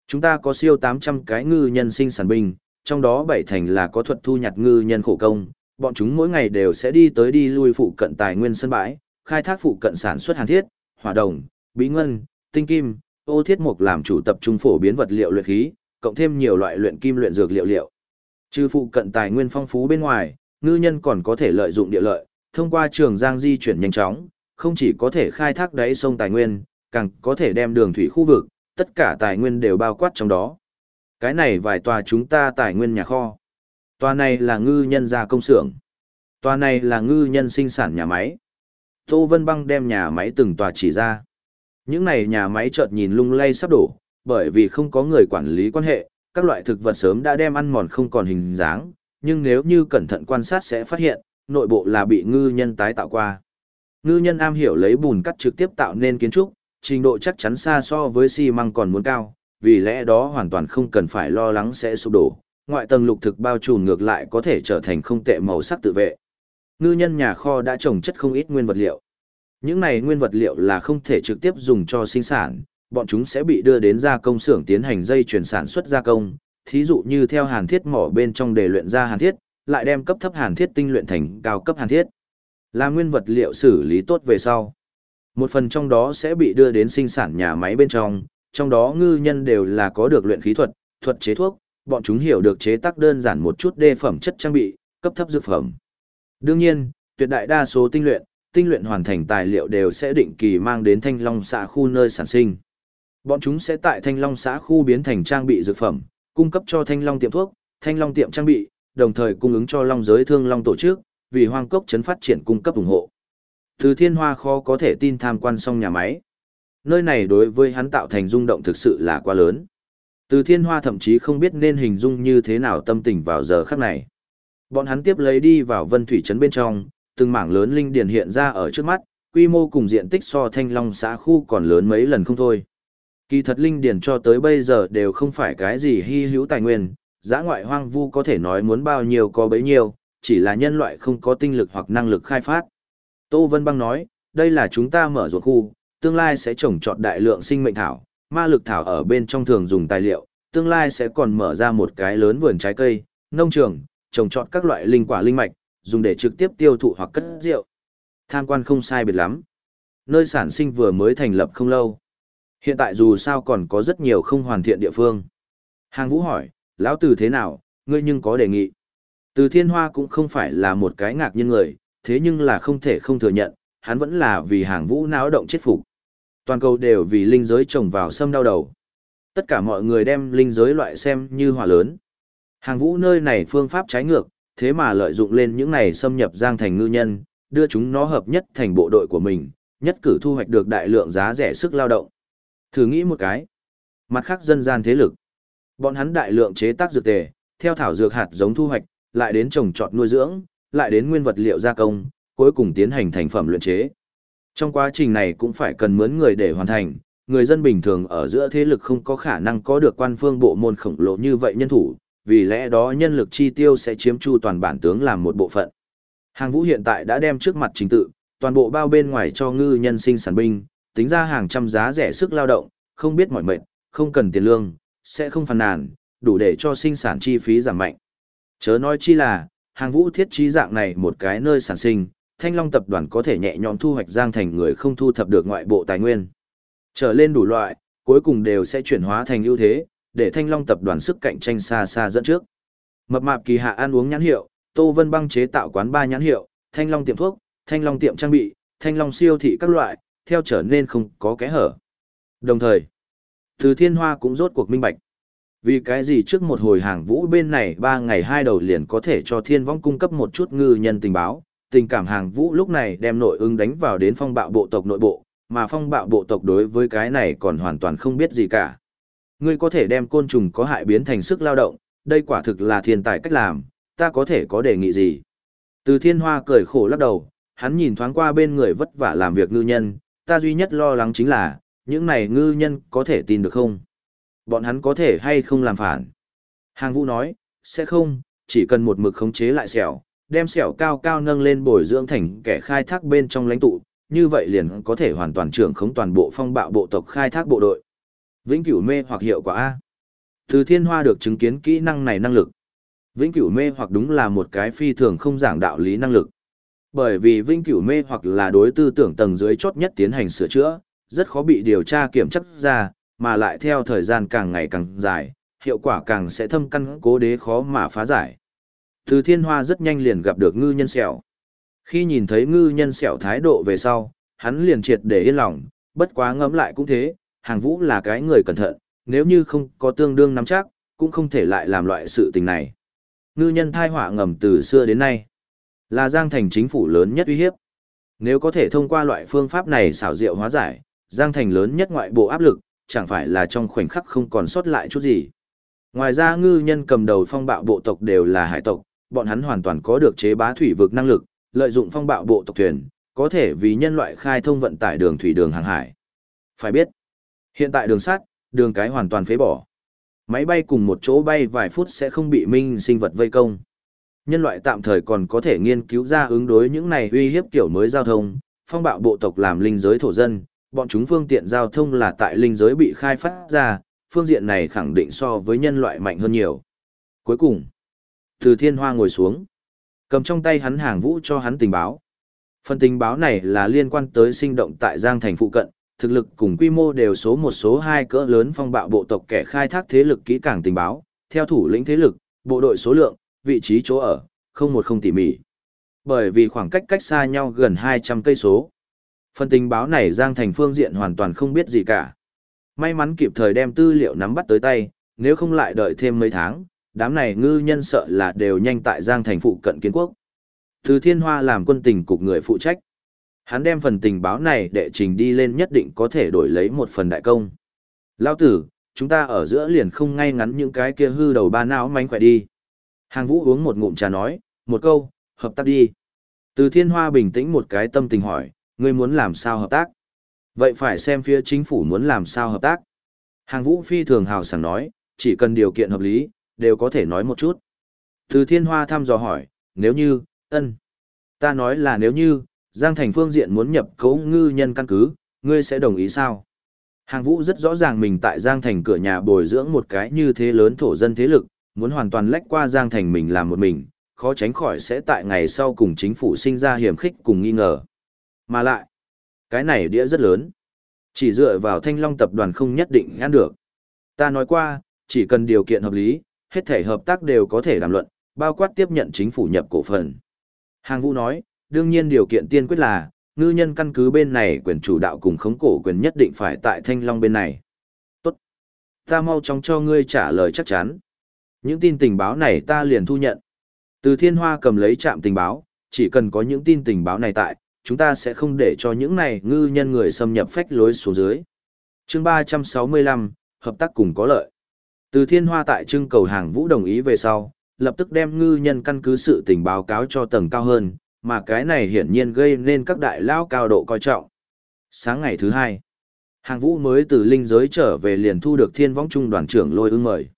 Chúng ta có siêu 800 cái ngư nhân sinh sản binh, trong đó bảy thành là có thuật thu nhặt ngư nhân khổ công, bọn chúng mỗi ngày đều sẽ đi tới đi lui phụ cận tài nguyên sân bãi, khai thác phụ cận sản xuất hàn thiết, hỏa đồng, bí ngân, tinh kim, ô thiết mục làm chủ tập trung phổ biến vật liệu luyện khí, cộng thêm nhiều loại luyện kim luyện dược liệu liệu. Trừ phụ cận tài nguyên phong phú bên ngoài, ngư nhân còn có thể lợi dụng địa lợi, thông qua trường giang di chuyển nhanh chóng, không chỉ có thể khai thác đáy sông tài nguyên, càng có thể đem đường thủy khu vực, tất cả tài nguyên đều bao quát trong đó. Cái này vài tòa chúng ta tài nguyên nhà kho. Tòa này là ngư nhân gia công xưởng. Tòa này là ngư nhân sinh sản nhà máy. Tô Vân Băng đem nhà máy từng tòa chỉ ra. Những này nhà máy chợt nhìn lung lay sắp đổ, bởi vì không có người quản lý quan hệ, các loại thực vật sớm đã đem ăn mòn không còn hình dáng, nhưng nếu như cẩn thận quan sát sẽ phát hiện, nội bộ là bị ngư nhân tái tạo qua. Ngư nhân am hiểu lấy bùn cắt trực tiếp tạo nên kiến trúc, trình độ chắc chắn xa so với xi măng còn muốn cao, vì lẽ đó hoàn toàn không cần phải lo lắng sẽ sụp đổ, ngoại tầng lục thực bao trùm ngược lại có thể trở thành không tệ màu sắc tự vệ. Ngư nhân nhà kho đã trồng chất không ít nguyên vật liệu. Những này nguyên vật liệu là không thể trực tiếp dùng cho sinh sản, bọn chúng sẽ bị đưa đến gia công xưởng tiến hành dây chuyển sản xuất gia công, thí dụ như theo hàn thiết mỏ bên trong để luyện ra hàn thiết, lại đem cấp thấp hàn thiết tinh luyện thành cao cấp hàn thiết. Là nguyên vật liệu xử lý tốt về sau. Một phần trong đó sẽ bị đưa đến sinh sản nhà máy bên trong, trong đó ngư nhân đều là có được luyện khí thuật, thuật chế thuốc, bọn chúng hiểu được chế tác đơn giản một chút đê phẩm chất trang bị, cấp thấp dược phẩm. Đương nhiên, tuyệt đại đa số tinh luyện, tinh luyện hoàn thành tài liệu đều sẽ định kỳ mang đến Thanh Long xã khu nơi sản sinh. Bọn chúng sẽ tại Thanh Long xã khu biến thành trang bị dược phẩm, cung cấp cho Thanh Long tiệm thuốc, Thanh Long tiệm trang bị, đồng thời cung ứng cho Long giới thương Long tổ chức, vì hoang cốc chấn phát triển cung cấp ủng hộ. Từ thiên hoa khó có thể tin tham quan xong nhà máy. Nơi này đối với hắn tạo thành rung động thực sự là quá lớn. Từ thiên hoa thậm chí không biết nên hình dung như thế nào tâm tình vào giờ khắc này. Bọn hắn tiếp lấy đi vào vân thủy trấn bên trong, từng mảng lớn linh điển hiện ra ở trước mắt, quy mô cùng diện tích so thanh long xã khu còn lớn mấy lần không thôi. Kỳ thật linh điển cho tới bây giờ đều không phải cái gì hy hữu tài nguyên, giã ngoại hoang vu có thể nói muốn bao nhiêu có bấy nhiêu, chỉ là nhân loại không có tinh lực hoặc năng lực khai phát. Tô Vân Băng nói, đây là chúng ta mở ruột khu, tương lai sẽ trồng trọt đại lượng sinh mệnh thảo, ma lực thảo ở bên trong thường dùng tài liệu, tương lai sẽ còn mở ra một cái lớn vườn trái cây, nông trường, trồng trọt các loại linh quả linh mạch, dùng để trực tiếp tiêu thụ hoặc cất rượu. Tham quan không sai biệt lắm. Nơi sản sinh vừa mới thành lập không lâu. Hiện tại dù sao còn có rất nhiều không hoàn thiện địa phương. Hàng Vũ hỏi, lão từ thế nào, ngươi nhưng có đề nghị. Từ Thiên Hoa cũng không phải là một cái ngạc nhiên người, thế nhưng là không thể không thừa nhận, hắn vẫn là vì hàng Vũ náo động chết phục. Toàn cầu đều vì linh giới trồng vào sâm đau đầu. Tất cả mọi người đem linh giới loại xem như hỏa lớn. Hàng vũ nơi này phương pháp trái ngược, thế mà lợi dụng lên những này xâm nhập giang thành ngư nhân, đưa chúng nó hợp nhất thành bộ đội của mình, nhất cử thu hoạch được đại lượng giá rẻ sức lao động. Thử nghĩ một cái. Mặt khác dân gian thế lực. Bọn hắn đại lượng chế tác dược tề, theo thảo dược hạt giống thu hoạch, lại đến trồng trọt nuôi dưỡng, lại đến nguyên vật liệu gia công, cuối cùng tiến hành thành phẩm luyện chế. Trong quá trình này cũng phải cần mướn người để hoàn thành, người dân bình thường ở giữa thế lực không có khả năng có được quan phương bộ môn khổng lồ như vậy nhân thủ, vì lẽ đó nhân lực chi tiêu sẽ chiếm chu toàn bản tướng làm một bộ phận. Hàng vũ hiện tại đã đem trước mặt trình tự, toàn bộ bao bên ngoài cho ngư nhân sinh sản binh, tính ra hàng trăm giá rẻ sức lao động, không biết mỏi mệt, không cần tiền lương, sẽ không phàn nàn, đủ để cho sinh sản chi phí giảm mạnh. Chớ nói chi là, hàng vũ thiết trí dạng này một cái nơi sản sinh, Thanh Long tập đoàn có thể nhẹ nhõm thu hoạch giang thành người không thu thập được ngoại bộ tài nguyên. Trở lên đủ loại, cuối cùng đều sẽ chuyển hóa thành ưu thế, để Thanh Long tập đoàn sức cạnh tranh xa xa dẫn trước. Mập mạp kỳ hạ ăn uống nhãn hiệu, Tô Vân Băng chế tạo quán ba nhãn hiệu, Thanh Long tiệm thuốc, Thanh Long tiệm trang bị, Thanh Long siêu thị các loại, theo trở nên không có kẽ hở. Đồng thời, Từ Thiên Hoa cũng rốt cuộc minh bạch. Vì cái gì trước một hồi hàng vũ bên này ba ngày hai đầu liền có thể cho thiên vong cung cấp một chút ngư nhân tình báo, tình cảm hàng vũ lúc này đem nội ứng đánh vào đến phong bạo bộ tộc nội bộ, mà phong bạo bộ tộc đối với cái này còn hoàn toàn không biết gì cả. Ngươi có thể đem côn trùng có hại biến thành sức lao động, đây quả thực là thiên tài cách làm, ta có thể có đề nghị gì? Từ thiên hoa cười khổ lắc đầu, hắn nhìn thoáng qua bên người vất vả làm việc ngư nhân, ta duy nhất lo lắng chính là, những này ngư nhân có thể tin được không? Bọn hắn có thể hay không làm phản? Hàng vũ nói, sẽ không, chỉ cần một mực khống chế lại sẹo, đem sẹo cao cao nâng lên bồi dưỡng thành kẻ khai thác bên trong lãnh tụ, như vậy liền có thể hoàn toàn trưởng khống toàn bộ phong bạo bộ tộc khai thác bộ đội. Vĩnh cửu mê hoặc hiệu quả A. Từ thiên hoa được chứng kiến kỹ năng này năng lực. Vĩnh cửu mê hoặc đúng là một cái phi thường không giảng đạo lý năng lực. Bởi vì vĩnh cửu mê hoặc là đối tư tưởng tầng dưới chốt nhất tiến hành sửa chữa, rất khó bị điều tra kiểm chắc ra, mà lại theo thời gian càng ngày càng dài, hiệu quả càng sẽ thâm căn cố đế khó mà phá giải. Từ thiên hoa rất nhanh liền gặp được ngư nhân sẹo. Khi nhìn thấy ngư nhân sẹo thái độ về sau, hắn liền triệt để yên lòng, bất quá ngẫm lại cũng thế, hàng vũ là cái người cẩn thận, nếu như không có tương đương nắm chắc, cũng không thể lại làm loại sự tình này. Ngư nhân thai họa ngầm từ xưa đến nay, là Giang Thành chính phủ lớn nhất uy hiếp. Nếu có thể thông qua loại phương pháp này xảo diệu hóa giải, Giang Thành lớn nhất ngoại bộ áp lực, chẳng phải là trong khoảnh khắc không còn sót lại chút gì. Ngoài ra ngư nhân cầm đầu phong bạo bộ tộc đều là hải tộc, bọn hắn hoàn toàn có được chế bá thủy vực năng lực, lợi dụng phong bạo bộ tộc thuyền, có thể vì nhân loại khai thông vận tải đường thủy đường hàng hải. Phải biết, hiện tại đường sắt, đường cái hoàn toàn phế bỏ. Máy bay cùng một chỗ bay vài phút sẽ không bị minh sinh vật vây công. Nhân loại tạm thời còn có thể nghiên cứu ra ứng đối những này uy hiếp kiểu mới giao thông, phong bạo bộ tộc làm linh giới thổ dân, bọn chúng phương tiện giao thông là tại linh giới bị khai phát ra, phương diện này khẳng định so với nhân loại mạnh hơn nhiều. Cuối cùng, từ thiên hoa ngồi xuống, cầm trong tay hắn hàng vũ cho hắn tình báo. Phần tình báo này là liên quan tới sinh động tại Giang Thành phụ cận, thực lực cùng quy mô đều số một số hai cỡ lớn phong bạo bộ tộc kẻ khai thác thế lực kỹ càng tình báo, theo thủ lĩnh thế lực, bộ đội số lượng, vị trí chỗ ở, không một không tỉ mỉ. Bởi vì khoảng cách cách xa nhau gần 200 cây số. Phần tình báo này Giang Thành phương diện hoàn toàn không biết gì cả. May mắn kịp thời đem tư liệu nắm bắt tới tay, nếu không lại đợi thêm mấy tháng, đám này ngư nhân sợ là đều nhanh tại Giang thành phụ cận kiến quốc. Từ Thiên Hoa làm quân tình cục người phụ trách. Hắn đem phần tình báo này đệ trình đi lên nhất định có thể đổi lấy một phần đại công. Lao tử, chúng ta ở giữa liền không ngay ngắn những cái kia hư đầu ba não mánh khỏe đi. Hàng vũ uống một ngụm trà nói, một câu, hợp tác đi. Từ Thiên Hoa bình tĩnh một cái tâm tình hỏi, ngươi muốn làm sao hợp tác? Vậy phải xem phía chính phủ muốn làm sao hợp tác. Hàng vũ phi thường hào sảng nói, chỉ cần điều kiện hợp lý, đều có thể nói một chút. Từ thiên hoa thăm dò hỏi, nếu như, ân. Ta nói là nếu như, Giang Thành phương diện muốn nhập cấu ngư nhân căn cứ, ngươi sẽ đồng ý sao? Hàng vũ rất rõ ràng mình tại Giang Thành cửa nhà bồi dưỡng một cái như thế lớn thổ dân thế lực, muốn hoàn toàn lách qua Giang Thành mình làm một mình, khó tránh khỏi sẽ tại ngày sau cùng chính phủ sinh ra hiểm khích cùng nghi ngờ. Mà lại, cái này đĩa rất lớn. Chỉ dựa vào thanh long tập đoàn không nhất định ngăn được. Ta nói qua, chỉ cần điều kiện hợp lý, hết thể hợp tác đều có thể đàm luận, bao quát tiếp nhận chính phủ nhập cổ phần. Hàng Vũ nói, đương nhiên điều kiện tiên quyết là, ngư nhân căn cứ bên này quyền chủ đạo cùng khống cổ quyền nhất định phải tại Thanh Long bên này. Tốt. Ta mau chóng cho ngươi trả lời chắc chắn. Những tin tình báo này ta liền thu nhận. Từ thiên hoa cầm lấy trạm tình báo, chỉ cần có những tin tình báo này tại, chúng ta sẽ không để cho những này ngư nhân người xâm nhập phách lối xuống dưới. chương 365, hợp tác cùng có lợi. Từ thiên hoa tại trưng cầu hàng vũ đồng ý về sau, lập tức đem ngư nhân căn cứ sự tình báo cáo cho tầng cao hơn, mà cái này hiển nhiên gây nên các đại lao cao độ coi trọng. Sáng ngày thứ hai, hàng vũ mới từ linh giới trở về liền thu được thiên võng trung đoàn trưởng lôi ưng mời.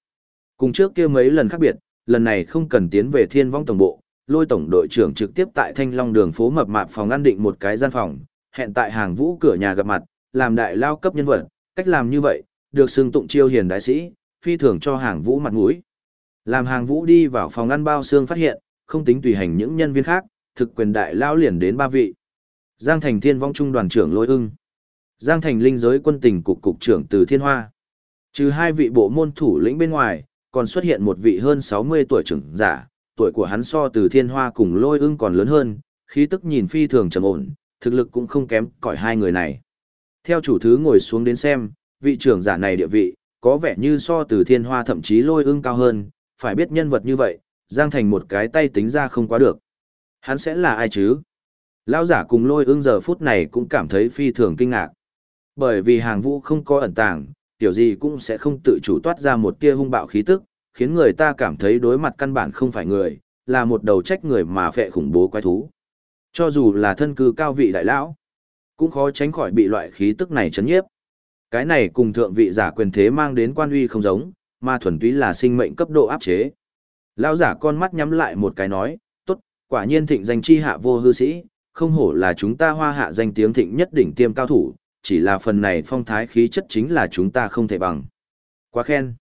Cùng trước kia mấy lần khác biệt, lần này không cần tiến về thiên vong tổng bộ, lôi tổng đội trưởng trực tiếp tại thanh long đường phố mập mạp phòng ăn định một cái gian phòng, hẹn tại hàng vũ cửa nhà gặp mặt, làm đại lao cấp nhân vật, cách làm như vậy, được xưng tụng chiêu hiền đại sĩ, phi thường cho hàng vũ mặt mũi. Làm hàng vũ đi vào phòng ăn bao xương phát hiện, không tính tùy hành những nhân viên khác, thực quyền đại lao liền đến ba vị. Giang Thành Thiên Vong Trung đoàn trưởng Lôi Ưng. Giang Thành Linh giới quân tình cục cục trưởng Từ Thiên Hoa. Trừ hai vị bộ môn thủ lĩnh bên ngoài, còn xuất hiện một vị hơn 60 tuổi trưởng giả, tuổi của hắn so Từ Thiên Hoa cùng Lôi Ưng còn lớn hơn, khí tức nhìn phi thường trầm ổn, thực lực cũng không kém cỏi hai người này. Theo chủ thứ ngồi xuống đến xem, vị trưởng giả này địa vị, có vẻ như so Từ Thiên Hoa thậm chí Lôi Ưng cao hơn, phải biết nhân vật như vậy, Giang Thành một cái tay tính ra không quá được. Hắn sẽ là ai chứ? Lão giả cùng lôi ưng giờ phút này cũng cảm thấy phi thường kinh ngạc. Bởi vì hàng vũ không có ẩn tàng, tiểu gì cũng sẽ không tự chủ toát ra một tia hung bạo khí tức, khiến người ta cảm thấy đối mặt căn bản không phải người, là một đầu trách người mà phệ khủng bố quái thú. Cho dù là thân cư cao vị đại lão, cũng khó tránh khỏi bị loại khí tức này chấn nhiếp. Cái này cùng thượng vị giả quyền thế mang đến quan uy không giống, mà thuần túy là sinh mệnh cấp độ áp chế. Lão giả con mắt nhắm lại một cái nói, tốt, quả nhiên thịnh danh chi hạ vô hư sĩ, không hổ là chúng ta hoa hạ danh tiếng thịnh nhất đỉnh tiêm cao thủ, chỉ là phần này phong thái khí chất chính là chúng ta không thể bằng. Quá khen.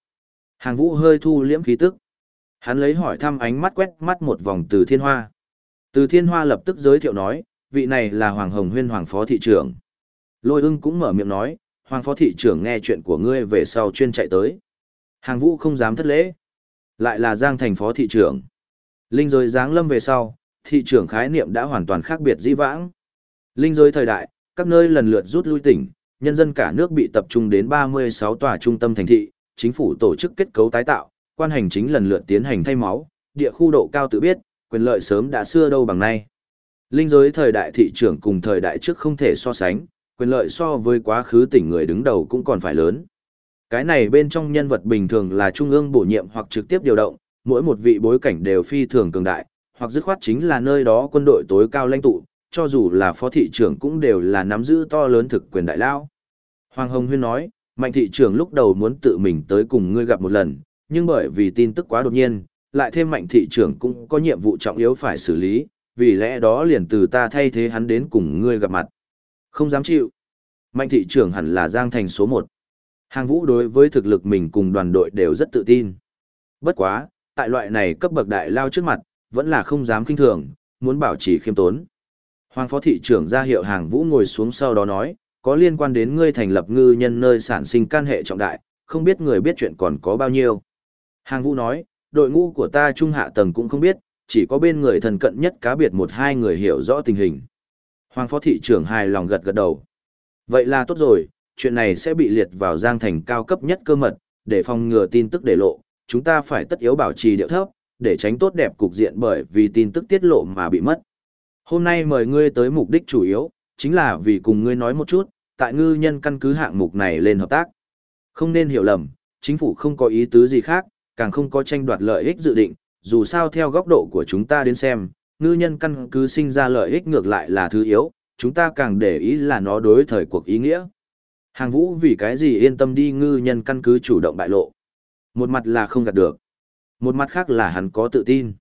Hàng vũ hơi thu liễm khí tức. Hắn lấy hỏi thăm ánh mắt quét mắt một vòng từ thiên hoa. Từ thiên hoa lập tức giới thiệu nói, vị này là Hoàng Hồng Huyên Hoàng Phó Thị trưởng. Lôi ưng cũng mở miệng nói, Hoàng Phó Thị trưởng nghe chuyện của ngươi về sau chuyên chạy tới. Hàng vũ không dám thất lễ. Lại là Giang thành phó thị trưởng. Linh rồi giáng lâm về sau, thị trưởng khái niệm đã hoàn toàn khác biệt di vãng. Linh giới thời đại, các nơi lần lượt rút lui tỉnh, nhân dân cả nước bị tập trung đến 36 tòa trung tâm thành thị, chính phủ tổ chức kết cấu tái tạo, quan hành chính lần lượt tiến hành thay máu, địa khu độ cao tự biết, quyền lợi sớm đã xưa đâu bằng nay. Linh giới thời đại thị trưởng cùng thời đại trước không thể so sánh, quyền lợi so với quá khứ tỉnh người đứng đầu cũng còn phải lớn. Cái này bên trong nhân vật bình thường là trung ương bổ nhiệm hoặc trực tiếp điều động, mỗi một vị bối cảnh đều phi thường cường đại, hoặc dứt khoát chính là nơi đó quân đội tối cao lãnh tụ, cho dù là phó thị trưởng cũng đều là nắm giữ to lớn thực quyền đại lao. Hoàng Hồng Huyên nói, mạnh thị trưởng lúc đầu muốn tự mình tới cùng ngươi gặp một lần, nhưng bởi vì tin tức quá đột nhiên, lại thêm mạnh thị trưởng cũng có nhiệm vụ trọng yếu phải xử lý, vì lẽ đó liền từ ta thay thế hắn đến cùng ngươi gặp mặt. Không dám chịu. Mạnh thị trưởng hẳn là Giang Thành số 1. Hàng vũ đối với thực lực mình cùng đoàn đội đều rất tự tin. Bất quá, tại loại này cấp bậc đại lao trước mặt, vẫn là không dám kinh thường, muốn bảo trì khiêm tốn. Hoàng phó thị trưởng ra hiệu hàng vũ ngồi xuống sau đó nói, có liên quan đến ngươi thành lập ngư nhân nơi sản sinh can hệ trọng đại, không biết người biết chuyện còn có bao nhiêu. Hàng vũ nói, đội ngũ của ta trung hạ tầng cũng không biết, chỉ có bên người thần cận nhất cá biệt một hai người hiểu rõ tình hình. Hoàng phó thị trưởng hài lòng gật gật đầu. Vậy là tốt rồi, chuyện này sẽ bị liệt vào giang thành cao cấp nhất cơ mật, để phòng ngừa tin tức để lộ, chúng ta phải tất yếu bảo trì điệu thấp, để tránh tốt đẹp cục diện bởi vì tin tức tiết lộ mà bị mất. Hôm nay mời ngươi tới mục đích chủ yếu, chính là vì cùng ngươi nói một chút, tại ngư nhân căn cứ hạng mục này lên hợp tác. Không nên hiểu lầm, chính phủ không có ý tứ gì khác, càng không có tranh đoạt lợi ích dự định, dù sao theo góc độ của chúng ta đến xem, ngư nhân căn cứ sinh ra lợi ích ngược lại là thứ yếu, chúng ta càng để ý là nó đối thời cuộc ý nghĩa. Hàng vũ vì cái gì yên tâm đi ngư nhân căn cứ chủ động bại lộ. Một mặt là không gạt được. Một mặt khác là hắn có tự tin.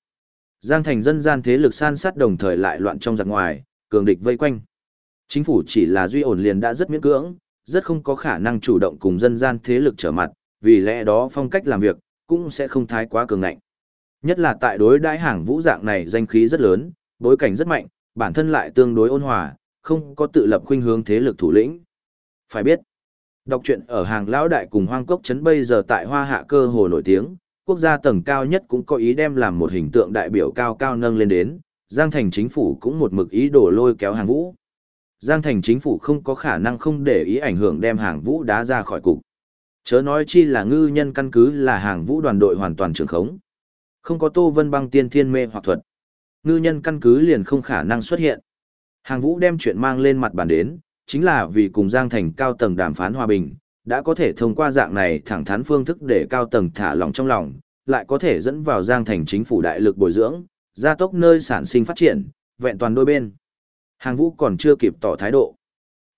Giang thành dân gian thế lực san sát đồng thời lại loạn trong giặc ngoài, cường địch vây quanh. Chính phủ chỉ là duy ổn liền đã rất miễn cưỡng, rất không có khả năng chủ động cùng dân gian thế lực trở mặt, vì lẽ đó phong cách làm việc cũng sẽ không thái quá cường ngạnh. Nhất là tại đối đãi hàng vũ dạng này danh khí rất lớn, bối cảnh rất mạnh, bản thân lại tương đối ôn hòa, không có tự lập khuynh hướng thế lực thủ lĩnh. Phải biết, đọc truyện ở hàng lão đại cùng hoang cốc trấn bây giờ tại hoa hạ cơ hồ nổi tiếng, quốc gia tầng cao nhất cũng có ý đem làm một hình tượng đại biểu cao cao nâng lên đến, Giang thành chính phủ cũng một mực ý đổ lôi kéo hàng vũ. Giang Thành chính phủ không có khả năng không để ý ảnh hưởng đem hàng vũ đá ra khỏi cục. Chớ nói chi là ngư nhân căn cứ là hàng vũ đoàn đội hoàn toàn trưởng khống. Không có Tô Vân băng tiên thiên mê hoặc thuật. Ngư nhân căn cứ liền không khả năng xuất hiện. Hàng vũ đem chuyện mang lên mặt bàn đến, chính là vì cùng Giang Thành cao tầng đàm phán hòa bình, đã có thể thông qua dạng này thẳng thắn phương thức để cao tầng thả lòng trong lòng, lại có thể dẫn vào Giang Thành chính phủ đại lực bồi dưỡng, gia tốc nơi sản sinh phát triển, vẹn toàn đôi bên. Hàng vũ còn chưa kịp tỏ thái độ.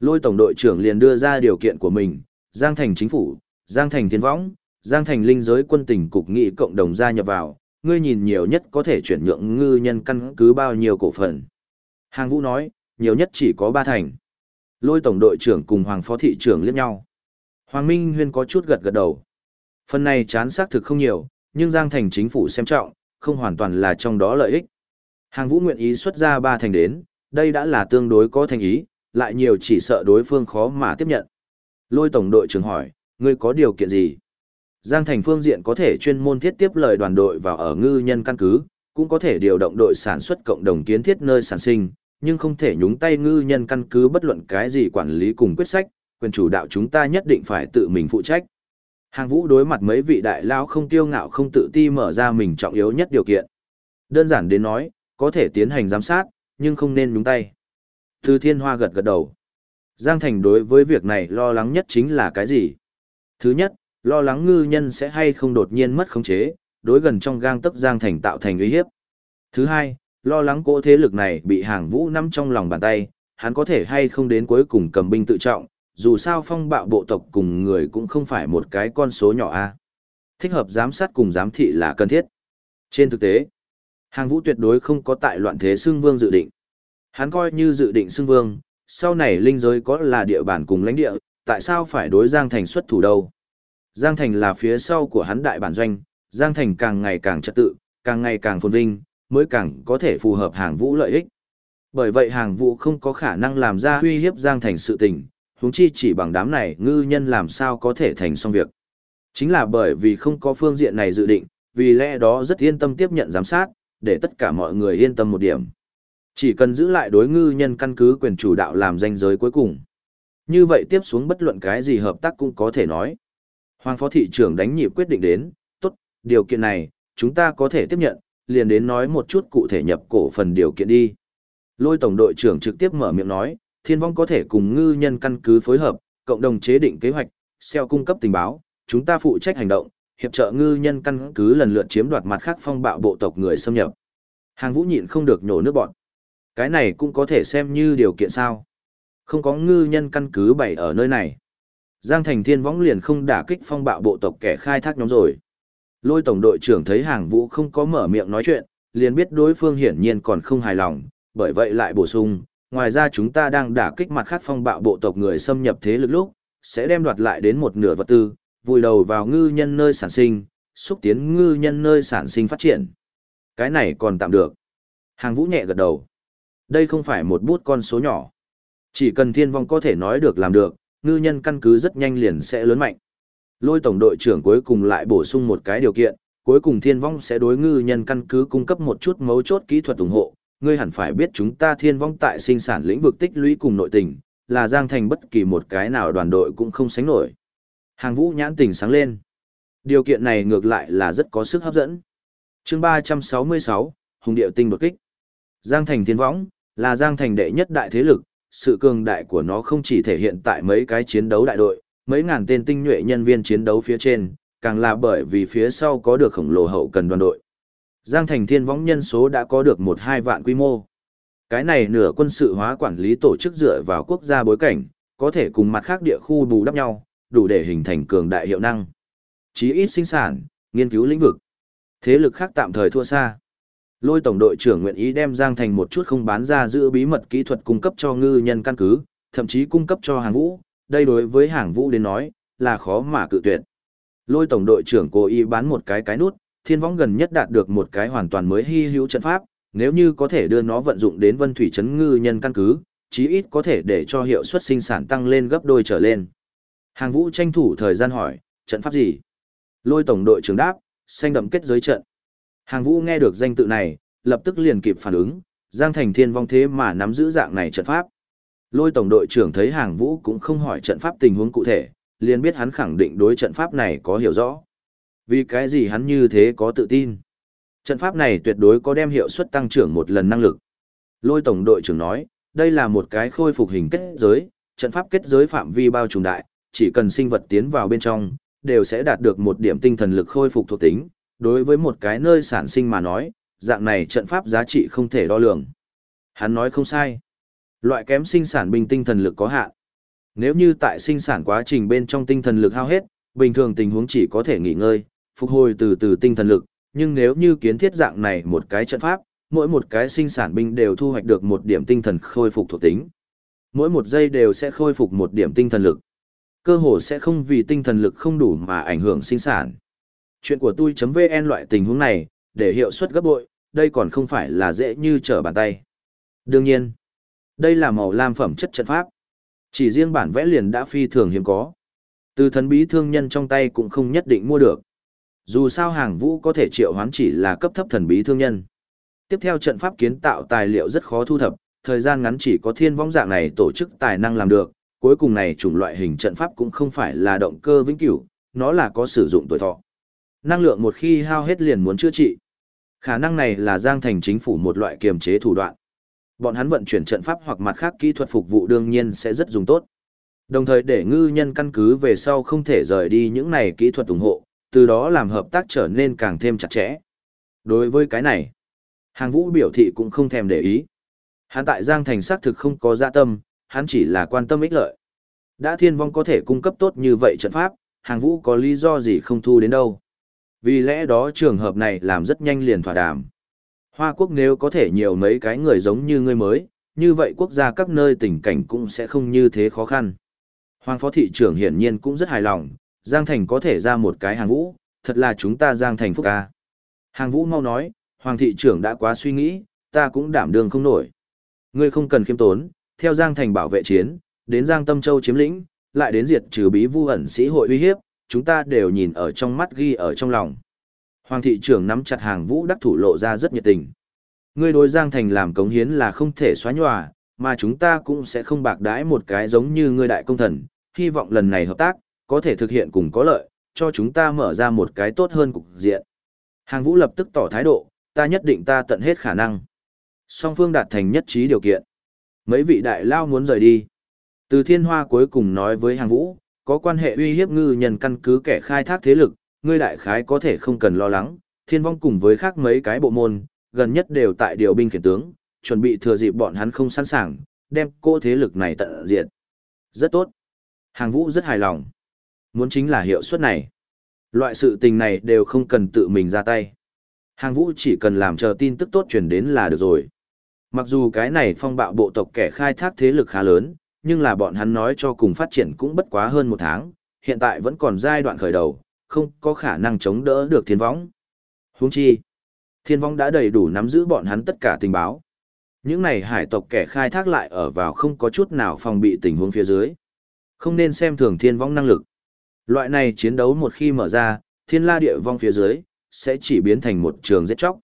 Lôi tổng đội trưởng liền đưa ra điều kiện của mình, Giang Thành chính phủ, Giang Thành thiên võng, Giang Thành linh giới quân tỉnh cục nghị cộng đồng gia nhập vào, ngươi nhìn nhiều nhất có thể chuyển nhượng ngư nhân căn cứ bao nhiêu cổ phần. Hàng vũ nói, nhiều nhất chỉ có ba thành. Lôi tổng đội trưởng cùng Hoàng phó thị trưởng liếc nhau. Hoàng Minh Huyên có chút gật gật đầu. Phần này chán xác thực không nhiều, nhưng Giang Thành chính phủ xem trọng, không hoàn toàn là trong đó lợi ích. Hàng vũ nguyện ý xuất ra ba thành đến, đây đã là tương đối có thành ý, lại nhiều chỉ sợ đối phương khó mà tiếp nhận. Lôi tổng đội trưởng hỏi, ngươi có điều kiện gì? Giang Thành phương diện có thể chuyên môn thiết tiếp lời đoàn đội vào ở ngư nhân căn cứ, cũng có thể điều động đội sản xuất cộng đồng kiến thiết nơi sản sinh, nhưng không thể nhúng tay ngư nhân căn cứ bất luận cái gì quản lý cùng quyết sách, quyền chủ đạo chúng ta nhất định phải tự mình phụ trách. Hàng vũ đối mặt mấy vị đại lao không tiêu ngạo không tự ti mở ra mình trọng yếu nhất điều kiện. Đơn giản đến nói, có thể tiến hành giám sát, nhưng không nên nhúng tay. Từ thiên hoa gật gật đầu. Giang Thành đối với việc này lo lắng nhất chính là cái gì? Thứ nhất, lo lắng ngư nhân sẽ hay không đột nhiên mất khống chế, đối gần trong gang tấc Giang Thành tạo thành uy hiếp. Thứ hai, lo lắng cỗ thế lực này bị hàng vũ nắm trong lòng bàn tay, hắn có thể hay không đến cuối cùng cầm binh tự trọng, dù sao phong bạo bộ tộc cùng người cũng không phải một cái con số nhỏ a. Thích hợp giám sát cùng giám thị là cần thiết. Trên thực tế, hàng vũ tuyệt đối không có tại loạn thế xưng vương dự định. Hắn coi như dự định xưng vương, sau này linh giới có là địa bàn cùng lãnh địa, tại sao phải đối Giang Thành xuất thủ đâu? Giang Thành là phía sau của hắn đại bản doanh, Giang Thành càng ngày càng trật tự, càng ngày càng phồn vinh, mới càng có thể phù hợp hàng vũ lợi ích. Bởi vậy hàng vũ không có khả năng làm ra uy hiếp Giang Thành sự tình, huống chi chỉ bằng đám này ngư nhân làm sao có thể thành xong việc. Chính là bởi vì không có phương diện này dự định, vì lẽ đó rất yên tâm tiếp nhận giám sát, để tất cả mọi người yên tâm một điểm. Chỉ cần giữ lại đối ngư nhân căn cứ quyền chủ đạo làm danh giới cuối cùng. Như vậy tiếp xuống bất luận cái gì hợp tác cũng có thể nói. Hoàng phó thị trưởng đánh nhịp quyết định đến, tốt, điều kiện này, chúng ta có thể tiếp nhận, liền đến nói một chút cụ thể nhập cổ phần điều kiện đi. Lôi tổng đội trưởng trực tiếp mở miệng nói, thiên vong có thể cùng ngư nhân căn cứ phối hợp, cộng đồng chế định kế hoạch, xeo cung cấp tình báo, chúng ta phụ trách hành động, hiệp trợ ngư nhân căn cứ lần lượt chiếm đoạt mặt khác phong bạo bộ tộc người xâm nhập. Hàng vũ nhịn không được nhổ nước bọn. Cái này cũng có thể xem như điều kiện sao. Không có ngư nhân căn cứ bày ở nơi này. Giang Thành Thiên Võng liền không đả kích phong bạo bộ tộc kẻ khai thác nhóm rồi. Lôi tổng đội trưởng thấy hàng vũ không có mở miệng nói chuyện, liền biết đối phương hiển nhiên còn không hài lòng, bởi vậy lại bổ sung, ngoài ra chúng ta đang đả kích mặt khác phong bạo bộ tộc người xâm nhập thế lực lúc, sẽ đem đoạt lại đến một nửa vật tư, vùi đầu vào ngư nhân nơi sản sinh, xúc tiến ngư nhân nơi sản sinh phát triển. Cái này còn tạm được. Hàng vũ nhẹ gật đầu. Đây không phải một bút con số nhỏ. Chỉ cần thiên vong có thể nói được làm được, ngư nhân căn cứ rất nhanh liền sẽ lớn mạnh. Lôi tổng đội trưởng cuối cùng lại bổ sung một cái điều kiện, cuối cùng thiên vong sẽ đối ngư nhân căn cứ cung cấp một chút mấu chốt kỹ thuật ủng hộ. Ngươi hẳn phải biết chúng ta thiên vong tại sinh sản lĩnh vực tích lũy cùng nội tình, là giang thành bất kỳ một cái nào đoàn đội cũng không sánh nổi. Hàng vũ nhãn tình sáng lên. Điều kiện này ngược lại là rất có sức hấp dẫn. chương 366, Hùng Điệu Tinh đột kích. Giang thành thiên võng, là giang thành đệ nhất đại thế lực, sự cường đại của nó không chỉ thể hiện tại mấy cái chiến đấu đại đội, mấy ngàn tên tinh nhuệ nhân viên chiến đấu phía trên, càng là bởi vì phía sau có được khổng lồ hậu cần đoàn đội. Giang thành thiên võng nhân số đã có được một hai vạn quy mô. Cái này nửa quân sự hóa quản lý tổ chức dựa vào quốc gia bối cảnh, có thể cùng mặt khác địa khu bù đắp nhau, đủ để hình thành cường đại hiệu năng. Chí ít sinh sản, nghiên cứu lĩnh vực. Thế lực khác tạm thời thua xa. Lôi tổng đội trưởng nguyện ý đem Giang Thành một chút không bán ra giữ bí mật kỹ thuật cung cấp cho ngư nhân căn cứ, thậm chí cung cấp cho hàng vũ, đây đối với hàng vũ đến nói, là khó mà cự tuyệt. Lôi tổng đội trưởng cố ý bán một cái cái nút, thiên võng gần nhất đạt được một cái hoàn toàn mới hy hữu trận pháp, nếu như có thể đưa nó vận dụng đến vân thủy trấn ngư nhân căn cứ, chí ít có thể để cho hiệu suất sinh sản tăng lên gấp đôi trở lên. Hàng vũ tranh thủ thời gian hỏi, trận pháp gì? Lôi tổng đội trưởng đáp, xanh đậm kết giới trận. Hàng vũ nghe được danh tự này, lập tức liền kịp phản ứng, Giang Thành Thiên vong thế mà nắm giữ dạng này trận pháp. Lôi tổng đội trưởng thấy hàng vũ cũng không hỏi trận pháp tình huống cụ thể, liền biết hắn khẳng định đối trận pháp này có hiểu rõ. Vì cái gì hắn như thế có tự tin? Trận pháp này tuyệt đối có đem hiệu suất tăng trưởng một lần năng lực. Lôi tổng đội trưởng nói, đây là một cái khôi phục hình kết giới, trận pháp kết giới phạm vi bao trùm đại, chỉ cần sinh vật tiến vào bên trong, đều sẽ đạt được một điểm tinh thần lực khôi phục thuộc tính. Đối với một cái nơi sản sinh mà nói, dạng này trận pháp giá trị không thể đo lường. Hắn nói không sai. Loại kém sinh sản bình tinh thần lực có hạn. Nếu như tại sinh sản quá trình bên trong tinh thần lực hao hết, bình thường tình huống chỉ có thể nghỉ ngơi, phục hồi từ từ tinh thần lực, nhưng nếu như kiến thiết dạng này một cái trận pháp, mỗi một cái sinh sản binh đều thu hoạch được một điểm tinh thần khôi phục thuộc tính. Mỗi một giây đều sẽ khôi phục một điểm tinh thần lực. Cơ hồ sẽ không vì tinh thần lực không đủ mà ảnh hưởng sinh sản. Chuyện của tôi.vn loại tình huống này, để hiệu suất gấp bội, đây còn không phải là dễ như trở bàn tay. Đương nhiên, đây là màu lam phẩm chất trận pháp. Chỉ riêng bản vẽ liền đã phi thường hiếm có. Từ thần bí thương nhân trong tay cũng không nhất định mua được. Dù sao hàng vũ có thể triệu hoán chỉ là cấp thấp thần bí thương nhân. Tiếp theo trận pháp kiến tạo tài liệu rất khó thu thập, thời gian ngắn chỉ có thiên vong dạng này tổ chức tài năng làm được, cuối cùng này chủng loại hình trận pháp cũng không phải là động cơ vĩnh cửu, nó là có sử dụng tuổi thọ. Năng lượng một khi hao hết liền muốn chữa trị. Khả năng này là giang thành chính phủ một loại kiềm chế thủ đoạn. Bọn hắn vận chuyển trận pháp hoặc mặt khác kỹ thuật phục vụ đương nhiên sẽ rất dùng tốt. Đồng thời để ngư nhân căn cứ về sau không thể rời đi những này kỹ thuật ủng hộ, từ đó làm hợp tác trở nên càng thêm chặt chẽ. Đối với cái này, hàng vũ biểu thị cũng không thèm để ý. Hắn tại Giang Thành xác thực không có dạ tâm, hắn chỉ là quan tâm ích lợi. Đã thiên vong có thể cung cấp tốt như vậy trận pháp, hàng vũ có lý do gì không thu đến đâu. Vì lẽ đó trường hợp này làm rất nhanh liền thỏa đàm. Hoa quốc nếu có thể nhiều mấy cái người giống như ngươi mới, như vậy quốc gia các nơi tình cảnh cũng sẽ không như thế khó khăn. Hoàng phó thị trưởng hiển nhiên cũng rất hài lòng, Giang Thành có thể ra một cái hàng vũ, thật là chúng ta Giang Thành phúc ca. Hàng vũ mau nói, Hoàng thị trưởng đã quá suy nghĩ, ta cũng đảm đương không nổi. Ngươi không cần khiêm tốn, theo Giang Thành bảo vệ chiến, đến Giang Tâm Châu chiếm lĩnh, lại đến diệt trừ bí vu ẩn sĩ hội uy hiếp, chúng ta đều nhìn ở trong mắt ghi ở trong lòng. Hoàng thị trưởng nắm chặt hàng vũ đắc thủ lộ ra rất nhiệt tình. Ngươi đối Giang Thành làm cống hiến là không thể xóa nhòa, mà chúng ta cũng sẽ không bạc đãi một cái giống như ngươi đại công thần, hy vọng lần này hợp tác, có thể thực hiện cùng có lợi, cho chúng ta mở ra một cái tốt hơn cục diện. Hàng vũ lập tức tỏ thái độ, ta nhất định ta tận hết khả năng. Song phương đạt thành nhất trí điều kiện. Mấy vị đại lao muốn rời đi. Từ thiên hoa cuối cùng nói với hàng vũ, có quan hệ uy hiếp ngư nhân căn cứ kẻ khai thác thế lực, ngươi đại khái có thể không cần lo lắng, thiên vong cùng với khác mấy cái bộ môn, gần nhất đều tại điều binh khiển tướng, chuẩn bị thừa dịp bọn hắn không sẵn sàng, đem cô thế lực này tận diệt. Rất tốt. Hàng vũ rất hài lòng. Muốn chính là hiệu suất này. Loại sự tình này đều không cần tự mình ra tay. Hàng vũ chỉ cần làm chờ tin tức tốt truyền đến là được rồi. Mặc dù cái này phong bạo bộ tộc kẻ khai thác thế lực khá lớn, nhưng là bọn hắn nói cho cùng phát triển cũng bất quá hơn một tháng, hiện tại vẫn còn giai đoạn khởi đầu, không có khả năng chống đỡ được thiên võng. Huống chi, thiên võng đã đầy đủ nắm giữ bọn hắn tất cả tình báo. Những này hải tộc kẻ khai thác lại ở vào không có chút nào phòng bị tình huống phía dưới. Không nên xem thường thiên võng năng lực. Loại này chiến đấu một khi mở ra, thiên la địa vong phía dưới, sẽ chỉ biến thành một trường giết chóc.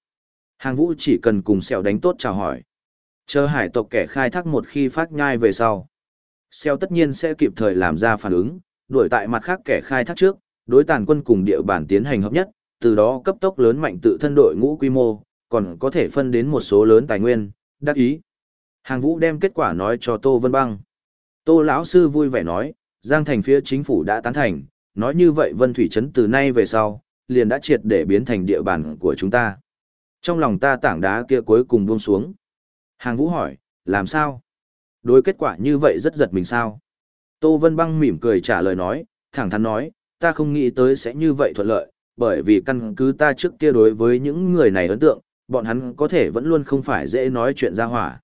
Hàng vũ chỉ cần cùng xèo đánh tốt chào hỏi. Chờ hải tộc kẻ khai thác một khi phát nhai về sau. Xèo tất nhiên sẽ kịp thời làm ra phản ứng, đuổi tại mặt khác kẻ khai thác trước, đối tàn quân cùng địa bản tiến hành hợp nhất, từ đó cấp tốc lớn mạnh tự thân đội ngũ quy mô, còn có thể phân đến một số lớn tài nguyên, đắc ý. Hàng vũ đem kết quả nói cho Tô Vân Băng. Tô lão sư vui vẻ nói, Giang thành phía chính phủ đã tán thành, nói như vậy Vân Thủy Trấn từ nay về sau, liền đã triệt để biến thành địa bàn của chúng ta. Trong lòng ta tảng đá kia cuối cùng buông xuống. Hàng vũ hỏi, làm sao? Đối kết quả như vậy rất giật mình sao? Tô Vân Băng mỉm cười trả lời nói, thẳng thắn nói, ta không nghĩ tới sẽ như vậy thuận lợi, bởi vì căn cứ ta trước kia đối với những người này ấn tượng, bọn hắn có thể vẫn luôn không phải dễ nói chuyện ra hỏa.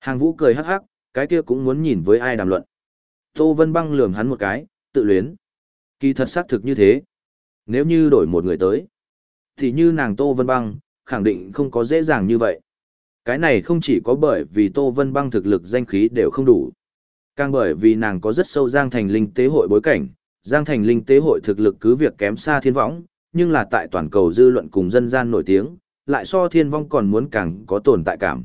Hàng vũ cười hắc hắc, cái kia cũng muốn nhìn với ai đàm luận. Tô Vân Băng lườm hắn một cái, tự luyến. Kỳ thật xác thực như thế. Nếu như đổi một người tới, thì như nàng Tô Vân Băng, khẳng định không có dễ dàng như vậy. Cái này không chỉ có bởi vì Tô Vân Băng thực lực danh khí đều không đủ. Càng bởi vì nàng có rất sâu Giang Thành Linh Tế Hội bối cảnh, Giang Thành Linh Tế Hội thực lực cứ việc kém xa thiên võng, nhưng là tại toàn cầu dư luận cùng dân gian nổi tiếng, lại so thiên vong còn muốn càng có tồn tại cảm.